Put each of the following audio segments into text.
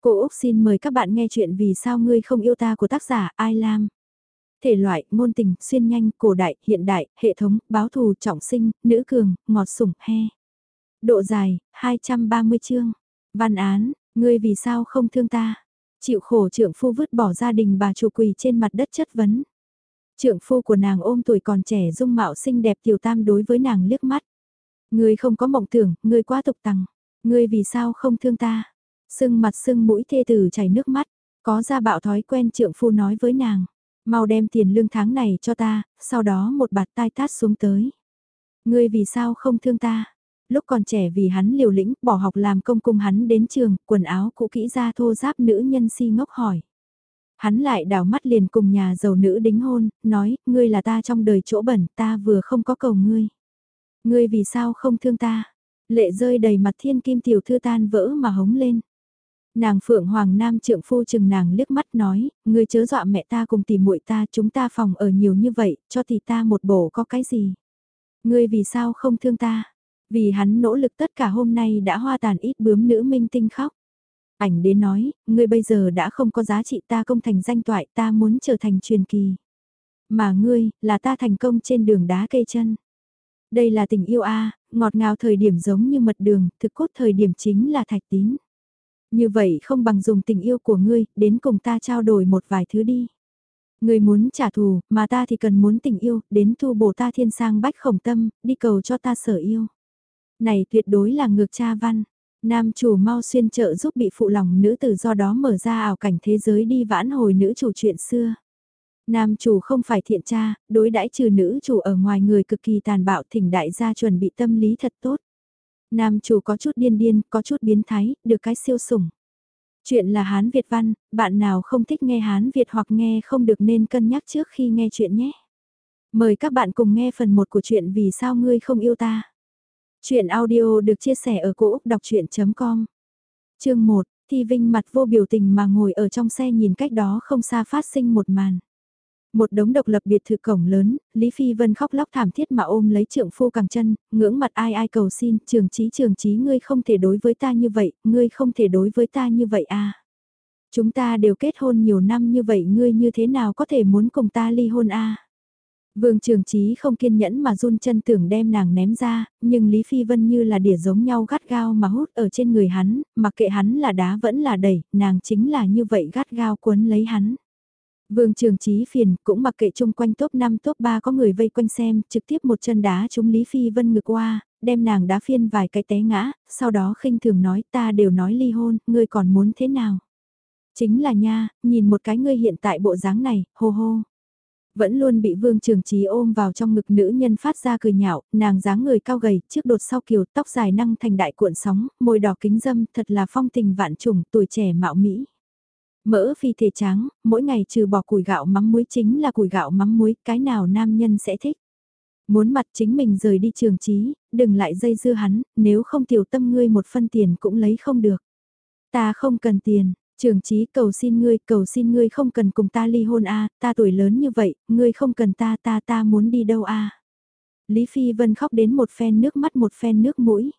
Cô Úc xin mời các bạn nghe chuyện Vì sao ngươi không yêu ta của tác giả Ai Lam. Thể loại, ngôn tình, xuyên nhanh, cổ đại, hiện đại, hệ thống, báo thù, trọng sinh, nữ cường, ngọt sủng, he. Độ dài, 230 chương. Văn án, ngươi vì sao không thương ta? Chịu khổ trưởng phu vứt bỏ gia đình bà chủ quỳ trên mặt đất chất vấn. Trưởng phu của nàng ôm tuổi còn trẻ dung mạo xinh đẹp tiểu tam đối với nàng liếc mắt. Ngươi không có mộng tưởng, ngươi quá tục tằng. Ngươi vì sao không thương ta? Sưng mặt sưng mũi thê tử chảy nước mắt, có ra bạo thói quen trượng phu nói với nàng. Mau đem tiền lương tháng này cho ta, sau đó một bạt tai tát xuống tới. Ngươi vì sao không thương ta? Lúc còn trẻ vì hắn liều lĩnh, bỏ học làm công cùng hắn đến trường, quần áo cũ kỹ ra thô giáp nữ nhân si ngốc hỏi. Hắn lại đảo mắt liền cùng nhà giàu nữ đính hôn, nói, ngươi là ta trong đời chỗ bẩn, ta vừa không có cầu ngươi. Ngươi vì sao không thương ta? Lệ rơi đầy mặt thiên kim tiểu thư tan vỡ mà hống lên. Nàng Phượng Hoàng Nam trượng phu chừng nàng liếc mắt nói, ngươi chớ dọa mẹ ta cùng tìm muội ta, chúng ta phòng ở nhiều như vậy, cho thì ta một bổ có cái gì. Ngươi vì sao không thương ta? Vì hắn nỗ lực tất cả hôm nay đã hoa tàn ít bướm nữ minh tinh khóc. Ảnh đến nói, ngươi bây giờ đã không có giá trị ta công thành danh toại ta muốn trở thành truyền kỳ. Mà ngươi, là ta thành công trên đường đá cây chân. Đây là tình yêu a ngọt ngào thời điểm giống như mật đường, thực cốt thời điểm chính là thạch tín. Như vậy không bằng dùng tình yêu của ngươi, đến cùng ta trao đổi một vài thứ đi. Ngươi muốn trả thù, mà ta thì cần muốn tình yêu, đến thu bổ ta thiên sang bách khổng tâm, đi cầu cho ta sở yêu. Này tuyệt đối là ngược cha văn. Nam chủ mau xuyên trợ giúp bị phụ lòng nữ tử do đó mở ra ảo cảnh thế giới đi vãn hồi nữ chủ chuyện xưa. Nam chủ không phải thiện cha, đối đãi trừ nữ chủ ở ngoài người cực kỳ tàn bạo thỉnh đại gia chuẩn bị tâm lý thật tốt. Nam chủ có chút điên điên, có chút biến thái, được cái siêu sủng. Chuyện là Hán Việt văn, bạn nào không thích nghe Hán Việt hoặc nghe không được nên cân nhắc trước khi nghe chuyện nhé. Mời các bạn cùng nghe phần 1 của chuyện Vì sao ngươi không yêu ta. Chuyện audio được chia sẻ ở cỗ đọc chuyện.com Chương 1, Thi Vinh mặt vô biểu tình mà ngồi ở trong xe nhìn cách đó không xa phát sinh một màn. Một đống độc lập biệt thự cổng lớn, Lý Phi Vân khóc lóc thảm thiết mà ôm lấy trượng phu càng chân, ngưỡng mặt ai ai cầu xin, trường trí trường trí ngươi không thể đối với ta như vậy, ngươi không thể đối với ta như vậy à. Chúng ta đều kết hôn nhiều năm như vậy ngươi như thế nào có thể muốn cùng ta ly hôn à. Vương Trường Trí không kiên nhẫn mà run chân tưởng đem nàng ném ra, nhưng Lý Phi Vân như là đỉa giống nhau gắt gao mà hút ở trên người hắn, mặc kệ hắn là đá vẫn là đẩy, nàng chính là như vậy gắt gao cuốn lấy hắn. Vương Trường Chí phiền, cũng mặc kệ chung quanh top 5 top 3 có người vây quanh xem, trực tiếp một chân đá trúng Lý Phi Vân ngực qua, đem nàng đá phiên vài cái té ngã, sau đó khinh thường nói ta đều nói ly hôn, ngươi còn muốn thế nào? Chính là nha, nhìn một cái ngươi hiện tại bộ dáng này, hô hô. Vẫn luôn bị Vương Trường Chí ôm vào trong ngực nữ nhân phát ra cười nhạo, nàng dáng người cao gầy, trước đột sau kiều, tóc dài năng thành đại cuộn sóng, môi đỏ kính dâm, thật là phong tình vạn trùng, tuổi trẻ mạo mỹ. Mỡ phi thể trắng, mỗi ngày trừ bỏ củi gạo mắm muối chính là củi gạo mắm muối, cái nào nam nhân sẽ thích. Muốn mặt chính mình rời đi trường trí, đừng lại dây dưa hắn, nếu không tiểu tâm ngươi một phân tiền cũng lấy không được. Ta không cần tiền, trường trí cầu xin ngươi, cầu xin ngươi không cần cùng ta ly hôn a ta tuổi lớn như vậy, ngươi không cần ta ta ta muốn đi đâu a Lý Phi Vân khóc đến một phen nước mắt một phen nước mũi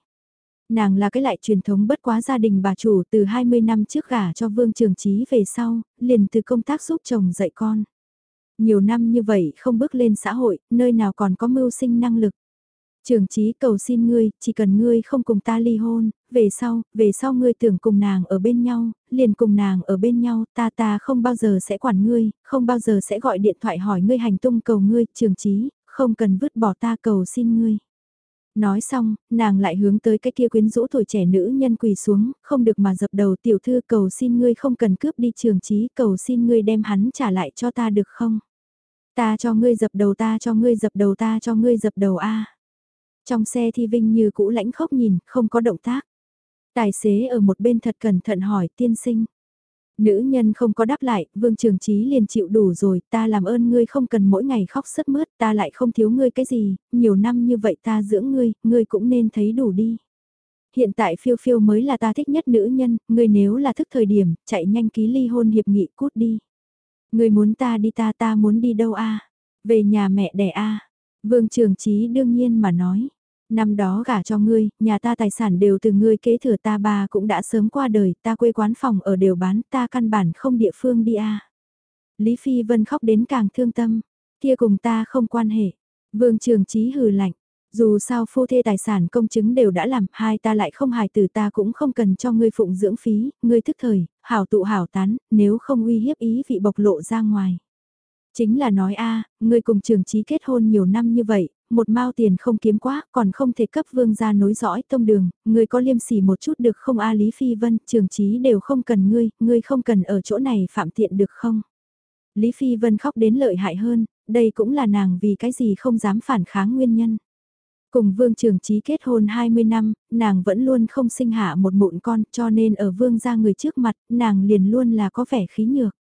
nàng là cái lại truyền thống bất quá gia đình bà chủ từ 20 năm trước gả cho Vương Trường Trí về sau, liền từ công tác giúp chồng dạy con. Nhiều năm như vậy không bước lên xã hội, nơi nào còn có mưu sinh năng lực. Trường Trí cầu xin ngươi, chỉ cần ngươi không cùng ta ly hôn, về sau, về sau ngươi tưởng cùng nàng ở bên nhau, liền cùng nàng ở bên nhau, ta ta không bao giờ sẽ quản ngươi, không bao giờ sẽ gọi điện thoại hỏi ngươi hành tung cầu ngươi, Trường Trí, không cần vứt bỏ ta cầu xin ngươi. Nói xong, nàng lại hướng tới cái kia quyến rũ tuổi trẻ nữ nhân quỳ xuống, không được mà dập đầu tiểu thư cầu xin ngươi không cần cướp đi trường trí, cầu xin ngươi đem hắn trả lại cho ta được không? Ta cho ngươi dập đầu ta cho ngươi dập đầu ta cho ngươi dập đầu a. Trong xe thi vinh như cũ lãnh khốc nhìn, không có động tác. Tài xế ở một bên thật cẩn thận hỏi tiên sinh. Nữ nhân không có đáp lại, Vương Trường Trí liền chịu đủ rồi, ta làm ơn ngươi không cần mỗi ngày khóc sất mướt, ta lại không thiếu ngươi cái gì, nhiều năm như vậy ta dưỡng ngươi, ngươi cũng nên thấy đủ đi. Hiện tại phiêu phiêu mới là ta thích nhất nữ nhân, ngươi nếu là thức thời điểm, chạy nhanh ký ly hôn hiệp nghị cút đi. Ngươi muốn ta đi ta ta muốn đi đâu a Về nhà mẹ đẻ a Vương Trường Trí đương nhiên mà nói. Năm đó gả cho ngươi, nhà ta tài sản đều từ ngươi kế thừa ta ba cũng đã sớm qua đời, ta quê quán phòng ở đều bán, ta căn bản không địa phương đi a. Lý Phi Vân khóc đến càng thương tâm, kia cùng ta không quan hệ. Vương Trường Chí hừ lạnh, dù sao phu thê tài sản công chứng đều đã làm, hai ta lại không hài tử ta cũng không cần cho ngươi phụng dưỡng phí, ngươi thức thời, hảo tụ hảo tán, nếu không uy hiếp ý vị bộc lộ ra ngoài. Chính là nói a, ngươi cùng trường trí kết hôn nhiều năm như vậy, một mao tiền không kiếm quá, còn không thể cấp vương gia nối dõi tông đường, người có liêm sỉ một chút được không a Lý Phi Vân, trường trí đều không cần ngươi, ngươi không cần ở chỗ này phạm tiện được không? Lý Phi Vân khóc đến lợi hại hơn, đây cũng là nàng vì cái gì không dám phản kháng nguyên nhân. Cùng Vương Trường Trí kết hôn 20 năm, nàng vẫn luôn không sinh hạ một mụn con cho nên ở Vương gia người trước mặt, nàng liền luôn là có vẻ khí nhược.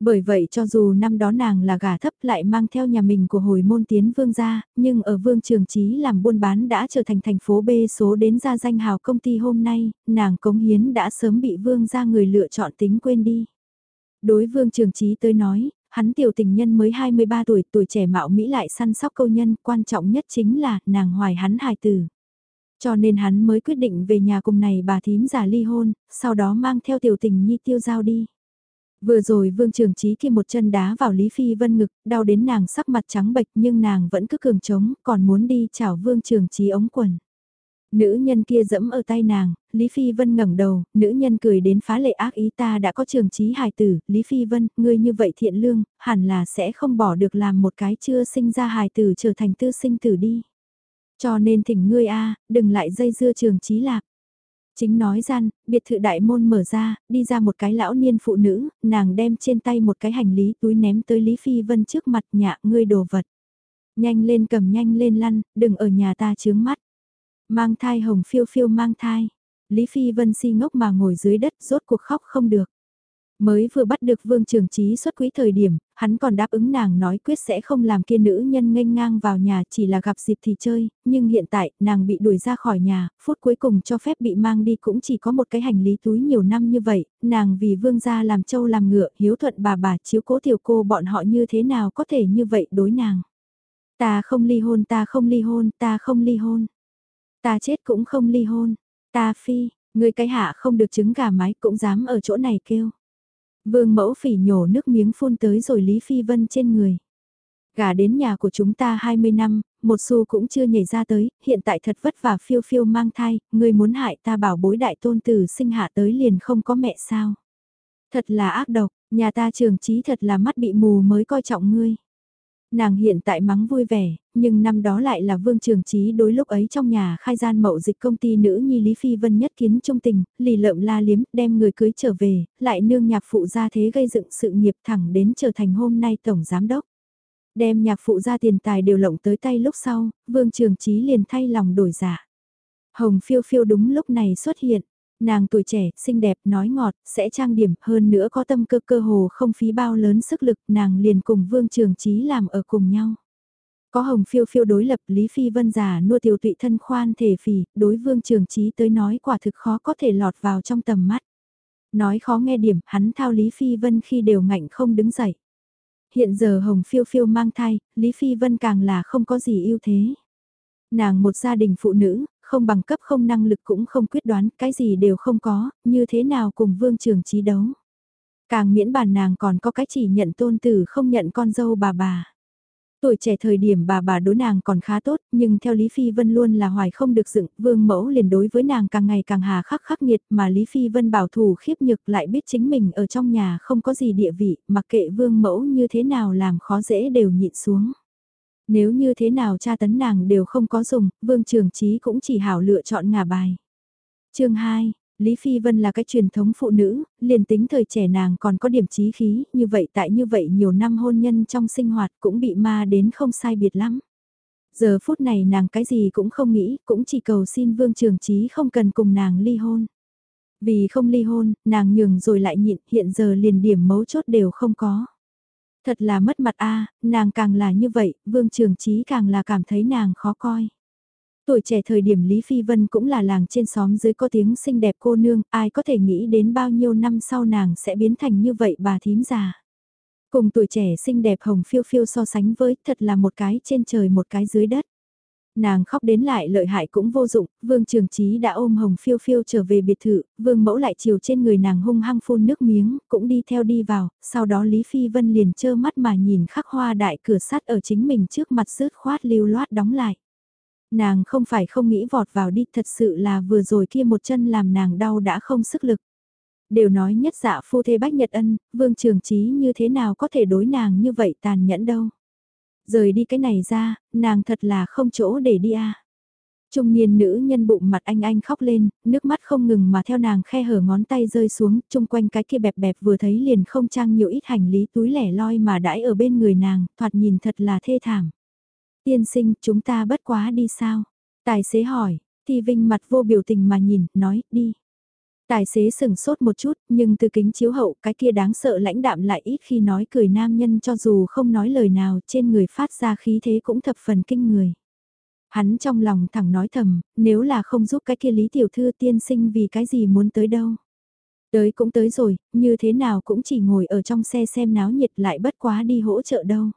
Bởi vậy cho dù năm đó nàng là gà thấp lại mang theo nhà mình của hồi môn tiến vương gia, nhưng ở vương trường trí làm buôn bán đã trở thành thành phố B số đến ra danh hào công ty hôm nay, nàng cống hiến đã sớm bị vương gia người lựa chọn tính quên đi. Đối vương trường trí tới nói, hắn tiểu tình nhân mới 23 tuổi, tuổi trẻ mạo Mỹ lại săn sóc câu nhân, quan trọng nhất chính là nàng hoài hắn hài tử. Cho nên hắn mới quyết định về nhà cùng này bà thím giả ly hôn, sau đó mang theo tiểu tình nhi tiêu giao đi. Vừa rồi Vương Trường Trí kia một chân đá vào Lý Phi Vân ngực, đau đến nàng sắc mặt trắng bệch nhưng nàng vẫn cứ cường trống, còn muốn đi chảo Vương Trường Trí ống quần. Nữ nhân kia dẫm ở tay nàng, Lý Phi Vân ngẩng đầu, nữ nhân cười đến phá lệ ác ý ta đã có trường trí hài tử, Lý Phi Vân, ngươi như vậy thiện lương, hẳn là sẽ không bỏ được làm một cái chưa sinh ra hài tử trở thành tư sinh tử đi. Cho nên thỉnh ngươi a đừng lại dây dưa trường trí lạc. Chính nói gian, biệt thự đại môn mở ra, đi ra một cái lão niên phụ nữ, nàng đem trên tay một cái hành lý túi ném tới Lý Phi Vân trước mặt nhạ ngươi đồ vật. Nhanh lên cầm nhanh lên lăn, đừng ở nhà ta chướng mắt. Mang thai hồng phiêu phiêu mang thai. Lý Phi Vân si ngốc mà ngồi dưới đất rốt cuộc khóc không được. Mới vừa bắt được Vương Trường Trí xuất quỹ thời điểm, hắn còn đáp ứng nàng nói quyết sẽ không làm kia nữ nhân nghênh ngang vào nhà chỉ là gặp dịp thì chơi, nhưng hiện tại nàng bị đuổi ra khỏi nhà, phút cuối cùng cho phép bị mang đi cũng chỉ có một cái hành lý túi nhiều năm như vậy, nàng vì Vương gia làm trâu làm ngựa hiếu thuận bà bà chiếu cố tiểu cô bọn họ như thế nào có thể như vậy đối nàng. Ta không ly hôn ta không ly hôn ta không ly hôn. Ta chết cũng không ly hôn. Ta phi, người cái hạ không được trứng gà mái cũng dám ở chỗ này kêu. Vương mẫu phỉ nhổ nước miếng phun tới rồi Lý Phi Vân trên người. Gà đến nhà của chúng ta 20 năm, một xu cũng chưa nhảy ra tới, hiện tại thật vất vả phiêu phiêu mang thai, người muốn hại ta bảo bối đại tôn tử sinh hạ tới liền không có mẹ sao. Thật là ác độc, nhà ta trường trí thật là mắt bị mù mới coi trọng ngươi. Nàng hiện tại mắng vui vẻ, nhưng năm đó lại là Vương Trường Trí đối lúc ấy trong nhà khai gian mậu dịch công ty nữ nhi Lý Phi Vân nhất kiến trung tình, lì lợm la liếm, đem người cưới trở về, lại nương nhạc phụ ra thế gây dựng sự nghiệp thẳng đến trở thành hôm nay Tổng Giám Đốc. Đem nhạc phụ ra tiền tài đều lộng tới tay lúc sau, Vương Trường Trí liền thay lòng đổi giả. Hồng phiêu phiêu đúng lúc này xuất hiện, Nàng tuổi trẻ, xinh đẹp, nói ngọt, sẽ trang điểm, hơn nữa có tâm cơ cơ hồ không phí bao lớn sức lực, nàng liền cùng Vương Trường Trí làm ở cùng nhau. Có hồng phiêu phiêu đối lập Lý Phi Vân giả nua tiểu tụy thân khoan thể phì, đối Vương Trường Trí tới nói quả thực khó có thể lọt vào trong tầm mắt. Nói khó nghe điểm, hắn thao Lý Phi Vân khi đều ngạnh không đứng dậy. Hiện giờ hồng phiêu phiêu mang thai, Lý Phi Vân càng là không có gì ưu thế. Nàng một gia đình phụ nữ, không bằng cấp không năng lực cũng không quyết đoán, cái gì đều không có, như thế nào cùng vương trường trí đấu. Càng miễn bàn nàng còn có cái chỉ nhận tôn tử không nhận con dâu bà bà. Tuổi trẻ thời điểm bà bà đối nàng còn khá tốt, nhưng theo Lý Phi Vân luôn là hoài không được dựng, vương mẫu liền đối với nàng càng ngày càng hà khắc khắc nghiệt mà Lý Phi Vân bảo thủ khiếp nhược lại biết chính mình ở trong nhà không có gì địa vị, mặc kệ vương mẫu như thế nào làm khó dễ đều nhịn xuống. Nếu như thế nào cha tấn nàng đều không có dùng, Vương Trường Trí cũng chỉ hảo lựa chọn ngả bài. chương 2, Lý Phi Vân là cái truyền thống phụ nữ, liền tính thời trẻ nàng còn có điểm trí khí, như vậy tại như vậy nhiều năm hôn nhân trong sinh hoạt cũng bị ma đến không sai biệt lắm. Giờ phút này nàng cái gì cũng không nghĩ, cũng chỉ cầu xin Vương Trường Trí không cần cùng nàng ly hôn. Vì không ly hôn, nàng nhường rồi lại nhịn, hiện giờ liền điểm mấu chốt đều không có. Thật là mất mặt a nàng càng là như vậy, Vương Trường Trí càng là cảm thấy nàng khó coi. Tuổi trẻ thời điểm Lý Phi Vân cũng là làng trên xóm dưới có tiếng xinh đẹp cô nương, ai có thể nghĩ đến bao nhiêu năm sau nàng sẽ biến thành như vậy bà thím già. Cùng tuổi trẻ xinh đẹp hồng phiêu phiêu so sánh với thật là một cái trên trời một cái dưới đất. Nàng khóc đến lại lợi hại cũng vô dụng, Vương Trường Trí đã ôm Hồng Phiêu Phiêu trở về biệt thự, Vương Mẫu lại chiều trên người nàng hung hăng phun nước miếng, cũng đi theo đi vào, sau đó Lý Phi Vân liền trơ mắt mà nhìn khắc hoa đại cửa sắt ở chính mình trước mặt rớt khoát lưu loát đóng lại. Nàng không phải không nghĩ vọt vào đi, thật sự là vừa rồi kia một chân làm nàng đau đã không sức lực. Đều nói nhất dạ phu thê bách nhật ân, Vương Trường Trí như thế nào có thể đối nàng như vậy tàn nhẫn đâu rời đi cái này ra, nàng thật là không chỗ để đi à. Trung niên nữ nhân bụng mặt anh anh khóc lên, nước mắt không ngừng mà theo nàng khe hở ngón tay rơi xuống, chung quanh cái kia bẹp bẹp vừa thấy liền không trang nhiều ít hành lý túi lẻ loi mà đãi ở bên người nàng, thoạt nhìn thật là thê thảm. Tiên sinh, chúng ta bất quá đi sao? Tài xế hỏi, thì Vinh mặt vô biểu tình mà nhìn, nói, đi. Tài xế sừng sốt một chút, nhưng từ kính chiếu hậu cái kia đáng sợ lãnh đạm lại ít khi nói cười nam nhân cho dù không nói lời nào trên người phát ra khí thế cũng thập phần kinh người. Hắn trong lòng thẳng nói thầm, nếu là không giúp cái kia lý tiểu thư tiên sinh vì cái gì muốn tới đâu. Tới cũng tới rồi, như thế nào cũng chỉ ngồi ở trong xe xem náo nhiệt lại bất quá đi hỗ trợ đâu.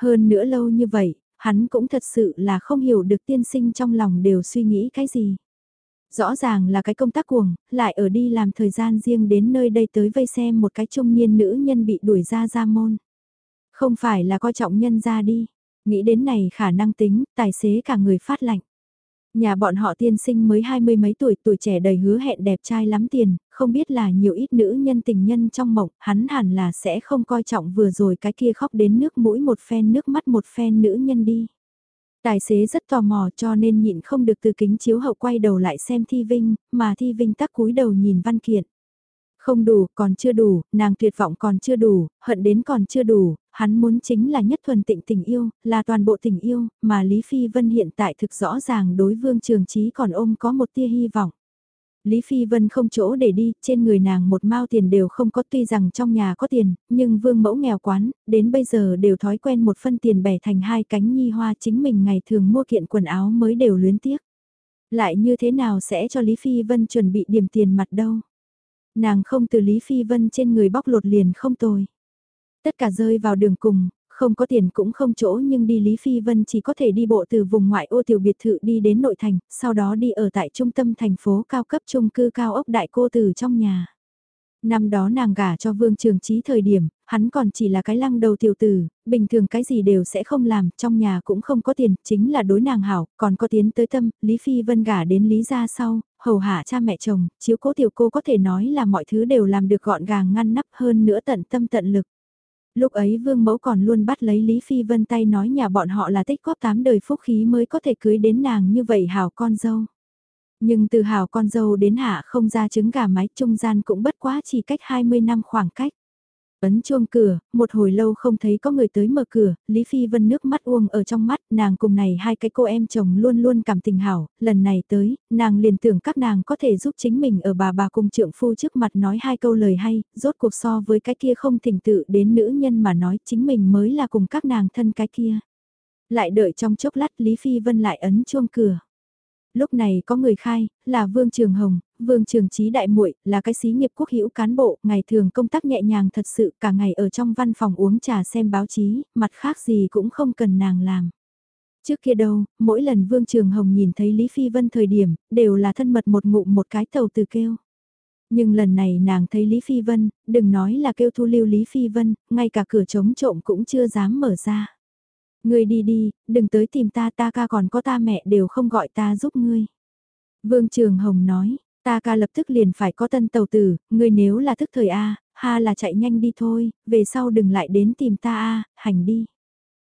Hơn nữa lâu như vậy, hắn cũng thật sự là không hiểu được tiên sinh trong lòng đều suy nghĩ cái gì. Rõ ràng là cái công tác cuồng, lại ở đi làm thời gian riêng đến nơi đây tới vây xem một cái trung niên nữ nhân bị đuổi ra ra môn. Không phải là coi trọng nhân ra đi. Nghĩ đến này khả năng tính, tài xế cả người phát lạnh. Nhà bọn họ tiên sinh mới hai mươi mấy tuổi, tuổi trẻ đầy hứa hẹn đẹp trai lắm tiền, không biết là nhiều ít nữ nhân tình nhân trong mộng, hắn hẳn là sẽ không coi trọng vừa rồi cái kia khóc đến nước mũi một phen nước mắt một phen nữ nhân đi. Tài xế rất tò mò cho nên nhịn không được từ kính chiếu hậu quay đầu lại xem Thi Vinh, mà Thi Vinh tắc cúi đầu nhìn văn kiện. Không đủ, còn chưa đủ, nàng tuyệt vọng còn chưa đủ, hận đến còn chưa đủ, hắn muốn chính là nhất thuần tịnh tình yêu, là toàn bộ tình yêu, mà Lý Phi Vân hiện tại thực rõ ràng đối vương trường trí còn ôm có một tia hy vọng. Lý Phi Vân không chỗ để đi, trên người nàng một mao tiền đều không có tuy rằng trong nhà có tiền, nhưng vương mẫu nghèo quán, đến bây giờ đều thói quen một phân tiền bẻ thành hai cánh nhi hoa chính mình ngày thường mua kiện quần áo mới đều luyến tiếc. Lại như thế nào sẽ cho Lý Phi Vân chuẩn bị điểm tiền mặt đâu? Nàng không từ Lý Phi Vân trên người bóc lột liền không tồi. Tất cả rơi vào đường cùng, không có tiền cũng không chỗ nhưng đi Lý Phi Vân chỉ có thể đi bộ từ vùng ngoại ô tiểu biệt thự đi đến nội thành, sau đó đi ở tại trung tâm thành phố cao cấp trung cư cao ốc đại cô từ trong nhà. Năm đó nàng gả cho Vương Trường Trí thời điểm, hắn còn chỉ là cái lăng đầu tiểu tử, bình thường cái gì đều sẽ không làm, trong nhà cũng không có tiền, chính là đối nàng hảo, còn có tiến tới tâm, Lý Phi Vân gả đến Lý gia sau, hầu hạ cha mẹ chồng, chiếu cố tiểu cô có thể nói là mọi thứ đều làm được gọn gàng ngăn nắp hơn nữa tận tâm tận lực. Lúc ấy vương mẫu còn luôn bắt lấy Lý Phi Vân tay nói nhà bọn họ là tích góp tám đời phúc khí mới có thể cưới đến nàng như vậy hảo con dâu. Nhưng từ hảo con dâu đến hạ không ra trứng gà mái, trung gian cũng bất quá chỉ cách 20 năm khoảng cách. Ấn chuông cửa, một hồi lâu không thấy có người tới mở cửa, Lý Phi Vân nước mắt uông ở trong mắt, nàng cùng này hai cái cô em chồng luôn luôn cảm tình hảo, lần này tới, nàng liền tưởng các nàng có thể giúp chính mình ở bà bà cùng trượng phu trước mặt nói hai câu lời hay, rốt cuộc so với cái kia không thỉnh tự đến nữ nhân mà nói chính mình mới là cùng các nàng thân cái kia. Lại đợi trong chốc lát Lý Phi Vân lại ấn chuông cửa. Lúc này có người khai, là Vương Trường Hồng, Vương Trường Trí đại muội là cái xí nghiệp quốc hữu cán bộ, ngày thường công tác nhẹ nhàng thật sự cả ngày ở trong văn phòng uống trà xem báo chí, mặt khác gì cũng không cần nàng làm. Trước kia đâu, mỗi lần Vương Trường Hồng nhìn thấy Lý Phi Vân thời điểm, đều là thân mật một ngụm một cái tàu từ kêu. Nhưng lần này nàng thấy Lý Phi Vân, đừng nói là kêu thu lưu Lý Phi Vân, ngay cả cửa chống trộm cũng chưa dám mở ra. Ngươi đi đi, đừng tới tìm ta ta ca còn có ta mẹ đều không gọi ta giúp ngươi. Vương Trường Hồng nói, ta ca lập tức liền phải có tân tàu tử, ngươi nếu là thức thời A, ha là chạy nhanh đi thôi, về sau đừng lại đến tìm ta A, hành đi.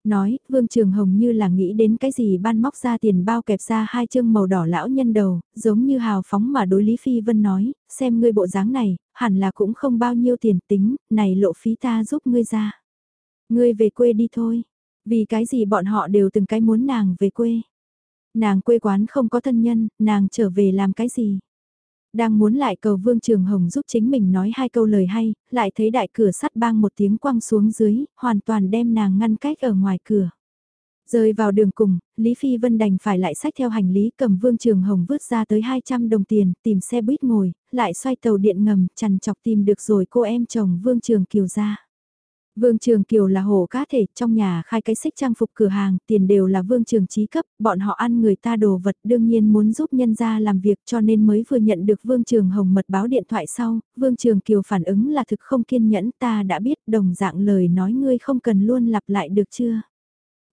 Nói, Vương Trường Hồng như là nghĩ đến cái gì ban móc ra tiền bao kẹp ra hai chương màu đỏ lão nhân đầu, giống như hào phóng mà đối Lý Phi Vân nói, xem ngươi bộ dáng này, hẳn là cũng không bao nhiêu tiền tính, này lộ phí ta giúp ngươi ra. Ngươi về quê đi thôi, vì cái gì bọn họ đều từng cái muốn nàng về quê. Nàng quê quán không có thân nhân, nàng trở về làm cái gì. Đang muốn lại cầu Vương Trường Hồng giúp chính mình nói hai câu lời hay, lại thấy đại cửa sắt bang một tiếng quăng xuống dưới, hoàn toàn đem nàng ngăn cách ở ngoài cửa. Rơi vào đường cùng, Lý Phi Vân đành phải lại sách theo hành lý cầm Vương Trường Hồng vứt ra tới 200 đồng tiền, tìm xe buýt ngồi, lại xoay tàu điện ngầm, chằn chọc tìm được rồi cô em chồng Vương Trường Kiều ra. Vương Trường Kiều là hồ cá thể, trong nhà khai cái xích trang phục cửa hàng, tiền đều là Vương Trường trí cấp, bọn họ ăn người ta đồ vật đương nhiên muốn giúp nhân gia làm việc cho nên mới vừa nhận được Vương Trường Hồng mật báo điện thoại sau, Vương Trường Kiều phản ứng là thực không kiên nhẫn ta đã biết đồng dạng lời nói ngươi không cần luôn lặp lại được chưa.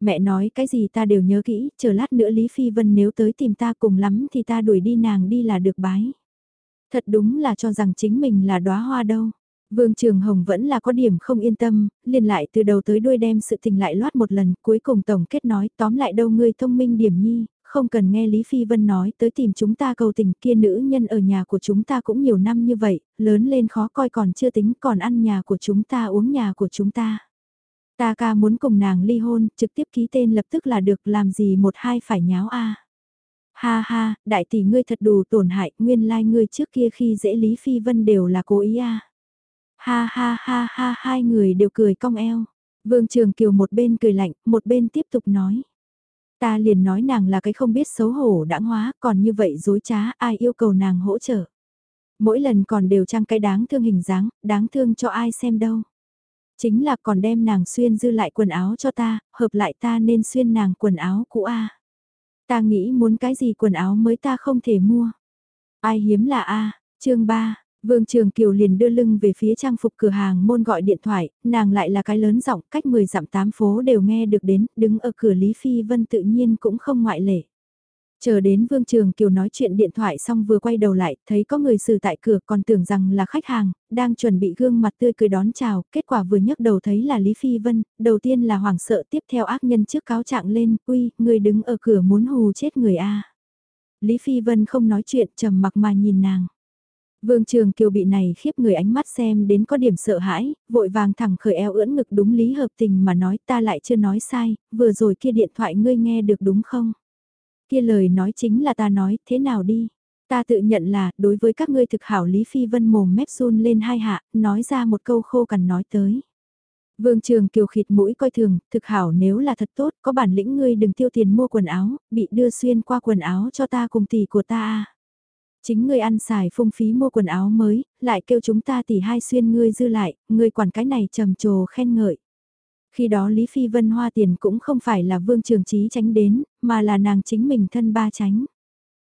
Mẹ nói cái gì ta đều nhớ kỹ, chờ lát nữa Lý Phi Vân nếu tới tìm ta cùng lắm thì ta đuổi đi nàng đi là được bái. Thật đúng là cho rằng chính mình là đóa hoa đâu. Vương Trường Hồng vẫn là có điểm không yên tâm, liền lại từ đầu tới đuôi đem sự tình lại loát một lần, cuối cùng tổng kết nói tóm lại đâu ngươi thông minh điểm nhi, không cần nghe Lý Phi Vân nói tới tìm chúng ta cầu tình kia nữ nhân ở nhà của chúng ta cũng nhiều năm như vậy, lớn lên khó coi còn chưa tính còn ăn nhà của chúng ta uống nhà của chúng ta. Ta ca muốn cùng nàng ly hôn, trực tiếp ký tên lập tức là được làm gì một hai phải nháo a Ha ha, đại tỷ ngươi thật đủ tổn hại, nguyên lai like ngươi trước kia khi dễ Lý Phi Vân đều là cố ý a Ha ha ha ha hai người đều cười cong eo. Vương Trường Kiều một bên cười lạnh, một bên tiếp tục nói. Ta liền nói nàng là cái không biết xấu hổ đã hóa, còn như vậy dối trá, ai yêu cầu nàng hỗ trợ. Mỗi lần còn đều trang cái đáng thương hình dáng, đáng thương cho ai xem đâu. Chính là còn đem nàng xuyên dư lại quần áo cho ta, hợp lại ta nên xuyên nàng quần áo cũ a. Ta nghĩ muốn cái gì quần áo mới ta không thể mua. Ai hiếm là a, chương 3, Vương Trường Kiều liền đưa lưng về phía trang phục cửa hàng môn gọi điện thoại, nàng lại là cái lớn giọng cách 10 dặm 8 phố đều nghe được đến, đứng ở cửa Lý Phi Vân tự nhiên cũng không ngoại lệ. Chờ đến Vương Trường Kiều nói chuyện điện thoại xong vừa quay đầu lại, thấy có người xử tại cửa còn tưởng rằng là khách hàng, đang chuẩn bị gương mặt tươi cười đón chào, kết quả vừa nhấc đầu thấy là Lý Phi Vân, đầu tiên là hoảng sợ tiếp theo ác nhân trước cáo trạng lên, uy, người đứng ở cửa muốn hù chết người A. Lý Phi Vân không nói chuyện trầm mặc mà nhìn nàng. Vương Trường Kiều bị này khiếp người ánh mắt xem đến có điểm sợ hãi, vội vàng thẳng khởi eo ưỡn ngực đúng lý hợp tình mà nói ta lại chưa nói sai, vừa rồi kia điện thoại ngươi nghe được đúng không? Kia lời nói chính là ta nói, thế nào đi? Ta tự nhận là, đối với các ngươi thực hảo Lý Phi Vân mồm mép run lên hai hạ, nói ra một câu khô cằn nói tới. Vương Trường Kiều khịt mũi coi thường, thực hảo nếu là thật tốt, có bản lĩnh ngươi đừng tiêu tiền mua quần áo, bị đưa xuyên qua quần áo cho ta cùng tỷ của ta Chính ngươi ăn xài phung phí mua quần áo mới, lại kêu chúng ta tỉ hai xuyên ngươi dư lại, ngươi quản cái này trầm trồ khen ngợi. Khi đó Lý Phi Vân hoa tiền cũng không phải là vương trường trí tránh đến, mà là nàng chính mình thân ba tránh.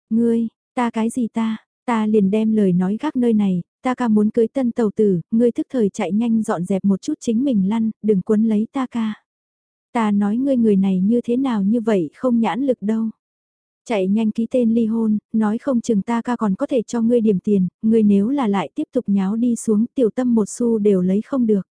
Ngươi, ta cái gì ta, ta liền đem lời nói gác nơi này, ta ca muốn cưới tân tàu tử, ngươi thức thời chạy nhanh dọn dẹp một chút chính mình lăn, đừng cuốn lấy ta ca. Ta nói ngươi người này như thế nào như vậy không nhãn lực đâu. Chạy nhanh ký tên ly hôn, nói không chừng ta ca còn có thể cho ngươi điểm tiền, ngươi nếu là lại tiếp tục nháo đi xuống tiểu tâm một xu đều lấy không được.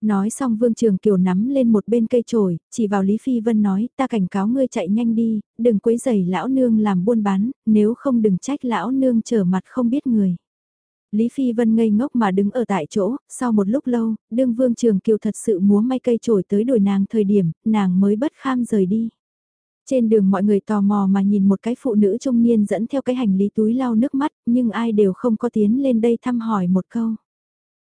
Nói xong Vương Trường Kiều nắm lên một bên cây trồi, chỉ vào Lý Phi Vân nói, ta cảnh cáo ngươi chạy nhanh đi, đừng quấy giày lão nương làm buôn bán, nếu không đừng trách lão nương trở mặt không biết người. Lý Phi Vân ngây ngốc mà đứng ở tại chỗ, sau một lúc lâu, đương Vương Trường Kiều thật sự múa may cây trồi tới đuổi nàng thời điểm, nàng mới bất kham rời đi. Trên đường mọi người tò mò mà nhìn một cái phụ nữ trung niên dẫn theo cái hành lý túi lau nước mắt, nhưng ai đều không có tiến lên đây thăm hỏi một câu.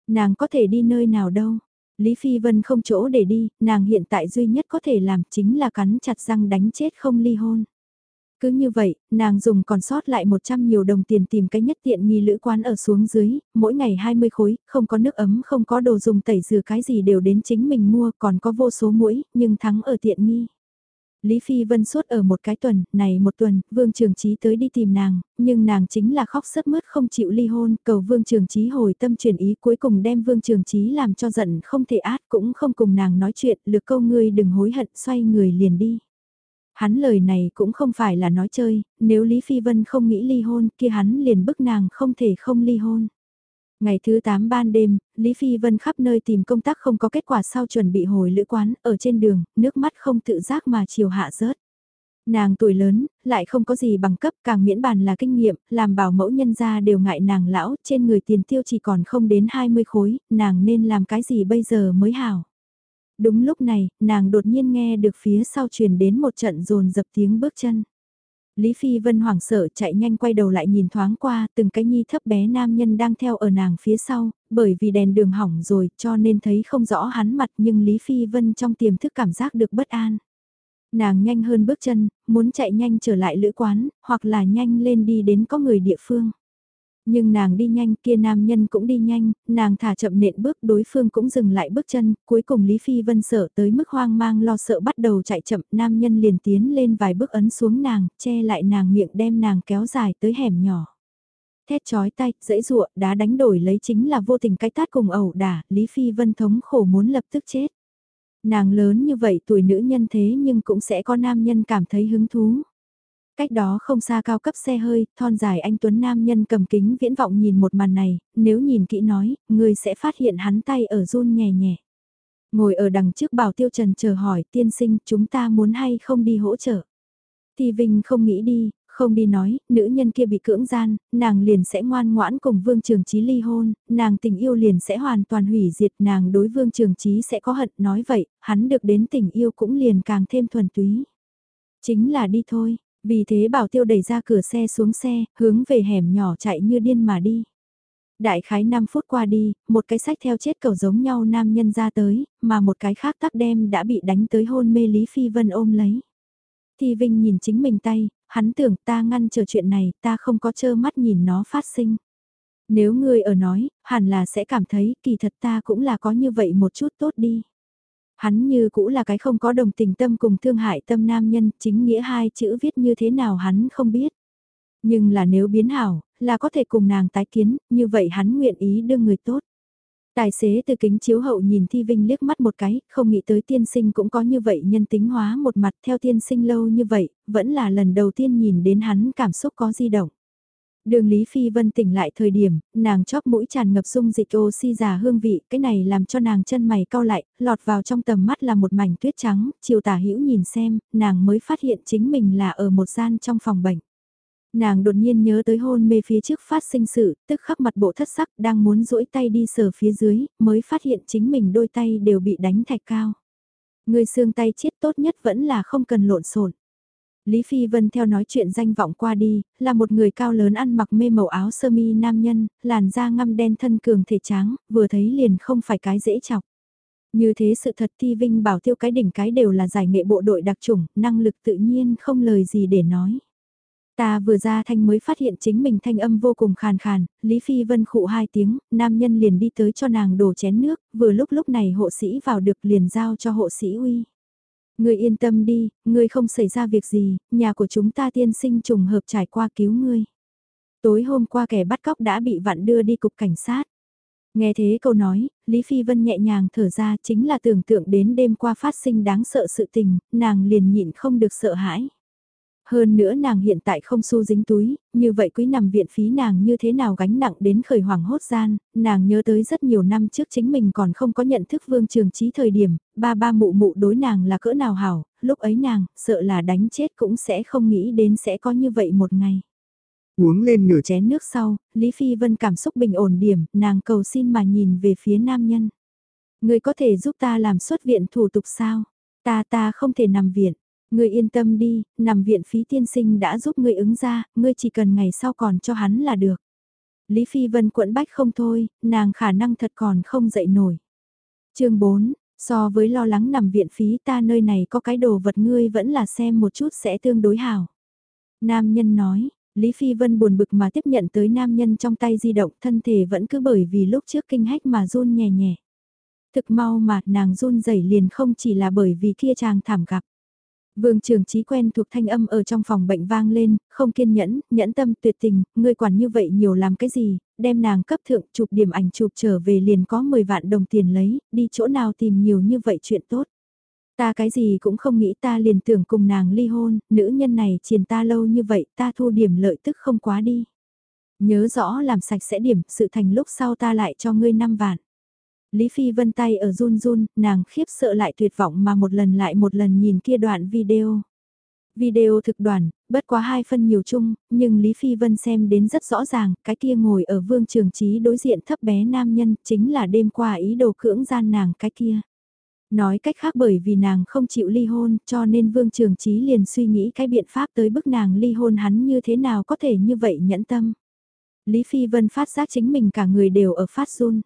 Nàng có thể đi nơi nào đâu? Lý Phi Vân không chỗ để đi, nàng hiện tại duy nhất có thể làm chính là cắn chặt răng đánh chết không ly hôn. Cứ như vậy, nàng dùng còn sót lại 100 nhiều đồng tiền tìm cái nhất tiện nghi lữ quán ở xuống dưới, mỗi ngày 20 khối, không có nước ấm, không có đồ dùng tẩy rửa cái gì đều đến chính mình mua, còn có vô số mũi, nhưng thắng ở tiện nghi. Lý Phi Vân suốt ở một cái tuần, này một tuần, Vương Trường Trí tới đi tìm nàng, nhưng nàng chính là khóc sớt mướt không chịu ly hôn, cầu Vương Trường Trí hồi tâm chuyển ý cuối cùng đem Vương Trường Trí làm cho giận không thể át cũng không cùng nàng nói chuyện, lược câu ngươi đừng hối hận xoay người liền đi. Hắn lời này cũng không phải là nói chơi, nếu Lý Phi Vân không nghĩ ly hôn kia hắn liền bức nàng không thể không ly hôn. Ngày thứ 8 ban đêm, Lý Phi Vân khắp nơi tìm công tác không có kết quả sau chuẩn bị hồi lữ quán, ở trên đường, nước mắt không tự giác mà chiều hạ rớt. Nàng tuổi lớn, lại không có gì bằng cấp càng miễn bàn là kinh nghiệm, làm bảo mẫu nhân gia đều ngại nàng lão, trên người tiền tiêu chỉ còn không đến 20 khối, nàng nên làm cái gì bây giờ mới hảo. Đúng lúc này, nàng đột nhiên nghe được phía sau truyền đến một trận rồn dập tiếng bước chân. Lý Phi Vân hoảng sợ chạy nhanh quay đầu lại nhìn thoáng qua, từng cái nhi thấp bé nam nhân đang theo ở nàng phía sau, bởi vì đèn đường hỏng rồi cho nên thấy không rõ hắn mặt nhưng Lý Phi Vân trong tiềm thức cảm giác được bất an. Nàng nhanh hơn bước chân, muốn chạy nhanh trở lại lữ quán, hoặc là nhanh lên đi đến có người địa phương. Nhưng nàng đi nhanh kia nam nhân cũng đi nhanh, nàng thả chậm nện bước đối phương cũng dừng lại bước chân, cuối cùng Lý Phi Vân sợ tới mức hoang mang lo sợ bắt đầu chạy chậm, nam nhân liền tiến lên vài bước ấn xuống nàng, che lại nàng miệng đem nàng kéo dài tới hẻm nhỏ. Thét chói tay, dãy ruộng, đá đánh đổi lấy chính là vô tình cái tát cùng ẩu đả, Lý Phi Vân thống khổ muốn lập tức chết. Nàng lớn như vậy tuổi nữ nhân thế nhưng cũng sẽ có nam nhân cảm thấy hứng thú. Cách đó không xa cao cấp xe hơi, thon dài anh Tuấn Nam nhân cầm kính viễn vọng nhìn một màn này, nếu nhìn kỹ nói, người sẽ phát hiện hắn tay ở run nhẹ nhẹ. Ngồi ở đằng trước bảo tiêu trần chờ hỏi tiên sinh chúng ta muốn hay không đi hỗ trợ. Thì Vinh không nghĩ đi, không đi nói, nữ nhân kia bị cưỡng gian, nàng liền sẽ ngoan ngoãn cùng Vương Trường Trí ly hôn, nàng tình yêu liền sẽ hoàn toàn hủy diệt, nàng đối Vương Trường Trí sẽ có hận, nói vậy, hắn được đến tình yêu cũng liền càng thêm thuần túy. Chính là đi thôi, vì thế bảo tiêu đẩy ra cửa xe xuống xe, hướng về hẻm nhỏ chạy như điên mà đi. Đại khái 5 phút qua đi, một cái sách theo chết cầu giống nhau nam nhân ra tới, mà một cái khác tắc đem đã bị đánh tới hôn mê Lý Phi Vân ôm lấy. thì Vinh nhìn chính mình tay, hắn tưởng ta ngăn chờ chuyện này, ta không có trơ mắt nhìn nó phát sinh. Nếu ngươi ở nói, hẳn là sẽ cảm thấy kỳ thật ta cũng là có như vậy một chút tốt đi. Hắn như cũ là cái không có đồng tình tâm cùng thương hại tâm nam nhân, chính nghĩa hai chữ viết như thế nào hắn không biết. Nhưng là nếu biến hảo, là có thể cùng nàng tái kiến, như vậy hắn nguyện ý đương người tốt. Tài xế từ kính chiếu hậu nhìn Thi Vinh liếc mắt một cái, không nghĩ tới tiên sinh cũng có như vậy nhân tính hóa một mặt theo tiên sinh lâu như vậy, vẫn là lần đầu tiên nhìn đến hắn cảm xúc có di động. Đường Lý Phi Vân tỉnh lại thời điểm, nàng chóp mũi tràn ngập dung dịch oxy già hương vị, cái này làm cho nàng chân mày cau lại, lọt vào trong tầm mắt là một mảnh tuyết trắng, chiều tả hữu nhìn xem, nàng mới phát hiện chính mình là ở một gian trong phòng bệnh. Nàng đột nhiên nhớ tới hôn mê phía trước phát sinh sự, tức khắc mặt bộ thất sắc đang muốn duỗi tay đi sờ phía dưới, mới phát hiện chính mình đôi tay đều bị đánh thạch cao. Người xương tay chết tốt nhất vẫn là không cần lộn xộn. Lý Phi Vân theo nói chuyện danh vọng qua đi, là một người cao lớn ăn mặc mê màu áo sơ mi nam nhân, làn da ngăm đen thân cường thể trắng, vừa thấy liền không phải cái dễ chọc. Như thế sự thật Thi Vinh bảo tiêu cái đỉnh cái đều là giải nghệ bộ đội đặc chủng, năng lực tự nhiên không lời gì để nói. Ta vừa ra thanh mới phát hiện chính mình thanh âm vô cùng khàn khàn, Lý Phi Vân khụ hai tiếng, nam nhân liền đi tới cho nàng đổ chén nước, vừa lúc lúc này hộ sĩ vào được liền giao cho hộ sĩ uy. Ngươi yên tâm đi, ngươi không xảy ra việc gì, nhà của chúng ta tiên sinh trùng hợp trải qua cứu ngươi. Tối hôm qua kẻ bắt cóc đã bị vặn đưa đi cục cảnh sát. Nghe thế câu nói, Lý Phi Vân nhẹ nhàng thở ra chính là tưởng tượng đến đêm qua phát sinh đáng sợ sự tình, nàng liền nhịn không được sợ hãi. Hơn nữa nàng hiện tại không xu dính túi, như vậy quý nằm viện phí nàng như thế nào gánh nặng đến khởi hoàng hốt gian, nàng nhớ tới rất nhiều năm trước chính mình còn không có nhận thức vương trường trí thời điểm, ba ba mụ mụ đối nàng là cỡ nào hảo, lúc ấy nàng, sợ là đánh chết cũng sẽ không nghĩ đến sẽ có như vậy một ngày. Uống lên nửa chén nước sau, Lý Phi Vân cảm xúc bình ổn điểm, nàng cầu xin mà nhìn về phía nam nhân. Người có thể giúp ta làm xuất viện thủ tục sao? Ta ta không thể nằm viện. Ngươi yên tâm đi, nằm viện phí tiên sinh đã giúp ngươi ứng ra, ngươi chỉ cần ngày sau còn cho hắn là được. Lý Phi Vân quẫn bách không thôi, nàng khả năng thật còn không dậy nổi. chương 4, so với lo lắng nằm viện phí ta nơi này có cái đồ vật ngươi vẫn là xem một chút sẽ tương đối hảo. Nam nhân nói, Lý Phi Vân buồn bực mà tiếp nhận tới nam nhân trong tay di động thân thể vẫn cứ bởi vì lúc trước kinh hách mà run nhẹ nhẹ. Thực mau mà nàng run rẩy liền không chỉ là bởi vì kia chàng thảm gặp. Vương Trường Chí quen thuộc thanh âm ở trong phòng bệnh vang lên, không kiên nhẫn, nhẫn tâm tuyệt tình, ngươi quản như vậy nhiều làm cái gì, đem nàng cấp thượng chụp điểm ảnh chụp trở về liền có 10 vạn đồng tiền lấy, đi chỗ nào tìm nhiều như vậy chuyện tốt. Ta cái gì cũng không nghĩ ta liền tưởng cùng nàng ly hôn, nữ nhân này triền ta lâu như vậy ta thu điểm lợi tức không quá đi. Nhớ rõ làm sạch sẽ điểm, sự thành lúc sau ta lại cho ngươi 5 vạn. Lý Phi Vân tay ở run run, nàng khiếp sợ lại tuyệt vọng mà một lần lại một lần nhìn kia đoạn video. Video thực đoàn, bất quá hai phân nhiều chung, nhưng Lý Phi Vân xem đến rất rõ ràng, cái kia ngồi ở vương trường trí đối diện thấp bé nam nhân chính là đêm qua ý đồ cưỡng gian nàng cái kia. Nói cách khác bởi vì nàng không chịu ly hôn cho nên vương trường trí liền suy nghĩ cái biện pháp tới bức nàng ly hôn hắn như thế nào có thể như vậy nhẫn tâm. Lý Phi Vân phát giác chính mình cả người đều ở phát run.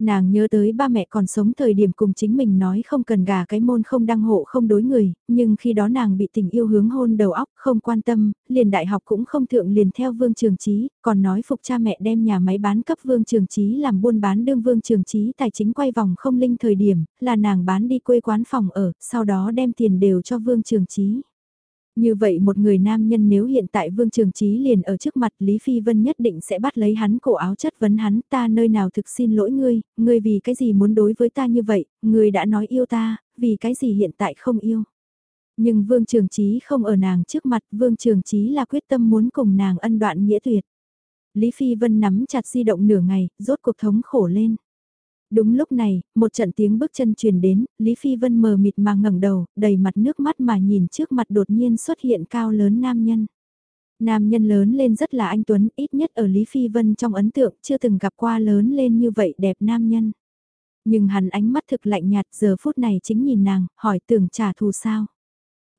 Nàng nhớ tới ba mẹ còn sống thời điểm cùng chính mình nói không cần gà cái môn không đăng hộ không đối người, nhưng khi đó nàng bị tình yêu hướng hôn đầu óc không quan tâm, liền đại học cũng không thượng liền theo Vương Trường Trí, còn nói phục cha mẹ đem nhà máy bán cấp Vương Trường Trí làm buôn bán đương Vương Trường Trí tài chính quay vòng không linh thời điểm, là nàng bán đi quê quán phòng ở, sau đó đem tiền đều cho Vương Trường Trí. Như vậy một người nam nhân nếu hiện tại Vương Trường Trí liền ở trước mặt Lý Phi Vân nhất định sẽ bắt lấy hắn cổ áo chất vấn hắn ta nơi nào thực xin lỗi ngươi, ngươi vì cái gì muốn đối với ta như vậy, ngươi đã nói yêu ta, vì cái gì hiện tại không yêu. Nhưng Vương Trường Trí không ở nàng trước mặt, Vương Trường Trí là quyết tâm muốn cùng nàng ân đoạn nghĩa tuyệt. Lý Phi Vân nắm chặt di động nửa ngày, rốt cuộc thống khổ lên. Đúng lúc này, một trận tiếng bước chân truyền đến, Lý Phi Vân mờ mịt mà ngẩng đầu, đầy mặt nước mắt mà nhìn trước mặt đột nhiên xuất hiện cao lớn nam nhân. Nam nhân lớn lên rất là anh Tuấn, ít nhất ở Lý Phi Vân trong ấn tượng chưa từng gặp qua lớn lên như vậy đẹp nam nhân. Nhưng hắn ánh mắt thực lạnh nhạt giờ phút này chính nhìn nàng, hỏi tưởng trả thù sao.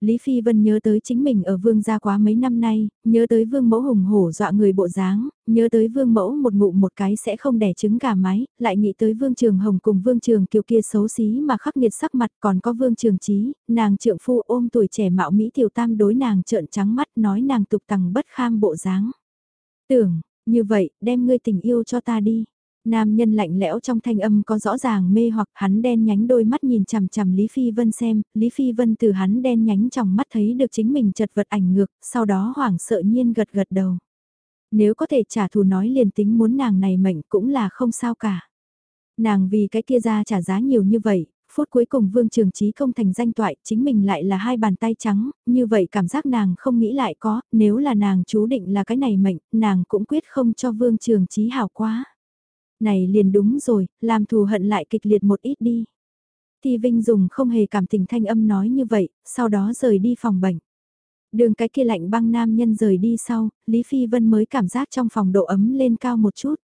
Lý Phi Vân nhớ tới chính mình ở vương gia quá mấy năm nay, nhớ tới vương mẫu hùng hổ dọa người bộ dáng, nhớ tới vương mẫu một ngụ một cái sẽ không đẻ trứng cả mái, lại nghĩ tới vương trường hồng cùng vương trường kiều kia xấu xí mà khắc nghiệt sắc mặt còn có vương trường trí, nàng trượng phu ôm tuổi trẻ mạo Mỹ tiểu tam đối nàng trợn trắng mắt nói nàng tục tằng bất kham bộ dáng. Tưởng, như vậy, đem ngươi tình yêu cho ta đi. Nam nhân lạnh lẽo trong thanh âm có rõ ràng mê hoặc hắn đen nhánh đôi mắt nhìn chằm chằm Lý Phi Vân xem, Lý Phi Vân từ hắn đen nhánh trong mắt thấy được chính mình chật vật ảnh ngược, sau đó hoảng sợ nhiên gật gật đầu. Nếu có thể trả thù nói liền tính muốn nàng này mệnh cũng là không sao cả. Nàng vì cái kia ra trả giá nhiều như vậy, phút cuối cùng Vương Trường Trí công thành danh toại, chính mình lại là hai bàn tay trắng, như vậy cảm giác nàng không nghĩ lại có, nếu là nàng chú định là cái này mệnh, nàng cũng quyết không cho Vương Trường Trí hảo quá. Này liền đúng rồi, làm thù hận lại kịch liệt một ít đi. Thi Vinh dùng không hề cảm tình thanh âm nói như vậy, sau đó rời đi phòng bệnh. Đường cái kia lạnh băng nam nhân rời đi sau, Lý Phi Vân mới cảm giác trong phòng độ ấm lên cao một chút.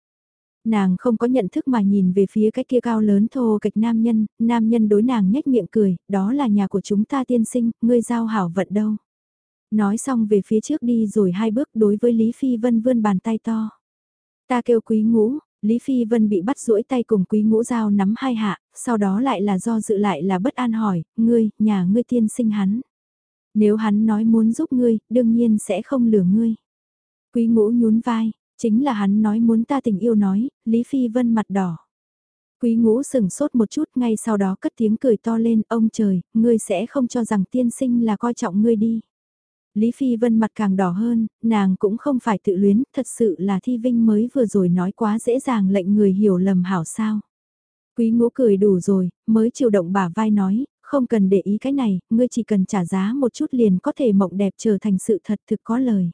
Nàng không có nhận thức mà nhìn về phía cái kia cao lớn thô kịch nam nhân, nam nhân đối nàng nhếch miệng cười, đó là nhà của chúng ta tiên sinh, ngươi giao hảo vận đâu. Nói xong về phía trước đi rồi hai bước đối với Lý Phi Vân vươn bàn tay to. Ta kêu quý ngũ, Lý Phi Vân bị bắt duỗi tay cùng quý ngũ dao nắm hai hạ, sau đó lại là do dự lại là bất an hỏi, ngươi, nhà ngươi tiên sinh hắn. Nếu hắn nói muốn giúp ngươi, đương nhiên sẽ không lừa ngươi. Quý ngũ nhún vai, chính là hắn nói muốn ta tình yêu nói, Lý Phi Vân mặt đỏ. Quý ngũ sừng sốt một chút ngay sau đó cất tiếng cười to lên, ông trời, ngươi sẽ không cho rằng tiên sinh là coi trọng ngươi đi. Lý Phi Vân mặt càng đỏ hơn, nàng cũng không phải tự luyến, thật sự là Thi Vinh mới vừa rồi nói quá dễ dàng lệnh người hiểu lầm hảo sao. Quý ngũ cười đủ rồi, mới chịu động bả vai nói, không cần để ý cái này, ngươi chỉ cần trả giá một chút liền có thể mộng đẹp trở thành sự thật thực có lời.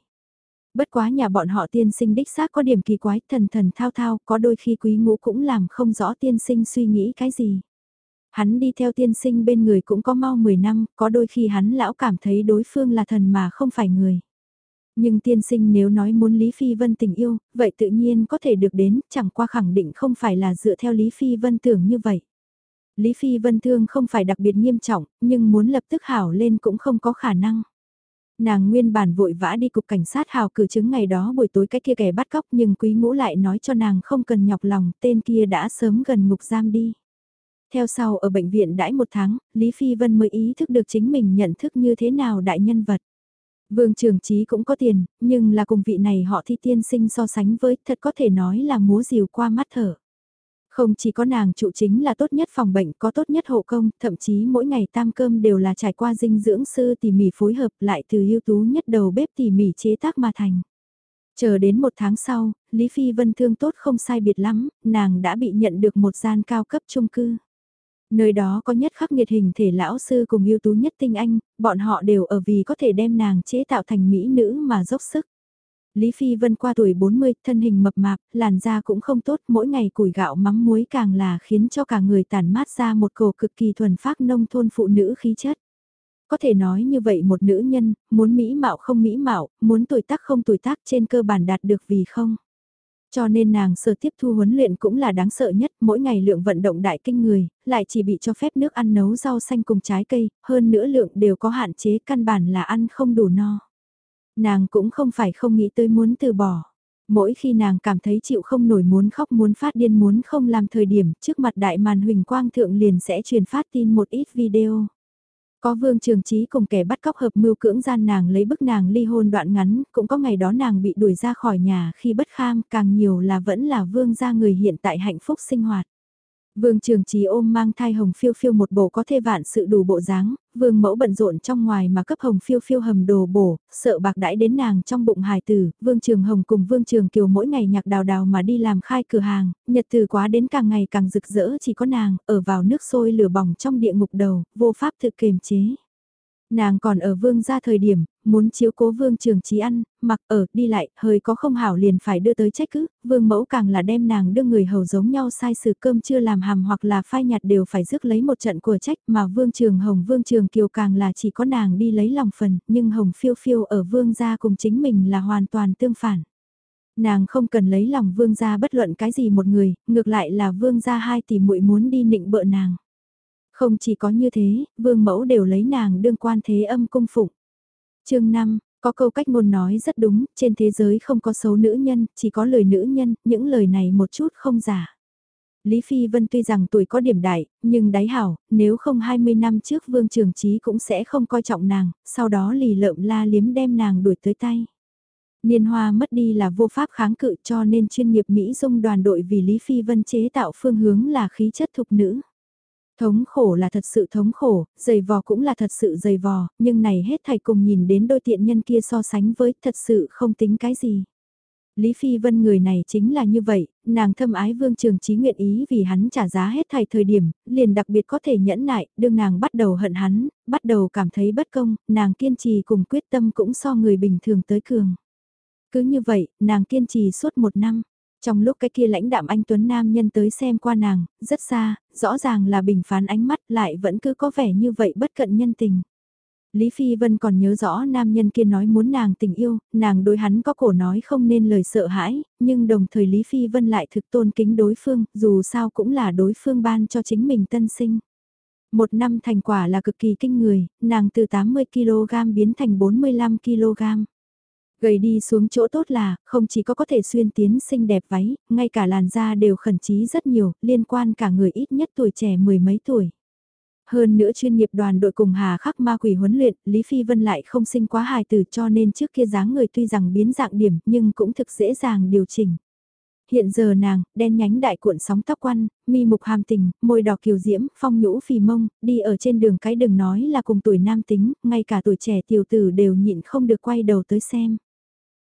Bất quá nhà bọn họ tiên sinh đích xác có điểm kỳ quái, thần thần thao thao, có đôi khi quý ngũ cũng làm không rõ tiên sinh suy nghĩ cái gì. Hắn đi theo tiên sinh bên người cũng có mau 10 năm, có đôi khi hắn lão cảm thấy đối phương là thần mà không phải người. Nhưng tiên sinh nếu nói muốn Lý Phi Vân tình yêu, vậy tự nhiên có thể được đến, chẳng qua khẳng định không phải là dựa theo Lý Phi Vân tưởng như vậy. Lý Phi Vân thương không phải đặc biệt nghiêm trọng, nhưng muốn lập tức hảo lên cũng không có khả năng. Nàng nguyên bản vội vã đi cục cảnh sát hào cử chứng ngày đó buổi tối cái kia kẻ bắt cóc nhưng quý ngũ lại nói cho nàng không cần nhọc lòng, tên kia đã sớm gần ngục giam đi. Theo sau ở bệnh viện đãi một tháng, Lý Phi Vân mới ý thức được chính mình nhận thức như thế nào đại nhân vật. Vương Trường Trí cũng có tiền, nhưng là cùng vị này họ thi tiên sinh so sánh với thật có thể nói là múa rìu qua mắt thở. Không chỉ có nàng trụ chính là tốt nhất phòng bệnh, có tốt nhất hộ công, thậm chí mỗi ngày tam cơm đều là trải qua dinh dưỡng sư tỉ mỉ phối hợp lại từ ưu tú nhất đầu bếp tỉ mỉ chế tác mà thành. Chờ đến một tháng sau, Lý Phi Vân thương tốt không sai biệt lắm, nàng đã bị nhận được một gian cao cấp chung cư. Nơi đó có nhất khắc nghiệt hình thể lão sư cùng ưu tú nhất tinh anh, bọn họ đều ở vì có thể đem nàng chế tạo thành mỹ nữ mà dốc sức. Lý Phi Vân qua tuổi 40, thân hình mập mạp, làn da cũng không tốt, mỗi ngày củi gạo mắm muối càng là khiến cho cả người tàn mát ra một cổ cực kỳ thuần phác nông thôn phụ nữ khí chất. Có thể nói như vậy một nữ nhân, muốn mỹ mạo không mỹ mạo, muốn tuổi tác không tuổi tác trên cơ bản đạt được vì không. Cho nên nàng sở tiếp thu huấn luyện cũng là đáng sợ nhất, mỗi ngày lượng vận động đại kinh người, lại chỉ bị cho phép nước ăn nấu rau xanh cùng trái cây, hơn nữa lượng đều có hạn chế căn bản là ăn không đủ no. Nàng cũng không phải không nghĩ tới muốn từ bỏ. Mỗi khi nàng cảm thấy chịu không nổi muốn khóc muốn phát điên muốn không làm thời điểm trước mặt đại màn huỳnh quang thượng liền sẽ truyền phát tin một ít video. Có vương trường trí cùng kẻ bắt cóc hợp mưu cưỡng gian nàng lấy bức nàng ly hôn đoạn ngắn, cũng có ngày đó nàng bị đuổi ra khỏi nhà khi bất kham, càng nhiều là vẫn là vương gia người hiện tại hạnh phúc sinh hoạt. Vương Trường Trí ôm mang thai hồng phiêu phiêu một bộ có thê vạn sự đủ bộ dáng, vương mẫu bận rộn trong ngoài mà cấp hồng phiêu phiêu hầm đồ bổ, sợ bạc đãi đến nàng trong bụng hài tử, vương trường hồng cùng vương trường kiều mỗi ngày nhạc đào đào mà đi làm khai cửa hàng, nhật từ quá đến càng ngày càng rực rỡ chỉ có nàng, ở vào nước sôi lửa bỏng trong địa ngục đầu, vô pháp thực kiềm chế. Nàng còn ở vương gia thời điểm, muốn chiếu cố vương trường trí ăn, mặc ở, đi lại, hơi có không hảo liền phải đưa tới trách cứ, vương mẫu càng là đem nàng đưa người hầu giống nhau sai sự cơm chưa làm hàm hoặc là phai nhạt đều phải rước lấy một trận của trách mà vương trường hồng vương trường kiều càng là chỉ có nàng đi lấy lòng phần, nhưng hồng phiêu phiêu ở vương gia cùng chính mình là hoàn toàn tương phản. Nàng không cần lấy lòng vương gia bất luận cái gì một người, ngược lại là vương gia hai tỷ muội muốn đi nịnh bợ nàng. Không chỉ có như thế, vương mẫu đều lấy nàng đương quan thế âm cung phụng. chương 5, có câu cách ngôn nói rất đúng, trên thế giới không có xấu nữ nhân, chỉ có lời nữ nhân, những lời này một chút không giả. Lý Phi Vân tuy rằng tuổi có điểm đại, nhưng đáy hảo, nếu không 20 năm trước Vương Trường Trí cũng sẽ không coi trọng nàng, sau đó lì lợm la liếm đem nàng đuổi tới tay. Niên hoa mất đi là vô pháp kháng cự cho nên chuyên nghiệp Mỹ dung đoàn đội vì Lý Phi Vân chế tạo phương hướng là khí chất thục nữ. Thống khổ là thật sự thống khổ, dày vò cũng là thật sự dày vò, nhưng này hết thầy cùng nhìn đến đôi tiện nhân kia so sánh với thật sự không tính cái gì. Lý Phi Vân người này chính là như vậy, nàng thâm ái vương trường trí nguyện ý vì hắn trả giá hết thảy thời điểm, liền đặc biệt có thể nhẫn nại, đương nàng bắt đầu hận hắn, bắt đầu cảm thấy bất công, nàng kiên trì cùng quyết tâm cũng so người bình thường tới cường. Cứ như vậy, nàng kiên trì suốt một năm. Trong lúc cái kia lãnh đạm anh Tuấn Nam nhân tới xem qua nàng, rất xa, rõ ràng là bình phán ánh mắt lại vẫn cứ có vẻ như vậy bất cận nhân tình. Lý Phi Vân còn nhớ rõ nam nhân kia nói muốn nàng tình yêu, nàng đối hắn có cổ nói không nên lời sợ hãi, nhưng đồng thời Lý Phi Vân lại thực tôn kính đối phương, dù sao cũng là đối phương ban cho chính mình tân sinh. Một năm thành quả là cực kỳ kinh người, nàng từ 80kg biến thành 45kg. Gầy đi xuống chỗ tốt là, không chỉ có có thể xuyên tiến xinh đẹp váy, ngay cả làn da đều khẩn trí rất nhiều, liên quan cả người ít nhất tuổi trẻ mười mấy tuổi. Hơn nữa chuyên nghiệp đoàn đội cùng hà khắc ma quỷ huấn luyện, Lý Phi Vân lại không sinh quá hài tử cho nên trước kia dáng người tuy rằng biến dạng điểm nhưng cũng thực dễ dàng điều chỉnh. Hiện giờ nàng, đen nhánh đại cuộn sóng tóc quăn, mi mục hàm tình, môi đỏ kiều diễm, phong nhũ phì mông, đi ở trên đường cái đừng nói là cùng tuổi nam tính, ngay cả tuổi trẻ tiểu tử đều nhịn không được quay đầu tới xem.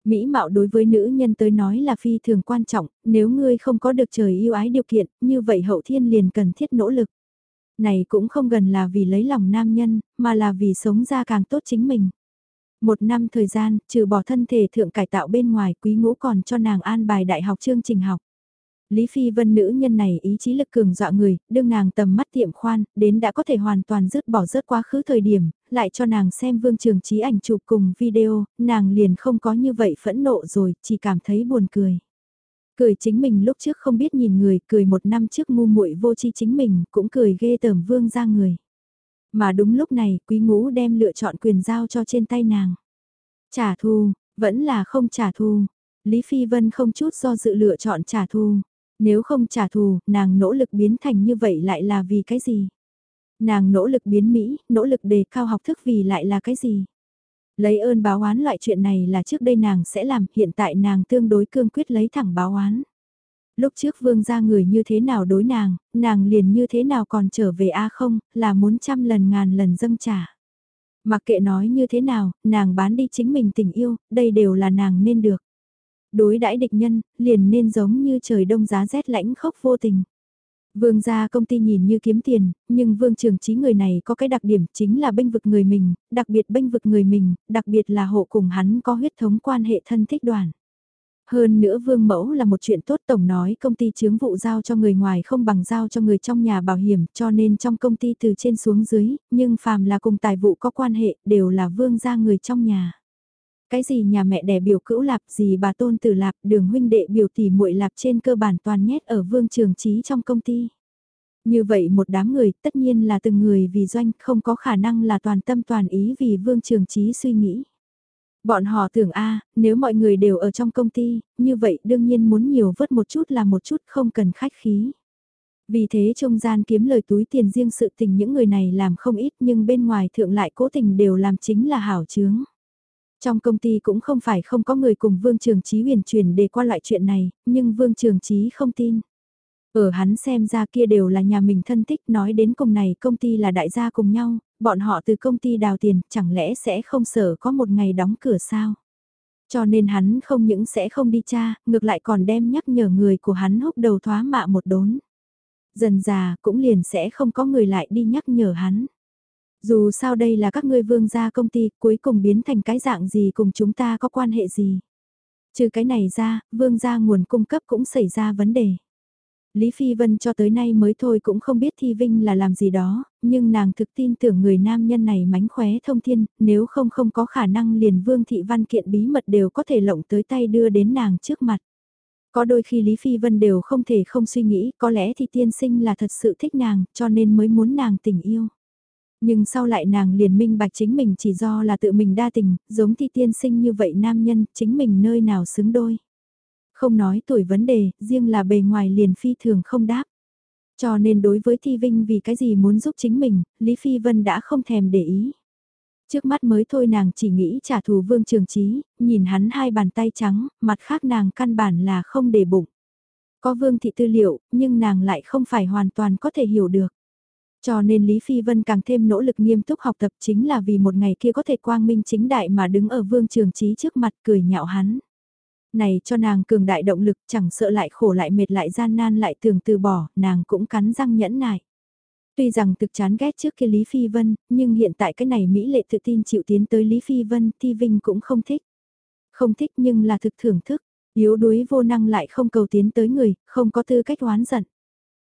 Mỹ mạo đối với nữ nhân tới nói là phi thường quan trọng, nếu ngươi không có được trời yêu ái điều kiện, như vậy hậu thiên liền cần thiết nỗ lực. Này cũng không gần là vì lấy lòng nam nhân, mà là vì sống ra càng tốt chính mình. Một năm thời gian, trừ bỏ thân thể thượng cải tạo bên ngoài quý ngũ còn cho nàng an bài đại học chương trình học. Lý Phi Vân nữ nhân này ý chí lực cường dọa người, đương nàng tầm mắt tiệm khoan, đến đã có thể hoàn toàn dứt bỏ rớt quá khứ thời điểm, lại cho nàng xem vương trường trí ảnh chụp cùng video, nàng liền không có như vậy phẫn nộ rồi, chỉ cảm thấy buồn cười. Cười chính mình lúc trước không biết nhìn người, cười một năm trước ngu muội vô chi chính mình, cũng cười ghê tởm vương ra người. Mà đúng lúc này, quý ngũ đem lựa chọn quyền giao cho trên tay nàng. Trả thù, vẫn là không trả thù. Lý Phi Vân không chút do dự lựa chọn trả thù. Nếu không trả thù, nàng nỗ lực biến thành như vậy lại là vì cái gì? Nàng nỗ lực biến Mỹ, nỗ lực đề cao học thức vì lại là cái gì? Lấy ơn báo oán loại chuyện này là trước đây nàng sẽ làm, hiện tại nàng tương đối cương quyết lấy thẳng báo oán. Lúc trước vương gia người như thế nào đối nàng, nàng liền như thế nào còn trở về A không, là muốn trăm lần ngàn lần dâng trả. Mặc kệ nói như thế nào, nàng bán đi chính mình tình yêu, đây đều là nàng nên được đối đãi địch nhân, liền nên giống như trời đông giá rét lãnh khốc vô tình. Vương gia công ty nhìn như kiếm tiền, nhưng vương trường trí người này có cái đặc điểm chính là bênh vực người mình, đặc biệt bênh vực người mình, đặc biệt là hộ cùng hắn có huyết thống quan hệ thân thích đoàn. Hơn nữa vương mẫu là một chuyện tốt tổng nói công ty chướng vụ giao cho người ngoài không bằng giao cho người trong nhà bảo hiểm cho nên trong công ty từ trên xuống dưới, nhưng phàm là cùng tài vụ có quan hệ đều là vương gia người trong nhà. Cái gì nhà mẹ đẻ biểu cữu lạp gì bà tôn tử lạp đường huynh đệ biểu tỷ muội lạp trên cơ bản toàn nhét ở vương trường trí trong công ty. Như vậy một đám người tất nhiên là từng người vì doanh không có khả năng là toàn tâm toàn ý vì vương trường trí suy nghĩ. Bọn họ tưởng a nếu mọi người đều ở trong công ty, như vậy đương nhiên muốn nhiều vớt một chút là một chút không cần khách khí. Vì thế trung gian kiếm lời túi tiền riêng sự tình những người này làm không ít nhưng bên ngoài thượng lại cố tình đều làm chính là hảo chướng. Trong công ty cũng không phải không có người cùng Vương Trường Trí huyền truyền để qua lại chuyện này, nhưng Vương Trường Trí không tin. Ở hắn xem ra kia đều là nhà mình thân thích nói đến cùng này công ty là đại gia cùng nhau, bọn họ từ công ty đào tiền chẳng lẽ sẽ không sợ có một ngày đóng cửa sao? Cho nên hắn không những sẽ không đi cha, ngược lại còn đem nhắc nhở người của hắn húc đầu thoá mạ một đốn. Dần già cũng liền sẽ không có người lại đi nhắc nhở hắn. Dù sao đây là các ngươi vương gia công ty cuối cùng biến thành cái dạng gì cùng chúng ta có quan hệ gì. Trừ cái này ra, vương gia nguồn cung cấp cũng xảy ra vấn đề. Lý Phi Vân cho tới nay mới thôi cũng không biết Thi Vinh là làm gì đó, nhưng nàng thực tin tưởng người nam nhân này mánh khóe thông thiên, nếu không không có khả năng liền Vương Thị Văn kiện bí mật đều có thể lộng tới tay đưa đến nàng trước mặt. Có đôi khi Lý Phi Vân đều không thể không suy nghĩ, có lẽ thì tiên sinh là thật sự thích nàng, cho nên mới muốn nàng tình yêu. Nhưng sau lại nàng liền minh bạch chính mình chỉ do là tự mình đa tình, giống thi tiên sinh như vậy nam nhân, chính mình nơi nào xứng đôi. Không nói tuổi vấn đề, riêng là bề ngoài liền phi thường không đáp. Cho nên đối với Thi Vinh vì cái gì muốn giúp chính mình, Lý Phi Vân đã không thèm để ý. Trước mắt mới thôi nàng chỉ nghĩ trả thù Vương Trường Trí, nhìn hắn hai bàn tay trắng, mặt khác nàng căn bản là không để bụng. Có Vương Thị tư liệu, nhưng nàng lại không phải hoàn toàn có thể hiểu được. Cho nên Lý Phi Vân càng thêm nỗ lực nghiêm túc học tập chính là vì một ngày kia có thể quang minh chính đại mà đứng ở Vương Trường Trí trước mặt cười nhạo hắn này cho nàng cường đại động lực chẳng sợ lại khổ lại mệt lại gian nan lại thường từ bỏ, nàng cũng cắn răng nhẫn nại. Tuy rằng thực chán ghét trước kia Lý Phi Vân, nhưng hiện tại cái này Mỹ lệ tự tin chịu tiến tới Lý Phi Vân, Thi Vinh cũng không thích. Không thích nhưng là thực thưởng thức, yếu đuối vô năng lại không cầu tiến tới người, không có tư cách oán giận.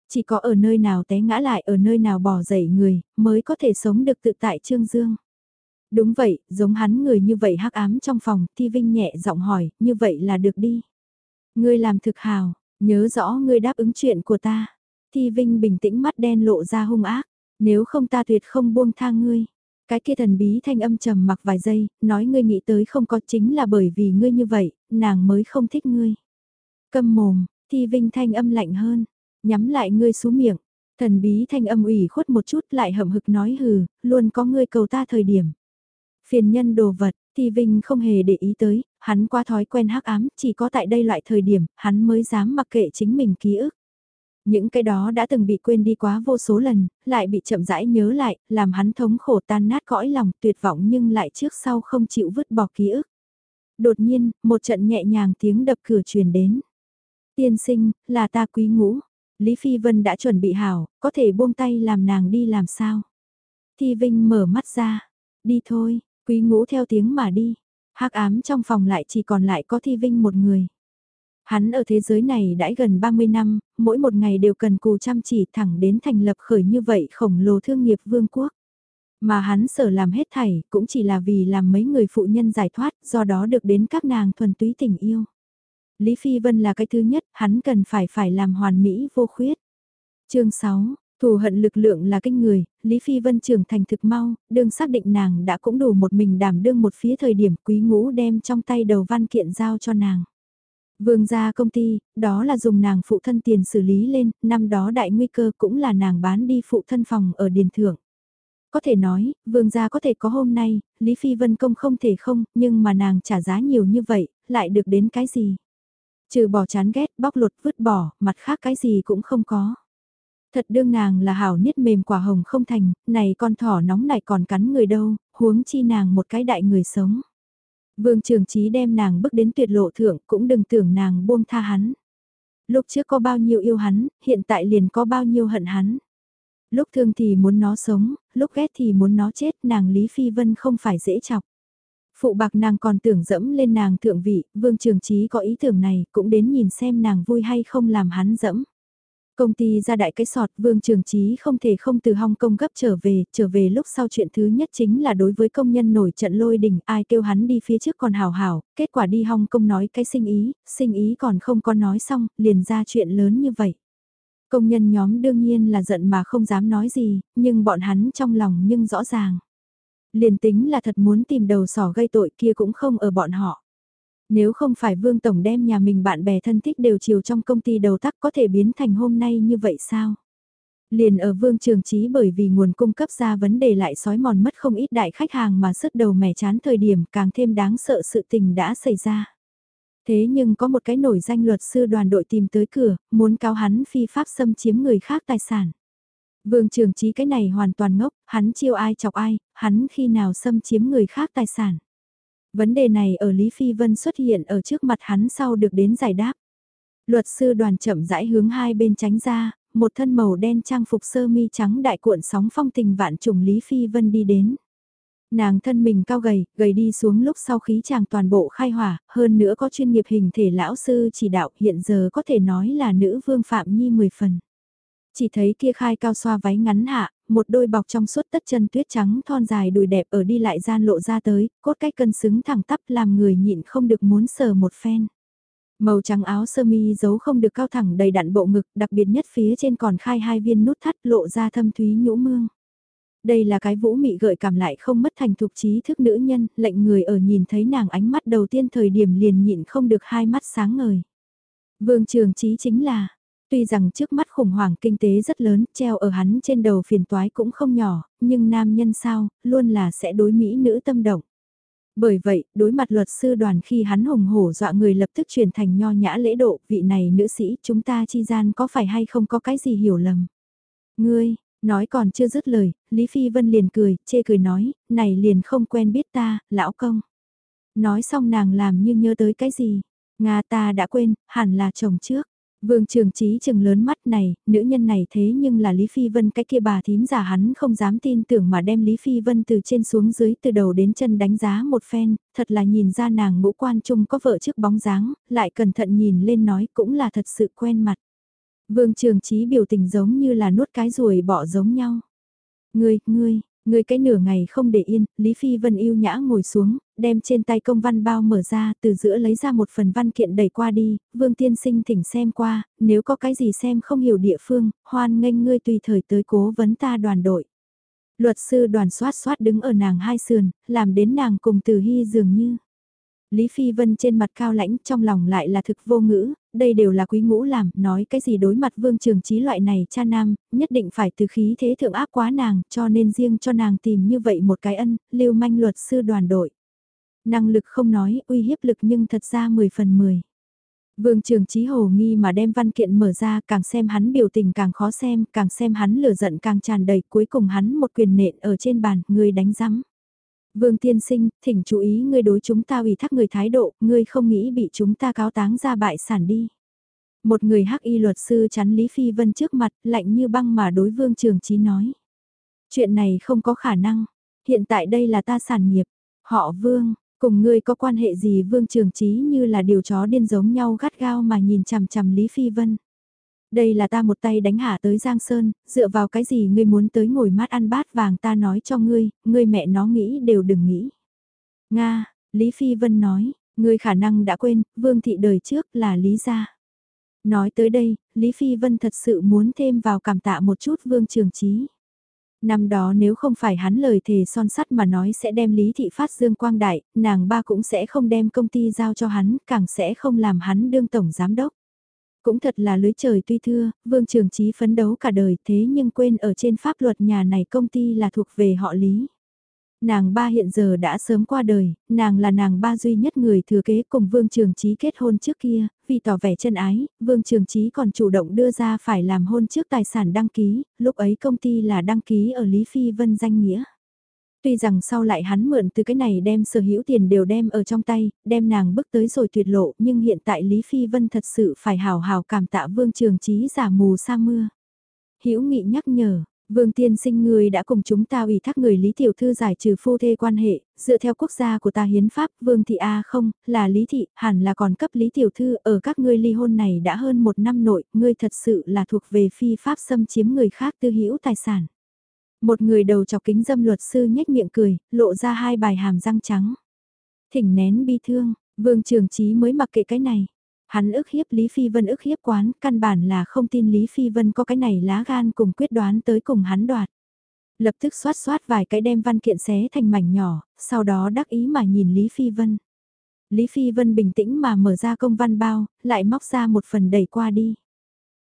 Chỉ có ở nơi nào té ngã lại ở nơi nào bỏ dậy người, mới có thể sống được tự tại trương dương. Đúng vậy, giống hắn người như vậy hắc ám trong phòng, Thi Vinh nhẹ giọng hỏi, như vậy là được đi. Ngươi làm thực hào, nhớ rõ ngươi đáp ứng chuyện của ta. Thi Vinh bình tĩnh mắt đen lộ ra hung ác, nếu không ta tuyệt không buông tha ngươi. Cái kia thần bí thanh âm trầm mặc vài giây, nói ngươi nghĩ tới không có chính là bởi vì ngươi như vậy, nàng mới không thích ngươi. Câm mồm, Thi Vinh thanh âm lạnh hơn, nhắm lại ngươi xuống miệng. Thần bí thanh âm ủy khuất một chút lại hậm hực nói hừ, luôn có ngươi cầu ta thời điểm. Phiền nhân đồ vật, thì Vinh không hề để ý tới, hắn qua thói quen hắc ám, chỉ có tại đây loại thời điểm, hắn mới dám mặc kệ chính mình ký ức. Những cái đó đã từng bị quên đi quá vô số lần, lại bị chậm rãi nhớ lại, làm hắn thống khổ tan nát cõi lòng tuyệt vọng nhưng lại trước sau không chịu vứt bỏ ký ức. Đột nhiên, một trận nhẹ nhàng tiếng đập cửa truyền đến. Tiên sinh, là ta quý ngũ. Lý Phi Vân đã chuẩn bị hảo, có thể buông tay làm nàng đi làm sao. Thi Vinh mở mắt ra. Đi thôi, Quý ngũ theo tiếng mà đi, hắc ám trong phòng lại chỉ còn lại có thi vinh một người. Hắn ở thế giới này đã gần 30 năm, mỗi một ngày đều cần cù chăm chỉ thẳng đến thành lập khởi như vậy khổng lồ thương nghiệp vương quốc. Mà hắn sở làm hết thảy cũng chỉ là vì làm mấy người phụ nhân giải thoát, do đó được đến các nàng thuần túy tình yêu. Lý Phi Vân là cái thứ nhất, hắn cần phải phải làm hoàn mỹ vô khuyết. chương 6, Thù hận lực lượng là kinh người, Lý Phi Vân trưởng thành thực mau, đương xác định nàng đã cũng đủ một mình đảm đương một phía thời điểm quý ngũ đem trong tay đầu văn kiện giao cho nàng. Vương gia công ty, đó là dùng nàng phụ thân tiền xử lý lên, năm đó đại nguy cơ cũng là nàng bán đi phụ thân phòng ở Điền Thượng. Có thể nói, vương gia có thể có hôm nay, Lý Phi Vân công không thể không, nhưng mà nàng trả giá nhiều như vậy, lại được đến cái gì? Trừ bỏ chán ghét, bóc lột, vứt bỏ, mặt khác cái gì cũng không có. Thật đương nàng là hảo niết mềm quả hồng không thành, này con thỏ nóng này còn cắn người đâu, huống chi nàng một cái đại người sống. Vương Trường Trí đem nàng bước đến tuyệt lộ thượng cũng đừng tưởng nàng buông tha hắn. Lúc trước có bao nhiêu yêu hắn, hiện tại liền có bao nhiêu hận hắn. Lúc thương thì muốn nó sống, lúc ghét thì muốn nó chết, nàng Lý Phi Vân không phải dễ chọc. Phụ bạc nàng còn tưởng dẫm lên nàng thượng vị, Vương Trường Trí có ý tưởng này cũng đến nhìn xem nàng vui hay không làm hắn dẫm. Công ty ra đại cái sọt Vương Trường Trí không thể không từ Hong Kong gấp trở về, trở về lúc sau chuyện thứ nhất chính là đối với công nhân nổi trận lôi đình, ai kêu hắn đi phía trước còn hào hảo, kết quả đi Hong Kong nói cái sinh ý, sinh ý còn không có nói xong, liền ra chuyện lớn như vậy. Công nhân nhóm đương nhiên là giận mà không dám nói gì, nhưng bọn hắn trong lòng nhưng rõ ràng. Liền tính là thật muốn tìm đầu sỏ gây tội kia cũng không ở bọn họ. Nếu không phải Vương Tổng đem nhà mình bạn bè thân thích đều chiều trong công ty đầu tắc có thể biến thành hôm nay như vậy sao? Liền ở Vương Trường Trí bởi vì nguồn cung cấp ra vấn đề lại sói mòn mất không ít đại khách hàng mà sứt đầu mẻ chán thời điểm càng thêm đáng sợ sự tình đã xảy ra. Thế nhưng có một cái nổi danh luật sư đoàn đội tìm tới cửa, muốn cáo hắn phi pháp xâm chiếm người khác tài sản. Vương Trường Trí cái này hoàn toàn ngốc, hắn chiêu ai chọc ai, hắn khi nào xâm chiếm người khác tài sản. Vấn đề này ở Lý Phi Vân xuất hiện ở trước mặt hắn sau được đến giải đáp. Luật sư đoàn chậm rãi hướng hai bên tránh ra, một thân màu đen trang phục sơ mi trắng đại cuộn sóng phong tình vạn trùng Lý Phi Vân đi đến. Nàng thân mình cao gầy, gầy đi xuống lúc sau khí chàng toàn bộ khai hỏa, hơn nữa có chuyên nghiệp hình thể lão sư chỉ đạo hiện giờ có thể nói là nữ vương Phạm Nhi 10 phần. Chỉ thấy kia khai cao xoa váy ngắn hạ, một đôi bọc trong suốt tất chân tuyết trắng thon dài đùi đẹp ở đi lại gian lộ ra tới, cốt cách cân xứng thẳng tắp làm người nhịn không được muốn sờ một phen. Màu trắng áo sơ mi giấu không được cao thẳng đầy đặn bộ ngực, đặc biệt nhất phía trên còn khai hai viên nút thắt lộ ra thâm thúy nhũ mương. Đây là cái vũ mị gợi cảm lại không mất thành thục trí thức nữ nhân, lệnh người ở nhìn thấy nàng ánh mắt đầu tiên thời điểm liền nhịn không được hai mắt sáng ngời. Vương trường trí chính là, tuy rằng trước mắt khủng hoảng kinh tế rất lớn, treo ở hắn trên đầu phiền toái cũng không nhỏ, nhưng nam nhân sao, luôn là sẽ đối mỹ nữ tâm động. Bởi vậy, đối mặt luật sư đoàn khi hắn hùng hổ dọa người lập tức chuyển thành nho nhã lễ độ, vị này nữ sĩ chúng ta chi gian có phải hay không có cái gì hiểu lầm. Ngươi, nói còn chưa dứt lời, Lý Phi Vân liền cười, chê cười nói, này liền không quen biết ta, lão công. Nói xong nàng làm như nhớ tới cái gì, Nga ta đã quên, hẳn là chồng trước. Vương Trường Trí chừng lớn mắt này, nữ nhân này thế nhưng là Lý Phi Vân cái kia bà thím giả hắn không dám tin tưởng mà đem Lý Phi Vân từ trên xuống dưới từ đầu đến chân đánh giá một phen, thật là nhìn ra nàng ngũ quan chung có vợ trước bóng dáng, lại cẩn thận nhìn lên nói cũng là thật sự quen mặt. Vương Trường Trí biểu tình giống như là nuốt cái ruồi bỏ giống nhau. Ngươi, ngươi, Người cái nửa ngày không để yên, Lý Phi Vân yêu nhã ngồi xuống, đem trên tay công văn bao mở ra, từ giữa lấy ra một phần văn kiện đẩy qua đi, Vương Tiên Sinh thỉnh xem qua, nếu có cái gì xem không hiểu địa phương, hoan nghênh ngươi tùy thời tới cố vấn ta đoàn đội. Luật sư đoàn soát soát đứng ở nàng hai sườn, làm đến nàng cùng từ hy dường như. Lý Phi Vân trên mặt cao lãnh trong lòng lại là thực vô ngữ, đây đều là quý ngũ làm, nói cái gì đối mặt vương trường trí loại này cha nam, nhất định phải từ khí thế thượng áp quá nàng, cho nên riêng cho nàng tìm như vậy một cái ân, lưu manh luật sư đoàn đội. Năng lực không nói, uy hiếp lực nhưng thật ra 10 phần 10. Vương Trường Chí hồ nghi mà đem văn kiện mở ra, càng xem hắn biểu tình càng khó xem, càng xem hắn lửa giận càng tràn đầy, cuối cùng hắn một quyền nện ở trên bàn, người đánh rắm. Vương tiên sinh, thỉnh chú ý ngươi đối chúng ta ủy thác người thái độ, ngươi không nghĩ bị chúng ta cáo táng ra bại sản đi. Một người hắc y luật sư chắn Lý Phi Vân trước mặt, lạnh như băng mà đối vương trường trí nói. Chuyện này không có khả năng, hiện tại đây là ta sản nghiệp, họ vương, cùng ngươi có quan hệ gì vương trường trí như là điều chó điên giống nhau gắt gao mà nhìn chằm chằm Lý Phi Vân. Đây là ta một tay đánh hạ tới Giang Sơn, dựa vào cái gì ngươi muốn tới ngồi mát ăn bát vàng ta nói cho ngươi, ngươi mẹ nó nghĩ đều đừng nghĩ. Nga, Lý Phi Vân nói, ngươi khả năng đã quên, Vương Thị đời trước là Lý Gia. Nói tới đây, Lý Phi Vân thật sự muốn thêm vào cảm tạ một chút Vương Trường Trí. Năm đó nếu không phải hắn lời thề son sắt mà nói sẽ đem Lý Thị phát dương quang đại, nàng ba cũng sẽ không đem công ty giao cho hắn, càng sẽ không làm hắn đương tổng giám đốc. Cũng thật là lưới trời tuy thưa, Vương Trường Trí phấn đấu cả đời thế nhưng quên ở trên pháp luật nhà này công ty là thuộc về họ Lý. Nàng ba hiện giờ đã sớm qua đời, nàng là nàng ba duy nhất người thừa kế cùng Vương Trường Trí kết hôn trước kia, vì tỏ vẻ chân ái, Vương Trường Trí còn chủ động đưa ra phải làm hôn trước tài sản đăng ký, lúc ấy công ty là đăng ký ở Lý Phi Vân danh nghĩa. Tuy rằng sau lại hắn mượn từ cái này đem sở hữu tiền đều đem ở trong tay, đem nàng bước tới rồi tuyệt lộ, nhưng hiện tại Lý Phi Vân thật sự phải hào hào cảm tạ Vương Trường Trí giả mù sa mưa. Hữu Nghị nhắc nhở, Vương tiên sinh người đã cùng chúng ta ủy thác người Lý Tiểu Thư giải trừ phu thê quan hệ, dựa theo quốc gia của ta hiến pháp, Vương Thị A không, là Lý Thị, hẳn là còn cấp Lý Tiểu Thư, ở các ngươi ly hôn này đã hơn một năm nội, ngươi thật sự là thuộc về phi pháp xâm chiếm người khác tư hữu tài sản. Một người đầu chọc kính dâm luật sư nhếch miệng cười, lộ ra hai bài hàm răng trắng. Thỉnh nén bi thương, vương trường trí mới mặc kệ cái này. Hắn ức hiếp Lý Phi Vân ức hiếp quán, căn bản là không tin Lý Phi Vân có cái này lá gan cùng quyết đoán tới cùng hắn đoạt. Lập tức xoát xoát vài cái đem văn kiện xé thành mảnh nhỏ, sau đó đắc ý mà nhìn Lý Phi Vân. Lý Phi Vân bình tĩnh mà mở ra công văn bao, lại móc ra một phần đẩy qua đi.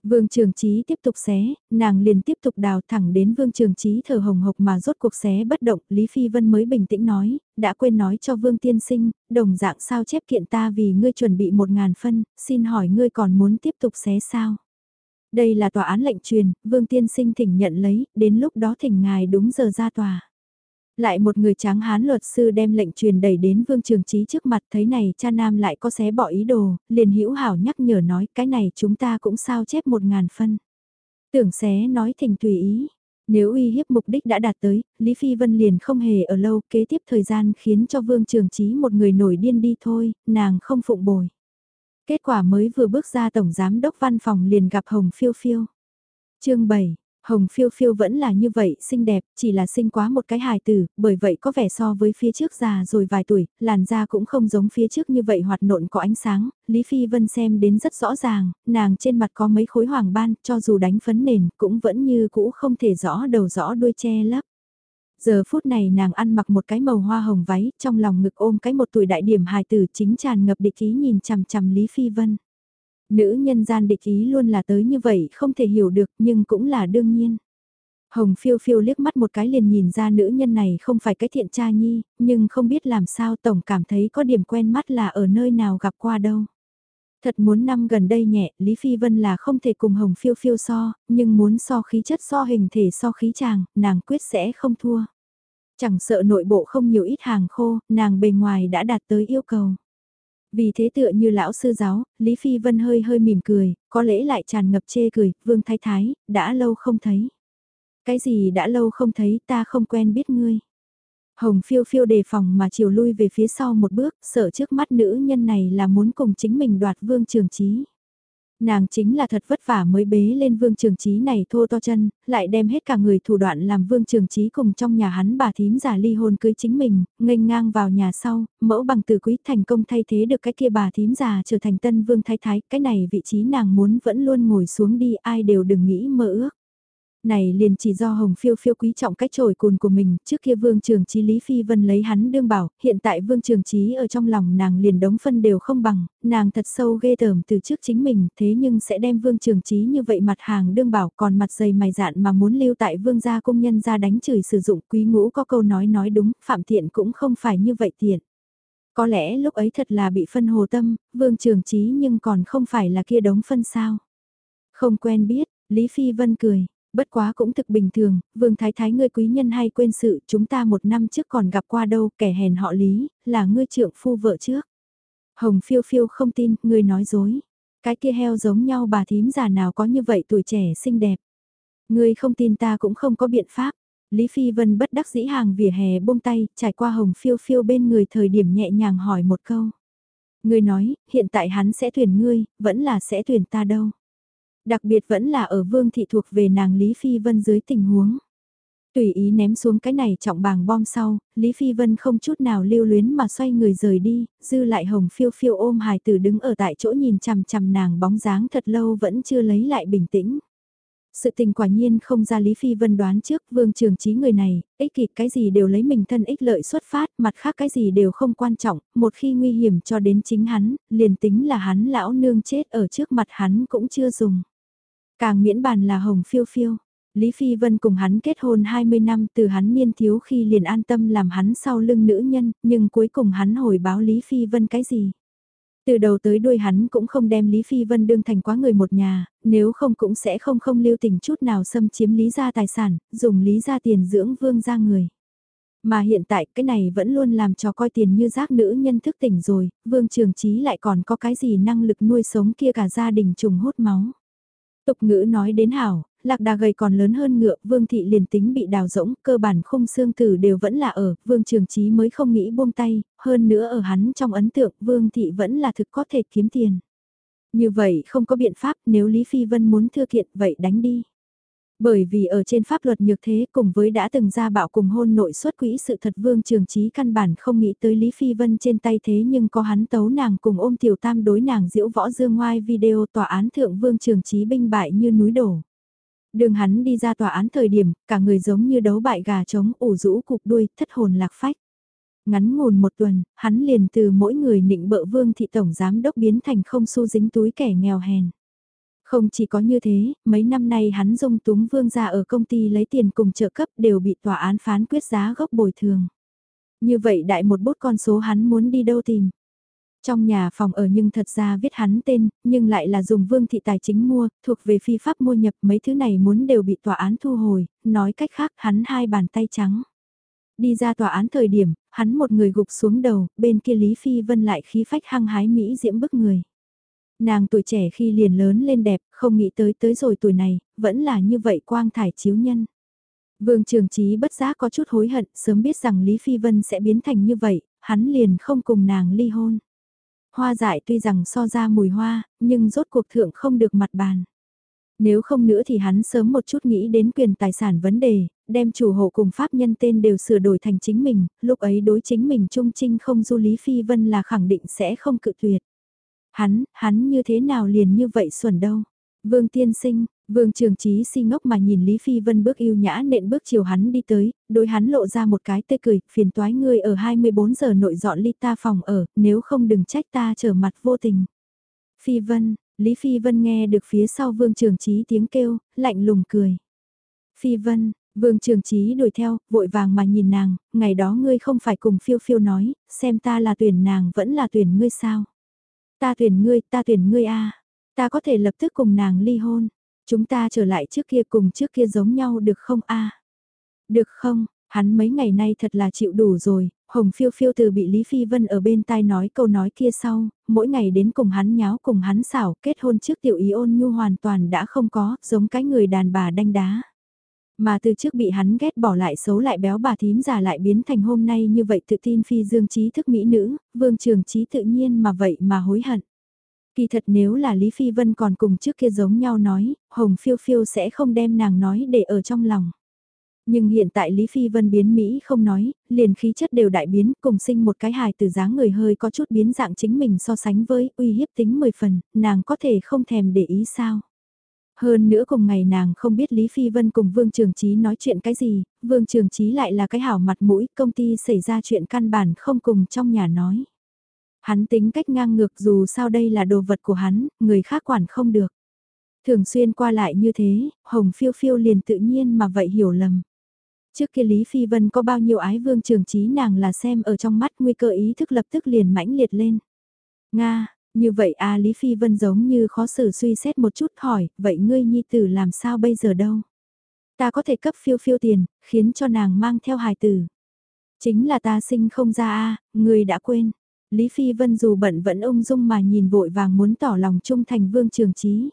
Vương Trường Chí tiếp tục xé, nàng liền tiếp tục đào thẳng đến Vương Trường Chí thở hồng hộc mà rốt cuộc xé bất động, Lý Phi Vân mới bình tĩnh nói, đã quên nói cho Vương Tiên Sinh, đồng dạng sao chép kiện ta vì ngươi chuẩn bị một ngàn phân, xin hỏi ngươi còn muốn tiếp tục xé sao? Đây là tòa án lệnh truyền, Vương Tiên Sinh thỉnh nhận lấy, đến lúc đó thỉnh ngài đúng giờ ra tòa. Lại một người tráng hán luật sư đem lệnh truyền đẩy đến Vương Trường Trí trước mặt thấy này cha nam lại có xé bỏ ý đồ, liền hữu hảo nhắc nhở nói cái này chúng ta cũng sao chép một ngàn phân. Tưởng xé nói thỉnh tùy ý. Nếu uy hiếp mục đích đã đạt tới, Lý Phi Vân liền không hề ở lâu kế tiếp thời gian khiến cho Vương Trường Trí một người nổi điên đi thôi, nàng không phụng bồi. Kết quả mới vừa bước ra Tổng Giám Đốc Văn Phòng liền gặp Hồng Phiêu Phiêu. chương 7, Hồng phiêu phiêu vẫn là như vậy, xinh đẹp, chỉ là sinh quá một cái hài tử, bởi vậy có vẻ so với phía trước già rồi vài tuổi, làn da cũng không giống phía trước như vậy hoạt nộn có ánh sáng, Lý Phi Vân xem đến rất rõ ràng, nàng trên mặt có mấy khối hoàng ban, cho dù đánh phấn nền, cũng vẫn như cũ không thể rõ đầu rõ đuôi che lấp. Giờ phút này nàng ăn mặc một cái màu hoa hồng váy, trong lòng ngực ôm cái một tuổi đại điểm hài tử chính tràn ngập địch ý nhìn chằm chằm Lý Phi Vân. Nữ nhân gian địch ý luôn là tới như vậy, không thể hiểu được nhưng cũng là đương nhiên. Hồng phiêu phiêu liếc mắt một cái liền nhìn ra nữ nhân này không phải cái thiện cha nhi, nhưng không biết làm sao tổng cảm thấy có điểm quen mắt là ở nơi nào gặp qua đâu. Thật muốn năm gần đây nhẹ, Lý Phi Vân là không thể cùng Hồng phiêu phiêu so, nhưng muốn so khí chất so hình thể so khí chàng, nàng quyết sẽ không thua. Chẳng sợ nội bộ không nhiều ít hàng khô, nàng bề ngoài đã đạt tới yêu cầu. Vì thế tựa như lão sư giáo, Lý Phi Vân hơi hơi mỉm cười, có lẽ lại tràn ngập chê cười, vương thái thái, đã lâu không thấy. Cái gì đã lâu không thấy ta không quen biết ngươi. Hồng phiêu phiêu đề phòng mà chiều lui về phía sau một bước, sợ trước mắt nữ nhân này là muốn cùng chính mình đoạt vương trường trí. Nàng chính là thật vất vả mới bế lên vương trường trí này thô to chân, lại đem hết cả người thủ đoạn làm vương trường trí cùng trong nhà hắn bà thím giả ly hôn cưới chính mình, nghênh ngang vào nhà sau, mẫu bằng từ quý thành công thay thế được cái kia bà thím già trở thành tân vương thái thái, cái này vị trí nàng muốn vẫn luôn ngồi xuống đi ai đều đừng nghĩ mơ ước. Này liền chỉ do Hồng Phiêu Phiêu quý trọng cách trồi cùn của mình, trước kia Vương Trường Chí Lý Phi Vân lấy hắn đương bảo, hiện tại Vương Trường Chí ở trong lòng nàng liền đống phân đều không bằng, nàng thật sâu ghê tởm từ trước chính mình, thế nhưng sẽ đem Vương Trường Chí như vậy mặt hàng đương bảo còn mặt dày mày dạn mà muốn lưu tại Vương gia công nhân ra đánh chửi sử dụng quý ngũ có câu nói nói đúng, phạm tiện cũng không phải như vậy tiện. Có lẽ lúc ấy thật là bị phân hồ tâm, Vương Trường Chí nhưng còn không phải là kia đống phân sao. Không quen biết, Lý Phi Vân cười, Bất quá cũng thực bình thường, vương thái thái ngươi quý nhân hay quên sự chúng ta một năm trước còn gặp qua đâu kẻ hèn họ lý, là ngươi trượng phu vợ trước. Hồng phiêu phiêu không tin, ngươi nói dối. Cái kia heo giống nhau bà thím già nào có như vậy tuổi trẻ xinh đẹp. Ngươi không tin ta cũng không có biện pháp. Lý Phi Vân bất đắc dĩ hàng vỉa hè buông tay, trải qua hồng phiêu phiêu bên người thời điểm nhẹ nhàng hỏi một câu. Ngươi nói, hiện tại hắn sẽ tuyển ngươi, vẫn là sẽ tuyển ta đâu. Đặc biệt vẫn là ở vương thị thuộc về nàng Lý Phi Vân dưới tình huống. Tùy ý ném xuống cái này trọng bàng bom sau, Lý Phi Vân không chút nào lưu luyến mà xoay người rời đi, dư lại hồng phiêu phiêu ôm hài tử đứng ở tại chỗ nhìn chằm chằm nàng bóng dáng thật lâu vẫn chưa lấy lại bình tĩnh. Sự tình quả nhiên không ra Lý Phi Vân đoán trước vương trường trí người này, ích kỷ cái gì đều lấy mình thân ích lợi xuất phát, mặt khác cái gì đều không quan trọng, một khi nguy hiểm cho đến chính hắn, liền tính là hắn lão nương chết ở trước mặt hắn cũng chưa dùng. Càng miễn bàn là hồng phiêu phiêu. Lý Phi Vân cùng hắn kết hôn 20 năm từ hắn niên thiếu khi liền an tâm làm hắn sau lưng nữ nhân, nhưng cuối cùng hắn hồi báo Lý Phi Vân cái gì? Từ đầu tới đuôi hắn cũng không đem Lý Phi Vân đương thành quá người một nhà, nếu không cũng sẽ không không lưu tình chút nào xâm chiếm Lý gia tài sản, dùng Lý gia tiền dưỡng vương gia người. Mà hiện tại cái này vẫn luôn làm cho coi tiền như rác nữ nhân thức tỉnh rồi, vương trường trí lại còn có cái gì năng lực nuôi sống kia cả gia đình trùng hút máu. Tục ngữ nói đến hảo, lạc đà gầy còn lớn hơn ngựa, vương thị liền tính bị đào rỗng, cơ bản khung xương tử đều vẫn là ở, vương trường trí mới không nghĩ buông tay, hơn nữa ở hắn trong ấn tượng vương thị vẫn là thực có thể kiếm tiền. Như vậy không có biện pháp nếu Lý Phi Vân muốn thư kiện vậy đánh đi. Bởi vì ở trên pháp luật nhược thế cùng với đã từng ra bạo cùng hôn nội xuất quỹ sự thật vương trường trí căn bản không nghĩ tới Lý Phi Vân trên tay thế nhưng có hắn tấu nàng cùng ôm tiểu tam đối nàng diễu võ dương ngoai video tòa án thượng vương trường trí binh bại như núi đổ. Đường hắn đi ra tòa án thời điểm, cả người giống như đấu bại gà trống ủ rũ cục đuôi, thất hồn lạc phách. Ngắn ngủn một tuần, hắn liền từ mỗi người nịnh bợ vương thị tổng giám đốc biến thành không xu dính túi kẻ nghèo hèn. Không chỉ có như thế, mấy năm nay hắn dung túng vương gia ở công ty lấy tiền cùng trợ cấp đều bị tòa án phán quyết giá gốc bồi thường. Như vậy đại một bút con số hắn muốn đi đâu tìm. Trong nhà phòng ở nhưng thật ra viết hắn tên, nhưng lại là dùng vương thị tài chính mua, thuộc về phi pháp mua nhập mấy thứ này muốn đều bị tòa án thu hồi, nói cách khác hắn hai bàn tay trắng. Đi ra tòa án thời điểm, hắn một người gục xuống đầu, bên kia Lý Phi Vân lại khí phách hăng hái Mỹ diễm bức người. Nàng tuổi trẻ khi liền lớn lên đẹp, không nghĩ tới tới rồi tuổi này, vẫn là như vậy quang thải chiếu nhân. Vương Trường Trí bất giác có chút hối hận, sớm biết rằng Lý Phi Vân sẽ biến thành như vậy, hắn liền không cùng nàng ly hôn. Hoa dại tuy rằng so ra mùi hoa, nhưng rốt cuộc thượng không được mặt bàn. Nếu không nữa thì hắn sớm một chút nghĩ đến quyền tài sản vấn đề, đem chủ hộ cùng pháp nhân tên đều sửa đổi thành chính mình, lúc ấy đối chính mình trung trinh không du Lý Phi Vân là khẳng định sẽ không cự tuyệt. Hắn, hắn như thế nào liền như vậy xuẩn đâu. Vương tiên sinh, Vương Trường Chí si ngốc mà nhìn Lý Phi Vân bước yêu nhã nện bước chiều hắn đi tới, đối hắn lộ ra một cái tươi cười, phiền toái ngươi ở 24 giờ nội dọn ly ta phòng ở, nếu không đừng trách ta trở mặt vô tình. Phi Vân, Lý Phi Vân nghe được phía sau Vương Trường Chí tiếng kêu, lạnh lùng cười. Phi Vân, Vương Trường Chí đuổi theo, vội vàng mà nhìn nàng, ngày đó ngươi không phải cùng phiêu phiêu nói, xem ta là tuyển nàng vẫn là tuyển ngươi sao. Ta tuyển ngươi, ta tuyển ngươi a ta có thể lập tức cùng nàng ly hôn. Chúng ta trở lại trước kia cùng trước kia giống nhau được không a Được không, hắn mấy ngày nay thật là chịu đủ rồi, Hồng phiêu phiêu từ bị Lý Phi Vân ở bên tai nói câu nói kia sau, mỗi ngày đến cùng hắn nháo cùng hắn xảo, kết hôn trước tiểu ý ôn nhu hoàn toàn đã không có, giống cái người đàn bà đanh đá. Mà từ trước bị hắn ghét bỏ lại xấu lại béo bà thím già lại biến thành hôm nay như vậy tự tin phi dương trí thức mỹ nữ, vương trường trí tự nhiên mà vậy mà hối hận. Kỳ thật nếu là Lý Phi Vân còn cùng trước kia giống nhau nói, Hồng Phiêu Phiêu sẽ không đem nàng nói để ở trong lòng. Nhưng hiện tại Lý Phi Vân biến Mỹ không nói, liền khí chất đều đại biến, cùng sinh một cái hài từ dáng người hơi có chút biến dạng chính mình so sánh với uy hiếp tính 10 phần, nàng có thể không thèm để ý sao. Hơn nữa cùng ngày nàng không biết Lý Phi Vân cùng Vương Trường Trí nói chuyện cái gì, Vương Trường Trí lại là cái hảo mặt mũi, công ty xảy ra chuyện căn bản không cùng trong nhà nói. Hắn tính cách ngang ngược dù sao đây là đồ vật của hắn, người khác quản không được. Thường xuyên qua lại như thế, Hồng Phiêu Phiêu liền tự nhiên mà vậy hiểu lầm. Trước kia Lý Phi Vân có bao nhiêu ái vương trường trí nàng là xem ở trong mắt nguy cơ ý thức lập tức liền mãnh liệt lên. Nga, như vậy à Lý Phi Vân giống như khó xử suy xét một chút hỏi, vậy ngươi nhi tử làm sao bây giờ đâu? Ta có thể cấp phiêu phiêu tiền, khiến cho nàng mang theo hài tử. Chính là ta sinh không ra a ngươi đã quên. Lý Phi Vân dù bận vẫn ung dung mà nhìn vội vàng muốn tỏ lòng trung thành vương trường trí.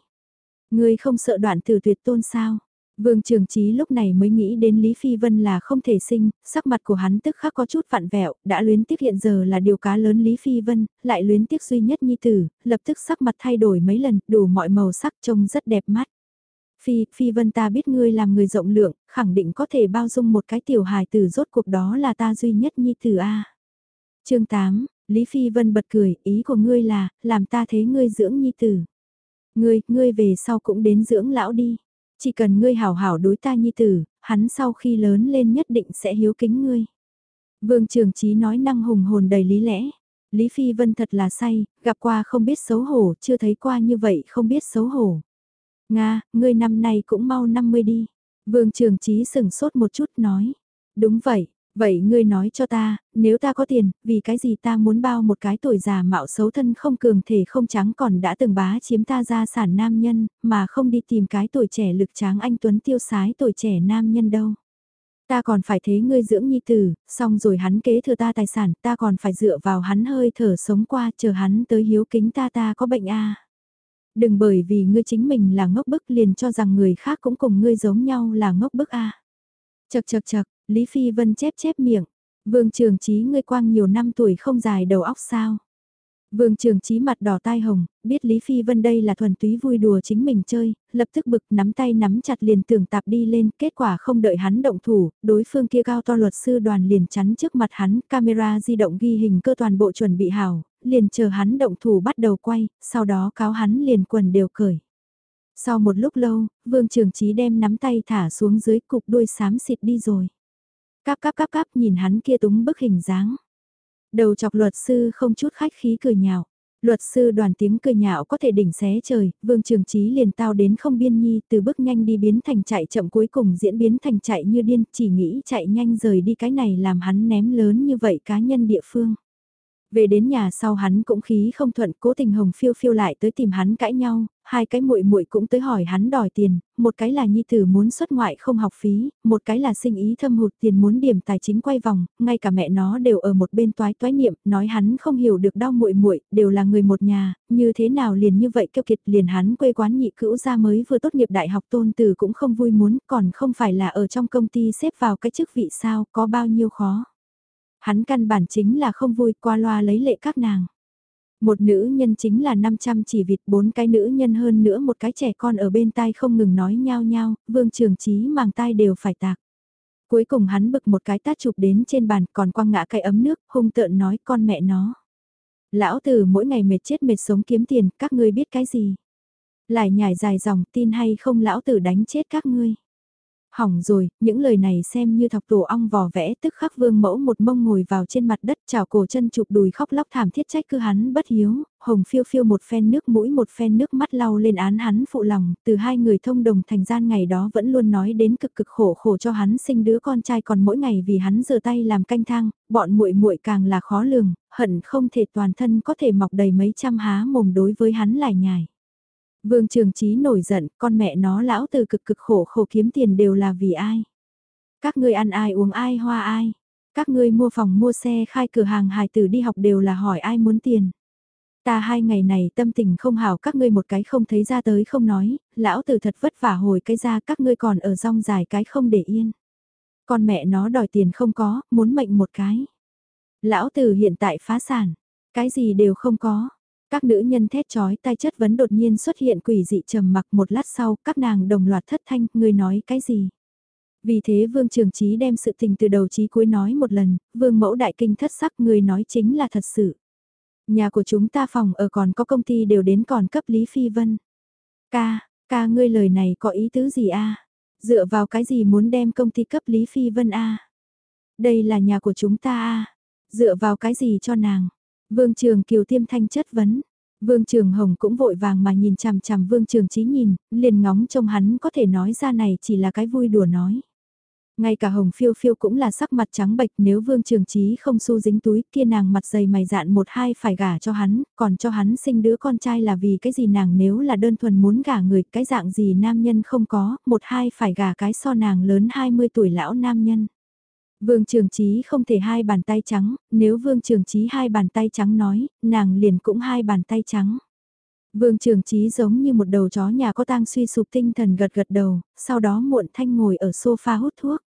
Ngươi không sợ đoạn tử tuyệt tôn sao? Vương Trường Trí lúc này mới nghĩ đến Lý Phi Vân là không thể sinh, sắc mặt của hắn tức khắc có chút vặn vẹo, đã luyến tiếc hiện giờ là điều cá lớn Lý Phi Vân, lại luyến tiếc duy nhất nhi tử, lập tức sắc mặt thay đổi mấy lần, đủ mọi màu sắc trông rất đẹp mắt. Phi, Phi Vân ta biết ngươi làm người rộng lượng, khẳng định có thể bao dung một cái tiểu hài tử rốt cuộc đó là ta duy nhất nhi tử A. chương 8, Lý Phi Vân bật cười, ý của ngươi là, làm ta thế ngươi dưỡng nhi tử. Ngươi, ngươi về sau cũng đến dưỡng lão đi. Chỉ cần ngươi hảo hảo đối ta nhi tử, hắn sau khi lớn lên nhất định sẽ hiếu kính ngươi. Vương Trường Chí nói năng hùng hồn đầy lý lẽ. Lý Phi Vân thật là say, gặp qua không biết xấu hổ, chưa thấy qua như vậy không biết xấu hổ. Nga, ngươi năm nay cũng mau 50 đi. Vương Trường Chí sừng sốt một chút nói. Đúng vậy, Vậy ngươi nói cho ta, nếu ta có tiền, vì cái gì ta muốn bao một cái tuổi già mạo xấu thân không cường thể không trắng còn đã từng bá chiếm ta gia sản nam nhân, mà không đi tìm cái tuổi trẻ lực tráng anh Tuấn tiêu sái tuổi trẻ nam nhân đâu. Ta còn phải thế ngươi dưỡng nhi tử, xong rồi hắn kế thừa ta tài sản, ta còn phải dựa vào hắn hơi thở sống qua chờ hắn tới hiếu kính ta ta có bệnh a. Đừng bởi vì ngươi chính mình là ngốc bức liền cho rằng người khác cũng cùng ngươi giống nhau là ngốc bức a. Chật chật chật, Lý Phi Vân chép chép miệng. Vương Trường Chí ngươi quang nhiều năm tuổi không dài đầu óc sao. Vương Trường Chí mặt đỏ tai hồng, biết Lý Phi Vân đây là thuần túy vui đùa chính mình chơi, lập tức bực nắm tay nắm chặt liền tưởng tạp đi lên, kết quả không đợi hắn động thủ, đối phương kia cao to luật sư đoàn liền chắn trước mặt hắn, camera di động ghi hình cơ toàn bộ chuẩn bị hảo, liền chờ hắn động thủ bắt đầu quay, sau đó cáo hắn liền quần đều cởi. Sau một lúc lâu, Vương Trường Chí đem nắm tay thả xuống dưới cục đuôi xám xịt đi rồi. Cáp cáp cáp cáp nhìn hắn kia túng bức hình dáng. Đầu chọc luật sư không chút khách khí cười nhạo. Luật sư đoàn tiếng cười nhạo có thể đỉnh xé trời, Vương Trường Trí liền tao đến không biên nhi từ bước nhanh đi biến thành chạy chậm cuối cùng diễn biến thành chạy như điên, chỉ nghĩ chạy nhanh rời đi cái này làm hắn ném lớn như vậy cá nhân địa phương. Về đến nhà sau hắn cũng khí không thuận, cố tình hồng phiêu phiêu lại tới tìm hắn cãi nhau, hai cái muội muội cũng tới hỏi hắn đòi tiền, một cái là nhi tử muốn xuất ngoại không học phí, một cái là sinh ý thâm hụt tiền muốn điểm tài chính quay vòng, ngay cả mẹ nó đều ở một bên toái toái niệm, nói hắn không hiểu được đau muội muội, đều là người một nhà, như thế nào liền như vậy kêu kiệt liền hắn quê quán nhị cữu ra mới vừa tốt nghiệp đại học tôn tử cũng không vui muốn, còn không phải là ở trong công ty xếp vào cái chức vị sao, có bao nhiêu khó. Hắn căn bản chính là không vui qua loa lấy lệ các nàng. Một nữ nhân chính là 500 chỉ vịt, bốn cái nữ nhân hơn nữa một cái trẻ con ở bên tai không ngừng nói nhau nhau, vương trường trí màng tai đều phải tạc. Cuối cùng hắn bực một cái tát chụp đến trên bàn còn quăng ngã cái ấm nước, hung tợn nói con mẹ nó. Lão tử mỗi ngày mệt chết mệt sống kiếm tiền, các ngươi biết cái gì? Lại nhảy dài dòng tin hay không lão tử đánh chết các ngươi. Hỏng rồi, những lời này xem như thọc tổ ong vò vẽ tức khắc vương mẫu một mông ngồi vào trên mặt đất chào cổ chân chụp đùi khóc lóc thảm thiết trách cứ hắn bất hiếu, hồng phiêu phiêu một phen nước mũi một phen nước mắt lau lên án hắn phụ lòng, từ hai người thông đồng thành gian ngày đó vẫn luôn nói đến cực cực khổ khổ cho hắn sinh đứa con trai còn mỗi ngày vì hắn rửa tay làm canh thang, bọn muội muội càng là khó lường, hận không thể toàn thân có thể mọc đầy mấy trăm há mồm đối với hắn lại nhài. Vương Trường Trí nổi giận, con mẹ nó lão từ cực cực khổ khổ kiếm tiền đều là vì ai? Các ngươi ăn ai uống ai hoa ai? Các ngươi mua phòng mua xe khai cửa hàng hài tử đi học đều là hỏi ai muốn tiền? Ta hai ngày này tâm tình không hảo các ngươi một cái không thấy ra tới không nói, lão tử thật vất vả hồi cái ra các ngươi còn ở rong dài cái không để yên. Con mẹ nó đòi tiền không có, muốn mệnh một cái. Lão tử hiện tại phá sản, cái gì đều không có, các nữ nhân thét chói tai chất vấn đột nhiên xuất hiện quỷ dị trầm mặc một lát sau, các nàng đồng loạt thất thanh, người nói cái gì? Vì thế Vương Trường Trí đem sự tình từ đầu chí cuối nói một lần, Vương Mẫu Đại Kinh thất sắc người nói chính là thật sự. Nhà của chúng ta phòng ở còn có công ty đều đến còn cấp Lý Phi Vân. Ca, ca ngươi lời này có ý tứ gì a? Dựa vào cái gì muốn đem công ty cấp Lý Phi Vân a? Đây là nhà của chúng ta a. Dựa vào cái gì cho nàng? Vương Trường Kiều tiêm thanh chất vấn. Vương Trường Hồng cũng vội vàng mà nhìn chằm chằm Vương Trường Chí nhìn, liền ngóng trông hắn có thể nói ra này chỉ là cái vui đùa nói. Ngay cả Hồng Phiêu Phiêu cũng là sắc mặt trắng bệch nếu Vương Trường Chí không xu dính túi kia nàng mặt dày mày dạn một hai phải gả cho hắn, còn cho hắn sinh đứa con trai là vì cái gì nàng nếu là đơn thuần muốn gả người cái dạng gì nam nhân không có, một hai phải gả cái so nàng lớn 20 tuổi lão nam nhân. Vương Trường Chí không thể hai bàn tay trắng, nếu Vương Trường Chí hai bàn tay trắng nói, nàng liền cũng hai bàn tay trắng. Vương Trường Chí giống như một đầu chó nhà có tang suy sụp tinh thần gật gật đầu, sau đó muộn thanh ngồi ở sofa hút thuốc.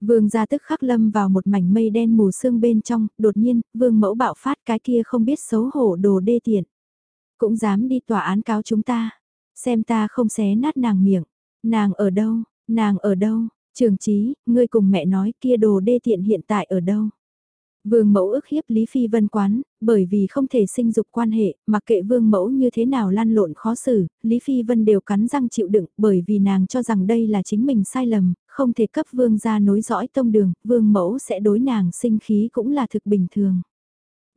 Vương gia tức khắc lâm vào một mảnh mây đen mù sương bên trong, đột nhiên, vương mẫu bạo phát cái kia không biết xấu hổ đồ đê tiện. Cũng dám đi tòa án cáo chúng ta, xem ta không xé nát nàng miệng, nàng ở đâu, nàng ở đâu, Trường Chí, ngươi cùng mẹ nói kia đồ đê tiện hiện tại ở đâu? Vương mẫu ức hiếp Lý Phi Vân quán, bởi vì không thể sinh dục quan hệ, mặc kệ vương mẫu như thế nào lan lộn khó xử, Lý Phi Vân đều cắn răng chịu đựng, bởi vì nàng cho rằng đây là chính mình sai lầm, không thể cấp vương ra nối dõi tông đường, vương mẫu sẽ đối nàng sinh khí cũng là thực bình thường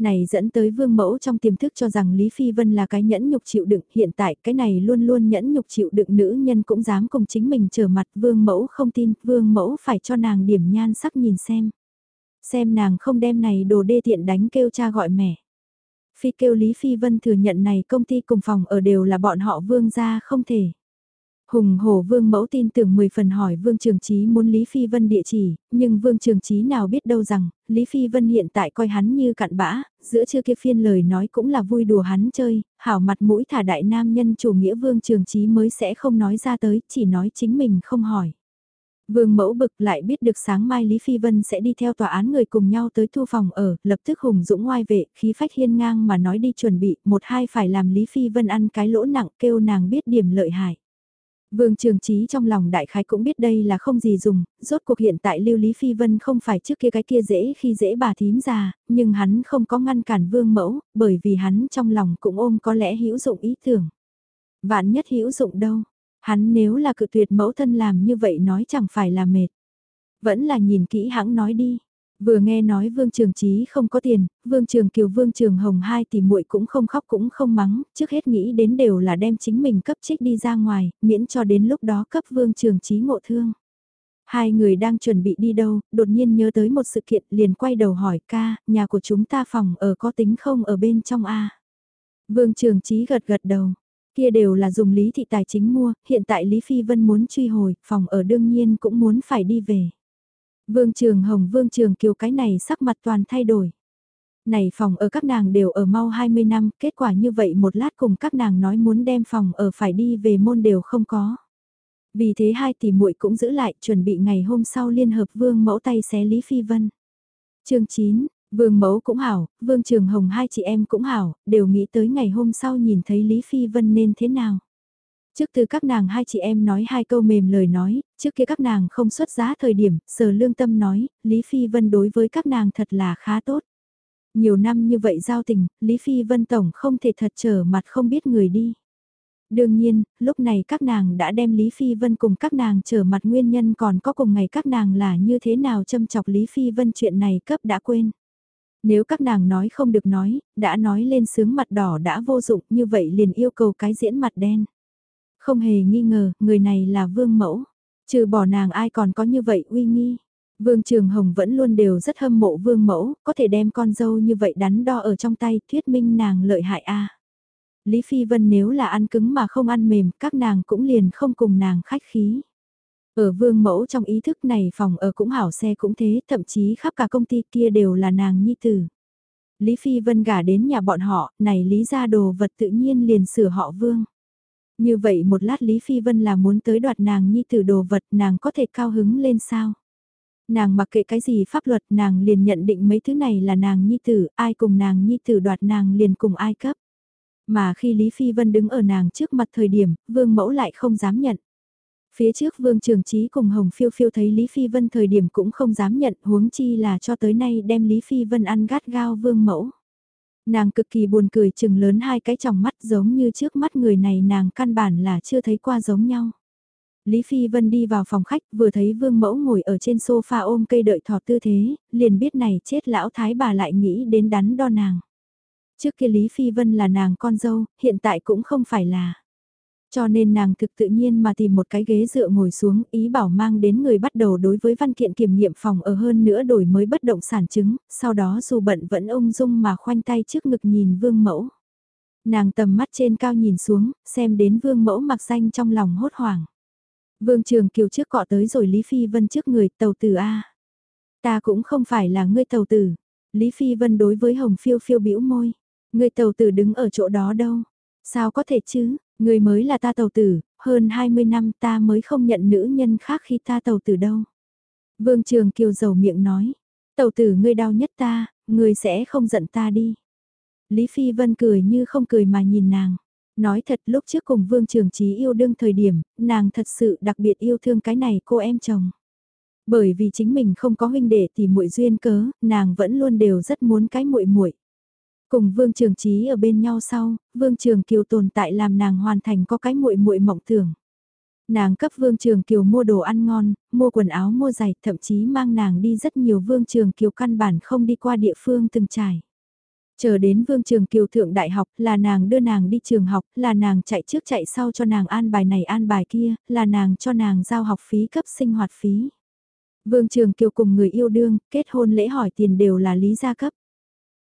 này dẫn tới vương mẫu trong tiềm thức cho rằng Lý Phi Vân là cái nhẫn nhục chịu đựng, hiện tại cái này luôn luôn nhẫn nhục chịu đựng nữ nhân cũng dám cùng chính mình trở mặt vương mẫu không tin, vương mẫu phải cho nàng điểm nhan sắc nhìn xem. Xem nàng không đem này đồ đê tiện đánh kêu cha gọi mẹ. Phi kêu Lý Phi Vân thừa nhận này công ty cùng phòng ở đều là bọn họ vương gia không thể. Hùng hổ vương mẫu tin tưởng 10 phần hỏi vương trường trí muốn Lý Phi Vân địa chỉ, nhưng vương trường trí nào biết đâu rằng, Lý Phi Vân hiện tại coi hắn như cặn bã, giữa chưa kia phiên lời nói cũng là vui đùa hắn chơi, hảo mặt mũi thả đại nam nhân chủ nghĩa vương trường trí mới sẽ không nói ra tới, chỉ nói chính mình không hỏi. Vương mẫu bực lại biết được sáng mai Lý Phi Vân sẽ đi theo tòa án người cùng nhau tới thu phòng ở, lập tức hùng dũng ngoai vệ, khí phách hiên ngang mà nói đi chuẩn bị, một hai phải làm Lý Phi Vân ăn cái lỗ nặng kêu nàng biết điểm lợi hại. Vương Trường Trí trong lòng đại khái cũng biết đây là không gì dùng, rốt cuộc hiện tại Lưu Lý Phi Vân không phải trước kia cái kia dễ khi dễ bà thím già, nhưng hắn không có ngăn cản Vương Mẫu, bởi vì hắn trong lòng cũng ôm có lẽ hữu dụng ý tưởng. Vạn nhất hữu dụng đâu, Hắn nếu là cự tuyệt mẫu thân làm như vậy nói chẳng phải là mệt. Vẫn là nhìn kỹ hãng nói đi. Vừa nghe nói Vương Trường Trí không có tiền, Vương Trường Kiều Vương Trường Hồng hai tỷ muội cũng không khóc cũng không mắng, trước hết nghĩ đến đều là đem chính mình cấp trích đi ra ngoài, miễn cho đến lúc đó cấp Vương Trường Trí ngộ thương. Hai người đang chuẩn bị đi đâu, đột nhiên nhớ tới một sự kiện liền quay đầu hỏi ca, nhà của chúng ta phòng ở có tính không ở bên trong A. Vương Trường Trí gật gật đầu, kia đều là dùng lý thị tài chính mua, hiện tại Lý Phi Vân muốn truy hồi, phòng ở đương nhiên cũng muốn phải đi về. Vương Trường Hồng Vương Trường Kiều cái này sắc mặt toàn thay đổi. Này phòng ở các nàng đều ở mau 20 năm, kết quả như vậy một lát cùng các nàng nói muốn đem phòng ở phải đi về môn đều không có. Vì thế hai tỷ muội cũng giữ lại chuẩn bị ngày hôm sau liên hợp vương mẫu tay xé Lý Phi Vân. chương 9, vương mẫu cũng hảo, vương trường hồng hai chị em cũng hảo, đều nghĩ tới ngày hôm sau nhìn thấy Lý Phi Vân nên thế nào. Trước từ các nàng hai chị em nói hai câu mềm lời nói, trước kia các nàng không xuất giá thời điểm, sở lương tâm nói, Lý Phi Vân đối với các nàng thật là khá tốt. Nhiều năm như vậy giao tình, Lý Phi Vân Tổng không thể thật trở mặt không biết người đi. Đương nhiên, lúc này các nàng đã đem Lý Phi Vân cùng các nàng trở mặt nguyên nhân còn có cùng ngày các nàng là như thế nào châm chọc Lý Phi Vân chuyện này cấp đã quên. Nếu các nàng nói không được nói, đã nói lên sướng mặt đỏ đã vô dụng như vậy liền yêu cầu cái diễn mặt đen. Không hề nghi ngờ, người này là vương mẫu. Trừ bỏ nàng ai còn có như vậy uy nghi. Vương Trường Hồng vẫn luôn đều rất hâm mộ vương mẫu, có thể đem con dâu như vậy đắn đo ở trong tay, thuyết minh nàng lợi hại a. Lý Phi Vân nếu là ăn cứng mà không ăn mềm, các nàng cũng liền không cùng nàng khách khí. Ở vương mẫu trong ý thức này phòng ở cũng hảo xe cũng thế, thậm chí khắp cả công ty kia đều là nàng nhi tử. Lý Phi Vân gả đến nhà bọn họ, này lý ra đồ vật tự nhiên liền sửa họ vương. Như vậy một lát Lý Phi Vân là muốn tới đoạt nàng nhi tử đồ vật nàng có thể cao hứng lên sao? Nàng mặc kệ cái gì pháp luật nàng liền nhận định mấy thứ này là nàng nhi tử, ai cùng nàng nhi tử đoạt nàng liền cùng ai cấp. Mà khi Lý Phi Vân đứng ở nàng trước mặt thời điểm, vương mẫu lại không dám nhận. Phía trước vương trường trí cùng Hồng Phiêu Phiêu thấy Lý Phi Vân thời điểm cũng không dám nhận huống chi là cho tới nay đem Lý Phi Vân ăn gắt gao vương mẫu. Nàng cực kỳ buồn cười chừng lớn hai cái tròng mắt giống như trước mắt người này nàng căn bản là chưa thấy qua giống nhau. Lý Phi Vân đi vào phòng khách vừa thấy vương mẫu ngồi ở trên sofa ôm cây đợi thọ tư thế, liền biết này chết lão thái bà lại nghĩ đến đắn đo nàng. Trước kia Lý Phi Vân là nàng con dâu, hiện tại cũng không phải là. Cho nên nàng thực tự nhiên mà tìm một cái ghế dựa ngồi xuống ý bảo mang đến người bắt đầu đối với văn kiện kiểm nghiệm phòng ở hơn nữa đổi mới bất động sản chứng, sau đó dù bận vẫn ung dung mà khoanh tay trước ngực nhìn vương mẫu. Nàng tầm mắt trên cao nhìn xuống, xem đến vương mẫu mặc xanh trong lòng hốt hoảng. Vương Trường Kiều trước cọ tới rồi Lý Phi Vân trước người tàu tử A. Ta cũng không phải là ngươi tàu tử. Lý Phi Vân đối với Hồng Phiêu Phiêu bĩu môi. Ngươi tàu tử đứng ở chỗ đó đâu? Sao có thể chứ? người mới là ta tàu tử, hơn 20 năm ta mới không nhận nữ nhân khác khi ta tàu tử đâu. Vương Trường Kiều dầu miệng nói. Tàu tử ngươi đau nhất ta, ngươi sẽ không giận ta đi. Lý Phi Vân cười như không cười mà nhìn nàng. Nói thật lúc trước cùng Vương Trường Trí yêu đương thời điểm, nàng thật sự đặc biệt yêu thương cái này cô em chồng. Bởi vì chính mình không có huynh đệ thì muội duyên cớ, nàng vẫn luôn đều rất muốn cái muội muội. Cùng Vương Trường Trí ở bên nhau sau, Vương Trường Kiều tồn tại làm nàng hoàn thành có cái muội muội mộng tưởng. Nàng cấp Vương Trường Kiều mua đồ ăn ngon, mua quần áo mua giày, thậm chí mang nàng đi rất nhiều Vương Trường Kiều căn bản không đi qua địa phương từng trải. Chờ đến Vương Trường Kiều thượng đại học là nàng đưa nàng đi trường học, là nàng chạy trước chạy sau cho nàng an bài này an bài kia, là nàng cho nàng giao học phí cấp sinh hoạt phí. Vương Trường Kiều cùng người yêu đương, kết hôn lễ hỏi tiền đều là lý gia cấp.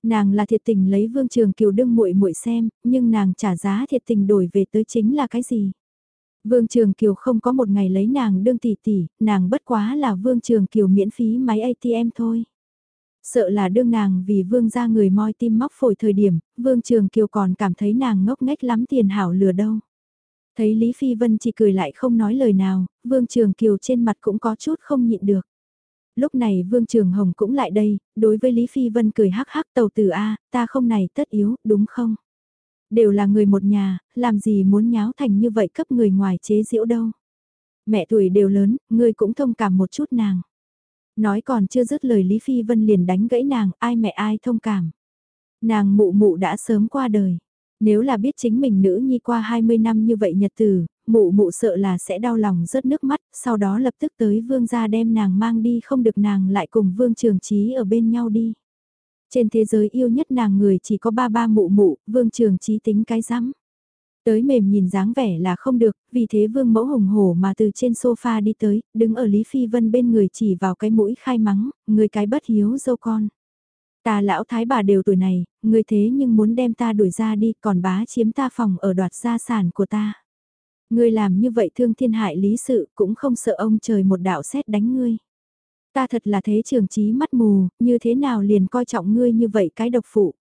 Nàng là thiệt tình lấy Vương Trường Kiều đương muội muội xem, nhưng nàng trả giá thiệt tình đổi về tới chính là cái gì? Vương Trường Kiều không có một ngày lấy nàng đương tỷ tỷ, nàng bất quá là Vương Trường Kiều miễn phí máy ATM thôi. Sợ là đương nàng vì Vương ra người moi tim móc phổi thời điểm, Vương Trường Kiều còn cảm thấy nàng ngốc nghếch lắm tiền hảo lừa đâu. Thấy Lý Phi Vân chỉ cười lại không nói lời nào, Vương Trường Kiều trên mặt cũng có chút không nhịn được lúc này Vương Trường Hồng cũng lại đây, đối với Lý Phi Vân cười hắc hắc tàu từ A, ta không này tất yếu, đúng không? Đều là người một nhà, làm gì muốn nháo thành như vậy cấp người ngoài chế diễu đâu. Mẹ tuổi đều lớn, ngươi cũng thông cảm một chút nàng. Nói còn chưa dứt lời Lý Phi Vân liền đánh gãy nàng, ai mẹ ai thông cảm. Nàng mụ mụ đã sớm qua đời. Nếu là biết chính mình nữ nhi qua 20 năm như vậy nhật tử, mụ mụ sợ là sẽ đau lòng rớt nước mắt, sau đó lập tức tới vương gia đem nàng mang đi không được nàng lại cùng vương trường trí ở bên nhau đi. Trên thế giới yêu nhất nàng người chỉ có ba ba mụ mụ, vương trường trí tính cái rắm. Tới mềm nhìn dáng vẻ là không được, vì thế vương mẫu hùng hổ mà từ trên sofa đi tới, đứng ở Lý Phi Vân bên người chỉ vào cái mũi khai mắng, người cái bất hiếu dâu con. Ta lão thái bà đều tuổi này, ngươi thế nhưng muốn đem ta đuổi ra đi còn bá chiếm ta phòng ở đoạt gia sản của ta. Ngươi làm như vậy thương thiên hại lý sự cũng không sợ ông trời một đạo xét đánh ngươi. Ta thật là thế trường trí mắt mù, như thế nào liền coi trọng ngươi như vậy cái độc phụ.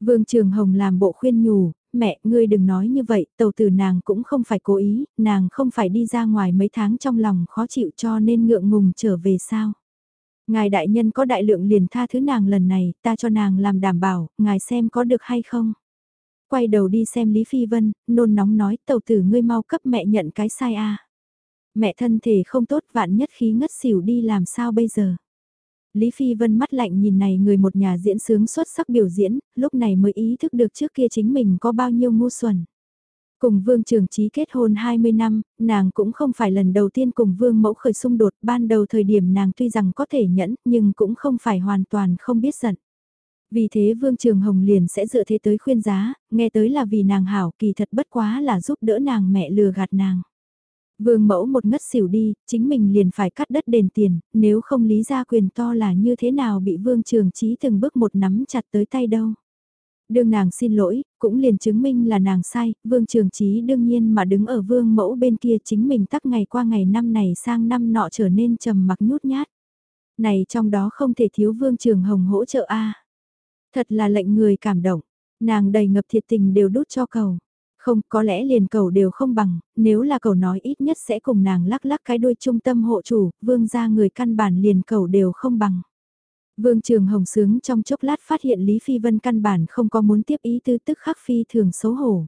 Vương Trường Hồng làm bộ khuyên nhủ, mẹ, ngươi đừng nói như vậy, tàu tử nàng cũng không phải cố ý, nàng không phải đi ra ngoài mấy tháng trong lòng khó chịu cho nên ngượng ngùng trở về sao. Ngài đại nhân có đại lượng liền tha thứ nàng lần này, ta cho nàng làm đảm bảo, ngài xem có được hay không. Quay đầu đi xem Lý Phi Vân, nôn nóng nói tàu tử ngươi mau cấp mẹ nhận cái sai a Mẹ thân thể không tốt vạn nhất khí ngất xỉu đi làm sao bây giờ. Lý Phi Vân mắt lạnh nhìn này người một nhà diễn sướng xuất sắc biểu diễn, lúc này mới ý thức được trước kia chính mình có bao nhiêu ngu xuẩn. Cùng Vương Trường Trí kết hôn 20 năm, nàng cũng không phải lần đầu tiên cùng Vương Mẫu khởi xung đột, ban đầu thời điểm nàng tuy rằng có thể nhẫn, nhưng cũng không phải hoàn toàn không biết giận. Vì thế Vương Trường Hồng liền sẽ dựa thế tới khuyên giá, nghe tới là vì nàng hảo kỳ thật bất quá là giúp đỡ nàng mẹ lừa gạt nàng. Vương mẫu một ngất xỉu đi, chính mình liền phải cắt đất đền tiền, nếu không lý ra quyền to là như thế nào bị vương trường trí từng bước một nắm chặt tới tay đâu. Đương nàng xin lỗi, cũng liền chứng minh là nàng sai, vương trường trí đương nhiên mà đứng ở vương mẫu bên kia chính mình tắc ngày qua ngày năm này sang năm nọ trở nên trầm mặc nhút nhát. Này trong đó không thể thiếu vương trường hồng hỗ trợ a Thật là lệnh người cảm động, nàng đầy ngập thiệt tình đều đút cho cầu. Không, có lẽ liền cầu đều không bằng, nếu là cầu nói ít nhất sẽ cùng nàng lắc lắc cái đuôi trung tâm hộ chủ, vương ra người căn bản liền cầu đều không bằng. Vương Trường Hồng sướng trong chốc lát phát hiện Lý Phi Vân căn bản không có muốn tiếp ý tư tức khắc phi thường xấu hổ.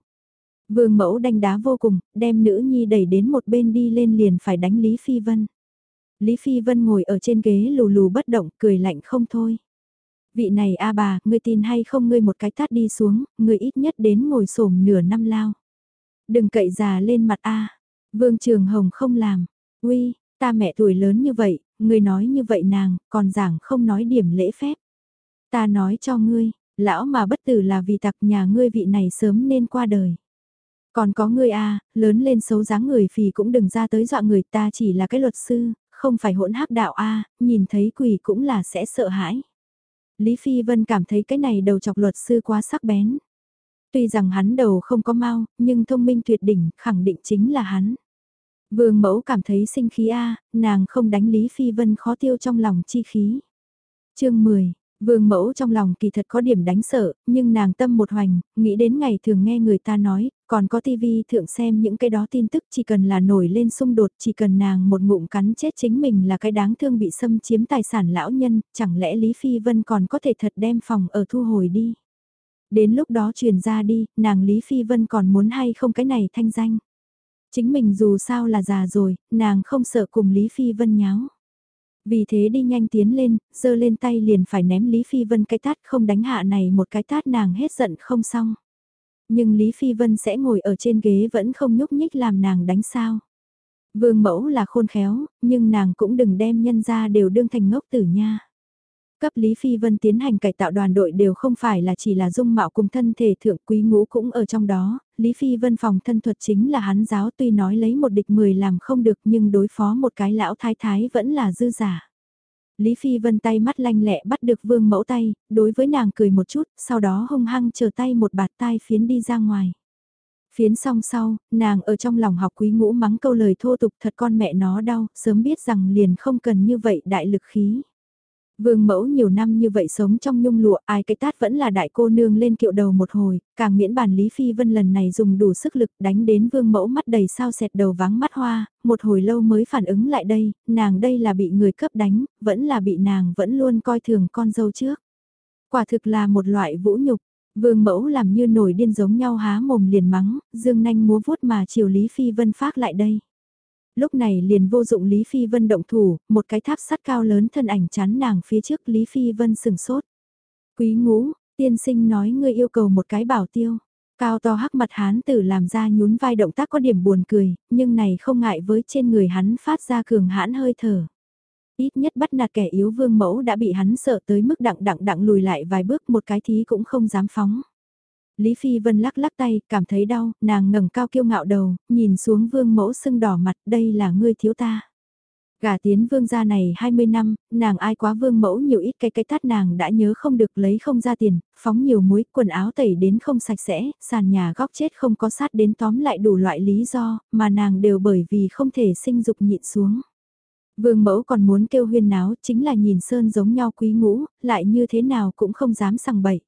Vương mẫu đánh đá vô cùng, đem nữ nhi đẩy đến một bên đi lên liền phải đánh Lý Phi Vân. Lý Phi Vân ngồi ở trên ghế lù lù bất động, cười lạnh không thôi. Vị này a bà, ngươi tin hay không ngươi một cái tát đi xuống, ngươi ít nhất đến ngồi xổm nửa năm lao. Đừng cậy già lên mặt a. Vương Trường Hồng không làm. Uy, ta mẹ tuổi lớn như vậy, ngươi nói như vậy nàng, còn giảng không nói điểm lễ phép. Ta nói cho ngươi, lão mà bất tử là vì tặc nhà ngươi vị này sớm nên qua đời. Còn có ngươi a, lớn lên xấu dáng người phì cũng đừng ra tới dọa người ta chỉ là cái luật sư, không phải hỗn hắc đạo a, nhìn thấy quỷ cũng là sẽ sợ hãi. Lý Phi Vân cảm thấy cái này đầu chọc luật sư quá sắc bén. Tuy rằng hắn đầu không có mau, nhưng thông minh tuyệt đỉnh, khẳng định chính là hắn. Vương mẫu cảm thấy sinh khí a, nàng không đánh Lý Phi Vân khó tiêu trong lòng chi khí. chương 10, Vương mẫu trong lòng kỳ thật có điểm đánh sợ, nhưng nàng tâm một hoành, nghĩ đến ngày thường nghe người ta nói, còn có tivi thượng xem những cái đó tin tức chỉ cần là nổi lên xung đột, chỉ cần nàng một ngụm cắn chết chính mình là cái đáng thương bị xâm chiếm tài sản lão nhân, chẳng lẽ Lý Phi Vân còn có thể thật đem phòng ở thu hồi đi. Đến lúc đó truyền ra đi, nàng Lý Phi Vân còn muốn hay không cái này thanh danh. Chính mình dù sao là già rồi, nàng không sợ cùng Lý Phi Vân nháo. Vì thế đi nhanh tiến lên, giơ lên tay liền phải ném Lý Phi Vân cái tát không đánh hạ này một cái tát nàng hết giận không xong. Nhưng Lý Phi Vân sẽ ngồi ở trên ghế vẫn không nhúc nhích làm nàng đánh sao. Vương mẫu là khôn khéo, nhưng nàng cũng đừng đem nhân ra đều đương thành ngốc tử nha. Cấp Lý Phi Vân tiến hành cải tạo đoàn đội đều không phải là chỉ là dung mạo cùng thân thể thượng quý ngũ cũng ở trong đó, Lý Phi Vân phòng thân thuật chính là hắn giáo tuy nói lấy một địch mười làm không được nhưng đối phó một cái lão thái thái vẫn là dư giả. Lý Phi Vân tay mắt lanh lẹ bắt được vương mẫu tay, đối với nàng cười một chút, sau đó hung hăng chờ tay một bạt tai phiến đi ra ngoài. Phiến xong sau, nàng ở trong lòng học quý ngũ mắng câu lời thô tục thật con mẹ nó đau, sớm biết rằng liền không cần như vậy đại lực khí. Vương mẫu nhiều năm như vậy sống trong nhung lụa, ai cái tát vẫn là đại cô nương lên kiệu đầu một hồi, càng miễn bàn Lý Phi Vân lần này dùng đủ sức lực đánh đến vương mẫu mắt đầy sao sẹt đầu vắng mắt hoa, một hồi lâu mới phản ứng lại đây, nàng đây là bị người cấp đánh, vẫn là bị nàng vẫn luôn coi thường con dâu trước. Quả thực là một loại vũ nhục, vương mẫu làm như nổi điên giống nhau há mồm liền mắng, dương nanh múa vuốt mà chiều Lý Phi Vân phát lại đây lúc này liền vô dụng Lý Phi Vân động thủ, một cái tháp sắt cao lớn thân ảnh chắn nàng phía trước Lý Phi Vân sừng sốt. Quý ngũ, tiên sinh nói ngươi yêu cầu một cái bảo tiêu. Cao to hắc mặt hán tử làm ra nhún vai động tác có điểm buồn cười, nhưng này không ngại với trên người hắn phát ra cường hãn hơi thở. Ít nhất bắt nạt kẻ yếu vương mẫu đã bị hắn sợ tới mức đặng đặng đặng lùi lại vài bước một cái thí cũng không dám phóng. Lý Phi Vân lắc lắc tay, cảm thấy đau, nàng ngẩng cao kiêu ngạo đầu, nhìn xuống vương mẫu sưng đỏ mặt, đây là ngươi thiếu ta. Gả tiến vương gia này 20 năm, nàng ai quá vương mẫu nhiều ít cái cái tát nàng đã nhớ không được lấy không ra tiền, phóng nhiều muối, quần áo tẩy đến không sạch sẽ, sàn nhà góc chết không có sát đến tóm lại đủ loại lý do, mà nàng đều bởi vì không thể sinh dục nhịn xuống. Vương mẫu còn muốn kêu huyên náo chính là nhìn sơn giống nhau quý ngũ, lại như thế nào cũng không dám sằng bậy.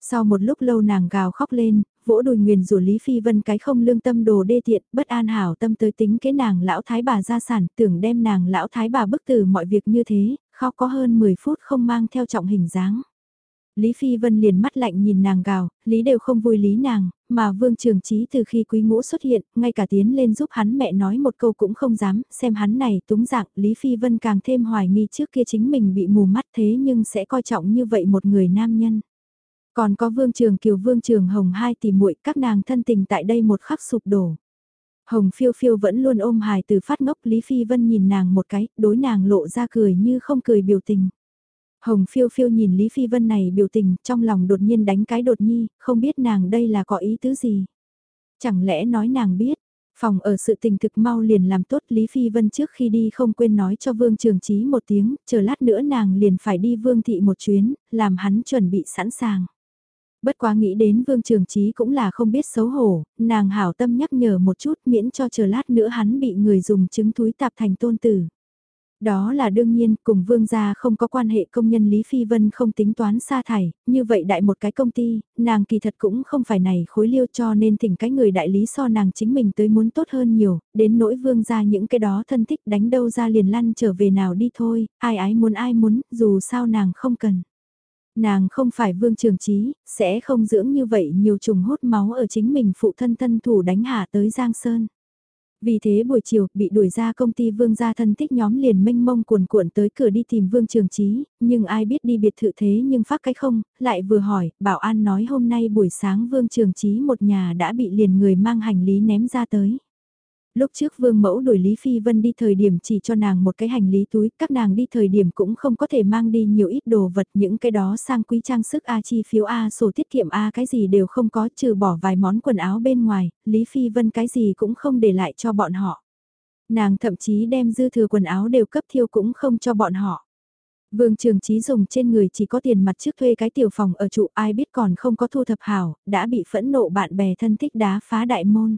Sau một lúc lâu nàng gào khóc lên, vỗ đùi nguyền rủa Lý Phi Vân cái không lương tâm đồ đê tiện, bất an hảo tâm tới tính kế nàng lão thái bà gia sản, tưởng đem nàng lão thái bà bức từ mọi việc như thế, khóc có hơn 10 phút không mang theo trọng hình dáng. Lý Phi Vân liền mắt lạnh nhìn nàng gào, Lý đều không vui lý nàng, mà Vương Trường Trí từ khi quý ngũ xuất hiện, ngay cả tiến lên giúp hắn mẹ nói một câu cũng không dám, xem hắn này túng dạng, Lý Phi Vân càng thêm hoài nghi trước kia chính mình bị mù mắt thế nhưng sẽ coi trọng như vậy một người nam nhân. Còn có Vương Trường Kiều Vương Trường Hồng hai tỷ muội các nàng thân tình tại đây một khắc sụp đổ. Hồng phiêu phiêu vẫn luôn ôm hài từ phát ngốc Lý Phi Vân nhìn nàng một cái, đối nàng lộ ra cười như không cười biểu tình. Hồng phiêu phiêu nhìn Lý Phi Vân này biểu tình, trong lòng đột nhiên đánh cái đột nhi, không biết nàng đây là có ý tứ gì. Chẳng lẽ nói nàng biết, phòng ở sự tình thực mau liền làm tốt Lý Phi Vân trước khi đi không quên nói cho Vương Trường Trí một tiếng, chờ lát nữa nàng liền phải đi Vương Thị một chuyến, làm hắn chuẩn bị sẵn sàng. Bất quá nghĩ đến Vương Trường Trí cũng là không biết xấu hổ, nàng hảo tâm nhắc nhở một chút miễn cho chờ lát nữa hắn bị người dùng chứng túi tạp thành tôn tử. Đó là đương nhiên, cùng vương gia không có quan hệ công nhân Lý Phi Vân không tính toán sa thải, như vậy đại một cái công ty, nàng kỳ thật cũng không phải này khối liêu cho nên thỉnh cái người đại lý so nàng chính mình tới muốn tốt hơn nhiều, đến nỗi vương gia những cái đó thân thích đánh đâu ra liền lăn trở về nào đi thôi, ai ái muốn ai muốn, dù sao nàng không cần. Nàng không phải vương trường trí, sẽ không dưỡng như vậy nhiều trùng hút máu ở chính mình phụ thân thân thủ đánh hạ tới Giang Sơn. Vì thế buổi chiều, bị đuổi ra công ty vương gia thân thích nhóm liền mênh mông cuồn cuộn tới cửa đi tìm vương trường trí, nhưng ai biết đi biệt thự thế nhưng phát cái không, lại vừa hỏi, bảo an nói hôm nay buổi sáng vương trường trí một nhà đã bị liền người mang hành lý ném ra tới. Lúc trước vương mẫu đuổi Lý Phi Vân đi thời điểm chỉ cho nàng một cái hành lý túi, các nàng đi thời điểm cũng không có thể mang đi nhiều ít đồ vật, những cái đó sang quý trang sức A chi phiếu A sổ tiết kiệm A cái gì đều không có trừ bỏ vài món quần áo bên ngoài, Lý Phi Vân cái gì cũng không để lại cho bọn họ. Nàng thậm chí đem dư thừa quần áo đều cấp thiêu cũng không cho bọn họ. Vương Trường Trí dùng trên người chỉ có tiền mặt trước thuê cái tiểu phòng ở trụ ai biết còn không có thu thập hảo, đã bị phẫn nộ bạn bè thân thích đá phá đại môn.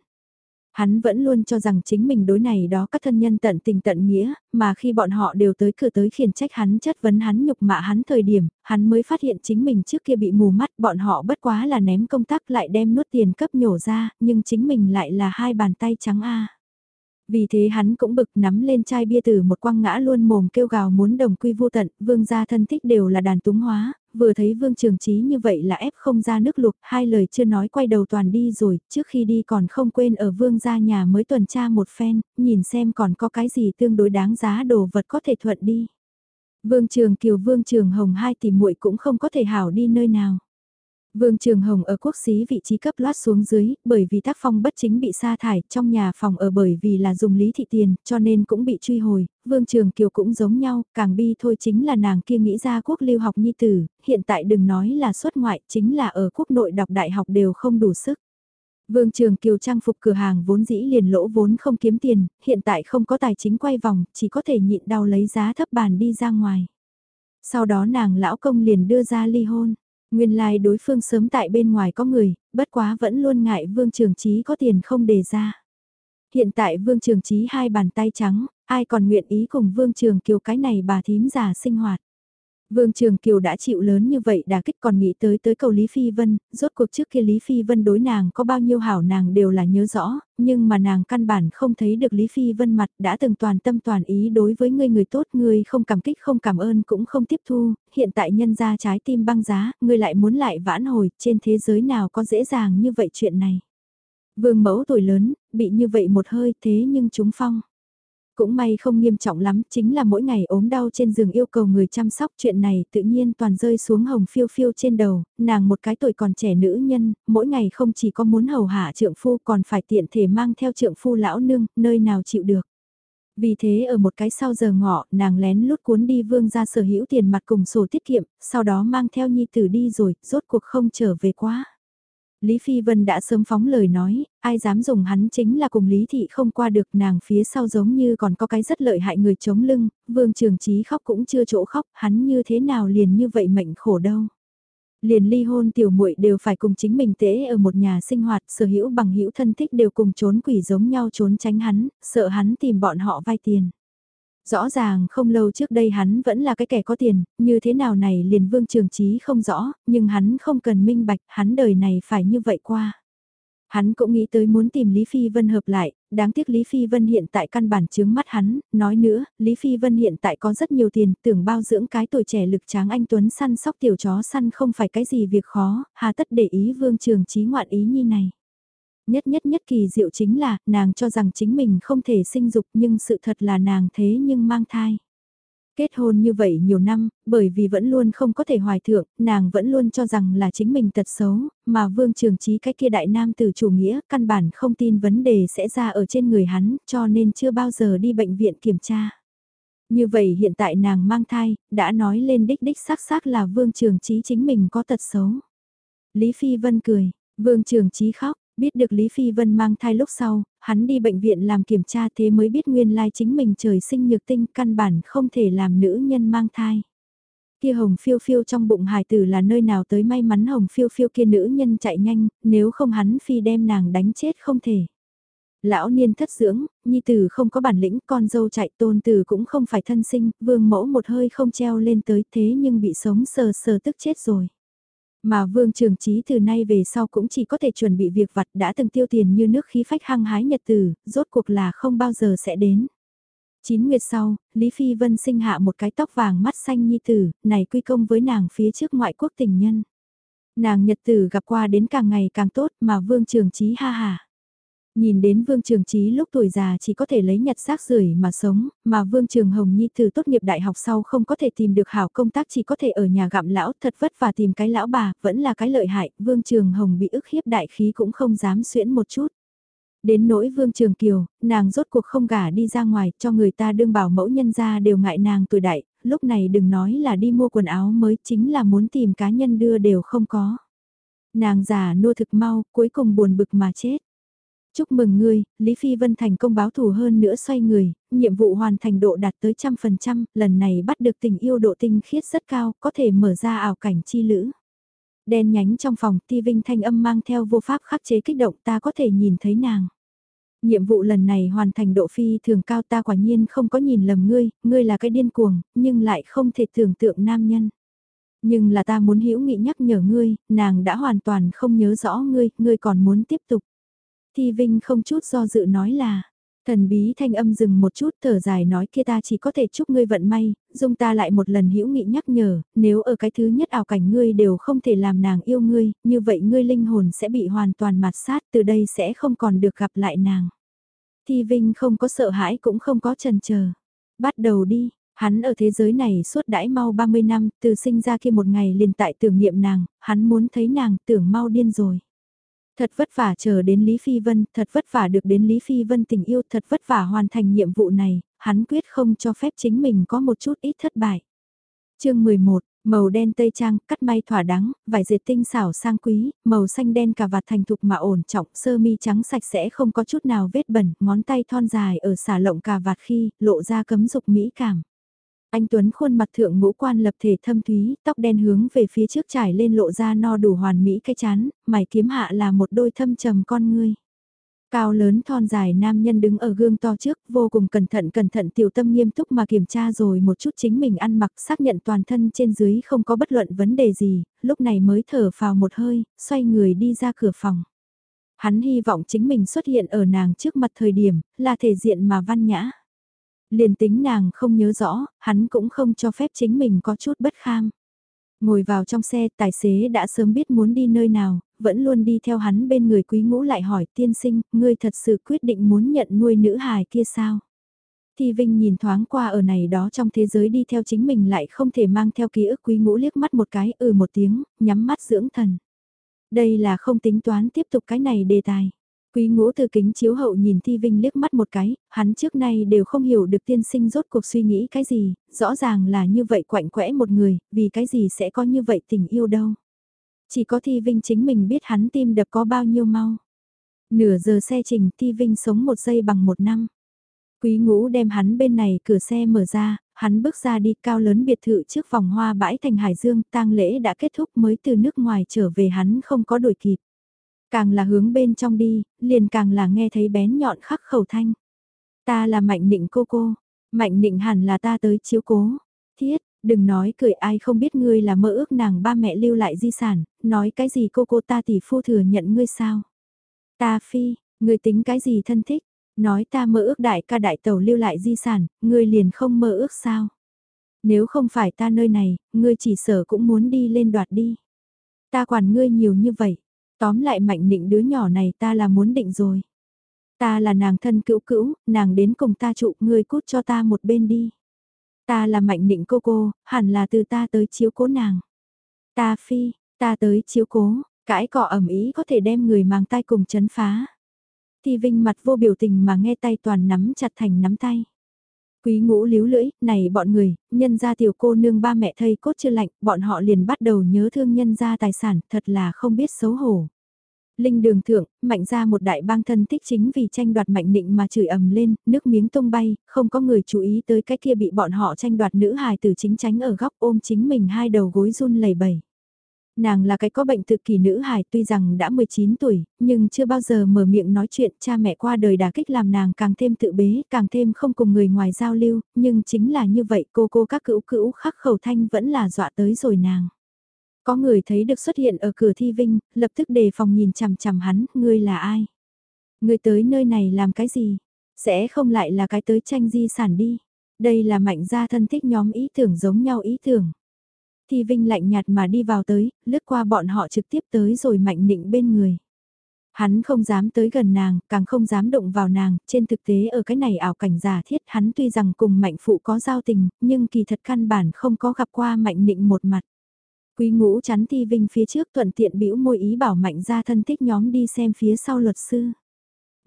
Hắn vẫn luôn cho rằng chính mình đối này đó các thân nhân tận tình tận nghĩa, mà khi bọn họ đều tới cửa tới khiển trách hắn chất vấn hắn nhục mạ hắn thời điểm, hắn mới phát hiện chính mình trước kia bị mù mắt, bọn họ bất quá là ném công tác lại đem nuốt tiền cấp nhổ ra, nhưng chính mình lại là hai bàn tay trắng A. Vì thế hắn cũng bực nắm lên chai bia từ một quăng ngã luôn mồm kêu gào muốn đồng quy vô tận, vương gia thân thích đều là đàn túng hóa, vừa thấy vương trường trí như vậy là ép không ra nước lục, hai lời chưa nói quay đầu toàn đi rồi, trước khi đi còn không quên ở vương gia nhà mới tuần tra một phen, nhìn xem còn có cái gì tương đối đáng giá đồ vật có thể thuận đi. Vương trường kiều vương trường hồng hai tỷ muội cũng không có thể hảo đi nơi nào. Vương Trường Hồng ở quốc xí vị trí cấp loát xuống dưới, bởi vì tác phong bất chính bị sa thải, trong nhà phòng ở bởi vì là dùng lý thị tiền, cho nên cũng bị truy hồi, Vương Trường Kiều cũng giống nhau, càng bi thôi chính là nàng kia nghĩ ra quốc lưu học nhi tử, hiện tại đừng nói là xuất ngoại, chính là ở quốc nội đọc đại học đều không đủ sức. Vương Trường Kiều trang phục cửa hàng vốn dĩ liền lỗ vốn không kiếm tiền, hiện tại không có tài chính quay vòng, chỉ có thể nhịn đau lấy giá thấp bàn đi ra ngoài. Sau đó nàng lão công liền đưa ra ly hôn. Nguyên lai like đối phương sớm tại bên ngoài có người, bất quá vẫn luôn ngại Vương Trường Trí có tiền không đề ra. Hiện tại Vương Trường Trí hai bàn tay trắng, ai còn nguyện ý cùng Vương Trường Kiều cái này bà thím già sinh hoạt. Vương Trường Kiều đã chịu lớn như vậy đã kích còn nghĩ tới tới cầu Lý Phi Vân, rốt cuộc trước kia Lý Phi Vân đối nàng có bao nhiêu hảo nàng đều là nhớ rõ, nhưng mà nàng căn bản không thấy được Lý Phi Vân mặt đã từng toàn tâm toàn ý đối với người người tốt người không cảm kích không cảm ơn cũng không tiếp thu, hiện tại nhân ra trái tim băng giá, người lại muốn lại vãn hồi, trên thế giới nào có dễ dàng như vậy chuyện này. Vương mẫu tuổi lớn, bị như vậy một hơi thế nhưng chúng phong. Cũng may không nghiêm trọng lắm, chính là mỗi ngày ốm đau trên giường yêu cầu người chăm sóc chuyện này tự nhiên toàn rơi xuống hồng phiêu phiêu trên đầu, nàng một cái tuổi còn trẻ nữ nhân, mỗi ngày không chỉ có muốn hầu hạ trượng phu còn phải tiện thể mang theo trượng phu lão nương, nơi nào chịu được. Vì thế ở một cái sau giờ ngọ, nàng lén lút cuốn đi vương ra sở hữu tiền mặt cùng sổ tiết kiệm, sau đó mang theo nhi tử đi rồi, rốt cuộc không trở về quá. Lý Phi Vân đã sớm phóng lời nói, ai dám dùng hắn chính là cùng Lý Thị không qua được nàng phía sau giống như còn có cái rất lợi hại người chống lưng, vương trường trí khóc cũng chưa chỗ khóc, hắn như thế nào liền như vậy mệnh khổ đâu. Liền ly hôn tiểu muội đều phải cùng chính mình tễ ở một nhà sinh hoạt, sở hữu bằng hữu thân thích đều cùng trốn quỷ giống nhau trốn tránh hắn, sợ hắn tìm bọn họ vay tiền. Rõ ràng không lâu trước đây hắn vẫn là cái kẻ có tiền, như thế nào này liền vương trường trí không rõ, nhưng hắn không cần minh bạch, hắn đời này phải như vậy qua. Hắn cũng nghĩ tới muốn tìm Lý Phi Vân hợp lại, đáng tiếc Lý Phi Vân hiện tại căn bản chướng mắt hắn, nói nữa, Lý Phi Vân hiện tại có rất nhiều tiền, tưởng bao dưỡng cái tuổi trẻ lực tráng anh Tuấn săn sóc tiểu chó săn không phải cái gì việc khó, hà tất để ý vương trường trí ngoạn ý như này. Nhất nhất nhất kỳ diệu chính là, nàng cho rằng chính mình không thể sinh dục nhưng sự thật là nàng thế nhưng mang thai. Kết hôn như vậy nhiều năm, bởi vì vẫn luôn không có thể hoài thượng, nàng vẫn luôn cho rằng là chính mình tật xấu, mà vương trường trí cái kia đại nam từ chủ nghĩa căn bản không tin vấn đề sẽ ra ở trên người hắn, cho nên chưa bao giờ đi bệnh viện kiểm tra. Như vậy hiện tại nàng mang thai, đã nói lên đích đích xác xác là vương trường trí chính mình có tật xấu. Lý Phi Vân cười, vương trường trí khóc, Biết được Lý Phi Vân mang thai lúc sau, hắn đi bệnh viện làm kiểm tra thế mới biết nguyên lai chính mình trời sinh nhược tinh căn bản không thể làm nữ nhân mang thai. Kia hồng phiêu phiêu trong bụng hài tử là nơi nào tới may mắn hồng phiêu phiêu kia nữ nhân chạy nhanh, nếu không hắn phi đem nàng đánh chết không thể. Lão niên thất dưỡng, nhi tử không có bản lĩnh, con dâu chạy tôn tử cũng không phải thân sinh, vương mẫu một hơi không treo lên tới thế nhưng bị sống sờ sờ tức chết rồi. Mà Vương Trường Trí từ nay về sau cũng chỉ có thể chuẩn bị việc vặt đã từng tiêu tiền như nước khí phách hăng hái nhật tử, rốt cuộc là không bao giờ sẽ đến. Chín nguyệt sau, Lý Phi Vân sinh hạ một cái tóc vàng mắt xanh nhi tử, này quy công với nàng phía trước ngoại quốc tình nhân. Nàng nhật tử gặp qua đến càng ngày càng tốt mà Vương Trường Trí ha hà. Nhìn đến Vương Trường Trí lúc tuổi già chỉ có thể lấy nhặt xác rưởi mà sống, mà Vương Trường Hồng Nhi từ tốt nghiệp đại học sau không có thể tìm được hảo công tác chỉ có thể ở nhà gặm lão thật vất và tìm cái lão bà, vẫn là cái lợi hại, Vương Trường Hồng bị ức hiếp đại khí cũng không dám xuyễn một chút. Đến nỗi Vương Trường Kiều, nàng rốt cuộc không gả đi ra ngoài cho người ta đương bảo mẫu nhân ra đều ngại nàng tuổi đại, lúc này đừng nói là đi mua quần áo mới chính là muốn tìm cá nhân đưa đều không có. Nàng già nô thực mau, cuối cùng buồn bực mà chết. Chúc mừng ngươi, Lý Phi Vân thành công báo thù hơn nữa xoay người, nhiệm vụ hoàn thành độ đạt tới trăm phần trăm, lần này bắt được tình yêu độ tinh khiết rất cao, có thể mở ra ảo cảnh chi lữ. Đen nhánh trong phòng, Ti Vinh thanh âm mang theo vô pháp khắc chế kích động ta có thể nhìn thấy nàng. Nhiệm vụ lần này hoàn thành độ phi thường cao ta quả nhiên không có nhìn lầm ngươi, ngươi là cái điên cuồng, nhưng lại không thể tưởng tượng nam nhân. Nhưng là ta muốn hữu nghị nhắc nhở ngươi, nàng đã hoàn toàn không nhớ rõ ngươi, ngươi còn muốn tiếp tục. Thi Vinh không chút do dự nói là, thần bí thanh âm dừng một chút thở dài nói kia ta chỉ có thể chúc ngươi vận may, dung ta lại một lần hữu nghị nhắc nhở, nếu ở cái thứ nhất ảo cảnh ngươi đều không thể làm nàng yêu ngươi, như vậy ngươi linh hồn sẽ bị hoàn toàn mạt sát từ đây sẽ không còn được gặp lại nàng. Thi Vinh không có sợ hãi cũng không có chần chờ. Bắt đầu đi, hắn ở thế giới này suốt đãi mau 30 năm, từ sinh ra kia một ngày liền tại tưởng niệm nàng, hắn muốn thấy nàng tưởng mau điên rồi. Thật vất vả chờ đến Lý Phi Vân, thật vất vả được đến Lý Phi Vân tình yêu, thật vất vả hoàn thành nhiệm vụ này, hắn quyết không cho phép chính mình có một chút ít thất bại. chương 11, màu đen tây trang, cắt may thỏa đáng, vải dệt tinh xảo sang quý, màu xanh đen cà vạt thành thục mà ổn trọng, sơ mi trắng sạch sẽ không có chút nào vết bẩn, ngón tay thon dài ở xả lộng cà vạt khi, lộ ra cấm dục mỹ cảm. Anh Tuấn khuôn mặt thượng ngũ quan lập thể thâm thúy, tóc đen hướng về phía trước trải lên lộ ra no đủ hoàn mỹ cái chán, mày kiếm hạ là một đôi thâm trầm con ngươi. Cao lớn thon dài nam nhân đứng ở gương to trước, vô cùng cẩn thận cẩn thận tiểu tâm nghiêm túc mà kiểm tra rồi một chút chính mình ăn mặc xác nhận toàn thân trên dưới không có bất luận vấn đề gì, lúc này mới thở vào một hơi, xoay người đi ra cửa phòng. Hắn hy vọng chính mình xuất hiện ở nàng trước mặt thời điểm, là thể diện mà văn nhã liền tính nàng không nhớ rõ, hắn cũng không cho phép chính mình có chút bất kham. Ngồi vào trong xe, tài xế đã sớm biết muốn đi nơi nào, vẫn luôn đi theo hắn bên người quý ngũ lại hỏi tiên sinh, ngươi thật sự quyết định muốn nhận nuôi nữ hài kia sao? Thi Vinh nhìn thoáng qua ở này đó trong thế giới đi theo chính mình lại không thể mang theo ký ức quý ngũ liếc mắt một cái ừ một tiếng, nhắm mắt dưỡng thần. Đây là không tính toán tiếp tục cái này đề tài. Quý ngũ từ kính chiếu hậu nhìn Thi Vinh liếc mắt một cái, hắn trước nay đều không hiểu được tiên sinh rốt cuộc suy nghĩ cái gì, rõ ràng là như vậy quạnh quẽ một người, vì cái gì sẽ có như vậy tình yêu đâu. Chỉ có Thi Vinh chính mình biết hắn tim đập có bao nhiêu mau. Nửa giờ xe trình Thi Vinh sống một giây bằng một năm. Quý ngũ đem hắn bên này cửa xe mở ra, hắn bước ra đi cao lớn biệt thự trước vòng hoa bãi thành Hải Dương, tang lễ đã kết thúc mới từ nước ngoài trở về hắn không có đổi kịp. Càng là hướng bên trong đi, liền càng là nghe thấy bén nhọn khắc khẩu thanh. Ta là mạnh nịnh cô cô, mạnh nịnh hẳn là ta tới chiếu cố. Thiết, đừng nói cười ai không biết ngươi là mơ ước nàng ba mẹ lưu lại di sản, nói cái gì cô cô ta tỷ phu thừa nhận ngươi sao. Ta phi, ngươi tính cái gì thân thích, nói ta mơ ước đại ca đại tàu lưu lại di sản, ngươi liền không mơ ước sao. Nếu không phải ta nơi này, ngươi chỉ sở cũng muốn đi lên đoạt đi. Ta quản ngươi nhiều như vậy, tóm lại mạnh định đứa nhỏ này ta là muốn định rồi. Ta là nàng thân cữu cữu, nàng đến cùng ta trụ, ngươi cút cho ta một bên đi. Ta là mạnh định cô cô, hẳn là từ ta tới chiếu cố nàng. Ta phi, ta tới chiếu cố, cãi cọ ẩm ý có thể đem người mang tay cùng chấn phá. Thì Vinh mặt vô biểu tình mà nghe tay toàn nắm chặt thành nắm tay. Quý ngũ líu lưỡi, này bọn người, nhân gia tiểu cô nương ba mẹ thây cốt chưa lạnh, bọn họ liền bắt đầu nhớ thương nhân gia tài sản, thật là không biết xấu hổ. Linh đường thượng, mạnh ra một đại bang thân thích chính vì tranh đoạt mạnh định mà chửi ầm lên, nước miếng tung bay, không có người chú ý tới cái kia bị bọn họ tranh đoạt nữ hài tử chính tránh ở góc ôm chính mình hai đầu gối run lẩy bẩy. Nàng là cái có bệnh tự kỷ nữ hài tuy rằng đã 19 tuổi, nhưng chưa bao giờ mở miệng nói chuyện cha mẹ qua đời đả kích làm nàng càng thêm tự bế, càng thêm không cùng người ngoài giao lưu, nhưng chính là như vậy cô cô các cữu cữu khắc khẩu thanh vẫn là dọa tới rồi nàng. Có người thấy được xuất hiện ở cửa thi vinh, lập tức đề phòng nhìn chằm chằm hắn, ngươi là ai? Ngươi tới nơi này làm cái gì? Sẽ không lại là cái tới tranh di sản đi. Đây là mạnh gia thân thích nhóm ý tưởng giống nhau ý tưởng. Thi Vinh lạnh nhạt mà đi vào tới, lướt qua bọn họ trực tiếp tới rồi mạnh nịnh bên người. Hắn không dám tới gần nàng, càng không dám động vào nàng, trên thực tế ở cái này ảo cảnh giả thiết hắn tuy rằng cùng mạnh phụ có giao tình, nhưng kỳ thật căn bản không có gặp qua mạnh nịnh một mặt. Quý ngũ chắn Thi Vinh phía trước thuận tiện bĩu môi ý bảo mạnh ra thân thích nhóm đi xem phía sau luật sư.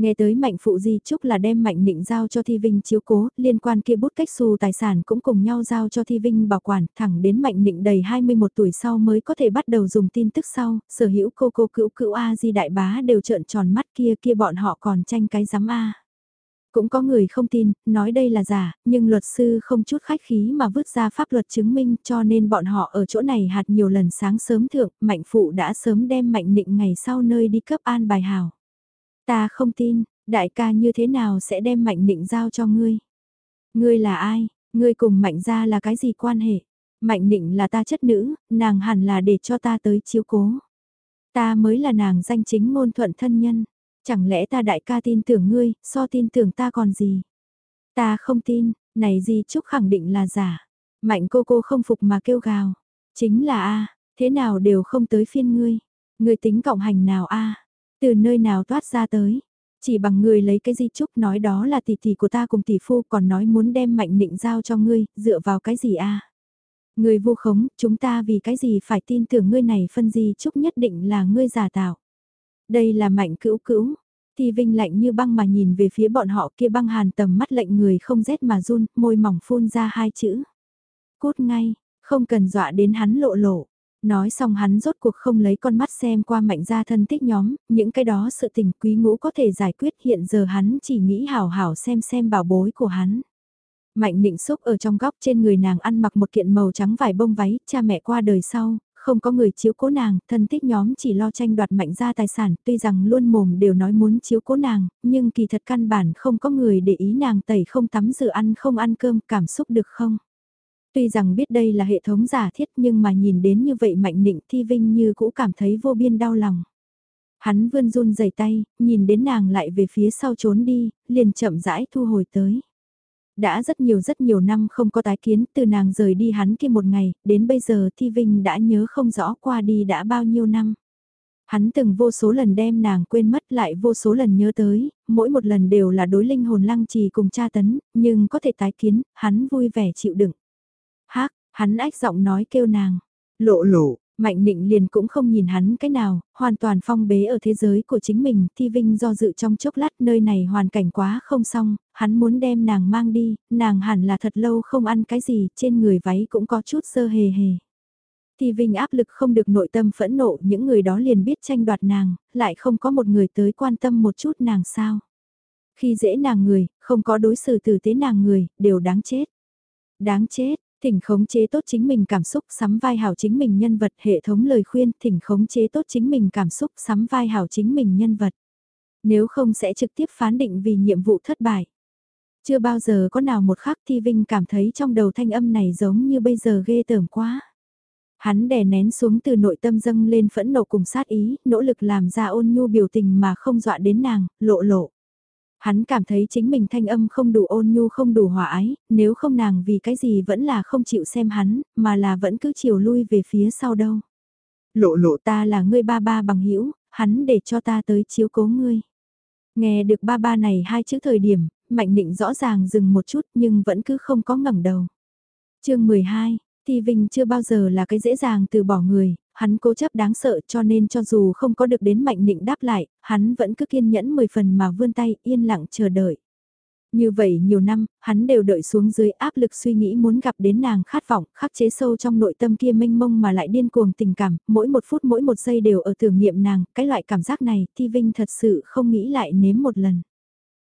Nghe tới mạnh phụ di chúc là đem mạnh định giao cho Thi Vinh chiếu cố, liên quan kia bút cách xù tài sản cũng cùng nhau giao cho Thi Vinh bảo quản, thẳng đến mạnh định đầy 21 tuổi sau mới có thể bắt đầu dùng tin tức sau, sở hữu cô cô cữu cữu A di đại bá đều trợn tròn mắt kia kia bọn họ còn tranh cái giám A. Cũng có người không tin, nói đây là giả, nhưng luật sư không chút khách khí mà vứt ra pháp luật chứng minh cho nên bọn họ ở chỗ này hạt nhiều lần sáng sớm thượng, mạnh phụ đã sớm đem mạnh định ngày sau nơi đi cấp an bài hào. Ta không tin, đại ca như thế nào sẽ đem mạnh định giao cho ngươi? Ngươi là ai? Ngươi cùng mạnh gia là cái gì quan hệ? Mạnh định là ta chất nữ, nàng hẳn là để cho ta tới chiếu cố. Ta mới là nàng danh chính ngôn thuận thân nhân. Chẳng lẽ ta đại ca tin tưởng ngươi, so tin tưởng ta còn gì? Ta không tin, này gì chúc khẳng định là giả. Mạnh cô cô không phục mà kêu gào. Chính là A, thế nào đều không tới phiên ngươi. Ngươi tính cộng hành nào A? Từ nơi nào toát ra tới? Chỉ bằng người lấy cái di chúc nói đó là tỷ tỷ của ta cùng tỷ phu còn nói muốn đem mạnh định giao cho ngươi, dựa vào cái gì a? Người vô khống, chúng ta vì cái gì phải tin tưởng ngươi này phân di chúc nhất định là ngươi giả tạo. Đây là mạnh cữu cữu. Thì Vinh lạnh như băng mà nhìn về phía bọn họ kia băng hàn tầm mắt lệnh người không rét mà run, môi mỏng phun ra hai chữ. cốt ngay, không cần dọa đến hắn lộ lộ. Nói xong hắn rốt cuộc không lấy con mắt xem qua mạnh gia thân tích nhóm, những cái đó sự tình quý ngũ có thể giải quyết hiện giờ hắn chỉ nghĩ hảo hảo xem xem bảo bối của hắn. Mạnh định xúc ở trong góc trên người nàng ăn mặc một kiện màu trắng vải bông váy, cha mẹ qua đời sau, không có người chiếu cố nàng, thân tích nhóm chỉ lo tranh đoạt mạnh gia tài sản, tuy rằng luôn mồm đều nói muốn chiếu cố nàng, nhưng kỳ thật căn bản không có người để ý nàng tẩy không tắm rửa ăn không ăn cơm, cảm xúc được không? Tuy rằng biết đây là hệ thống giả thiết nhưng mà nhìn đến như vậy mạnh nịnh thi vinh như cũ cảm thấy vô biên đau lòng. Hắn vươn run dày tay, nhìn đến nàng lại về phía sau trốn đi, liền chậm rãi thu hồi tới. Đã rất nhiều rất nhiều năm không có tái kiến từ nàng rời đi hắn kia một ngày, đến bây giờ Thi Vinh đã nhớ không rõ qua đi đã bao nhiêu năm. Hắn từng vô số lần đem nàng quên mất lại vô số lần nhớ tới, mỗi một lần đều là đối linh hồn lăng trì cùng cha tấn, nhưng có thể tái kiến, hắn vui vẻ chịu đựng. Hác, hắn ách giọng nói kêu nàng, lộ lộ, Mạnh định liền cũng không nhìn hắn cái nào, hoàn toàn phong bế ở thế giới của chính mình, Thi Vinh do dự trong chốc lát nơi này hoàn cảnh quá không xong, hắn muốn đem nàng mang đi, nàng hẳn là thật lâu không ăn cái gì, trên người váy cũng có chút sơ hề hề. Thi Vinh áp lực không được nội tâm phẫn nộ, những người đó liền biết tranh đoạt nàng, lại không có một người tới quan tâm một chút nàng sao. Khi dễ nàng người, không có đối xử tử tế nàng người, đều đáng chết. Đáng chết, thỉnh khống chế tốt chính mình cảm xúc sắm vai hảo chính mình nhân vật hệ thống lời khuyên thỉnh khống chế tốt chính mình cảm xúc sắm vai hảo chính mình nhân vật. Nếu không sẽ trực tiếp phán định vì nhiệm vụ thất bại. Chưa bao giờ có nào một khắc Thi Vinh cảm thấy trong đầu thanh âm này giống như bây giờ ghê tởm quá. Hắn đè nén xuống từ nội tâm dâng lên phẫn nộ cùng sát ý, nỗ lực làm ra ôn nhu biểu tình mà không dọa đến nàng, lộ lộ. Hắn cảm thấy chính mình thanh âm không đủ ôn nhu không đủ hòa ái, nếu không nàng vì cái gì vẫn là không chịu xem hắn, mà là vẫn cứ chiều lui về phía sau đâu. Lộ lộ ta là ngươi ba ba bằng hữu hắn để cho ta tới chiếu cố ngươi. Nghe được ba ba này hai chữ thời điểm, Mạnh Định rõ ràng dừng một chút nhưng vẫn cứ không có ngẩng đầu. chương 12, Thi Vinh chưa bao giờ là cái dễ dàng từ bỏ người, hắn cố chấp đáng sợ cho nên cho dù không có được đến mạnh định đáp lại, hắn vẫn cứ kiên nhẫn 10 phần mà vươn tay yên lặng chờ đợi. Như vậy nhiều năm, hắn đều đợi xuống dưới áp lực suy nghĩ muốn gặp đến nàng khát vọng, khắc chế sâu trong nội tâm kia mênh mông mà lại điên cuồng tình cảm, mỗi một phút mỗi một giây đều ở tưởng niệm nàng, cái loại cảm giác này, Thi Vinh thật sự không nghĩ lại nếm một lần.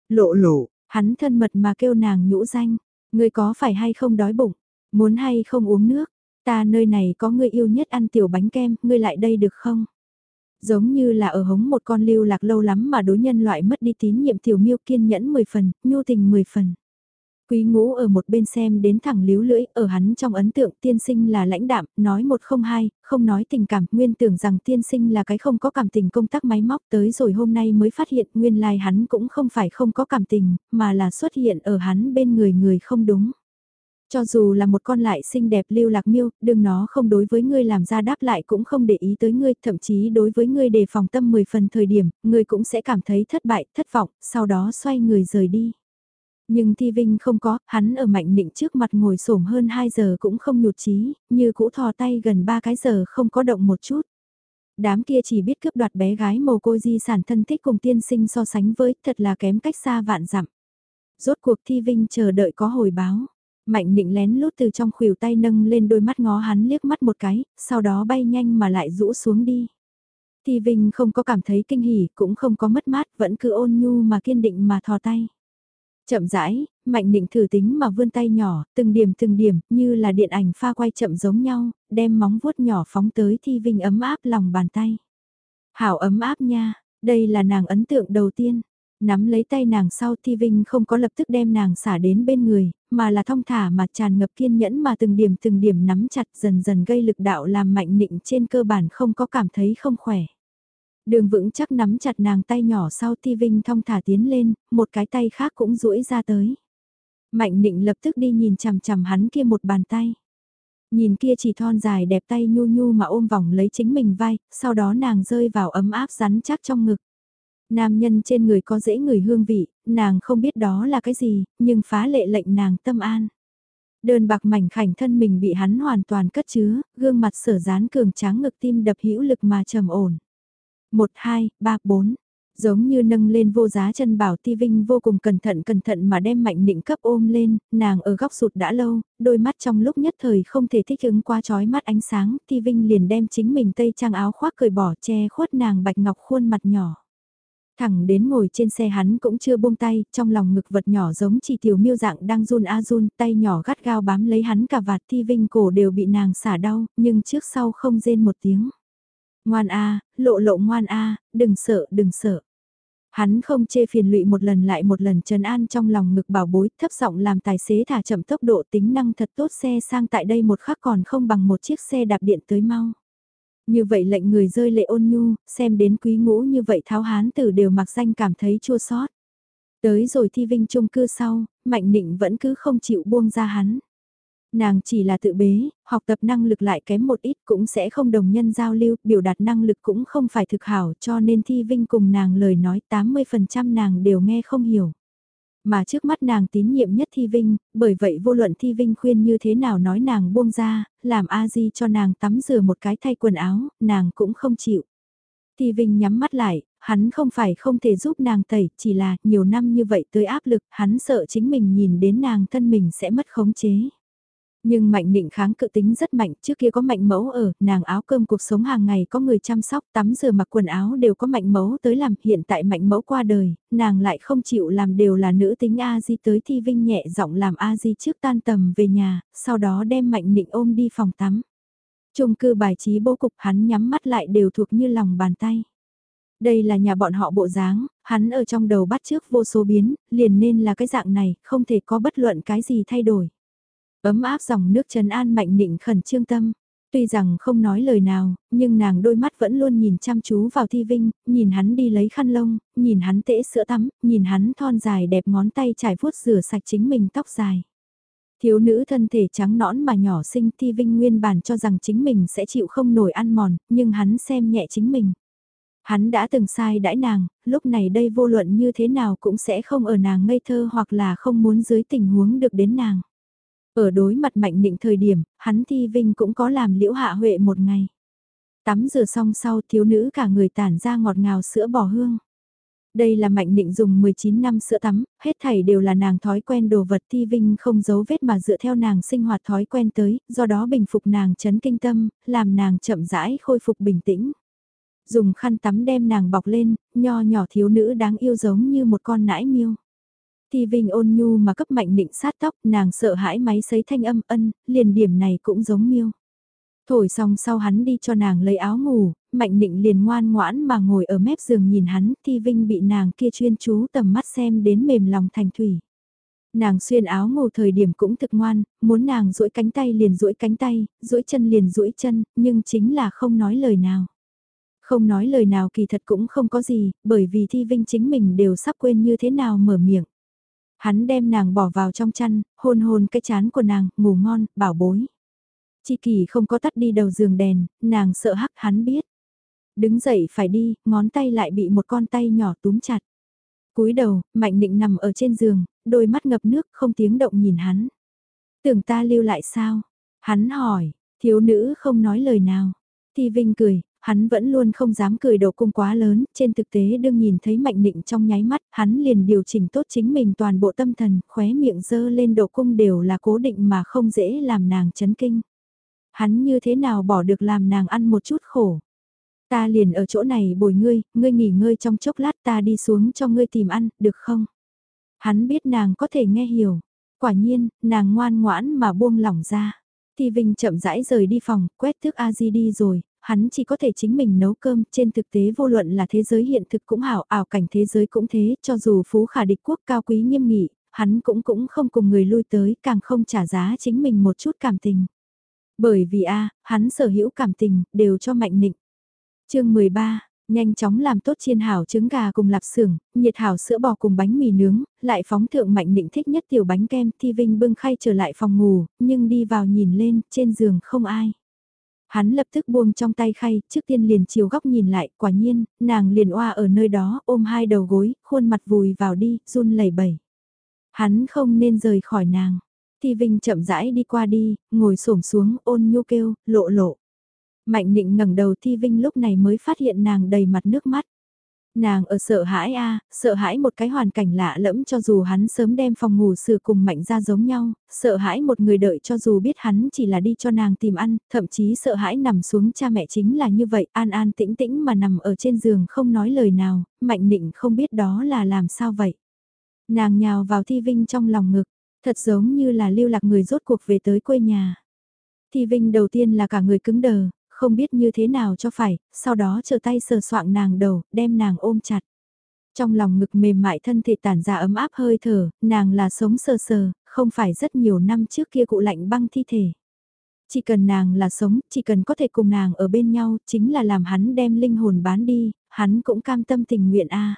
Lộ lộ, hắn thân mật mà kêu nàng nhũ danh, người có phải hay không đói bụng, muốn hay không uống nước, Ta nơi này có người yêu nhất ăn tiểu bánh kem, ngươi lại đây được không? Giống như là ở hống một con lưu lạc lâu lắm mà đối nhân loại mất đi tín nhiệm tiểu miêu kiên nhẫn 10 phần, nhu tình 10 phần. Quý ngũ ở một bên xem đến thẳng líu lưỡi, ở hắn trong ấn tượng tiên sinh là lãnh đạm, nói một không hai, không nói tình cảm, nguyên tưởng rằng tiên sinh là cái không có cảm tình công tác máy móc tới rồi hôm nay mới phát hiện nguyên lai like hắn cũng không phải không có cảm tình, mà là xuất hiện ở hắn bên người người không đúng. Cho dù là một con lại xinh đẹp lưu lạc miêu, đừng nó không đối với ngươi làm ra đáp lại cũng không để ý tới ngươi, thậm chí đối với ngươi đề phòng tâm 10 phần thời điểm, ngươi cũng sẽ cảm thấy thất bại, thất vọng, sau đó xoay người rời đi. Nhưng Thi Vinh không có, hắn ở mạnh nịnh trước mặt ngồi xổm hơn 2 giờ cũng không nhụt chí, như cũ thò tay gần 3 cái giờ không có động một chút. Đám kia chỉ biết cướp đoạt bé gái mồ côi di sản thân thích cùng tiên sinh so sánh với, thật là kém cách xa vạn dặm. Rốt cuộc Thi Vinh chờ đợi có hồi báo. Mạnh định lén lút từ trong khuỷu tay nâng lên đôi mắt ngó hắn liếc mắt một cái, sau đó bay nhanh mà lại rũ xuống đi. Thì Vinh không có cảm thấy kinh hỉ, cũng không có mất mát, vẫn cứ ôn nhu mà kiên định mà thò tay. Chậm rãi, Mạnh định thử tính mà vươn tay nhỏ, từng điểm từng điểm, như là điện ảnh pha quay chậm giống nhau, đem móng vuốt nhỏ phóng tới Thi Vinh ấm áp lòng bàn tay. Hảo ấm áp nha, đây là nàng ấn tượng đầu tiên. Nắm lấy tay nàng sau Thi Vinh không có lập tức đem nàng xả đến bên người, mà là thong thả mà tràn ngập kiên nhẫn mà từng điểm từng điểm nắm chặt dần dần gây lực đạo làm mạnh nịnh trên cơ bản không có cảm thấy không khỏe. Đường vững chắc nắm chặt nàng tay nhỏ sau Thi Vinh thong thả tiến lên, một cái tay khác cũng duỗi ra tới. Mạnh nịnh lập tức đi nhìn chằm chằm hắn kia một bàn tay. Nhìn kia chỉ thon dài đẹp tay nhu nhu mà ôm vòng lấy chính mình vai, sau đó nàng rơi vào ấm áp rắn chắc trong ngực. Nam nhân trên người có dễ người hương vị, nàng không biết đó là cái gì, nhưng phá lệ lệnh nàng tâm an. Đơn bạc mảnh khảnh thân mình bị hắn hoàn toàn cất chứa, gương mặt sở dán cường tráng ngực tim đập hữu lực mà trầm ổn. 1, 2, 3, 4. Giống như nâng lên vô giá chân bảo ti vinh vô cùng cẩn thận cẩn thận mà đem mạnh nịnh cấp ôm lên, nàng ở góc sụt đã lâu, đôi mắt trong lúc nhất thời không thể thích ứng qua trói mắt ánh sáng, ti vinh liền đem chính mình tây trang áo khoác cởi bỏ che khuất nàng bạch ngọc khuôn mặt nhỏ. Thẳng đến ngồi trên xe hắn cũng chưa buông tay, trong lòng ngực vật nhỏ giống chỉ tiểu miêu dạng đang run a run, tay nhỏ gắt gao bám lấy hắn cả vạt thi vinh cổ đều bị nàng xả đau, nhưng trước sau không rên một tiếng. Ngoan a, lộ lộ ngoan a, đừng sợ, đừng sợ. Hắn không chê phiền lụy một lần lại một lần trần an trong lòng ngực bảo bối, thấp giọng làm tài xế thả chậm tốc độ tính năng thật tốt xe sang tại đây một khắc còn không bằng một chiếc xe đạp điện tới mau. Như vậy lệnh người rơi lệ ôn nhu, xem đến quý ngũ như vậy tháo hán tử đều mặc danh cảm thấy chua sót. Tới rồi thi vinh chung cư sau, mạnh định vẫn cứ không chịu buông ra hắn. Nàng chỉ là tự bế, học tập năng lực lại kém một ít cũng sẽ không đồng nhân giao lưu, biểu đạt năng lực cũng không phải thực hảo cho nên Thi Vinh cùng nàng lời nói 80% nàng đều nghe không hiểu. Mà trước mắt nàng tín nhiệm nhất Thi Vinh, bởi vậy vô luận Thi Vinh khuyên như thế nào nói nàng buông ra, làm A-di cho nàng tắm rửa một cái thay quần áo, nàng cũng không chịu. Thi Vinh nhắm mắt lại, hắn không phải không thể giúp nàng tẩy, chỉ là nhiều năm như vậy tới áp lực, hắn sợ chính mình nhìn đến nàng thân mình sẽ mất khống chế. Nhưng Mạnh Định kháng cự tính rất mạnh, trước kia có Mạnh Mẫu ở, nàng áo cơm cuộc sống hàng ngày có người chăm sóc, tắm rửa mặc quần áo đều có Mạnh Mẫu tới làm, hiện tại Mạnh Mẫu qua đời, nàng lại không chịu làm đều là nữ tính A Di tới thi vinh nhẹ giọng làm A Di trước tan tầm về nhà, sau đó đem Mạnh Định ôm đi phòng tắm. Trung cư bài trí bố cục hắn nhắm mắt lại đều thuộc như lòng bàn tay. Đây là nhà bọn họ bộ dáng, hắn ở trong đầu bắt trước vô số biến, liền nên là cái dạng này, không thể có bất luận cái gì thay đổi. Ấm áp dòng nước trấn an mạnh nịnh khẩn trương tâm. Tuy rằng không nói lời nào, nhưng nàng đôi mắt vẫn luôn nhìn chăm chú vào Thi Vinh, nhìn hắn đi lấy khăn lông, nhìn hắn tễ sữa tắm, nhìn hắn thon dài đẹp ngón tay trải vuốt rửa sạch chính mình tóc dài. Thiếu nữ thân thể trắng nõn mà nhỏ xinh Thi Vinh nguyên bản cho rằng chính mình sẽ chịu không nổi ăn mòn, nhưng hắn xem nhẹ chính mình. Hắn đã từng sai đãi nàng, lúc này đây vô luận như thế nào cũng sẽ không ở nàng ngây thơ hoặc là không muốn dưới tình huống được đến nàng. Ở đối mặt mạnh định thời điểm, hắn thi vinh cũng có làm liễu hạ huệ một ngày. Tắm rửa xong sau thiếu nữ cả người tản ra ngọt ngào sữa bò hương. Đây là Mạnh Định dùng 19 năm sữa tắm, hết thảy đều là nàng thói quen đồ vật thi vinh không giấu vết mà dựa theo nàng sinh hoạt thói quen tới, do đó bình phục nàng chấn kinh tâm, làm nàng chậm rãi khôi phục bình tĩnh. Dùng khăn tắm đem nàng bọc lên, nho nhỏ thiếu nữ đáng yêu giống như một con nãi miêu. Thi Vinh ôn nhu mà cấp mạnh định sát tóc, nàng sợ hãi máy sấy thanh âm ân, liền điểm này cũng giống miêu. Thổi xong sau hắn đi cho nàng lấy áo ngủ, mạnh định liền ngoan ngoãn mà ngồi ở mép giường nhìn hắn, Thi Vinh bị nàng kia chuyên chú tầm mắt xem đến mềm lòng thành thủy. Nàng xuyên áo ngủ thời điểm cũng thực ngoan, muốn nàng duỗi cánh tay liền duỗi cánh tay, duỗi chân liền duỗi chân, nhưng chính là không nói lời nào. Không nói lời nào kỳ thật cũng không có gì, bởi vì Thi Vinh chính mình đều sắp quên như thế nào mở miệng. Hắn đem nàng bỏ vào trong chăn, hôn hôn cái chán của nàng, ngủ ngon, bảo bối. Chi kỳ không có tắt đi đầu giường đèn, nàng sợ hắc hắn biết. Đứng dậy phải đi, ngón tay lại bị một con tay nhỏ túm chặt. cúi đầu, mạnh định nằm ở trên giường, đôi mắt ngập nước không tiếng động nhìn hắn. Tưởng ta lưu lại sao? Hắn hỏi, thiếu nữ không nói lời nào. Thi Vinh cười, Hắn vẫn luôn không dám cười đầu cung quá lớn, trên thực tế đương nhìn thấy mạnh định trong nháy mắt, hắn liền điều chỉnh tốt chính mình toàn bộ tâm thần, khóe miệng dơ lên độ cung đều là cố định mà không dễ làm nàng chấn kinh. Hắn như thế nào bỏ được làm nàng ăn một chút khổ. Ta liền ở chỗ này bồi ngươi, ngươi nghỉ ngơi trong chốc lát ta đi xuống cho ngươi tìm ăn, được không? Hắn biết nàng có thể nghe hiểu. Quả nhiên, nàng ngoan ngoãn mà buông lỏng ra. Thì Vinh chậm rãi rời đi phòng, quét thức A-di đi rồi, hắn chỉ có thể chính mình nấu cơm, trên thực tế vô luận là thế giới hiện thực cũng hảo, ảo cảnh thế giới cũng thế, cho dù phú khả địch quốc cao quý nghiêm nghị, hắn cũng cũng không cùng người lui tới, càng không trả giá chính mình một chút cảm tình. Bởi vì a hắn sở hữu cảm tình, đều cho mạnh nịnh. chương 13 nhanh chóng làm tốt chiên hảo trứng gà cùng lạp xưởng, nhiệt hảo sữa bò cùng bánh mì nướng, lại phóng thượng mạnh định thích nhất tiểu bánh kem, Thi Vinh bưng khay trở lại phòng ngủ, nhưng đi vào nhìn lên, trên giường không ai. Hắn lập tức buông trong tay khay, trước tiên liền chiều góc nhìn lại, quả nhiên, nàng liền oa ở nơi đó, ôm hai đầu gối, khuôn mặt vùi vào đi, run lẩy bẩy. Hắn không nên rời khỏi nàng. Thi Vinh chậm rãi đi qua đi, ngồi xổm xuống, ôn nhu kêu, lộ lộ. Mạnh định ngẩng đầu Thi Vinh lúc này mới phát hiện nàng đầy mặt nước mắt. Nàng ở sợ hãi a, sợ hãi một cái hoàn cảnh lạ lẫm cho dù hắn sớm đem phòng ngủ sửa cùng mạnh ra giống nhau, sợ hãi một người đợi cho dù biết hắn chỉ là đi cho nàng tìm ăn, thậm chí sợ hãi nằm xuống cha mẹ chính là như vậy, an an tĩnh tĩnh mà nằm ở trên giường không nói lời nào, mạnh định không biết đó là làm sao vậy. Nàng nhào vào thi vinh trong lòng ngực, thật giống như là lưu lạc người rốt cuộc về tới quê nhà. Thi Vinh đầu tiên là cả người cứng đờ, không biết như thế nào cho phải, sau đó trở tay sờ soạng nàng đầu, đem nàng ôm chặt. Trong lòng ngực mềm mại thân thể tản ra ấm áp hơi thở, nàng là sống sờ sờ, không phải rất nhiều năm trước kia cụ lạnh băng thi thể. Chỉ cần nàng là sống, chỉ cần có thể cùng nàng ở bên nhau, chính là làm hắn đem linh hồn bán đi, hắn cũng cam tâm tình nguyện a.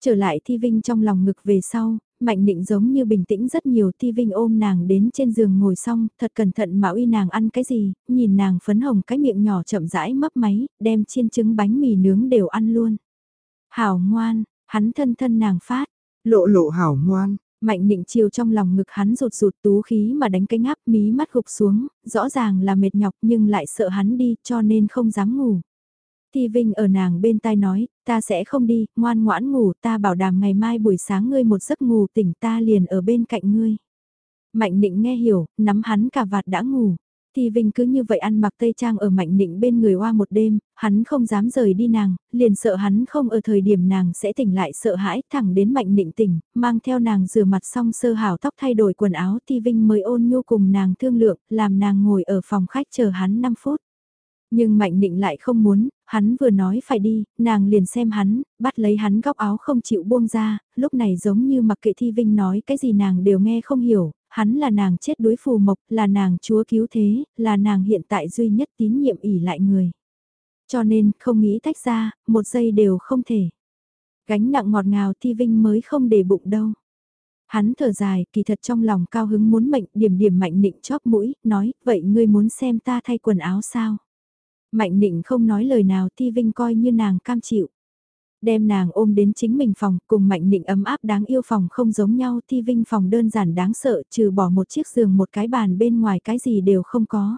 Trở lại thi vinh trong lòng ngực về sau, Mạnh Định giống như bình tĩnh rất nhiều Ti Vinh ôm nàng đến trên giường ngồi xong, thật cẩn thận mà uy nàng ăn cái gì, nhìn nàng phấn hồng cái miệng nhỏ chậm rãi mấp máy, đem chiên trứng bánh mì nướng đều ăn luôn. Hảo ngoan, hắn thân thân nàng phát, lộ lộ hảo ngoan. Mạnh định chiều trong lòng ngực hắn rụt rụt tú khí mà đánh cái ngáp mí mắt gục xuống, rõ ràng là mệt nhọc nhưng lại sợ hắn đi cho nên không dám ngủ. Thi Vinh ở nàng bên tai nói, ta sẽ không đi, ngoan ngoãn ngủ, ta bảo đảm ngày mai buổi sáng ngươi một giấc ngủ tỉnh ta liền ở bên cạnh ngươi. Mạnh định nghe hiểu, nắm hắn cả vạt đã ngủ. Thi Vinh cứ như vậy ăn mặc tây trang ở Mạnh Định bên người hoa một đêm, hắn không dám rời đi nàng, liền sợ hắn không ở thời điểm nàng sẽ tỉnh lại sợ hãi, thẳng đến Mạnh Định tỉnh, mang theo nàng rửa mặt xong sơ hảo tóc thay đổi quần áo Thi Vinh mới ôn nhu cùng nàng thương lượng, làm nàng ngồi ở phòng khách chờ hắn 5 phút. Nhưng Mạnh Định lại không muốn, hắn vừa nói phải đi, nàng liền xem hắn, bắt lấy hắn góc áo không chịu buông ra, lúc này giống như mặc kệ Thi Vinh nói cái gì nàng đều nghe không hiểu, hắn là nàng chết đuối phù mộc, là nàng chúa cứu thế, là nàng hiện tại duy nhất tín nhiệm ỉ lại người. Cho nên, không nghĩ tách ra, một giây đều không thể. Gánh nặng ngọt ngào Thi Vinh mới không để bụng đâu. Hắn thở dài, kỳ thật trong lòng cao hứng muốn mệnh, điểm điểm mạnh nịnh chóp mũi, nói, vậy ngươi muốn xem ta thay quần áo sao? Mạnh định không nói lời nào, Thi Vinh coi như nàng cam chịu. Đem nàng ôm đến chính mình phòng, cùng Mạnh định ấm áp đáng yêu phòng không giống nhau, Thi Vinh phòng đơn giản đáng sợ, trừ bỏ một chiếc giường, một cái bàn bên ngoài cái gì đều không có.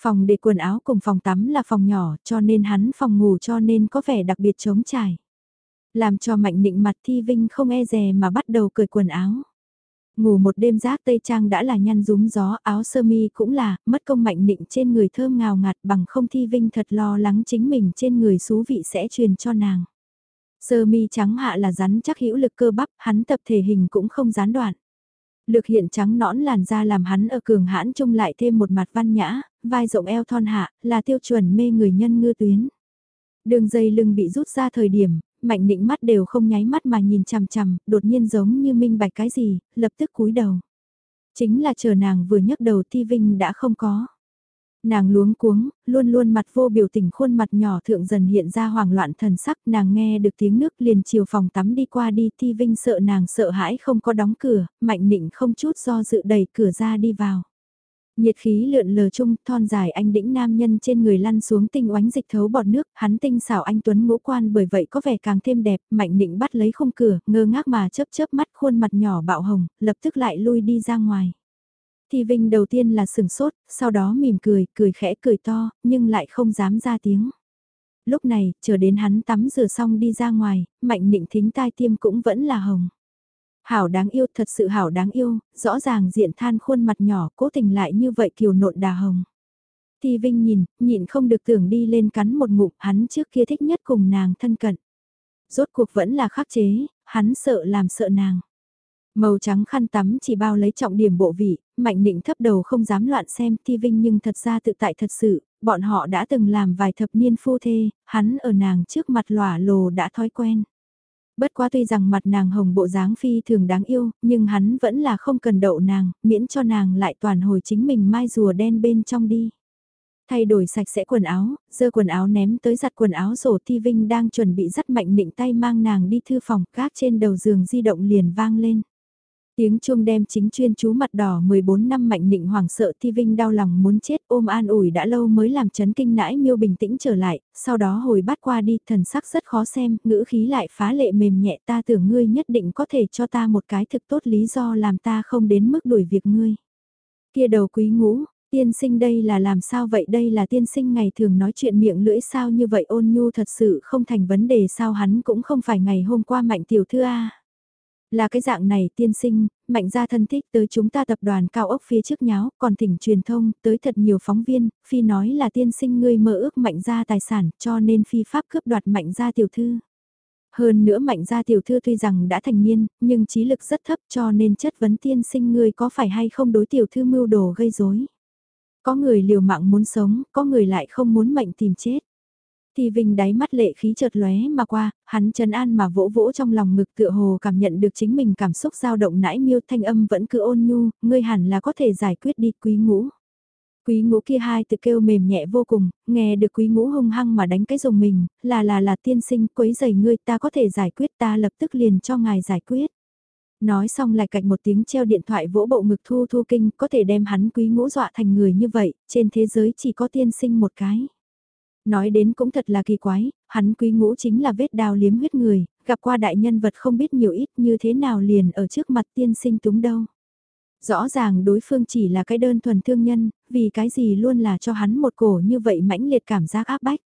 Phòng để quần áo cùng phòng tắm là phòng nhỏ, cho nên hắn phòng ngủ cho nên có vẻ đặc biệt trống trải. Làm cho Mạnh định mặt Thi Vinh không e dè mà bắt đầu cởi quần áo. Ngủ một đêm rác tây trang đã là nhăn rúm gió, áo sơ mi cũng là, mất công mạnh nịnh trên người thơm ngào ngạt bằng không thi vinh thật lo lắng chính mình trên người xú vị sẽ truyền cho nàng. Sơ mi trắng hạ là rắn chắc hữu lực cơ bắp, hắn tập thể hình cũng không gián đoạn. Lực hiện trắng nõn làn da làm hắn ở cường hãn trông lại thêm một mặt văn nhã, vai rộng eo thon hạ, là tiêu chuẩn mê người nhân ngư tuyến. Đường dây lưng bị rút ra thời điểm, mạnh nịnh mắt đều không nháy mắt mà nhìn chằm chằm, đột nhiên giống như minh bạch cái gì, lập tức cúi đầu. Chính là chờ nàng vừa nhấc đầu thi vinh đã không có. Nàng luống cuống, luôn luôn mặt vô biểu tình khuôn mặt nhỏ thượng dần hiện ra hoảng loạn thần sắc, nàng nghe được tiếng nước liền chiều phòng tắm đi qua đi, thi vinh sợ nàng sợ hãi không có đóng cửa, mạnh nịnh không chút do dự đẩy cửa ra đi vào. Nhiệt khí lượn lờ chung, thon dài anh đĩnh nam nhân trên người lăn xuống tinh oánh dịch thấu bọt nước, hắn tinh xảo anh Tuấn ngũ quan bởi vậy có vẻ càng thêm đẹp, mạnh định bắt lấy khung cửa, ngơ ngác mà chớp chớp mắt khuôn mặt nhỏ bạo hồng, lập tức lại lui đi ra ngoài. Thì Vinh đầu tiên là sừng sốt, sau đó mỉm cười, cười khẽ cười to, nhưng lại không dám ra tiếng. Lúc này, chờ đến hắn tắm rửa xong đi ra ngoài, mạnh định thính tai tiêm cũng vẫn là hồng. Hảo đáng yêu, thật sự hảo đáng yêu, rõ ràng diện than khuôn mặt nhỏ, cố tình lại như vậy kiều nộn đà hồng. Thi Vinh nhìn, nhịn không được tưởng đi lên cắn một ngụm, hắn trước kia thích nhất cùng nàng thân cận. Rốt cuộc vẫn là khắc chế, hắn sợ làm sợ nàng. Màu trắng khăn tắm chỉ bao lấy trọng điểm bộ vị, mạnh định thấp đầu không dám loạn xem Thi Vinh nhưng thật ra tự tại thật sự, bọn họ đã từng làm vài thập niên phu thê, hắn ở nàng trước mặt lỏa lồ đã thói quen. Bất quá tuy rằng mặt nàng hồng bộ dáng phi thường đáng yêu, nhưng hắn vẫn là không cần đậu nàng, miễn cho nàng lại toàn hồi chính mình mai rùa đen bên trong đi. Thay đổi sạch sẽ quần áo, dơ quần áo ném tới giặt quần áo rổ Thi Vinh đang chuẩn bị dắt mạnh định tay mang nàng đi thư phòng, gác trên đầu giường di động liền vang lên. Tiếng chuông đem chính chuyên chú mặt đỏ 14 năm mạnh nịnh hoảng sợ Thi Vinh đau lòng muốn chết ôm an ủi đã lâu mới làm chấn kinh nãi miêu bình tĩnh trở lại, sau đó hồi bắt qua đi thần sắc rất khó xem, ngữ khí lại phá lệ mềm nhẹ ta tưởng ngươi nhất định có thể cho ta một cái thực tốt lý do làm ta không đến mức đuổi việc ngươi. Kia đầu quý ngũ, tiên sinh đây là làm sao vậy đây là tiên sinh ngày thường nói chuyện miệng lưỡi sao như vậy ôn nhu thật sự không thành vấn đề sao hắn cũng không phải ngày hôm qua mạnh tiểu thư A. Là cái dạng này tiên sinh, mạnh gia thân thích tới chúng ta tập đoàn cao ốc phía trước nháo, còn thỉnh truyền thông, tới thật nhiều phóng viên, phi nói là tiên sinh ngươi mơ ước mạnh gia tài sản, cho nên phi pháp cướp đoạt mạnh gia tiểu thư. Hơn nữa mạnh gia tiểu thư tuy rằng đã thành niên, nhưng trí lực rất thấp cho nên chất vấn tiên sinh ngươi có phải hay không đối tiểu thư mưu đồ gây rối. Có người liều mạng muốn sống, có người lại không muốn mạnh tìm chết. Thì Vinh đáy mắt lệ khí chợt lóe mà qua, hắn trấn an mà vỗ vỗ trong lòng ngực tựa hồ cảm nhận được chính mình cảm xúc dao động nãi miêu thanh âm vẫn cứ ôn nhu, ngươi hẳn là có thể giải quyết đi quý ngũ. Quý ngũ kia hai tự kêu mềm nhẹ vô cùng, nghe được quý ngũ hung hăng mà đánh cái dùng mình, là là là tiên sinh quấy giày ngươi ta có thể giải quyết ta lập tức liền cho ngài giải quyết. Nói xong lại cạch một tiếng treo điện thoại vỗ bộ ngực thu thu kinh có thể đem hắn quý ngũ dọa thành người như vậy, trên thế giới chỉ có tiên sinh một cái. Nói đến cũng thật là kỳ quái, hắn quý ngũ chính là vết đào liếm huyết người, gặp qua đại nhân vật không biết nhiều ít như thế nào liền ở trước mặt tiên sinh túng đâu. Rõ ràng đối phương chỉ là cái đơn thuần thương nhân, vì cái gì luôn là cho hắn một cổ như vậy mãnh liệt cảm giác áp bách.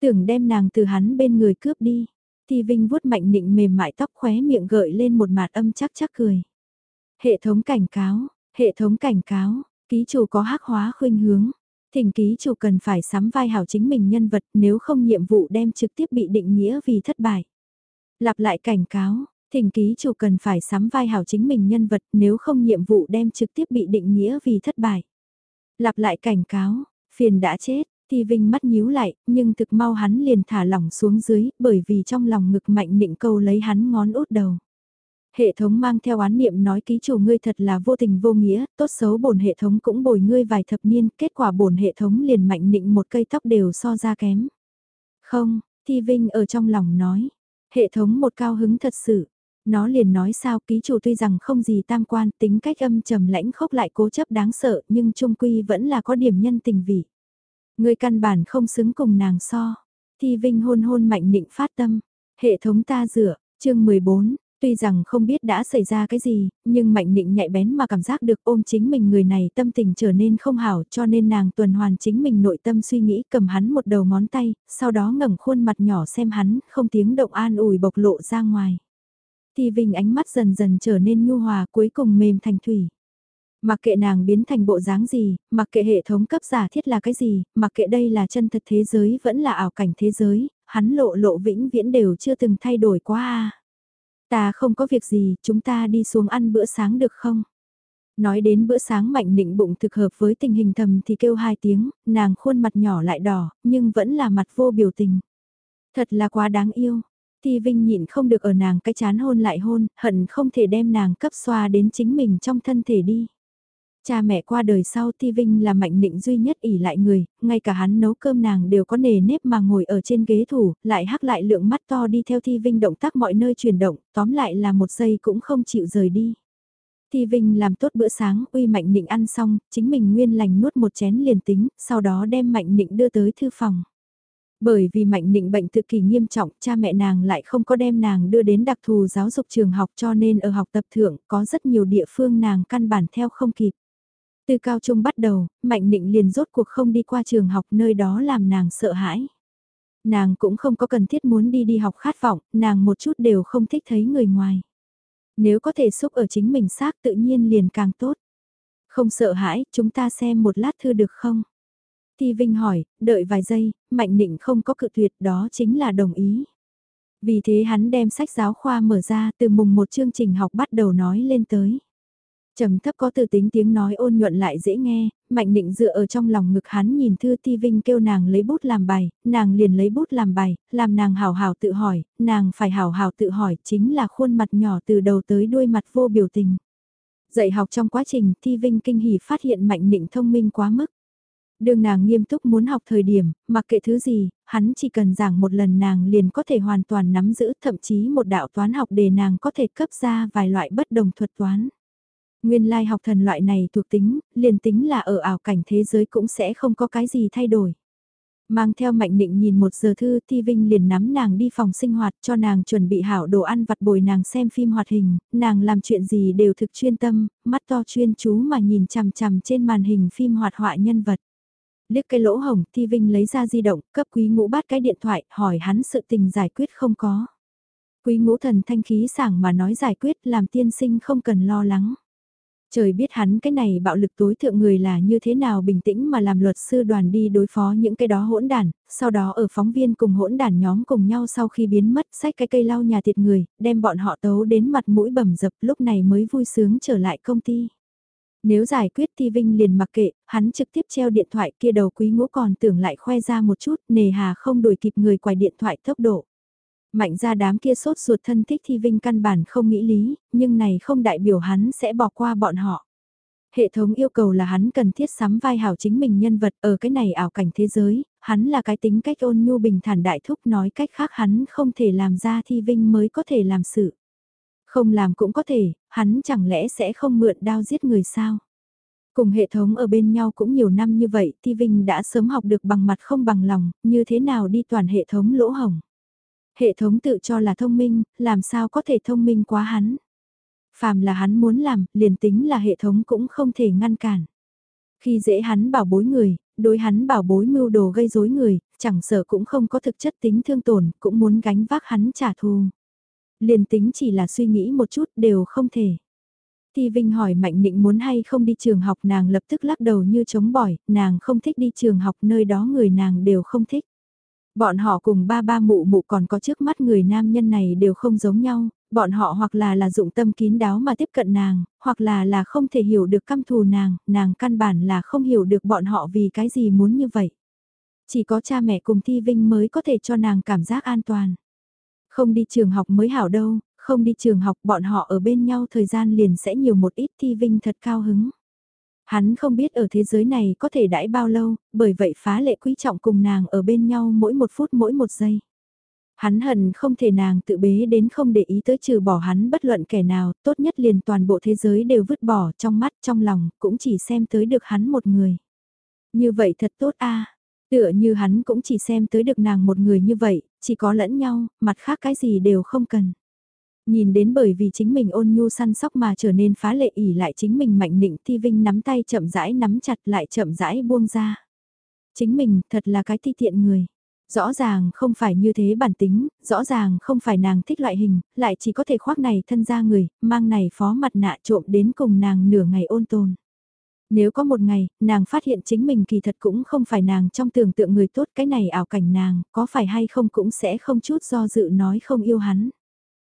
Tưởng đem nàng từ hắn bên người cướp đi. Thì Vinh vuốt mạnh nịnh mềm mại tóc khóe miệng gợi lên một mạt âm chắc chắc cười. Hệ thống cảnh cáo, hệ thống cảnh cáo, ký chủ có hắc hóa khuynh hướng. Thỉnh ký chủ cần phải sắm vai hảo chính mình nhân vật nếu không nhiệm vụ đem trực tiếp bị định nghĩa vì thất bại. Lặp lại cảnh cáo, thỉnh ký chủ cần phải sắm vai hảo chính mình nhân vật nếu không nhiệm vụ đem trực tiếp bị định nghĩa vì thất bại. Lặp lại cảnh cáo, phiền đã chết, thì Vinh mắt nhíu lại, nhưng thực mau hắn liền thả lỏng xuống dưới, bởi vì trong lòng ngực mạnh nịnh câu lấy hắn ngón út đầu. Hệ thống mang theo án niệm nói ký chủ ngươi thật là vô tình vô nghĩa, tốt xấu bổn hệ thống cũng bồi ngươi vài thập niên, kết quả bổn hệ thống liền mạnh nịnh một cây tóc đều so ra kém. Không, Thi Vinh ở trong lòng nói, hệ thống một cao hứng thật sự. Nó liền nói sao ký chủ tuy rằng không gì tam quan tính cách âm trầm lãnh khốc lại cố chấp đáng sợ nhưng trung quy vẫn là có điểm nhân tình vị. Người căn bản không xứng cùng nàng so. Thi Vinh hôn hôn mạnh nịnh phát tâm. Hệ thống ta dựa, chương 14, tuy rằng không biết đã xảy ra cái gì, nhưng mạnh nịnh nhạy bén mà cảm giác được ôm chính mình người này tâm tình trở nên không hảo cho nên nàng tuần hoàn chính mình nội tâm suy nghĩ cầm hắn một đầu ngón tay, sau đó ngẩng khuôn mặt nhỏ xem hắn, không tiếng động an ủi bộc lộ ra ngoài. thì Vinh ánh mắt dần dần trở nên nhu hòa cuối cùng mềm thành thủy. Mặc kệ nàng biến thành bộ dáng gì, mặc kệ hệ thống cấp giả thiết là cái gì, mặc kệ đây là chân thật thế giới vẫn là ảo cảnh thế giới, hắn lộ lộ vĩnh viễn đều chưa từng thay đổi quá a. Ta không có việc gì, chúng ta đi xuống ăn bữa sáng được không? Nói đến bữa sáng mạnh nịnh bụng thực hợp với tình hình thầm thì kêu hai tiếng, nàng khuôn mặt nhỏ lại đỏ, nhưng vẫn là mặt vô biểu tình. Thật là quá đáng yêu. Thi Vinh nhịn không được ở nàng cái chán hôn lại hôn, hận không thể đem nàng cấp xoa đến chính mình trong thân thể đi. Cha mẹ qua đời sau Ti Vinh là mạnh định duy nhất ỉ lại người, ngay cả hắn nấu cơm nàng đều có nề nếp mà ngồi ở trên ghế thủ, lại hắc lại lượng mắt to đi theo Thi Vinh động tác mọi nơi chuyển động, tóm lại là một giây cũng không chịu rời đi. Thi Vinh làm tốt bữa sáng, uy Mạnh định ăn xong, chính mình nguyên lành nuốt một chén liền tính, sau đó đem Mạnh định đưa tới thư phòng. Bởi vì Mạnh định bệnh tự kỳ nghiêm trọng, cha mẹ nàng lại không có đem nàng đưa đến đặc thù giáo dục trường học cho nên ở học tập thượng có rất nhiều địa phương nàng căn bản theo không kịp. Từ cao trung bắt đầu, Mạnh Nịnh liền rốt cuộc không đi qua trường học nơi đó làm nàng sợ hãi. Nàng cũng không có cần thiết muốn đi đi học khát vọng, nàng một chút đều không thích thấy người ngoài. Nếu có thể xúc ở chính mình xác tự nhiên liền càng tốt. Không sợ hãi, chúng ta xem một lát thư được không? Thi Vinh hỏi, đợi vài giây, Mạnh Nịnh không có cự tuyệt đó chính là đồng ý. Vì thế hắn đem sách giáo khoa mở ra từ mùng một chương trình học bắt đầu nói lên tới trầm thấp có từ tính tiếng nói ôn nhuận lại dễ nghe, mạnh định dựa ở trong lòng ngực hắn nhìn thư ti vinh kêu nàng lấy bút làm bài, nàng liền lấy bút làm bài, làm nàng hào hào tự hỏi, nàng phải hào hào tự hỏi chính là khuôn mặt nhỏ từ đầu tới đuôi mặt vô biểu tình. Dạy học trong quá trình thi vinh kinh hỉ phát hiện mạnh định thông minh quá mức. Đường nàng nghiêm túc muốn học thời điểm, mặc kệ thứ gì, hắn chỉ cần giảng một lần nàng liền có thể hoàn toàn nắm giữ thậm chí một đạo toán học để nàng có thể cấp ra vài loại bất đồng thuật toán. Nguyên lai học thần loại này thuộc tính, liền tính là ở ảo cảnh thế giới cũng sẽ không có cái gì thay đổi. Mang theo mạnh định nhìn một giờ thư Thi Vinh liền nắm nàng đi phòng sinh hoạt cho nàng chuẩn bị hảo đồ ăn vặt bồi nàng xem phim hoạt hình, nàng làm chuyện gì đều thực chuyên tâm, mắt to chuyên chú mà nhìn chằm chằm trên màn hình phim hoạt họa nhân vật. Liếc cái lỗ hồng Thi Vinh lấy ra di động, cấp quý ngũ bát cái điện thoại, hỏi hắn sự tình giải quyết không có. Quý ngũ thần thanh khí sảng mà nói giải quyết làm tiên sinh không cần lo lắng. Trời biết hắn cái này bạo lực tối thượng người là như thế nào bình tĩnh mà làm luật sư đoàn đi đối phó những cái đó hỗn đản, sau đó ở phóng viên cùng hỗn đản nhóm cùng nhau sau khi biến mất sách cái cây lau nhà tiệt người, đem bọn họ tấu đến mặt mũi bầm dập lúc này mới vui sướng trở lại công ty. Nếu giải quyết thì Vinh liền mặc kệ, hắn trực tiếp treo điện thoại kia đầu quý ngũ còn tưởng lại khoe ra một chút, nề hà không đuổi kịp người quài điện thoại tốc độ. Mạnh ra đám kia sốt ruột thân thích thi vinh căn bản không nghĩ lý, nhưng này không đại biểu hắn sẽ bỏ qua bọn họ. Hệ thống yêu cầu là hắn cần thiết sắm vai hảo chính mình nhân vật ở cái này ảo cảnh thế giới, hắn là cái tính cách ôn nhu bình thản đại thúc nói cách khác hắn không thể làm ra thi vinh mới có thể làm sự. Không làm cũng có thể, hắn chẳng lẽ sẽ không mượn đao giết người sao? Cùng hệ thống ở bên nhau cũng nhiều năm như vậy, Ti Vinh đã sớm học được bằng mặt không bằng lòng, như thế nào đi toàn hệ thống lỗ hồng. Hệ thống tự cho là thông minh, làm sao có thể thông minh quá hắn. Phàm là hắn muốn làm, liền tính là hệ thống cũng không thể ngăn cản. Khi dễ hắn bảo bối người, đối hắn bảo bối mưu đồ gây rối người, chẳng sợ cũng không có thực chất tính thương tổn, cũng muốn gánh vác hắn trả thù. Liền tính chỉ là suy nghĩ một chút đều không thể. Thi Vinh hỏi Mạnh Nịnh muốn hay không đi trường học nàng lập tức lắc đầu như chống bỏi, nàng không thích đi trường học nơi đó người nàng đều không thích. Bọn họ cùng ba ba mụ mụ còn có trước mắt người nam nhân này đều không giống nhau, bọn họ hoặc là là dụng tâm kín đáo mà tiếp cận nàng, hoặc là là không thể hiểu được căm thù nàng, nàng căn bản là không hiểu được bọn họ vì cái gì muốn như vậy. Chỉ có cha mẹ cùng Thi Vinh mới có thể cho nàng cảm giác an toàn. Không đi trường học mới hảo đâu, không đi trường học bọn họ ở bên nhau thời gian liền sẽ nhiều một ít Thi Vinh thật cao hứng. Hắn không biết ở thế giới này có thể đãi bao lâu, bởi vậy phá lệ quý trọng cùng nàng ở bên nhau mỗi một phút mỗi một giây. Hắn hận không thể nàng tự bế đến không để ý tới trừ bỏ hắn bất luận kẻ nào, tốt nhất liền toàn bộ thế giới đều vứt bỏ trong mắt trong lòng, cũng chỉ xem tới được hắn một người. Như vậy thật tốt a tựa như hắn cũng chỉ xem tới được nàng một người như vậy, chỉ có lẫn nhau, mặt khác cái gì đều không cần. Nhìn đến bởi vì chính mình ôn nhu săn sóc mà trở nên phá lệ ỉ lại chính mình mạnh nịnh thi vinh nắm tay chậm rãi nắm chặt lại chậm rãi buông ra. Chính mình thật là cái thi tiện người. Rõ ràng không phải như thế bản tính, rõ ràng không phải nàng thích loại hình, lại chỉ có thể khoác này thân ra người, mang này phó mặt nạ trộm đến cùng nàng nửa ngày ôn tồn. Nếu có một ngày, nàng phát hiện chính mình kỳ thật cũng không phải nàng trong tưởng tượng người tốt cái này ảo cảnh nàng, có phải hay không cũng sẽ không chút do dự nói không yêu hắn.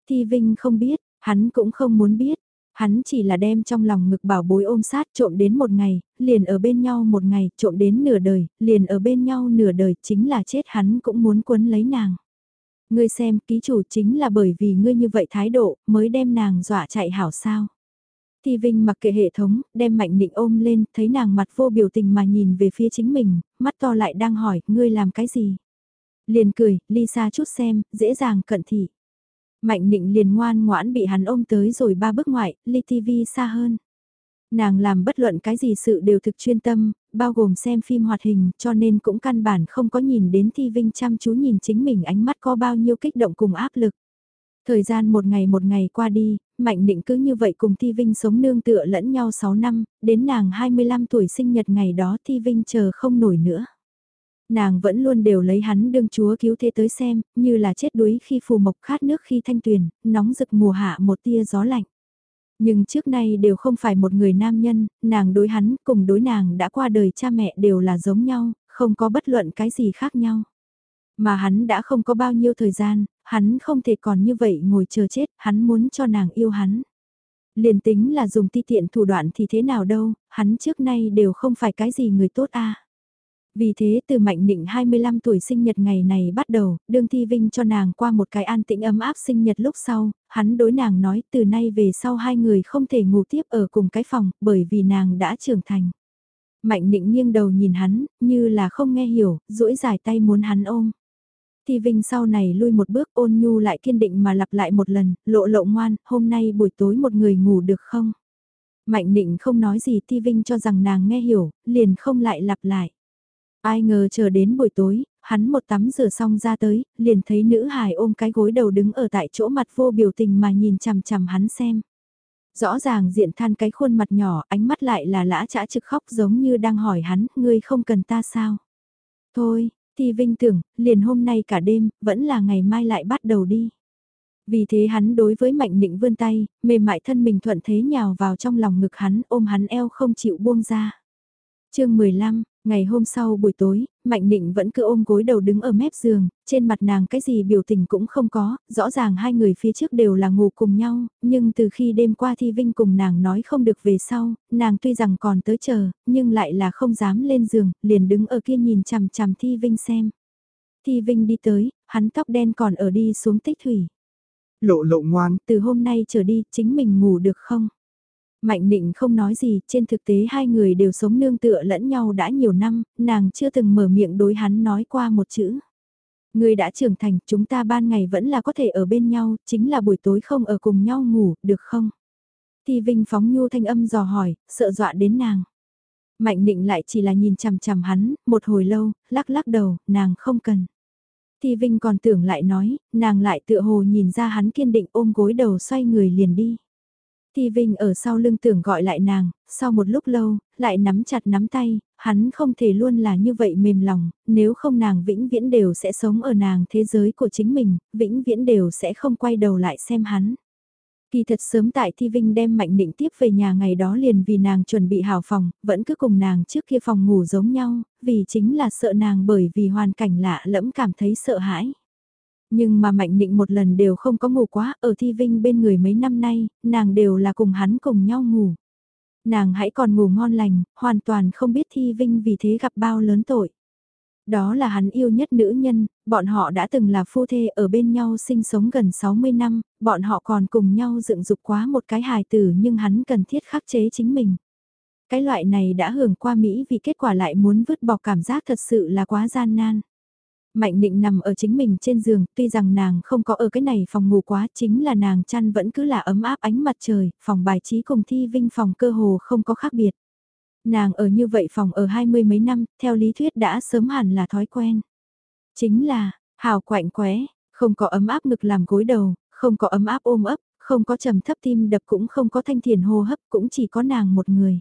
Thi Vinh không biết, hắn cũng không muốn biết, hắn chỉ là đem trong lòng ngực bảo bối ôm sát trộm đến một ngày, liền ở bên nhau một ngày, trộm đến nửa đời, liền ở bên nhau nửa đời, chính là chết hắn cũng muốn quấn lấy nàng. Ngươi xem, ký chủ chính là bởi vì ngươi như vậy thái độ, mới đem nàng dọa chạy hảo sao. Thi Vinh mặc kệ hệ thống, đem Mạnh Nịnh ôm lên, thấy nàng mặt vô biểu tình mà nhìn về phía chính mình, mắt to lại đang hỏi, ngươi làm cái gì? Liền cười, ly xa chút xem, dễ dàng cận thị. Mạnh Nịnh liền ngoan ngoãn bị hắn ôm tới rồi ba bước ngoại, ly tivi xa hơn. Nàng làm bất luận cái gì sự đều thực chuyên tâm, bao gồm xem phim hoạt hình, cho nên cũng căn bản không có nhìn đến Thi Vinh chăm chú nhìn chính mình ánh mắt có bao nhiêu kích động cùng áp lực. Thời gian một ngày một ngày qua đi, Mạnh Định cứ như vậy cùng Thi Vinh sống nương tựa lẫn nhau 6 năm, đến nàng 25 tuổi sinh nhật ngày đó Thi Vinh chờ không nổi nữa. Nàng vẫn luôn đều lấy hắn đương chúa cứu thế tới xem, như là chết đuối khi phù mộc khát nước khi thanh tuyền, nóng rực mùa hạ một tia gió lạnh. Nhưng trước nay đều không phải một người nam nhân, nàng đối hắn cùng đối nàng đã qua đời cha mẹ đều là giống nhau, không có bất luận cái gì khác nhau. Mà hắn đã không có bao nhiêu thời gian, hắn không thể còn như vậy ngồi chờ chết, hắn muốn cho nàng yêu hắn. Liền tính là dùng ti tiện thủ đoạn thì thế nào đâu, hắn trước nay đều không phải cái gì người tốt a. Vì thế từ Mạnh Nịnh 25 tuổi sinh nhật ngày này bắt đầu, đương thi vinh cho nàng qua một cái an tĩnh ấm áp sinh nhật lúc sau, hắn đối nàng nói từ nay về sau hai người không thể ngủ tiếp ở cùng cái phòng bởi vì nàng đã trưởng thành. Mạnh Nịnh nghiêng đầu nhìn hắn, như là không nghe hiểu, duỗi dài tay muốn hắn ôm. Thi Vinh sau này lui một bước ôn nhu lại kiên định mà lặp lại một lần, lộ lộ ngoan, hôm nay buổi tối một người ngủ được không? Mạnh Nịnh không nói gì Thi Vinh cho rằng nàng nghe hiểu, liền không lại lặp lại. Ai ngờ chờ đến buổi tối, hắn một tắm rửa xong ra tới, liền thấy nữ hài ôm cái gối đầu đứng ở tại chỗ mặt vô biểu tình mà nhìn chằm chằm hắn xem. Rõ ràng diện than cái khuôn mặt nhỏ, ánh mắt lại là lã chả trực khóc giống như đang hỏi hắn, ngươi không cần ta sao? Thôi, thì Vinh tưởng, liền hôm nay cả đêm, vẫn là ngày mai lại bắt đầu đi. Vì thế hắn đối với Mạnh Nịnh vươn tay, mềm mại thân mình thuận thế nhào vào trong lòng ngực hắn ôm hắn eo không chịu buông ra. chương 15, Ngày hôm sau buổi tối, Mạnh Nịnh vẫn cứ ôm gối đầu đứng ở mép giường, trên mặt nàng cái gì biểu tình cũng không có, rõ ràng hai người phía trước đều là ngủ cùng nhau, nhưng từ khi đêm qua Thi Vinh cùng nàng nói không được về sau, nàng tuy rằng còn tới chờ, nhưng lại là không dám lên giường, liền đứng ở kia nhìn chằm chằm Thi Vinh xem. Thi Vinh đi tới, hắn tóc đen còn ở đi xuống tích thủy. Lộ lộ ngoan, từ hôm nay trở đi, chính mình ngủ được không? Mạnh định không nói gì, trên thực tế hai người đều sống nương tựa lẫn nhau đã nhiều năm, nàng chưa từng mở miệng đối hắn nói qua một chữ. Người đã trưởng thành, chúng ta ban ngày vẫn là có thể ở bên nhau, chính là buổi tối không ở cùng nhau ngủ, được không? Thi Vinh phóng nhu thanh âm dò hỏi, sợ dọa đến nàng. Mạnh định lại chỉ là nhìn chằm chằm hắn, một hồi lâu, lắc lắc đầu, nàng không cần. Thi Vinh còn tưởng lại nói, nàng lại tựa hồ nhìn ra hắn kiên định ôm gối đầu xoay người liền đi. Thi Vinh ở sau lưng tưởng gọi lại nàng, sau một lúc lâu, lại nắm chặt nắm tay, hắn không thể luôn là như vậy mềm lòng, nếu không nàng vĩnh viễn đều sẽ sống ở nàng thế giới của chính mình, vĩnh viễn đều sẽ không quay đầu lại xem hắn. Kỳ thật sớm tại Thi Vinh đem Mạnh Định tiếp về nhà ngày đó liền vì nàng chuẩn bị hào phòng, vẫn cứ cùng nàng trước kia phòng ngủ giống nhau, vì chính là sợ nàng bởi vì hoàn cảnh lạ lẫm cảm thấy sợ hãi. Nhưng mà Mạnh Định một lần đều không có ngủ quá, ở Thi Vinh bên người mấy năm nay, nàng đều là cùng hắn cùng nhau ngủ. Nàng hãy còn ngủ ngon lành, hoàn toàn không biết Thi Vinh vì thế gặp bao lớn tội. Đó là hắn yêu nhất nữ nhân, bọn họ đã từng là phu thê ở bên nhau sinh sống gần 60 năm, bọn họ còn cùng nhau dựng dục quá một cái hài tử nhưng hắn cần thiết khắc chế chính mình. Cái loại này đã hưởng qua Mỹ vì kết quả lại muốn vứt bỏ cảm giác thật sự là quá gian nan. Mạnh định nằm ở chính mình trên giường, tuy rằng nàng không có ở cái này phòng ngủ quá, chính là nàng chăn vẫn cứ là ấm áp ánh mặt trời, phòng bài trí cùng thi vinh phòng cơ hồ không có khác biệt. Nàng ở như vậy phòng ở hai mươi mấy năm, theo lý thuyết đã sớm hẳn là thói quen. Chính là, hào quạnh quẽ, không có ấm áp ngực làm gối đầu, không có ấm áp ôm ấp, không có trầm thấp tim đập cũng không có thanh thiền hô hấp, cũng chỉ có nàng một người.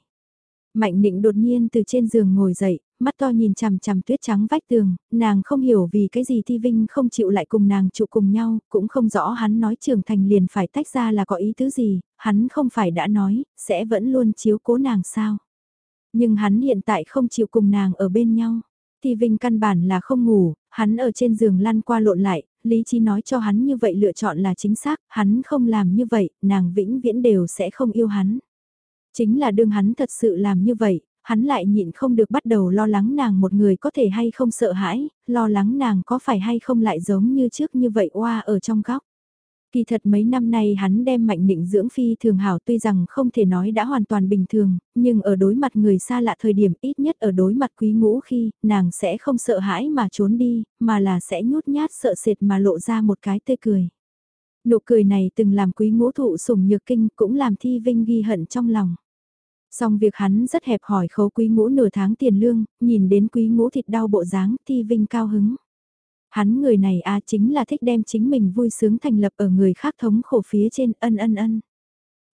Mạnh định đột nhiên từ trên giường ngồi dậy, mắt to nhìn chằm chằm tuyết trắng vách tường, nàng không hiểu vì cái gì Thi Vinh không chịu lại cùng nàng trụ cùng nhau, cũng không rõ hắn nói trưởng thành liền phải tách ra là có ý tứ gì, hắn không phải đã nói, sẽ vẫn luôn chiếu cố nàng sao. Nhưng hắn hiện tại không chịu cùng nàng ở bên nhau. Thi Vinh căn bản là không ngủ, hắn ở trên giường lăn qua lộn lại, lý trí nói cho hắn như vậy lựa chọn là chính xác, hắn không làm như vậy, nàng vĩnh viễn đều sẽ không yêu hắn. Chính là đương hắn thật sự làm như vậy, hắn lại nhịn không được bắt đầu lo lắng nàng một người có thể hay không sợ hãi, lo lắng nàng có phải hay không lại giống như trước như vậy oa ở trong góc. Kỳ thật mấy năm nay hắn đem mạnh định dưỡng phi thường hảo tuy rằng không thể nói đã hoàn toàn bình thường, nhưng ở đối mặt người xa lạ thời điểm ít nhất ở đối mặt quý ngũ khi nàng sẽ không sợ hãi mà trốn đi, mà là sẽ nhút nhát sợ sệt mà lộ ra một cái tươi cười. Nụ cười này từng làm quý ngũ thụ sủng nhược kinh cũng làm thi vinh ghi hận trong lòng. Song việc hắn rất hẹp hỏi khấu quý ngũ nửa tháng tiền lương, nhìn đến quý ngũ thịt đau bộ dáng thi vinh cao hứng. Hắn người này a chính là thích đem chính mình vui sướng thành lập ở người khác thống khổ phía trên ân ân ân.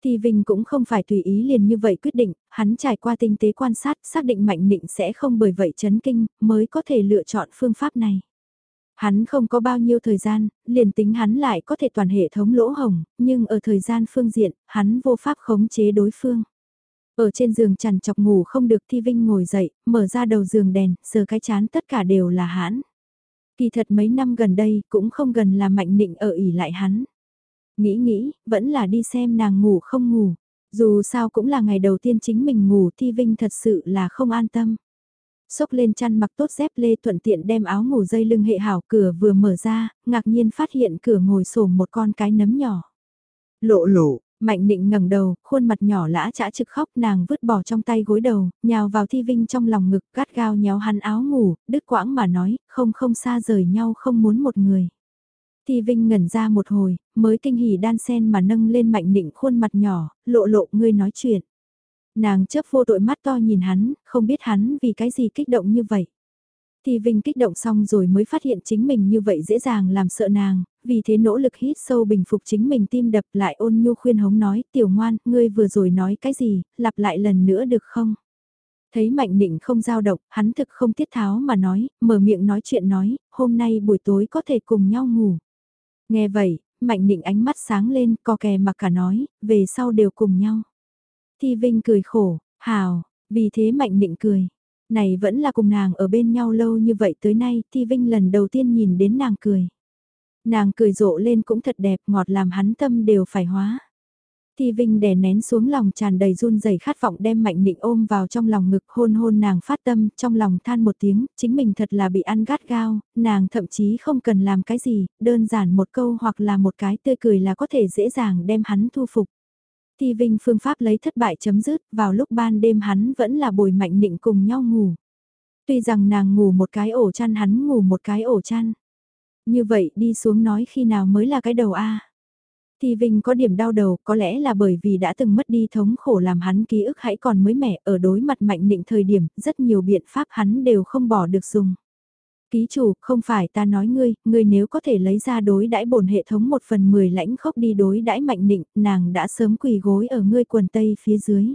Thì Vinh cũng không phải tùy ý liền như vậy quyết định, hắn trải qua tinh tế quan sát, xác định mạnh định sẽ không bởi vậy chấn kinh, mới có thể lựa chọn phương pháp này. Hắn không có bao nhiêu thời gian, liền tính hắn lại có thể toàn hệ thống lỗ hồng, nhưng ở thời gian phương diện, hắn vô pháp khống chế đối phương. Ở trên giường chằn chọc ngủ không được Thi Vinh ngồi dậy, mở ra đầu giường đèn, sờ cái chán tất cả đều là hãn. Kỳ thật mấy năm gần đây cũng không gần là mạnh nịnh ở ỉ lại hắn. Nghĩ nghĩ, vẫn là đi xem nàng ngủ không ngủ. Dù sao cũng là ngày đầu tiên chính mình ngủ Thi Vinh thật sự là không an tâm. Xốc lên chăn mặc tốt dép lê thuận tiện đem áo ngủ dây lưng hệ hảo cửa vừa mở ra, ngạc nhiên phát hiện cửa ngồi sổ một con cái nấm nhỏ. Lộ lộ, Mạnh định ngẩng đầu, khuôn mặt nhỏ lã chã trực khóc nàng vứt bỏ trong tay gối đầu, nhào vào thi vinh trong lòng ngực gắt gao nhéo hắn áo ngủ, đứt quãng mà nói, không không xa rời nhau không muốn một người. Thi vinh ngẩn ra một hồi, mới kinh hỉ đan sen mà nâng lên mạnh định khuôn mặt nhỏ, lộ lộ ngươi nói chuyện. Nàng chớp vô tội mắt to nhìn hắn, không biết hắn vì cái gì kích động như vậy. Thì Vinh kích động xong rồi mới phát hiện chính mình như vậy dễ dàng làm sợ nàng, vì thế nỗ lực hít sâu bình phục chính mình tim đập lại ôn nhu khuyên hống nói, tiểu ngoan, ngươi vừa rồi nói cái gì, lặp lại lần nữa được không? Thấy Mạnh Định không giao động, hắn thực không tiết tháo mà nói, mở miệng nói chuyện nói, hôm nay buổi tối có thể cùng nhau ngủ. Nghe vậy, Mạnh Định ánh mắt sáng lên, co kè mà cả nói, về sau đều cùng nhau. Thi Vinh cười khổ, hào, vì thế Mạnh Định cười, này vẫn là cùng nàng ở bên nhau lâu như vậy tới nay, Thi Vinh lần đầu tiên nhìn đến nàng cười. Nàng cười rộ lên cũng thật đẹp, ngọt làm hắn tâm đều phải hóa. Thi Vinh đè nén xuống lòng tràn đầy run rẩy khát vọng đem Mạnh Nịnh ôm vào trong lòng ngực hôn hôn nàng phát tâm, trong lòng than một tiếng, chính mình thật là bị ăn gắt gao, nàng thậm chí không cần làm cái gì, đơn giản một câu hoặc là một cái tươi cười là có thể dễ dàng đem hắn thu phục. Thi Vinh phương pháp lấy thất bại chấm dứt, vào lúc ban đêm hắn vẫn là bồi mạnh nịnh cùng nhau ngủ. Tuy rằng nàng ngủ một cái ổ chăn hắn ngủ một cái ổ chăn. Như vậy đi xuống nói khi nào mới là cái đầu A. Thi Vinh có điểm đau đầu, có lẽ là bởi vì đã từng mất đi thống khổ làm hắn ký ức hãy còn mới mẻ ở đối mặt mạnh định thời điểm, rất nhiều biện pháp hắn đều không bỏ được dùng. Ký chủ, không phải ta nói ngươi, ngươi nếu có thể lấy ra đối đãi bổn hệ thống một phần mười lãnh khốc đi đối đãi mạnh định, nàng đã sớm quỳ gối ở ngươi quần tây phía dưới.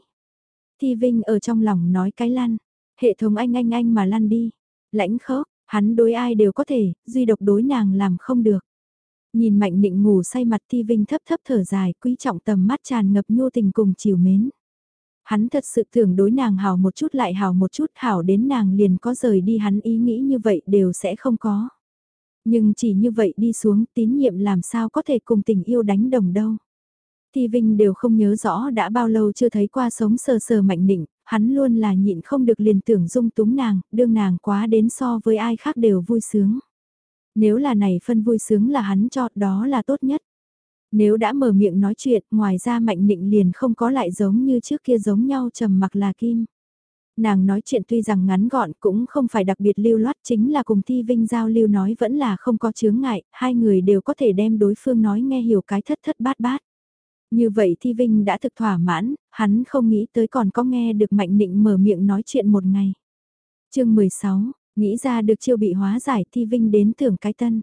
Thi Vinh ở trong lòng nói cái lăn, hệ thống anh anh anh mà lăn đi, lãnh khốc, hắn đối ai đều có thể, duy độc đối nàng làm không được. Nhìn Mạnh Định ngủ say mặt Thi Vinh thấp thấp thở dài, quý trọng tầm mắt tràn ngập nhu tình cùng chiều mến. Hắn thật sự tưởng đối nàng hào một chút lại hào một chút hảo đến nàng liền có rời đi hắn ý nghĩ như vậy đều sẽ không có. Nhưng chỉ như vậy đi xuống tín nhiệm làm sao có thể cùng tình yêu đánh đồng đâu. Thi Vinh đều không nhớ rõ đã bao lâu chưa thấy qua sống sờ sờ mạnh định, hắn luôn là nhịn không được liền tưởng dung túng nàng, đương nàng quá đến so với ai khác đều vui sướng. Nếu là này phân vui sướng là hắn cho, đó là tốt nhất. Nếu đã mở miệng nói chuyện, ngoài ra mạnh nịnh liền không có lại giống như trước kia giống nhau trầm mặc là kim. Nàng nói chuyện tuy rằng ngắn gọn cũng không phải đặc biệt lưu loát chính là cùng Thi Vinh giao lưu nói vẫn là không có chướng ngại, hai người đều có thể đem đối phương nói nghe hiểu cái thất thất bát bát. Như vậy Thi Vinh đã thực thỏa mãn, hắn không nghĩ tới còn có nghe được Mạnh Nịnh mở miệng nói chuyện một ngày. chương 16, Nghĩ ra được chiêu bị hóa giải thi vinh đến tưởng cái tân.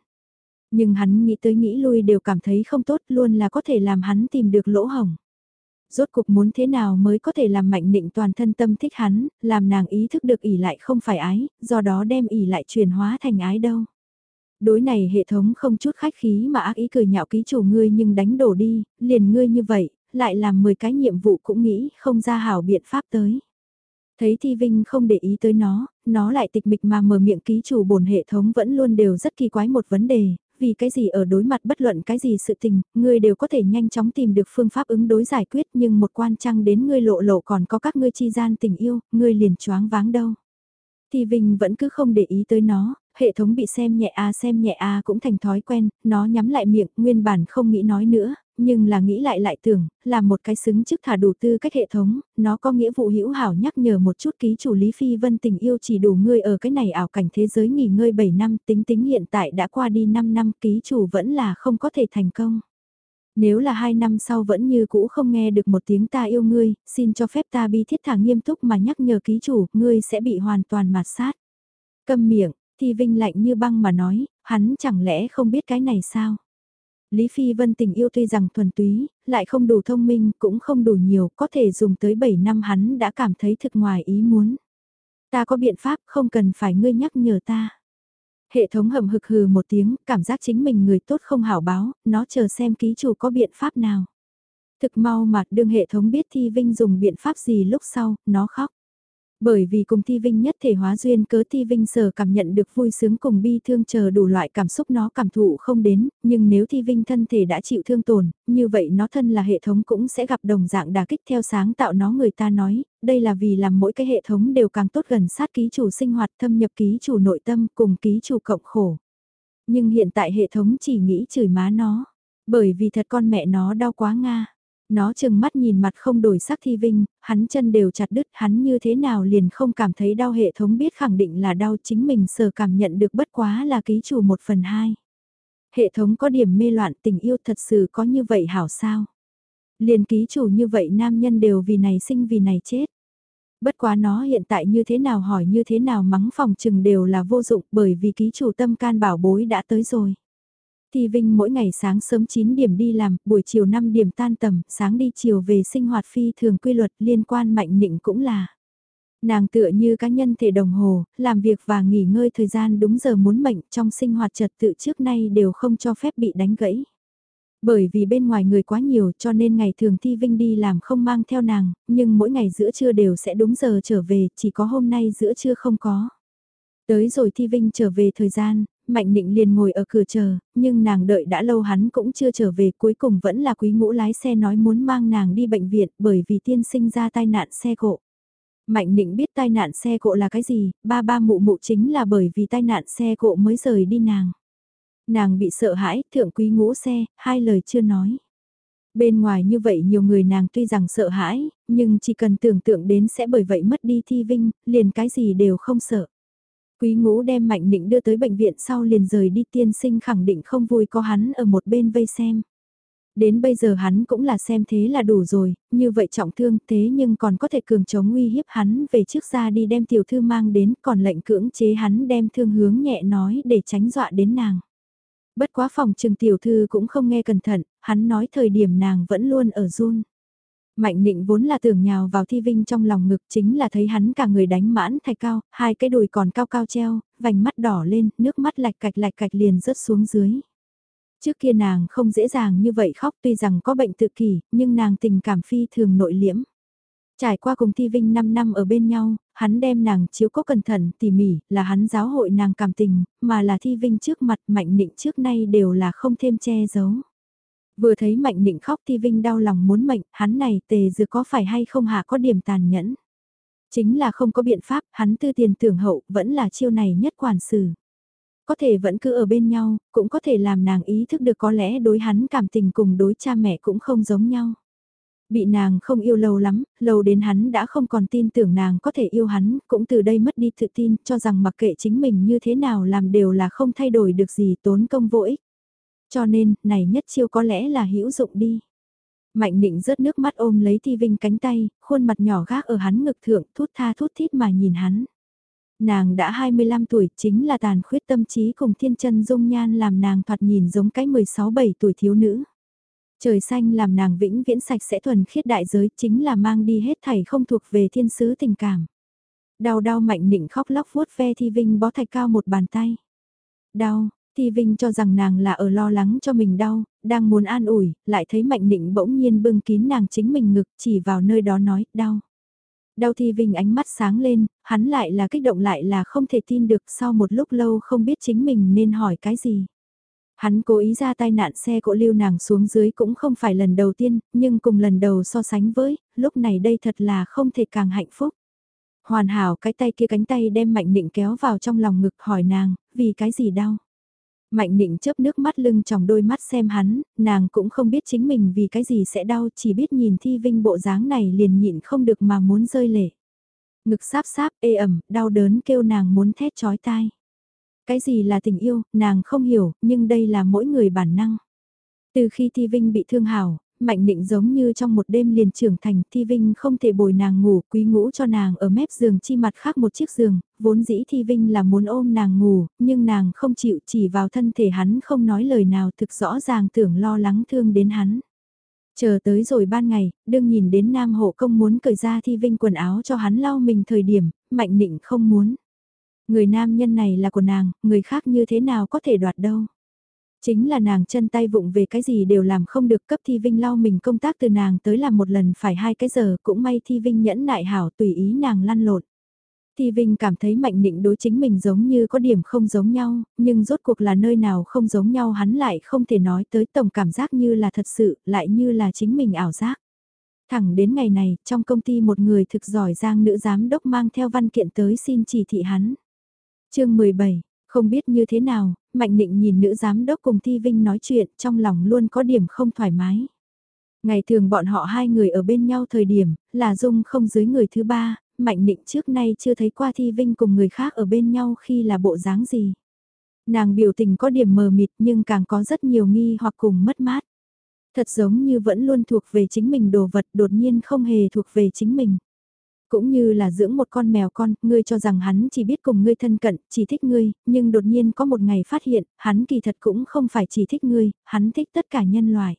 Nhưng hắn nghĩ tới nghĩ lui đều cảm thấy không tốt luôn là có thể làm hắn tìm được lỗ hồng. Rốt cuộc muốn thế nào mới có thể làm mạnh định toàn thân tâm thích hắn, làm nàng ý thức được ỉ lại không phải ái, do đó đem ỉ lại chuyển hóa thành ái đâu. Đối này hệ thống không chút khách khí mà ác ý cười nhạo ký chủ ngươi nhưng đánh đổ đi, liền ngươi như vậy, lại làm 10 cái nhiệm vụ cũng nghĩ không ra hảo biện pháp tới. Thấy Thi Vinh không để ý tới nó, nó lại tịch mịch mà mở miệng ký chủ bổn hệ thống vẫn luôn đều rất kỳ quái một vấn đề, vì cái gì ở đối mặt bất luận cái gì sự tình, ngươi đều có thể nhanh chóng tìm được phương pháp ứng đối giải quyết nhưng một quan trăng đến ngươi lộ lộ còn có các ngươi chi gian tình yêu, ngươi liền choáng váng đâu. thì Vinh vẫn cứ không để ý tới nó, hệ thống bị xem nhẹ a xem nhẹ a cũng thành thói quen, nó nhắm lại miệng, nguyên bản không nghĩ nói nữa, nhưng là nghĩ lại lại tưởng, là một cái xứng chức thả đủ tư cách hệ thống, nó có nghĩa vụ hữu hảo nhắc nhở một chút ký chủ Lý Phi Vân tình yêu chỉ đủ ngươi ở cái này ảo cảnh thế giới nghỉ ngơi 7 năm, tính tính hiện tại đã qua đi 5 năm ký chủ vẫn là không có thể thành công. Nếu là hai năm sau vẫn như cũ không nghe được một tiếng ta yêu ngươi, xin cho phép ta bi thiết thả nghiêm túc mà nhắc nhở ký chủ, ngươi sẽ bị hoàn toàn mạt sát. Câm miệng, thì Vinh lạnh như băng mà nói, hắn chẳng lẽ không biết cái này sao? Lý Phi Vân tình yêu tuy rằng thuần túy, lại không đủ thông minh, cũng không đủ nhiều, có thể dùng tới 7 năm hắn đã cảm thấy thực ngoài ý muốn. Ta có biện pháp không cần phải ngươi nhắc nhở ta. Hệ thống hầm hực hừ một tiếng, cảm giác chính mình người tốt không hảo báo, nó chờ xem ký chủ có biện pháp nào. Thực mau mà đương hệ thống biết Thi Vinh dùng biện pháp gì lúc sau, nó khóc. Bởi vì cùng Thi Vinh nhất thể hóa duyên cớ Thi Vinh sở cảm nhận được vui sướng cùng bi thương chờ đủ loại cảm xúc nó cảm thụ không đến, nhưng nếu Thi Vinh thân thể đã chịu thương tổn, như vậy nó thân là hệ thống cũng sẽ gặp đồng dạng đà kích theo sáng tạo nó người ta nói, đây là vì làm mỗi cái hệ thống đều càng tốt gần sát ký chủ sinh hoạt thâm nhập ký chủ nội tâm cùng ký chủ cộng khổ. Nhưng hiện tại hệ thống chỉ nghĩ chửi má nó, bởi vì thật con mẹ nó đau quá Nga. Nó chừng mắt nhìn mặt không đổi sắc thi vinh, hắn chân đều chặt đứt hắn như thế nào liền không cảm thấy đau hệ thống biết khẳng định là đau chính mình sờ cảm nhận được bất quá là ký chủ một phần hai. Hệ thống có điểm mê loạn tình yêu thật sự có như vậy hảo sao? Liền ký chủ như vậy nam nhân đều vì này sinh vì này chết. Bất quá nó hiện tại như thế nào hỏi như thế nào mắng phòng chừng đều là vô dụng bởi vì ký chủ tâm can bảo bối đã tới rồi. Thi Vinh mỗi ngày sáng sớm 9 điểm đi làm, buổi chiều 5 điểm tan tầm, sáng đi chiều về sinh hoạt phi thường quy luật liên quan mạnh nịnh cũng là. Nàng tựa như cá nhân thể đồng hồ, làm việc và nghỉ ngơi thời gian đúng giờ muốn mệnh trong sinh hoạt trật tự trước nay đều không cho phép bị đánh gãy. Bởi vì bên ngoài người quá nhiều cho nên ngày thường Thi Vinh đi làm không mang theo nàng, nhưng mỗi ngày giữa trưa đều sẽ đúng giờ trở về, chỉ có hôm nay giữa trưa không có. Tới rồi Thi Vinh trở về thời gian, Mạnh Nịnh liền ngồi ở cửa chờ, nhưng nàng đợi đã lâu hắn cũng chưa trở về cuối cùng vẫn là quý ngũ lái xe nói muốn mang nàng đi bệnh viện bởi vì tiên sinh ra tai nạn xe cộ. Mạnh Nịnh biết tai nạn xe cộ là cái gì, ba ba mụ mụ chính là bởi vì tai nạn xe cộ mới rời đi nàng. Nàng bị sợ hãi, thượng quý ngũ xe, hai lời chưa nói. Bên ngoài như vậy nhiều người nàng tuy rằng sợ hãi, nhưng chỉ cần tưởng tượng đến sẽ bởi vậy mất đi thi vinh, liền cái gì đều không sợ. Quý ngũ đem Mạnh Nịnh đưa tới bệnh viện sau liền rời đi tiên sinh khẳng định không vui có hắn ở một bên vây xem. Đến bây giờ hắn cũng là xem thế là đủ rồi, như vậy trọng thương thế nhưng còn có thể cường chống uy hiếp hắn về trước ra đi đem tiểu thư mang đến còn lệnh cưỡng chế hắn đem thương hướng nhẹ nói để tránh dọa đến nàng. Bất quá phòng trừng tiểu thư cũng không nghe cẩn thận, hắn nói thời điểm nàng vẫn luôn ở run. Mạnh nịnh vốn là tưởng nhào vào thi vinh trong lòng ngực chính là thấy hắn cả người đánh mãn thạch cao, hai cái đùi còn cao cao treo, vành mắt đỏ lên, nước mắt lạch cạch lạch cạch liền rớt xuống dưới. Trước kia nàng không dễ dàng như vậy khóc tuy rằng có bệnh tự kỷ, nhưng nàng tình cảm phi thường nội liễm. Trải qua cùng Thi Vinh 5 năm ở bên nhau, hắn đem nàng chiếu cố cẩn thận tỉ mỉ, là hắn giáo hội nàng cảm tình, mà là Thi Vinh trước mặt Mạnh Nịnh trước nay đều là không thêm che giấu. Vừa thấy Mạnh Nịnh khóc Thi Vinh đau lòng muốn mệnh, hắn này tề dừa có phải hay không hạ có điểm tàn nhẫn. Chính là không có biện pháp, hắn tư tiền tưởng hậu, vẫn là chiêu này nhất quản xử. Có thể vẫn cứ ở bên nhau, cũng có thể làm nàng ý thức được có lẽ đối hắn cảm tình cùng đối cha mẹ cũng không giống nhau. Bị nàng không yêu lâu lắm, lâu đến hắn đã không còn tin tưởng nàng có thể yêu hắn, cũng từ đây mất đi tự tin, cho rằng mặc kệ chính mình như thế nào làm đều là không thay đổi được gì tốn công vô ích. Cho nên, này nhất chiêu có lẽ là hữu dụng đi. Mạnh định rớt nước mắt ôm lấy Thi Vinh cánh tay, khuôn mặt nhỏ gác ở hắn ngực thượng, thút tha thút thít mà nhìn hắn. Nàng đã 25 tuổi, chính là tàn khuyết tâm trí cùng thiên chân dung nhan làm nàng thoạt nhìn giống cái 16-17 tuổi thiếu nữ. Trời xanh làm nàng vĩnh viễn sạch sẽ thuần khiết đại giới chính là mang đi hết thảy không thuộc về thiên sứ tình cảm. Đau đau mạnh nịnh khóc lóc vuốt ve Thi Vinh bó thạch cao một bàn tay. Đau, Thi Vinh cho rằng nàng là ở lo lắng cho mình đau, đang muốn an ủi, lại thấy mạnh nịnh bỗng nhiên bưng kín nàng chính mình ngực chỉ vào nơi đó nói, đau. Đau Thi Vinh ánh mắt sáng lên, hắn lại là kích động lại là không thể tin được sau một lúc lâu không biết chính mình nên hỏi cái gì. Hắn cố ý ra tai nạn xe cộ lưu nàng xuống dưới cũng không phải lần đầu tiên, nhưng cùng lần đầu so sánh với, lúc này đây thật là không thể càng hạnh phúc. Hoàn hảo cái tay kia cánh tay đem mạnh định kéo vào trong lòng ngực hỏi nàng, vì cái gì đau. Mạnh định chớp nước mắt lưng trong đôi mắt xem hắn, nàng cũng không biết chính mình vì cái gì sẽ đau, chỉ biết nhìn thi vinh bộ dáng này liền nhịn không được mà muốn rơi lệ. Ngực sáp sáp, ê ẩm, đau đớn kêu nàng muốn thét chói tai. Cái gì là tình yêu, nàng không hiểu, nhưng đây là mỗi người bản năng. Từ khi Thi Vinh bị thương hảo, Mạnh Định giống như trong một đêm liền trưởng thành, Thi Vinh không thể bồi nàng ngủ, quý ngủ cho nàng ở mép giường chi mặt khác một chiếc giường, vốn dĩ Thi Vinh là muốn ôm nàng ngủ, nhưng nàng không chịu chỉ vào thân thể hắn không nói lời nào thực rõ ràng tưởng lo lắng thương đến hắn. Chờ tới rồi ban ngày, đương nhìn đến nam hộ công muốn cởi ra Thi Vinh quần áo cho hắn lau mình thời điểm, Mạnh Định không muốn. Người nam nhân này là của nàng, người khác như thế nào có thể đoạt đâu. Chính là nàng chân tay vụng về cái gì đều làm không được cấp thi vinh lau mình công tác từ nàng tới làm một lần phải hai cái giờ cũng may thi vinh nhẫn nại hảo tùy ý nàng lăn lộn. Thi Vinh cảm thấy mạnh định đối chính mình giống như có điểm không giống nhau, nhưng rốt cuộc là nơi nào không giống nhau hắn lại không thể nói tới tổng cảm giác như là thật sự, lại như là chính mình ảo giác. Thẳng đến ngày này, trong công ty một người thực giỏi giang nữ giám đốc mang theo văn kiện tới xin chỉ thị hắn chương 17, không biết như thế nào, Mạnh Nịnh nhìn nữ giám đốc cùng Thi Vinh nói chuyện trong lòng luôn có điểm không thoải mái. Ngày thường bọn họ hai người ở bên nhau thời điểm, là Dung không dưới người thứ ba, Mạnh Nịnh trước nay chưa thấy qua Thi Vinh cùng người khác ở bên nhau khi là bộ dáng gì. Nàng biểu tình có điểm mờ mịt nhưng càng có rất nhiều nghi hoặc cùng mất mát. Thật giống như vẫn luôn thuộc về chính mình đồ vật đột nhiên không hề thuộc về chính mình. Cũng như là dưỡng một con mèo con, ngươi cho rằng hắn chỉ biết cùng ngươi thân cận, chỉ thích ngươi, nhưng đột nhiên có một ngày phát hiện, hắn kỳ thật cũng không phải chỉ thích ngươi, hắn thích tất cả nhân loại.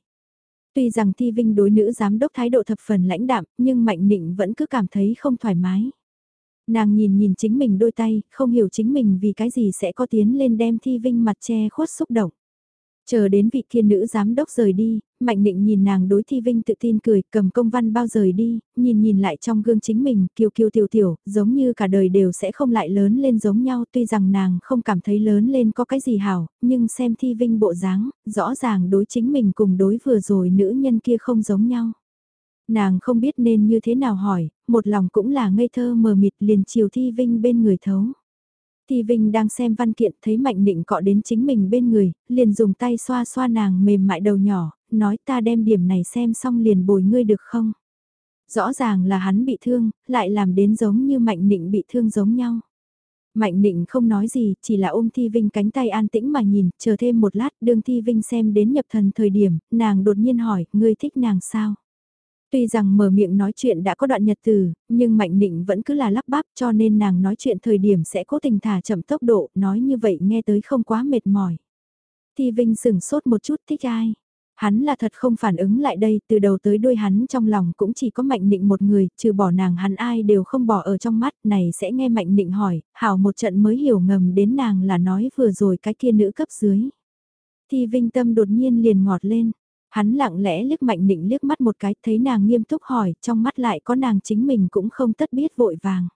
Tuy rằng Thi Vinh đối nữ giám đốc thái độ thập phần lãnh đạm, nhưng Mạnh Nịnh vẫn cứ cảm thấy không thoải mái. Nàng nhìn nhìn chính mình đôi tay, không hiểu chính mình vì cái gì sẽ có tiến lên đem Thi Vinh mặt che khuất xúc động. Chờ đến vị kia nữ giám đốc rời đi, Mạnh Định nhìn nàng đối thi vinh tự tin cười, cầm công văn bao rời đi, nhìn nhìn lại trong gương chính mình, kiều kiều tiểu tiểu, giống như cả đời đều sẽ không lại lớn lên giống nhau, tuy rằng nàng không cảm thấy lớn lên có cái gì hảo, nhưng xem thi vinh bộ dáng, rõ ràng đối chính mình cùng đối vừa rồi nữ nhân kia không giống nhau. Nàng không biết nên như thế nào hỏi, một lòng cũng là ngây thơ mờ mịt liền chiều thi vinh bên người thấu. Thì Vinh đang xem văn kiện thấy Mạnh Định cọ đến chính mình bên người, liền dùng tay xoa xoa nàng mềm mại đầu nhỏ, nói ta đem điểm này xem xong liền bồi ngươi được không? Rõ ràng là hắn bị thương, lại làm đến giống như Mạnh Định bị thương giống nhau. Mạnh định không nói gì, chỉ là ôm Thi Vinh cánh tay an tĩnh mà nhìn, chờ thêm một lát, đương Thi Vinh xem đến nhập thần thời điểm, nàng đột nhiên hỏi, ngươi thích nàng sao? Tuy rằng mở miệng nói chuyện đã có đoạn nhật từ, nhưng Mạnh Định vẫn cứ là lắp bắp cho nên nàng nói chuyện thời điểm sẽ cố tình thả chậm tốc độ, nói như vậy nghe tới không quá mệt mỏi. Thi Vinh sừng sốt một chút thích ai? Hắn là thật không phản ứng lại đây, từ đầu tới đuôi hắn trong lòng cũng chỉ có Mạnh Định một người, trừ bỏ nàng hắn ai đều không bỏ ở trong mắt, này sẽ nghe Mạnh Định hỏi, hảo một trận mới hiểu ngầm đến nàng là nói vừa rồi cái kia nữ cấp dưới. Thi Vinh Tâm đột nhiên liền ngọt lên, hắn lặng lẽ liếc Mạnh Định liếc mắt một cái, thấy nàng nghiêm túc hỏi, trong mắt lại có nàng chính mình cũng không tất biết vội vàng.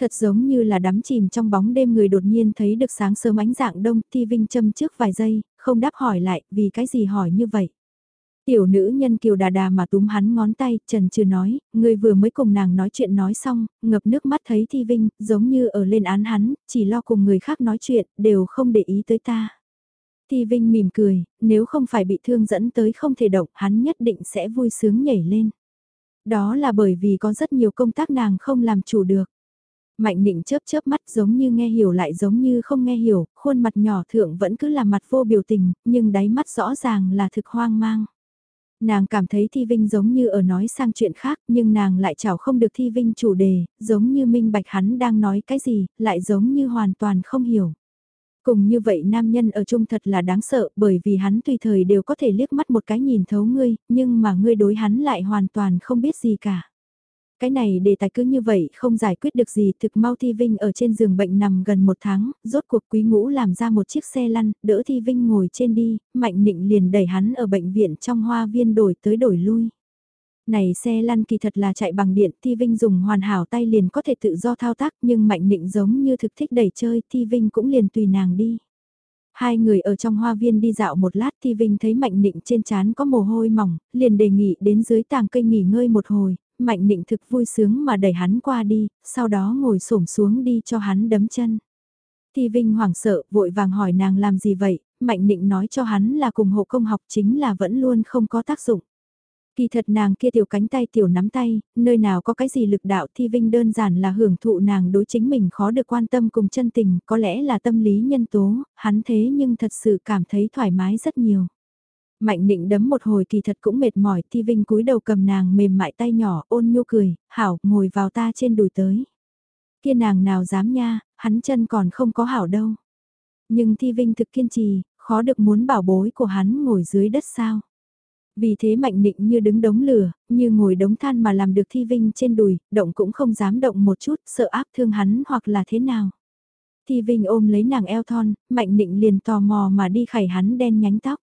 Thật giống như là đắm chìm trong bóng đêm người đột nhiên thấy được sáng sớm ánh dạng đông, Thi Vinh châm trước vài giây, không đáp hỏi lại, vì cái gì hỏi như vậy. Tiểu nữ nhân kiều đà đà mà túm hắn ngón tay, trần chưa nói, người vừa mới cùng nàng nói chuyện nói xong, ngập nước mắt thấy Thi Vinh, giống như ở lên án hắn, chỉ lo cùng người khác nói chuyện, đều không để ý tới ta. Thi Vinh mỉm cười, nếu không phải bị thương dẫn tới không thể động, hắn nhất định sẽ vui sướng nhảy lên. Đó là bởi vì có rất nhiều công tác nàng không làm chủ được. Mạnh định chớp chớp mắt giống như nghe hiểu lại giống như không nghe hiểu, khuôn mặt nhỏ thượng vẫn cứ là mặt vô biểu tình, nhưng đáy mắt rõ ràng là thực hoang mang. Nàng cảm thấy Thi Vinh giống như ở nói sang chuyện khác nhưng nàng lại chảo không được Thi Vinh chủ đề, giống như minh bạch hắn đang nói cái gì, lại giống như hoàn toàn không hiểu. Cùng như vậy nam nhân ở chung thật là đáng sợ bởi vì hắn tùy thời đều có thể liếc mắt một cái nhìn thấu ngươi, nhưng mà ngươi đối hắn lại hoàn toàn không biết gì cả. Cái này đề tài cứ như vậy không giải quyết được gì thực mau Thi Vinh ở trên giường bệnh nằm gần một tháng, rốt cuộc quý ngũ làm ra một chiếc xe lăn, đỡ Thi Vinh ngồi trên đi, Mạnh Nịnh liền đẩy hắn ở bệnh viện trong hoa viên đổi tới đổi lui. Này xe lăn kỳ thật là chạy bằng điện, Thi Vinh dùng hoàn hảo tay liền có thể tự do thao tác nhưng Mạnh Nịnh giống như thực thích đẩy chơi, Thi Vinh cũng liền tùy nàng đi. Hai người ở trong hoa viên đi dạo một lát Thi Vinh thấy Mạnh Nịnh trên trán có mồ hôi mỏng, liền đề nghị đến dưới tàng cây nghỉ ngơi một hồi, Mạnh Nịnh thực vui sướng mà đẩy hắn qua đi, sau đó ngồi xổm xuống đi cho hắn đấm chân. Thi Vinh hoảng sợ, vội vàng hỏi nàng làm gì vậy, Mạnh Nịnh nói cho hắn là cùng hộ công học chính là vẫn luôn không có tác dụng. Kỳ thật nàng kia tiểu cánh tay tiểu nắm tay, nơi nào có cái gì lực đạo Thi Vinh đơn giản là hưởng thụ nàng đối chính mình khó được quan tâm cùng chân tình, có lẽ là tâm lý nhân tố, hắn thế nhưng thật sự cảm thấy thoải mái rất nhiều. Mạnh định đấm một hồi kỳ thật cũng mệt mỏi, Thi Vinh cúi đầu cầm nàng mềm mại tay nhỏ, ôn nhu cười, hảo, ngồi vào ta trên đùi tới. Kia nàng nào dám nha, hắn chân còn không có hảo đâu. Nhưng Thi Vinh thực kiên trì, khó được muốn bảo bối của hắn ngồi dưới đất sao. Vì thế mạnh định như đứng đống lửa, như ngồi đống than mà làm được Thi Vinh trên đùi, động cũng không dám động một chút, sợ áp thương hắn hoặc là thế nào. Thi Vinh ôm lấy nàng eo thon, mạnh định liền tò mò mà đi khải hắn đen nhánh tóc.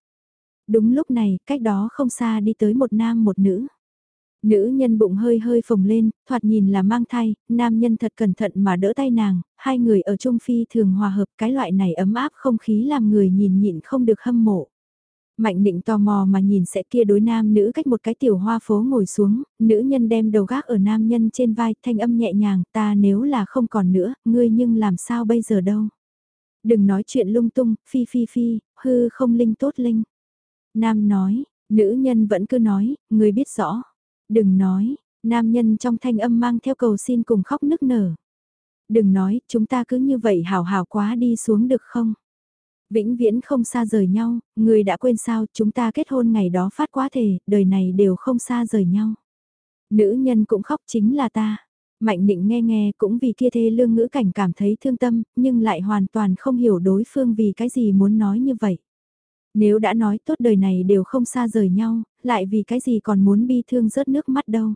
Đúng lúc này, cách đó không xa đi tới một nam một nữ. Nữ nhân bụng hơi hơi phồng lên, thoạt nhìn là mang thai, nam nhân thật cẩn thận mà đỡ tay nàng, hai người ở trung phi thường hòa hợp cái loại này ấm áp không khí làm người nhìn nhịn không được hâm mộ. Mạnh định tò mò mà nhìn sẽ kia đối nam nữ cách một cái tiểu hoa phố ngồi xuống, nữ nhân đem đầu gác ở nam nhân trên vai, thanh âm nhẹ nhàng, ta nếu là không còn nữa, ngươi nhưng làm sao bây giờ đâu. Đừng nói chuyện lung tung, phi phi phi, hư không linh tốt linh. Nam nói, nữ nhân vẫn cứ nói, người biết rõ. Đừng nói, nam nhân trong thanh âm mang theo cầu xin cùng khóc nức nở. Đừng nói, chúng ta cứ như vậy hào hào quá đi xuống được không? Vĩnh viễn không xa rời nhau, người đã quên sao chúng ta kết hôn ngày đó phát quá thể, đời này đều không xa rời nhau. Nữ nhân cũng khóc chính là ta. Mạnh định nghe nghe cũng vì kia thê lương ngữ cảnh cảm thấy thương tâm, nhưng lại hoàn toàn không hiểu đối phương vì cái gì muốn nói như vậy. Nếu đã nói tốt đời này đều không xa rời nhau, lại vì cái gì còn muốn bi thương rớt nước mắt đâu.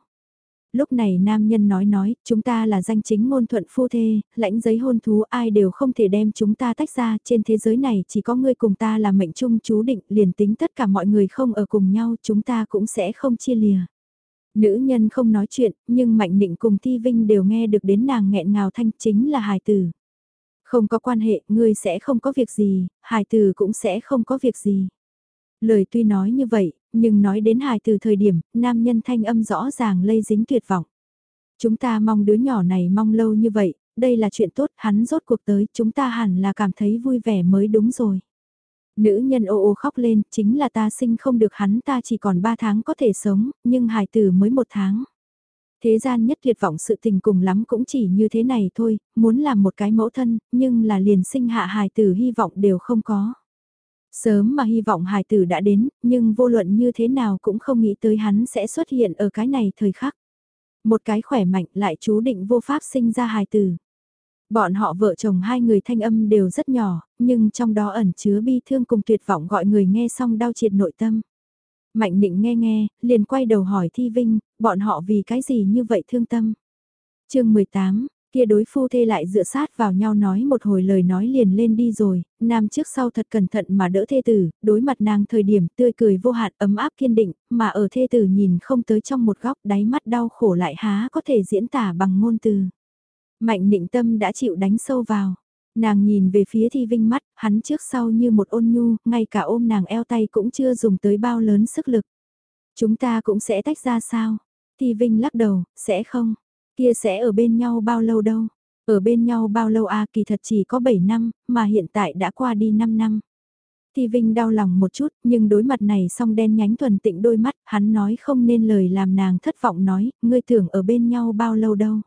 Lúc này nam nhân nói nói, chúng ta là danh chính ngôn thuận phu thê, lãnh giấy hôn thú ai đều không thể đem chúng ta tách ra, trên thế giới này chỉ có ngươi cùng ta là mệnh chung chú định, liền tính tất cả mọi người không ở cùng nhau, chúng ta cũng sẽ không chia lìa. Nữ nhân không nói chuyện, nhưng Mạnh Định cùng Thi Vinh đều nghe được đến nàng nghẹn ngào thanh chính là hài tử. Không có quan hệ, ngươi sẽ không có việc gì, hài từ cũng sẽ không có việc gì. Lời tuy nói như vậy, nhưng nói đến hài từ thời điểm, nam nhân thanh âm rõ ràng lây dính tuyệt vọng. Chúng ta mong đứa nhỏ này mong lâu như vậy, đây là chuyện tốt, hắn rốt cuộc tới, chúng ta hẳn là cảm thấy vui vẻ mới đúng rồi. Nữ nhân ô ô khóc lên, chính là ta sinh không được hắn ta chỉ còn 3 tháng có thể sống, nhưng hài tử mới một tháng. Thế gian nhất tuyệt vọng sự tình cùng lắm cũng chỉ như thế này thôi, muốn làm một cái mẫu thân, nhưng là liền sinh hạ hài tử hy vọng đều không có. Sớm mà hy vọng hài tử đã đến, nhưng vô luận như thế nào cũng không nghĩ tới hắn sẽ xuất hiện ở cái này thời khắc. Một cái khỏe mạnh lại chú định vô pháp sinh ra hài tử. Bọn họ vợ chồng hai người thanh âm đều rất nhỏ, nhưng trong đó ẩn chứa bi thương cùng tuyệt vọng gọi người nghe xong đau triệt nội tâm. Mạnh định nghe nghe, liền quay đầu hỏi Thi Vinh, bọn họ vì cái gì như vậy thương tâm. chương 18, kia đối phu thê lại dựa sát vào nhau nói một hồi lời nói liền lên đi rồi, nam trước sau thật cẩn thận mà đỡ thê tử, đối mặt nàng thời điểm tươi cười vô hạn ấm áp kiên định, mà ở thê tử nhìn không tới trong một góc đáy mắt đau khổ lại há có thể diễn tả bằng ngôn từ. Mạnh định tâm đã chịu đánh sâu vào. Nàng nhìn về phía thi vinh mắt, hắn trước sau như một ôn nhu, ngay cả ôm nàng eo tay cũng chưa dùng tới bao lớn sức lực. Chúng ta cũng sẽ tách ra sao? Thi vinh lắc đầu, sẽ không. Kia sẽ ở bên nhau bao lâu đâu? Ở bên nhau bao lâu à kỳ thật chỉ có 7 năm, mà hiện tại đã qua đi 5 năm. Thi Vinh đau lòng một chút, nhưng đối mặt này song đen nhánh thuần tịnh đôi mắt, hắn nói không nên lời làm nàng thất vọng nói, ngươi tưởng ở bên nhau bao lâu đâu.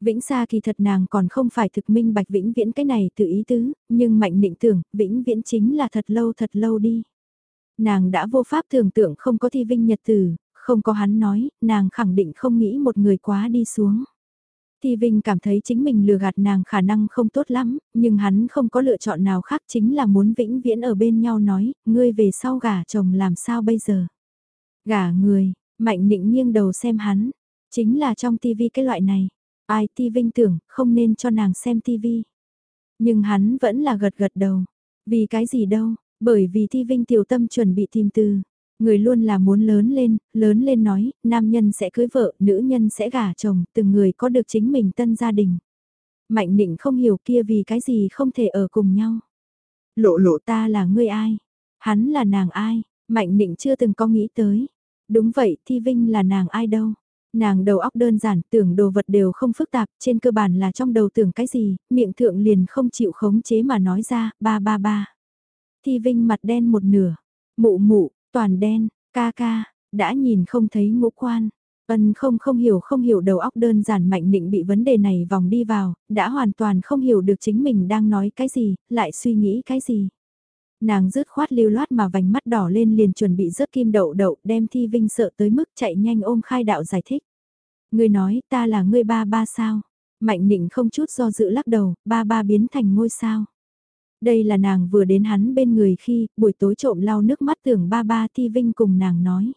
Vĩnh Sa kỳ thật nàng còn không phải thực minh bạch vĩnh viễn cái này tự ý tứ, nhưng mạnh định tưởng, vĩnh viễn chính là thật lâu thật lâu đi. Nàng đã vô pháp tưởng tượng không có thi vinh nhật tử, không có hắn nói, nàng khẳng định không nghĩ một người quá đi xuống. Thi Vinh cảm thấy chính mình lừa gạt nàng khả năng không tốt lắm, nhưng hắn không có lựa chọn nào khác chính là muốn vĩnh viễn ở bên nhau nói, ngươi về sau gả chồng làm sao bây giờ. Gả người, mạnh định nghiêng đầu xem hắn, chính là trong tivi cái loại này. Ai Ti Vinh tưởng không nên cho nàng xem tivi. Nhưng hắn vẫn là gật gật đầu. Vì cái gì đâu, bởi vì Ti Vinh tiểu tâm chuẩn bị tìm từ. Người luôn là muốn lớn lên, lớn lên nói, nam nhân sẽ cưới vợ, nữ nhân sẽ gả chồng, từng người có được chính mình tân gia đình. Mạnh định không hiểu kia vì cái gì không thể ở cùng nhau. Lộ lộ ta là ngươi ai? Hắn là nàng ai? Mạnh định chưa từng có nghĩ tới. Đúng vậy, Thi Vinh là nàng ai đâu? Nàng đầu óc đơn giản, tưởng đồ vật đều không phức tạp, trên cơ bản là trong đầu tưởng cái gì, miệng thượng liền không chịu khống chế mà nói ra, ba ba ba. Thi Vinh mặt đen một nửa, mụ mụ, toàn đen, ca ca, đã nhìn không thấy ngũ quan. Ân không không hiểu không hiểu đầu óc đơn giản mạnh định bị vấn đề này vòng đi vào, đã hoàn toàn không hiểu được chính mình đang nói cái gì, lại suy nghĩ cái gì. Nàng rứt khoát lưu loát mà vành mắt đỏ lên liền chuẩn bị rớt kim đậu đậu đem thi vinh sợ tới mức chạy nhanh ôm khai đạo giải thích. Người nói ta là người ba ba sao? Mạnh định không chút do dự lắc đầu, ba ba biến thành ngôi sao. Đây là nàng vừa đến hắn bên người khi buổi tối trộm lau nước mắt tưởng ba ba thi vinh cùng nàng nói.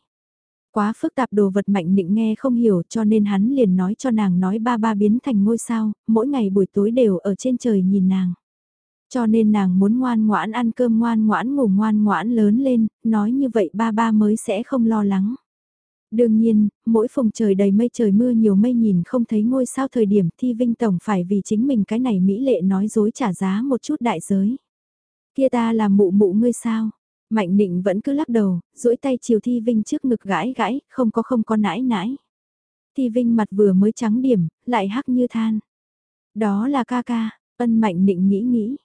Quá phức tạp đồ vật mạnh định nghe không hiểu cho nên hắn liền nói cho nàng nói ba ba biến thành ngôi sao, mỗi ngày buổi tối đều ở trên trời nhìn nàng. Cho nên nàng muốn ngoan ngoãn ăn cơm ngoan ngoãn ngủ ngoan ngoãn lớn lên, nói như vậy ba ba mới sẽ không lo lắng. Đương nhiên, mỗi phùng trời đầy mây trời mưa nhiều mây nhìn không thấy ngôi sao thời điểm thi vinh tổng phải vì chính mình cái này mỹ lệ nói dối trả giá một chút đại giới. Kia ta là mụ mụ ngươi sao? Mạnh định vẫn cứ lắc đầu, duỗi tay chiều thi vinh trước ngực gãi gãi, không có không có nãi nãi. Thi vinh mặt vừa mới trắng điểm, lại hắc như than. Đó là ca ca, ân mạnh định nghĩ nghĩ.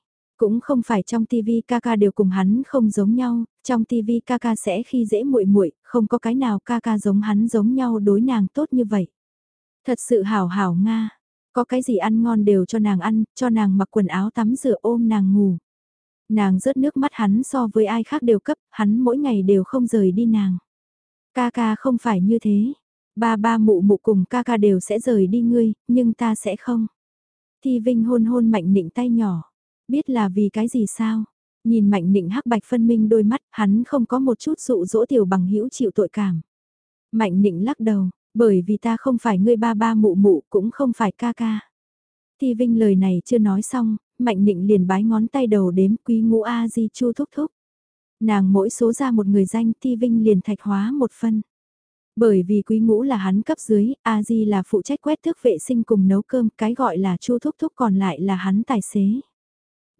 Cũng không phải trong TV ca ca đều cùng hắn không giống nhau, trong TV ca ca sẽ khi dễ muội muội, không có cái nào ca ca giống hắn giống nhau đối nàng tốt như vậy. Thật sự hảo hảo Nga, có cái gì ăn ngon đều cho nàng ăn, cho nàng mặc quần áo tắm rửa ôm nàng ngủ. Nàng rớt nước mắt hắn so với ai khác đều cấp, hắn mỗi ngày đều không rời đi nàng. Ca ca không phải như thế. Ba ba mụ mụ cùng ca ca đều sẽ rời đi ngươi, nhưng ta sẽ không. Thi Vinh hôn hôn mạnh nịnh tay nhỏ. Biết là vì cái gì sao? Nhìn mạnh nịnh hắc bạch phân minh đôi mắt, hắn không có một chút dụ dỗ tiểu bằng hữu chịu tội cảm. Mạnh nịnh lắc đầu, bởi vì ta không phải ngươi ba ba mụ mụ cũng không phải ca ca. Thi Vinh lời này chưa nói xong, Mạnh Nịnh liền bái ngón tay đầu đếm quý ngũ A Di Chu thúc thúc. Nàng mỗi số ra một người danh Thi Vinh liền thạch hóa một phân. Bởi vì quý ngũ là hắn cấp dưới, A Di là phụ trách quét thước vệ sinh cùng nấu cơm, cái gọi là Chu thúc thúc còn lại là hắn tài xế.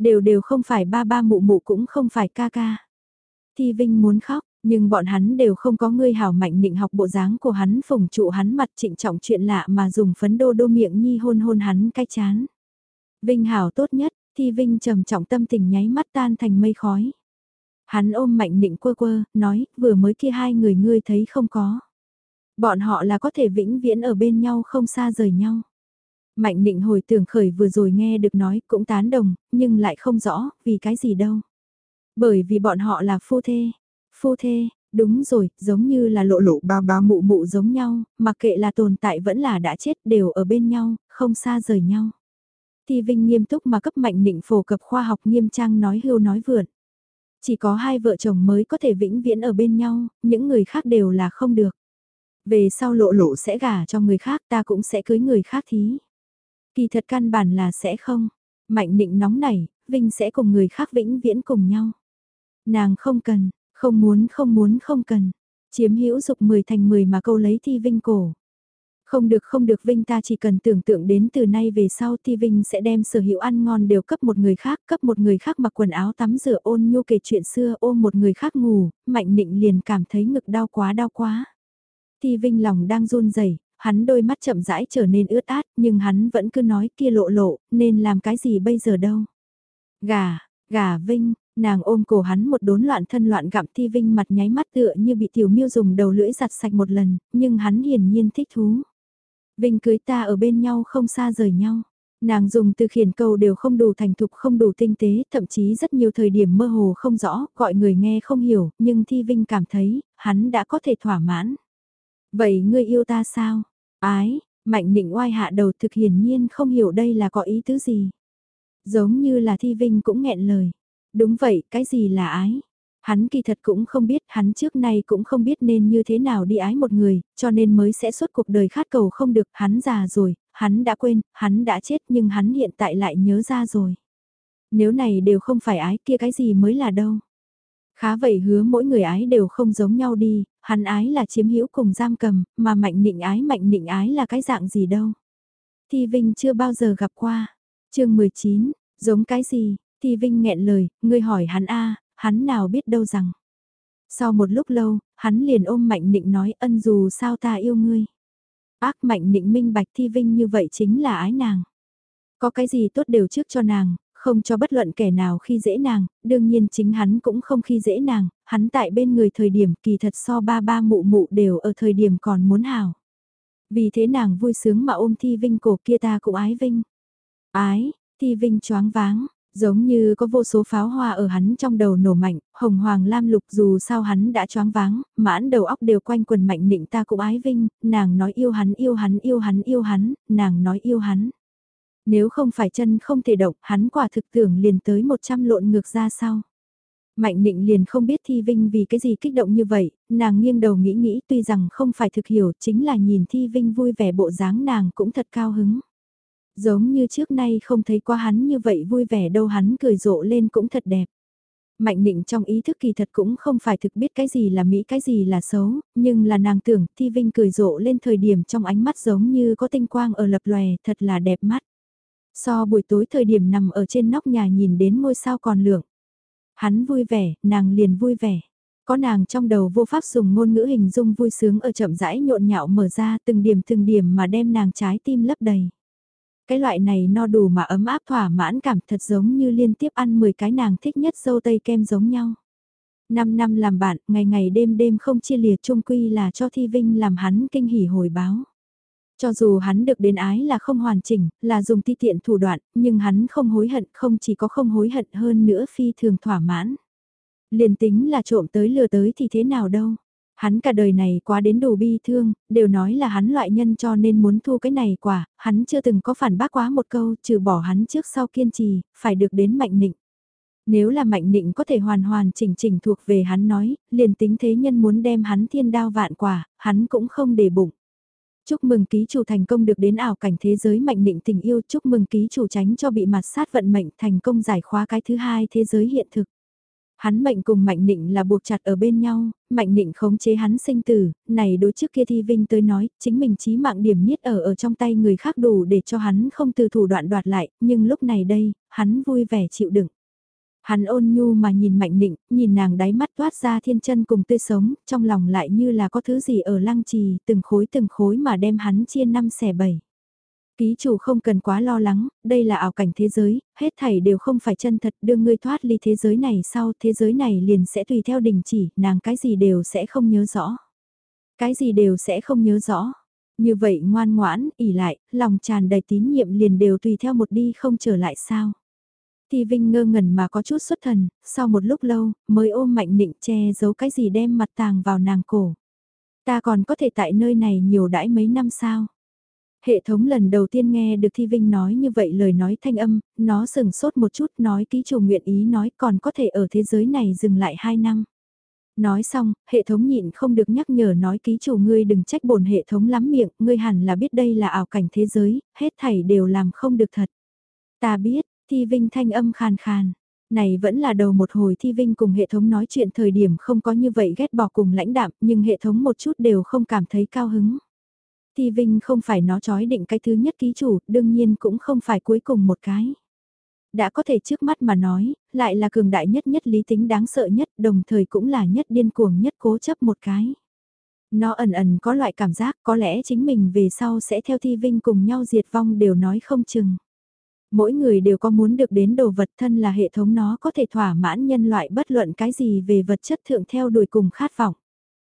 Đều đều không phải ba ba mụ mụ cũng không phải ca ca. Thi Vinh muốn khóc, nhưng bọn hắn đều không có ngươi hảo mạnh nịnh học bộ dáng của hắn phồng trụ hắn mặt trịnh trọng chuyện lạ mà dùng phấn đô đô miệng nhi hôn hôn hắn cái chán. Vinh hảo tốt nhất, Thi Vinh trầm trọng tâm tình nháy mắt tan thành mây khói. Hắn ôm mạnh nịnh quơ quơ, nói, vừa mới kia hai người ngươi thấy không có. Bọn họ là có thể vĩnh viễn ở bên nhau không xa rời nhau. Mạnh định hồi tưởng khởi vừa rồi nghe được nói cũng tán đồng, nhưng lại không rõ, vì cái gì đâu. Bởi vì bọn họ là phu thê. Phu thê, đúng rồi, giống như là lộ lộ ba ba mụ mụ giống nhau, mặc kệ là tồn tại vẫn là đã chết đều ở bên nhau, không xa rời nhau. Thi Vinh nghiêm túc mà cấp mạnh định phổ cập khoa học nghiêm trang nói hưu nói vượn. Chỉ có hai vợ chồng mới có thể vĩnh viễn ở bên nhau, những người khác đều là không được. Về sau lộ lộ sẽ gả cho người khác ta cũng sẽ cưới người khác thí. Kỳ thật căn bản là sẽ không. Mạnh định nóng nảy, Vinh sẽ cùng người khác vĩnh viễn cùng nhau. Nàng không cần, không muốn không muốn không cần. Chiếm hữu dục 10 thành 10 mà câu lấy thi Vinh cổ. Không được không được Vinh ta chỉ cần tưởng tượng đến từ nay về sau thì Vinh sẽ đem sở hữu ăn ngon đều cấp một người khác, cấp một người khác mặc quần áo tắm rửa ôn nhu kể chuyện xưa ôm một người khác ngủ, mạnh định liền cảm thấy ngực đau quá đau quá. Thì Vinh lòng đang run rẩy hắn đôi mắt chậm rãi trở nên ướt át, nhưng hắn vẫn cứ nói kia lộ lộ, nên làm cái gì bây giờ đâu. Gà, gà Vinh, nàng ôm cổ hắn một đốn loạn thân loạn gặm Thi Vinh mặt nháy mắt tựa như bị tiểu miêu dùng đầu lưỡi giặt sạch một lần, nhưng hắn hiển nhiên thích thú. Vinh cưới ta ở bên nhau không xa rời nhau. Nàng dùng từ khiển câu đều không đủ thành thục không đủ tinh tế, thậm chí rất nhiều thời điểm mơ hồ không rõ, gọi người nghe không hiểu, nhưng Thi Vinh cảm thấy, hắn đã có thể thỏa mãn. Vậy ngươi yêu ta sao? Ái, mạnh định oai hạ đầu thực hiển nhiên không hiểu đây là có ý tứ gì. Giống như là Thi Vinh cũng nghẹn lời. Đúng vậy, cái gì là ái? Hắn kỳ thật cũng không biết, hắn trước nay cũng không biết nên như thế nào đi ái một người, cho nên mới sẽ suốt cuộc đời khát cầu không được, hắn già rồi, hắn đã quên, hắn đã chết nhưng hắn hiện tại lại nhớ ra rồi. Nếu này đều không phải ái kia cái gì mới là đâu. Khá vậy hứa mỗi người ái đều không giống nhau đi, hắn ái là chiếm hữu cùng giam cầm, mà mạnh nịnh ái mạnh nịnh ái là cái dạng gì đâu. Thi Vinh chưa bao giờ gặp qua. chương 19, giống cái gì? Thi Vinh nghẹn lời, ngươi hỏi hắn a hắn nào biết đâu rằng. Sau một lúc lâu, hắn liền ôm Mạnh Nịnh nói ân dù sao ta yêu ngươi. Ác Mạnh Nịnh minh bạch Thi Vinh như vậy chính là ái nàng. Có cái gì tốt đều trước cho nàng, không cho bất luận kẻ nào khi dễ nàng, đương nhiên chính hắn cũng không khi dễ nàng, hắn tại bên người thời điểm kỳ thật so ba ba mụ mụ đều ở thời điểm còn muốn hào. Vì thế nàng vui sướng mà ôm Thi Vinh cổ kia ta cũng ái Vinh. Ái, Thi Vinh choáng váng, Giống như có vô số pháo hoa ở hắn trong đầu nổ mạnh, hồng hoàng lam lục dù sao hắn đã choáng váng, mãn đầu óc đều quanh quần mạnh nịnh ta cũng ái vinh, nàng nói yêu hắn yêu hắn yêu hắn yêu hắn, nàng nói yêu hắn. Nếu không phải chân không thể động, hắn quả thực tưởng liền tới 100 lộn ngược ra sau. Mạnh định liền không biết Thi Vinh vì cái gì kích động như vậy, nàng nghiêng đầu nghĩ nghĩ tuy rằng không phải thực hiểu chính là nhìn Thi Vinh vui vẻ bộ dáng nàng cũng thật cao hứng. Giống như trước nay không thấy qua hắn như vậy vui vẻ đâu hắn cười rộ lên cũng thật đẹp. Mạnh định trong ý thức kỳ thật cũng không phải thực biết cái gì là Mỹ cái gì là xấu, nhưng là nàng tưởng Thi Vinh cười rộ lên thời điểm trong ánh mắt giống như có tinh quang ở lập lòe thật là đẹp mắt. So buổi tối thời điểm nằm ở trên nóc nhà nhìn đến ngôi sao còn lượng. Hắn vui vẻ, nàng liền vui vẻ. Có nàng trong đầu vô pháp dùng ngôn ngữ hình dung vui sướng ở chậm rãi nhộn nhạo mở ra từng điểm từng điểm mà đem nàng trái tim lấp đầy. Cái loại này no đủ mà ấm áp thỏa mãn cảm thật giống như liên tiếp ăn 10 cái nàng thích nhất dâu tây kem giống nhau. 5 năm làm bạn, ngày ngày đêm đêm không chia lìa chung quy là cho Thi Vinh làm hắn kinh hỉ hồi báo. Cho dù hắn được đến ái là không hoàn chỉnh, là dùng ti tiện thủ đoạn, nhưng hắn không hối hận, không chỉ có không hối hận hơn nữa phi thường thỏa mãn. Liền tính là trộm tới lừa tới thì thế nào đâu. Hắn cả đời này quá đến đủ bi thương, đều nói là hắn loại nhân cho nên muốn thu cái này quả, hắn chưa từng có phản bác quá một câu, trừ bỏ hắn trước sau kiên trì, phải được đến mạnh nịnh. Nếu là mạnh nịnh có thể hoàn hoàn chỉnh chỉnh thuộc về hắn nói, liền tính thế nhân muốn đem hắn thiên đao vạn quả, hắn cũng không để bụng. Chúc mừng ký chủ thành công được đến ảo cảnh thế giới mạnh định tình yêu, chúc mừng ký chủ tránh cho bị mặt sát vận mệnh thành công giải khóa cái thứ hai thế giới hiện thực. Hắn mệnh cùng Mạnh Nịnh là buộc chặt ở bên nhau, Mạnh Nịnh khống chế hắn sinh tử, này đối trước kia Thi Vinh tới nói, chính mình chí mạng điểm niết ở ở trong tay người khác đủ để cho hắn không từ thủ đoạn đoạt lại, nhưng lúc này đây, hắn vui vẻ chịu đựng. Hắn ôn nhu mà nhìn Mạnh Nịnh, nhìn nàng đáy mắt toát ra thiên chân cùng tươi sống, trong lòng lại như là có thứ gì ở lăng trì, từng khối từng khối mà đem hắn chia năm xẻ bảy. Ký chủ không cần quá lo lắng, đây là ảo cảnh thế giới, hết thảy đều không phải chân thật, đưa ngươi thoát ly thế giới này sau, thế giới này liền sẽ tùy theo đình chỉ, nàng cái gì đều sẽ không nhớ rõ. Cái gì đều sẽ không nhớ rõ. Như vậy ngoan ngoãn, ỉ lại, lòng tràn đầy tín nhiệm liền đều tùy theo một đi không trở lại sao. Thi Vinh ngơ ngẩn mà có chút xuất thần, sau một lúc lâu, mới ôm mạnh nịnh che giấu cái gì đem mặt tàng vào nàng cổ. Ta còn có thể tại nơi này nhiều đãi mấy năm sao? Hệ thống lần đầu tiên nghe được Thi Vinh nói như vậy lời nói thanh âm, nó sừng sốt một chút nói ký chủ nguyện ý nói còn có thể ở thế giới này dừng lại 2 năm. Nói xong, hệ thống nhịn không được nhắc nhở nói ký chủ ngươi đừng trách bổn hệ thống lắm miệng, ngươi hẳn là biết đây là ảo cảnh thế giới, hết thảy đều làm không được thật. Ta biết, Thi Vinh thanh âm khàn khàn. Này vẫn là đầu một hồi Thi Vinh cùng hệ thống nói chuyện thời điểm không có như vậy ghét bỏ cùng lãnh đạm, nhưng hệ thống một chút đều không cảm thấy cao hứng. Thi Vinh không phải nó chói định cái thứ nhất ký chủ, đương nhiên cũng không phải cuối cùng một cái. Đã có thể trước mắt mà nói, lại là cường đại nhất nhất lý tính đáng sợ nhất, đồng thời cũng là nhất điên cuồng nhất cố chấp một cái. Nó ẩn ẩn có loại cảm giác có lẽ chính mình về sau sẽ theo Thi Vinh cùng nhau diệt vong đều nói không chừng. Mỗi người đều có muốn được đến đồ vật thân là hệ thống nó có thể thỏa mãn nhân loại bất luận cái gì về vật chất thượng theo đuổi cùng khát vọng.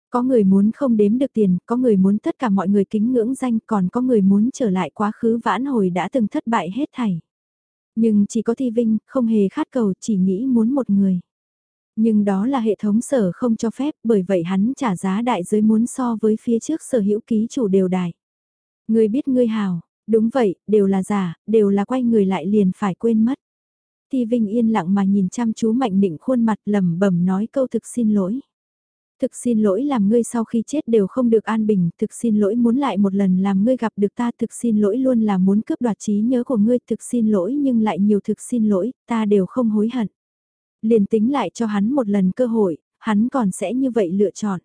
Có người muốn không đếm được tiền, có người muốn tất cả mọi người kính ngưỡng danh, còn có người muốn trở lại quá khứ vãn hồi đã từng thất bại hết thảy. Nhưng chỉ có Thi Vinh, không hề khát cầu, chỉ nghĩ muốn một người. Nhưng đó là hệ thống sở không cho phép, bởi vậy hắn trả giá đại giới muốn so với phía trước sở hữu ký chủ đều đại. Người biết ngươi hào, đúng vậy, đều là giả, đều là quay người lại liền phải quên mất. Thi Vinh yên lặng mà nhìn chăm chú mạnh định khuôn mặt lẩm bẩm nói câu thực xin lỗi. Thực xin lỗi làm ngươi sau khi chết đều không được an bình, thực xin lỗi muốn lại một lần làm ngươi gặp được ta, thực xin lỗi luôn là muốn cướp đoạt trí nhớ của ngươi, thực xin lỗi nhưng lại nhiều thực xin lỗi, ta đều không hối hận. Liền tính lại cho hắn một lần cơ hội, hắn còn sẽ như vậy lựa chọn.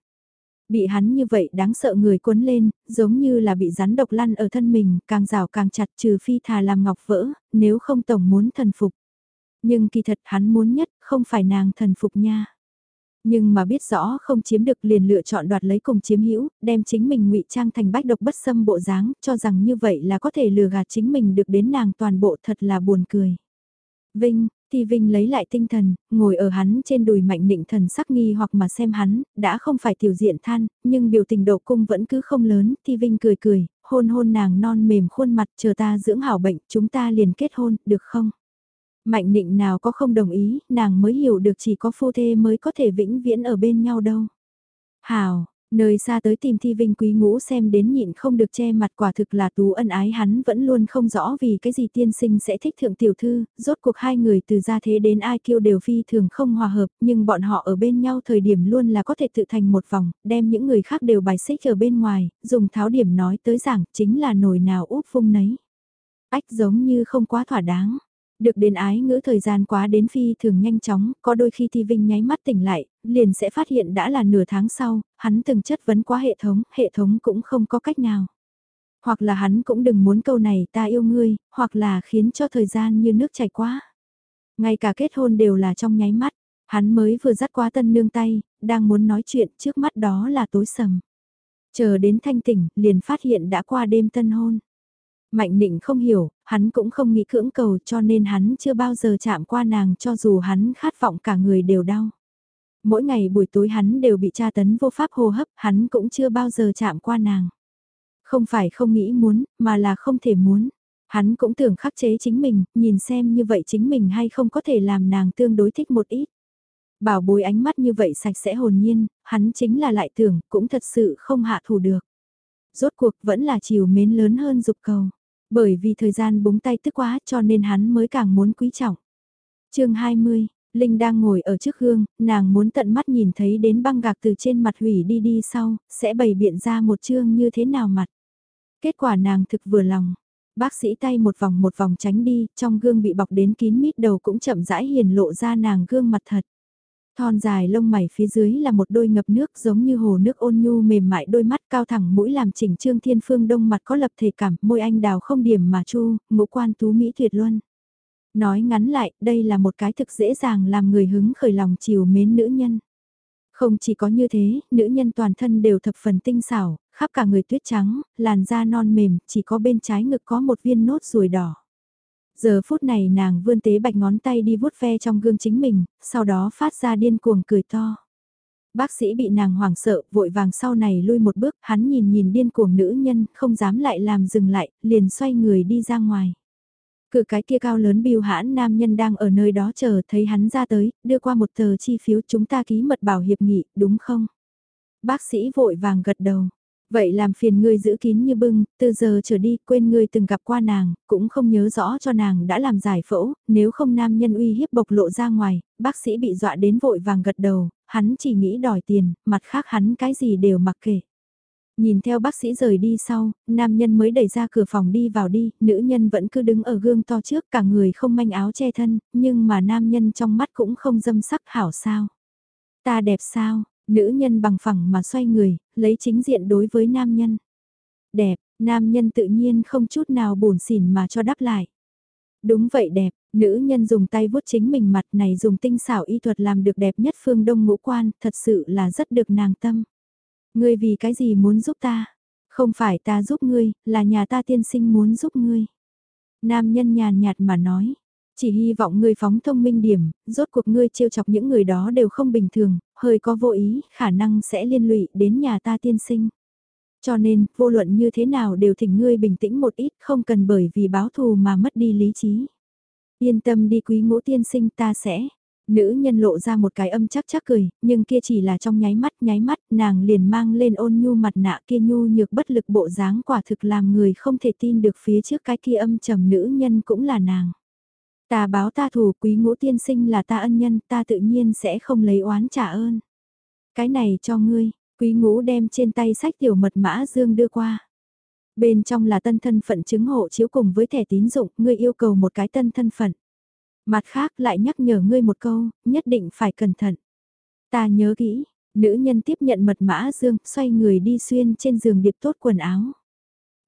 Bị hắn như vậy đáng sợ người cuốn lên, giống như là bị rắn độc lăn ở thân mình, càng rào càng chặt trừ phi thà làm ngọc vỡ, nếu không tổng muốn thần phục. Nhưng kỳ thật hắn muốn nhất, không phải nàng thần phục nha. Nhưng mà biết rõ không chiếm được liền lựa chọn đoạt lấy cùng chiếm hữu, đem chính mình ngụy trang thành bách độc bất xâm bộ dáng, cho rằng như vậy là có thể lừa gạt chính mình được đến nàng toàn bộ thật là buồn cười. Vinh, thì Vinh lấy lại tinh thần, ngồi ở hắn trên đùi mạnh định thần sắc nghi hoặc mà xem hắn, đã không phải tiểu diện than, nhưng biểu tình độ cung vẫn cứ không lớn, thì Vinh cười cười, hôn hôn nàng non mềm khuôn mặt chờ ta dưỡng hảo bệnh, chúng ta liền kết hôn, được không? Mạnh định nào có không đồng ý, nàng mới hiểu được chỉ có phu thê mới có thể vĩnh viễn ở bên nhau đâu. Hảo nơi xa tới tìm thi vinh quý ngũ xem đến nhịn không được che mặt quả thực là tú ân ái hắn vẫn luôn không rõ vì cái gì tiên sinh sẽ thích thượng tiểu thư, rốt cuộc hai người từ gia thế đến ai kiêu đều phi thường không hòa hợp, nhưng bọn họ ở bên nhau thời điểm luôn là có thể tự thành một vòng, đem những người khác đều bài xích ở bên ngoài, dùng tháo điểm nói tới giảng chính là nồi nào úp phung nấy. Ách giống như không quá thỏa đáng. Được đến ái ngữ thời gian quá đến phi thường nhanh chóng, có đôi khi Thi Vinh nháy mắt tỉnh lại, liền sẽ phát hiện đã là nửa tháng sau, hắn từng chất vấn quá hệ thống, hệ thống cũng không có cách nào. Hoặc là hắn cũng đừng muốn câu này ta yêu ngươi, hoặc là khiến cho thời gian như nước chảy quá. Ngay cả kết hôn đều là trong nháy mắt, hắn mới vừa dắt qua tân nương tay, đang muốn nói chuyện trước mắt đó là tối sầm. Chờ đến thanh tỉnh, liền phát hiện đã qua đêm tân hôn. Mạnh định không hiểu, hắn cũng không nghĩ cưỡng cầu cho nên hắn chưa bao giờ chạm qua nàng cho dù hắn khát vọng cả người đều đau. Mỗi ngày buổi tối hắn đều bị tra tấn vô pháp hô hấp, hắn cũng chưa bao giờ chạm qua nàng. Không phải không nghĩ muốn, mà là không thể muốn. Hắn cũng tưởng khắc chế chính mình, nhìn xem như vậy chính mình hay không có thể làm nàng tương đối thích một ít. Bảo bối ánh mắt như vậy sạch sẽ hồn nhiên, hắn chính là lại tưởng, cũng thật sự không hạ thủ được. Rốt cuộc vẫn là chiều mến lớn hơn dục cầu. Bởi vì thời gian búng tay tức quá cho nên hắn mới càng muốn quý trọng. chương 20, Linh đang ngồi ở trước gương, nàng muốn tận mắt nhìn thấy đến băng gạc từ trên mặt hủy đi đi sau, sẽ bày biện ra một chương như thế nào mặt. Kết quả nàng thực vừa lòng. Bác sĩ tay một vòng một vòng tránh đi, trong gương bị bọc đến kín mít đầu cũng chậm rãi hiền lộ ra nàng gương mặt thật. Thon dài lông mày phía dưới là một đôi ngập nước giống như hồ nước ôn nhu mềm mại đôi mắt cao thẳng mũi làm chỉnh trương thiên phương đông mặt có lập thể cảm, môi anh đào không điểm mà chu, ngũ quan tú mỹ tuyệt luân. Nói ngắn lại, đây là một cái thực dễ dàng làm người hứng khởi lòng chiều mến nữ nhân. Không chỉ có như thế, nữ nhân toàn thân đều thập phần tinh xảo, khắp cả người tuyết trắng, làn da non mềm, chỉ có bên trái ngực có một viên nốt ruồi đỏ. Giờ phút này nàng vươn tế bạch ngón tay đi vuốt ve trong gương chính mình, sau đó phát ra điên cuồng cười to. Bác sĩ bị nàng hoảng sợ, vội vàng sau này lui một bước, hắn nhìn nhìn điên cuồng nữ nhân, không dám lại làm dừng lại, liền xoay người đi ra ngoài. cự cái kia cao lớn biêu hãn nam nhân đang ở nơi đó chờ thấy hắn ra tới, đưa qua một tờ chi phiếu chúng ta ký mật bảo hiệp nghị, đúng không? Bác sĩ vội vàng gật đầu. Vậy làm phiền ngươi giữ kín như bưng, từ giờ trở đi quên ngươi từng gặp qua nàng, cũng không nhớ rõ cho nàng đã làm giải phẫu, nếu không nam nhân uy hiếp bộc lộ ra ngoài, bác sĩ bị dọa đến vội vàng gật đầu, hắn chỉ nghĩ đòi tiền, mặt khác hắn cái gì đều mặc kệ. Nhìn theo bác sĩ rời đi sau, nam nhân mới đẩy ra cửa phòng đi vào đi, nữ nhân vẫn cứ đứng ở gương to trước cả người không manh áo che thân, nhưng mà nam nhân trong mắt cũng không dâm sắc hảo sao. Ta đẹp sao, nữ nhân bằng phẳng mà xoay người, lấy chính diện đối với nam nhân. Đẹp, nam nhân tự nhiên không chút nào buồn xỉn mà cho đáp lại. Đúng vậy đẹp, nữ nhân dùng tay vuốt chính mình mặt này dùng tinh xảo y thuật làm được đẹp nhất phương đông ngũ quan, thật sự là rất được nàng tâm. Ngươi vì cái gì muốn giúp ta? Không phải ta giúp ngươi, là nhà ta tiên sinh muốn giúp ngươi. Nam nhân nhàn nhạt mà nói, chỉ hy vọng ngươi phóng thông minh điểm, rốt cuộc ngươi trêu chọc những người đó đều không bình thường, hơi có vô ý, khả năng sẽ liên lụy đến nhà ta tiên sinh. Cho nên, vô luận như thế nào đều thỉnh ngươi bình tĩnh một ít, không cần bởi vì báo thù mà mất đi lý trí. Yên tâm đi quý ngũ tiên sinh ta sẽ. Nữ nhân lộ ra một cái âm chắc chắc cười, nhưng kia chỉ là trong nháy mắt nháy mắt, nàng liền mang lên ôn nhu mặt nạ kia nhu nhược bất lực bộ dáng quả thực làm người không thể tin được phía trước cái kia âm trầm nữ nhân cũng là nàng. Ta báo ta thù quý ngũ tiên sinh là ta ân nhân, ta tự nhiên sẽ không lấy oán trả ơn. Cái này cho ngươi, quý ngũ đem trên tay sách tiểu mật mã dương đưa qua. Bên trong là tân thân phận chứng hộ chiếu cùng với thẻ tín dụng, ngươi yêu cầu một cái tân thân phận. Mặt khác lại nhắc nhở ngươi một câu, nhất định phải cẩn thận. Ta nhớ kỹ, nữ nhân tiếp nhận mật mã dương, xoay người đi xuyên trên giường điệp tốt quần áo.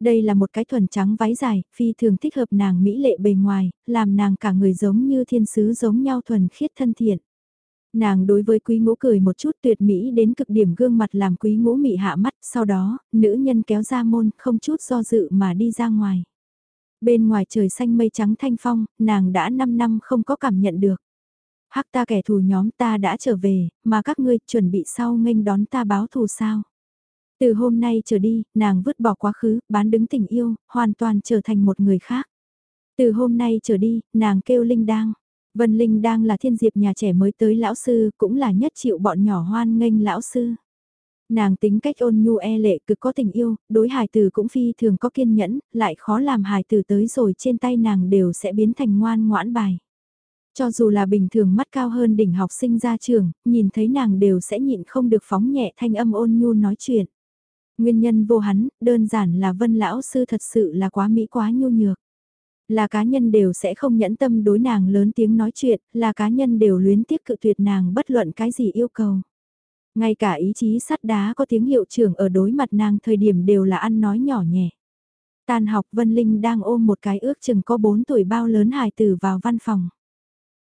Đây là một cái thuần trắng váy dài, phi thường thích hợp nàng mỹ lệ bề ngoài, làm nàng cả người giống như thiên sứ giống nhau thuần khiết thân thiện. Nàng đối với quý ngũ cười một chút tuyệt mỹ đến cực điểm gương mặt làm quý ngũ mị hạ mắt, sau đó, nữ nhân kéo ra môn, không chút do dự mà đi ra ngoài. Bên ngoài trời xanh mây trắng thanh phong, nàng đã 5 năm không có cảm nhận được. Hắc ta kẻ thù nhóm ta đã trở về, mà các ngươi chuẩn bị sau nghênh đón ta báo thù sao. Từ hôm nay trở đi, nàng vứt bỏ quá khứ, bán đứng tình yêu, hoàn toàn trở thành một người khác. Từ hôm nay trở đi, nàng kêu Linh Đang. Vân Linh Đang là thiên diệp nhà trẻ mới tới lão sư, cũng là nhất chịu bọn nhỏ hoan nghênh lão sư. Nàng tính cách ôn nhu e lệ cực có tình yêu, đối hài tử cũng phi thường có kiên nhẫn, lại khó làm hài tử tới rồi trên tay nàng đều sẽ biến thành ngoan ngoãn bài. Cho dù là bình thường mắt cao hơn đỉnh học sinh ra trường, nhìn thấy nàng đều sẽ nhịn không được phóng nhẹ thanh âm ôn nhu nói chuyện. Nguyên nhân vô hắn, đơn giản là vân lão sư thật sự là quá mỹ quá nhu nhược. Là cá nhân đều sẽ không nhẫn tâm đối nàng lớn tiếng nói chuyện, là cá nhân đều luyến tiếc cự tuyệt nàng bất luận cái gì yêu cầu. Ngay cả ý chí sắt đá có tiếng hiệu trưởng ở đối mặt nàng thời điểm đều là ăn nói nhỏ nhẹ. Tàn học Vân Linh đang ôm một cái ước chừng có 4 tuổi bao lớn hài tử vào văn phòng.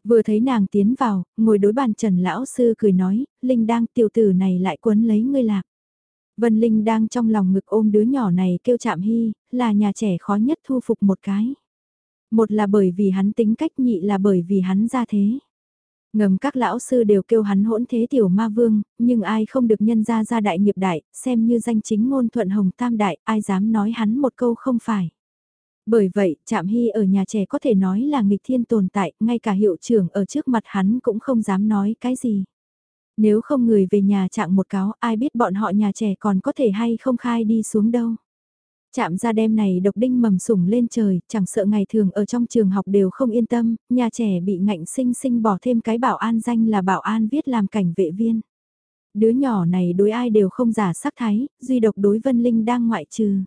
Vừa thấy nàng tiến vào, ngồi đối bàn trần lão sư cười nói, Linh đang tiểu tử này lại quấn lấy ngươi lạc. Vân Linh đang trong lòng ngực ôm đứa nhỏ này kêu chạm hy, là nhà trẻ khó nhất thu phục một cái. Một là bởi vì hắn tính cách nhị là bởi vì hắn ra thế. Ngầm các lão sư đều kêu hắn hỗn thế tiểu ma vương, nhưng ai không được nhân ra ra đại nghiệp đại, xem như danh chính ngôn thuận hồng tam đại, ai dám nói hắn một câu không phải. Bởi vậy, Trạm Hy ở nhà trẻ có thể nói là nghịch thiên tồn tại, ngay cả hiệu trưởng ở trước mặt hắn cũng không dám nói cái gì. Nếu không người về nhà trạng một cáo, ai biết bọn họ nhà trẻ còn có thể hay không khai đi xuống đâu. Chạm ra đêm này độc đinh mầm sủng lên trời, chẳng sợ ngày thường ở trong trường học đều không yên tâm, nhà trẻ bị ngạnh sinh sinh bỏ thêm cái bảo an danh là bảo an viết làm cảnh vệ viên. Đứa nhỏ này đối ai đều không giả sắc thái, duy độc đối Vân Linh đang ngoại trừ.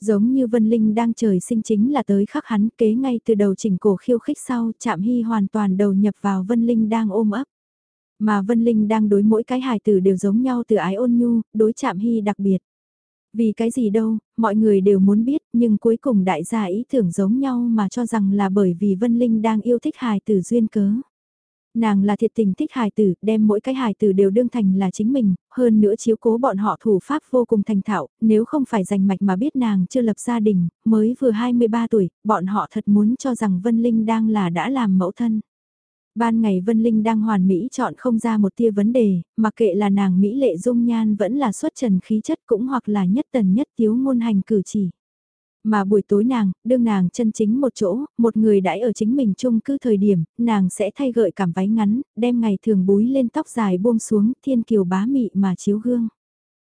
Giống như Vân Linh đang trời sinh chính là tới khắc hắn kế ngay từ đầu chỉnh cổ khiêu khích sau, chạm hy hoàn toàn đầu nhập vào Vân Linh đang ôm ấp. Mà Vân Linh đang đối mỗi cái hài tử đều giống nhau từ ái ôn nhu, đối chạm hy đặc biệt. Vì cái gì đâu, mọi người đều muốn biết, nhưng cuối cùng đại gia ý tưởng giống nhau mà cho rằng là bởi vì Vân Linh đang yêu thích hài tử duyên cớ. Nàng là thiệt tình thích hài tử, đem mỗi cái hài tử đều đương thành là chính mình, hơn nữa chiếu cố bọn họ thủ pháp vô cùng thành thạo, nếu không phải giành mạch mà biết nàng chưa lập gia đình, mới vừa 23 tuổi, bọn họ thật muốn cho rằng Vân Linh đang là đã làm mẫu thân. Ban ngày Vân Linh đang hoàn mỹ chọn không ra một tia vấn đề, mà kệ là nàng Mỹ lệ dung nhan vẫn là xuất trần khí chất cũng hoặc là nhất tần nhất tiếu ngôn hành cử chỉ. Mà buổi tối nàng, đương nàng chân chính một chỗ, một người đãi ở chính mình chung cư thời điểm, nàng sẽ thay gợi cảm váy ngắn, đem ngày thường búi lên tóc dài buông xuống, thiên kiều bá mị mà chiếu gương.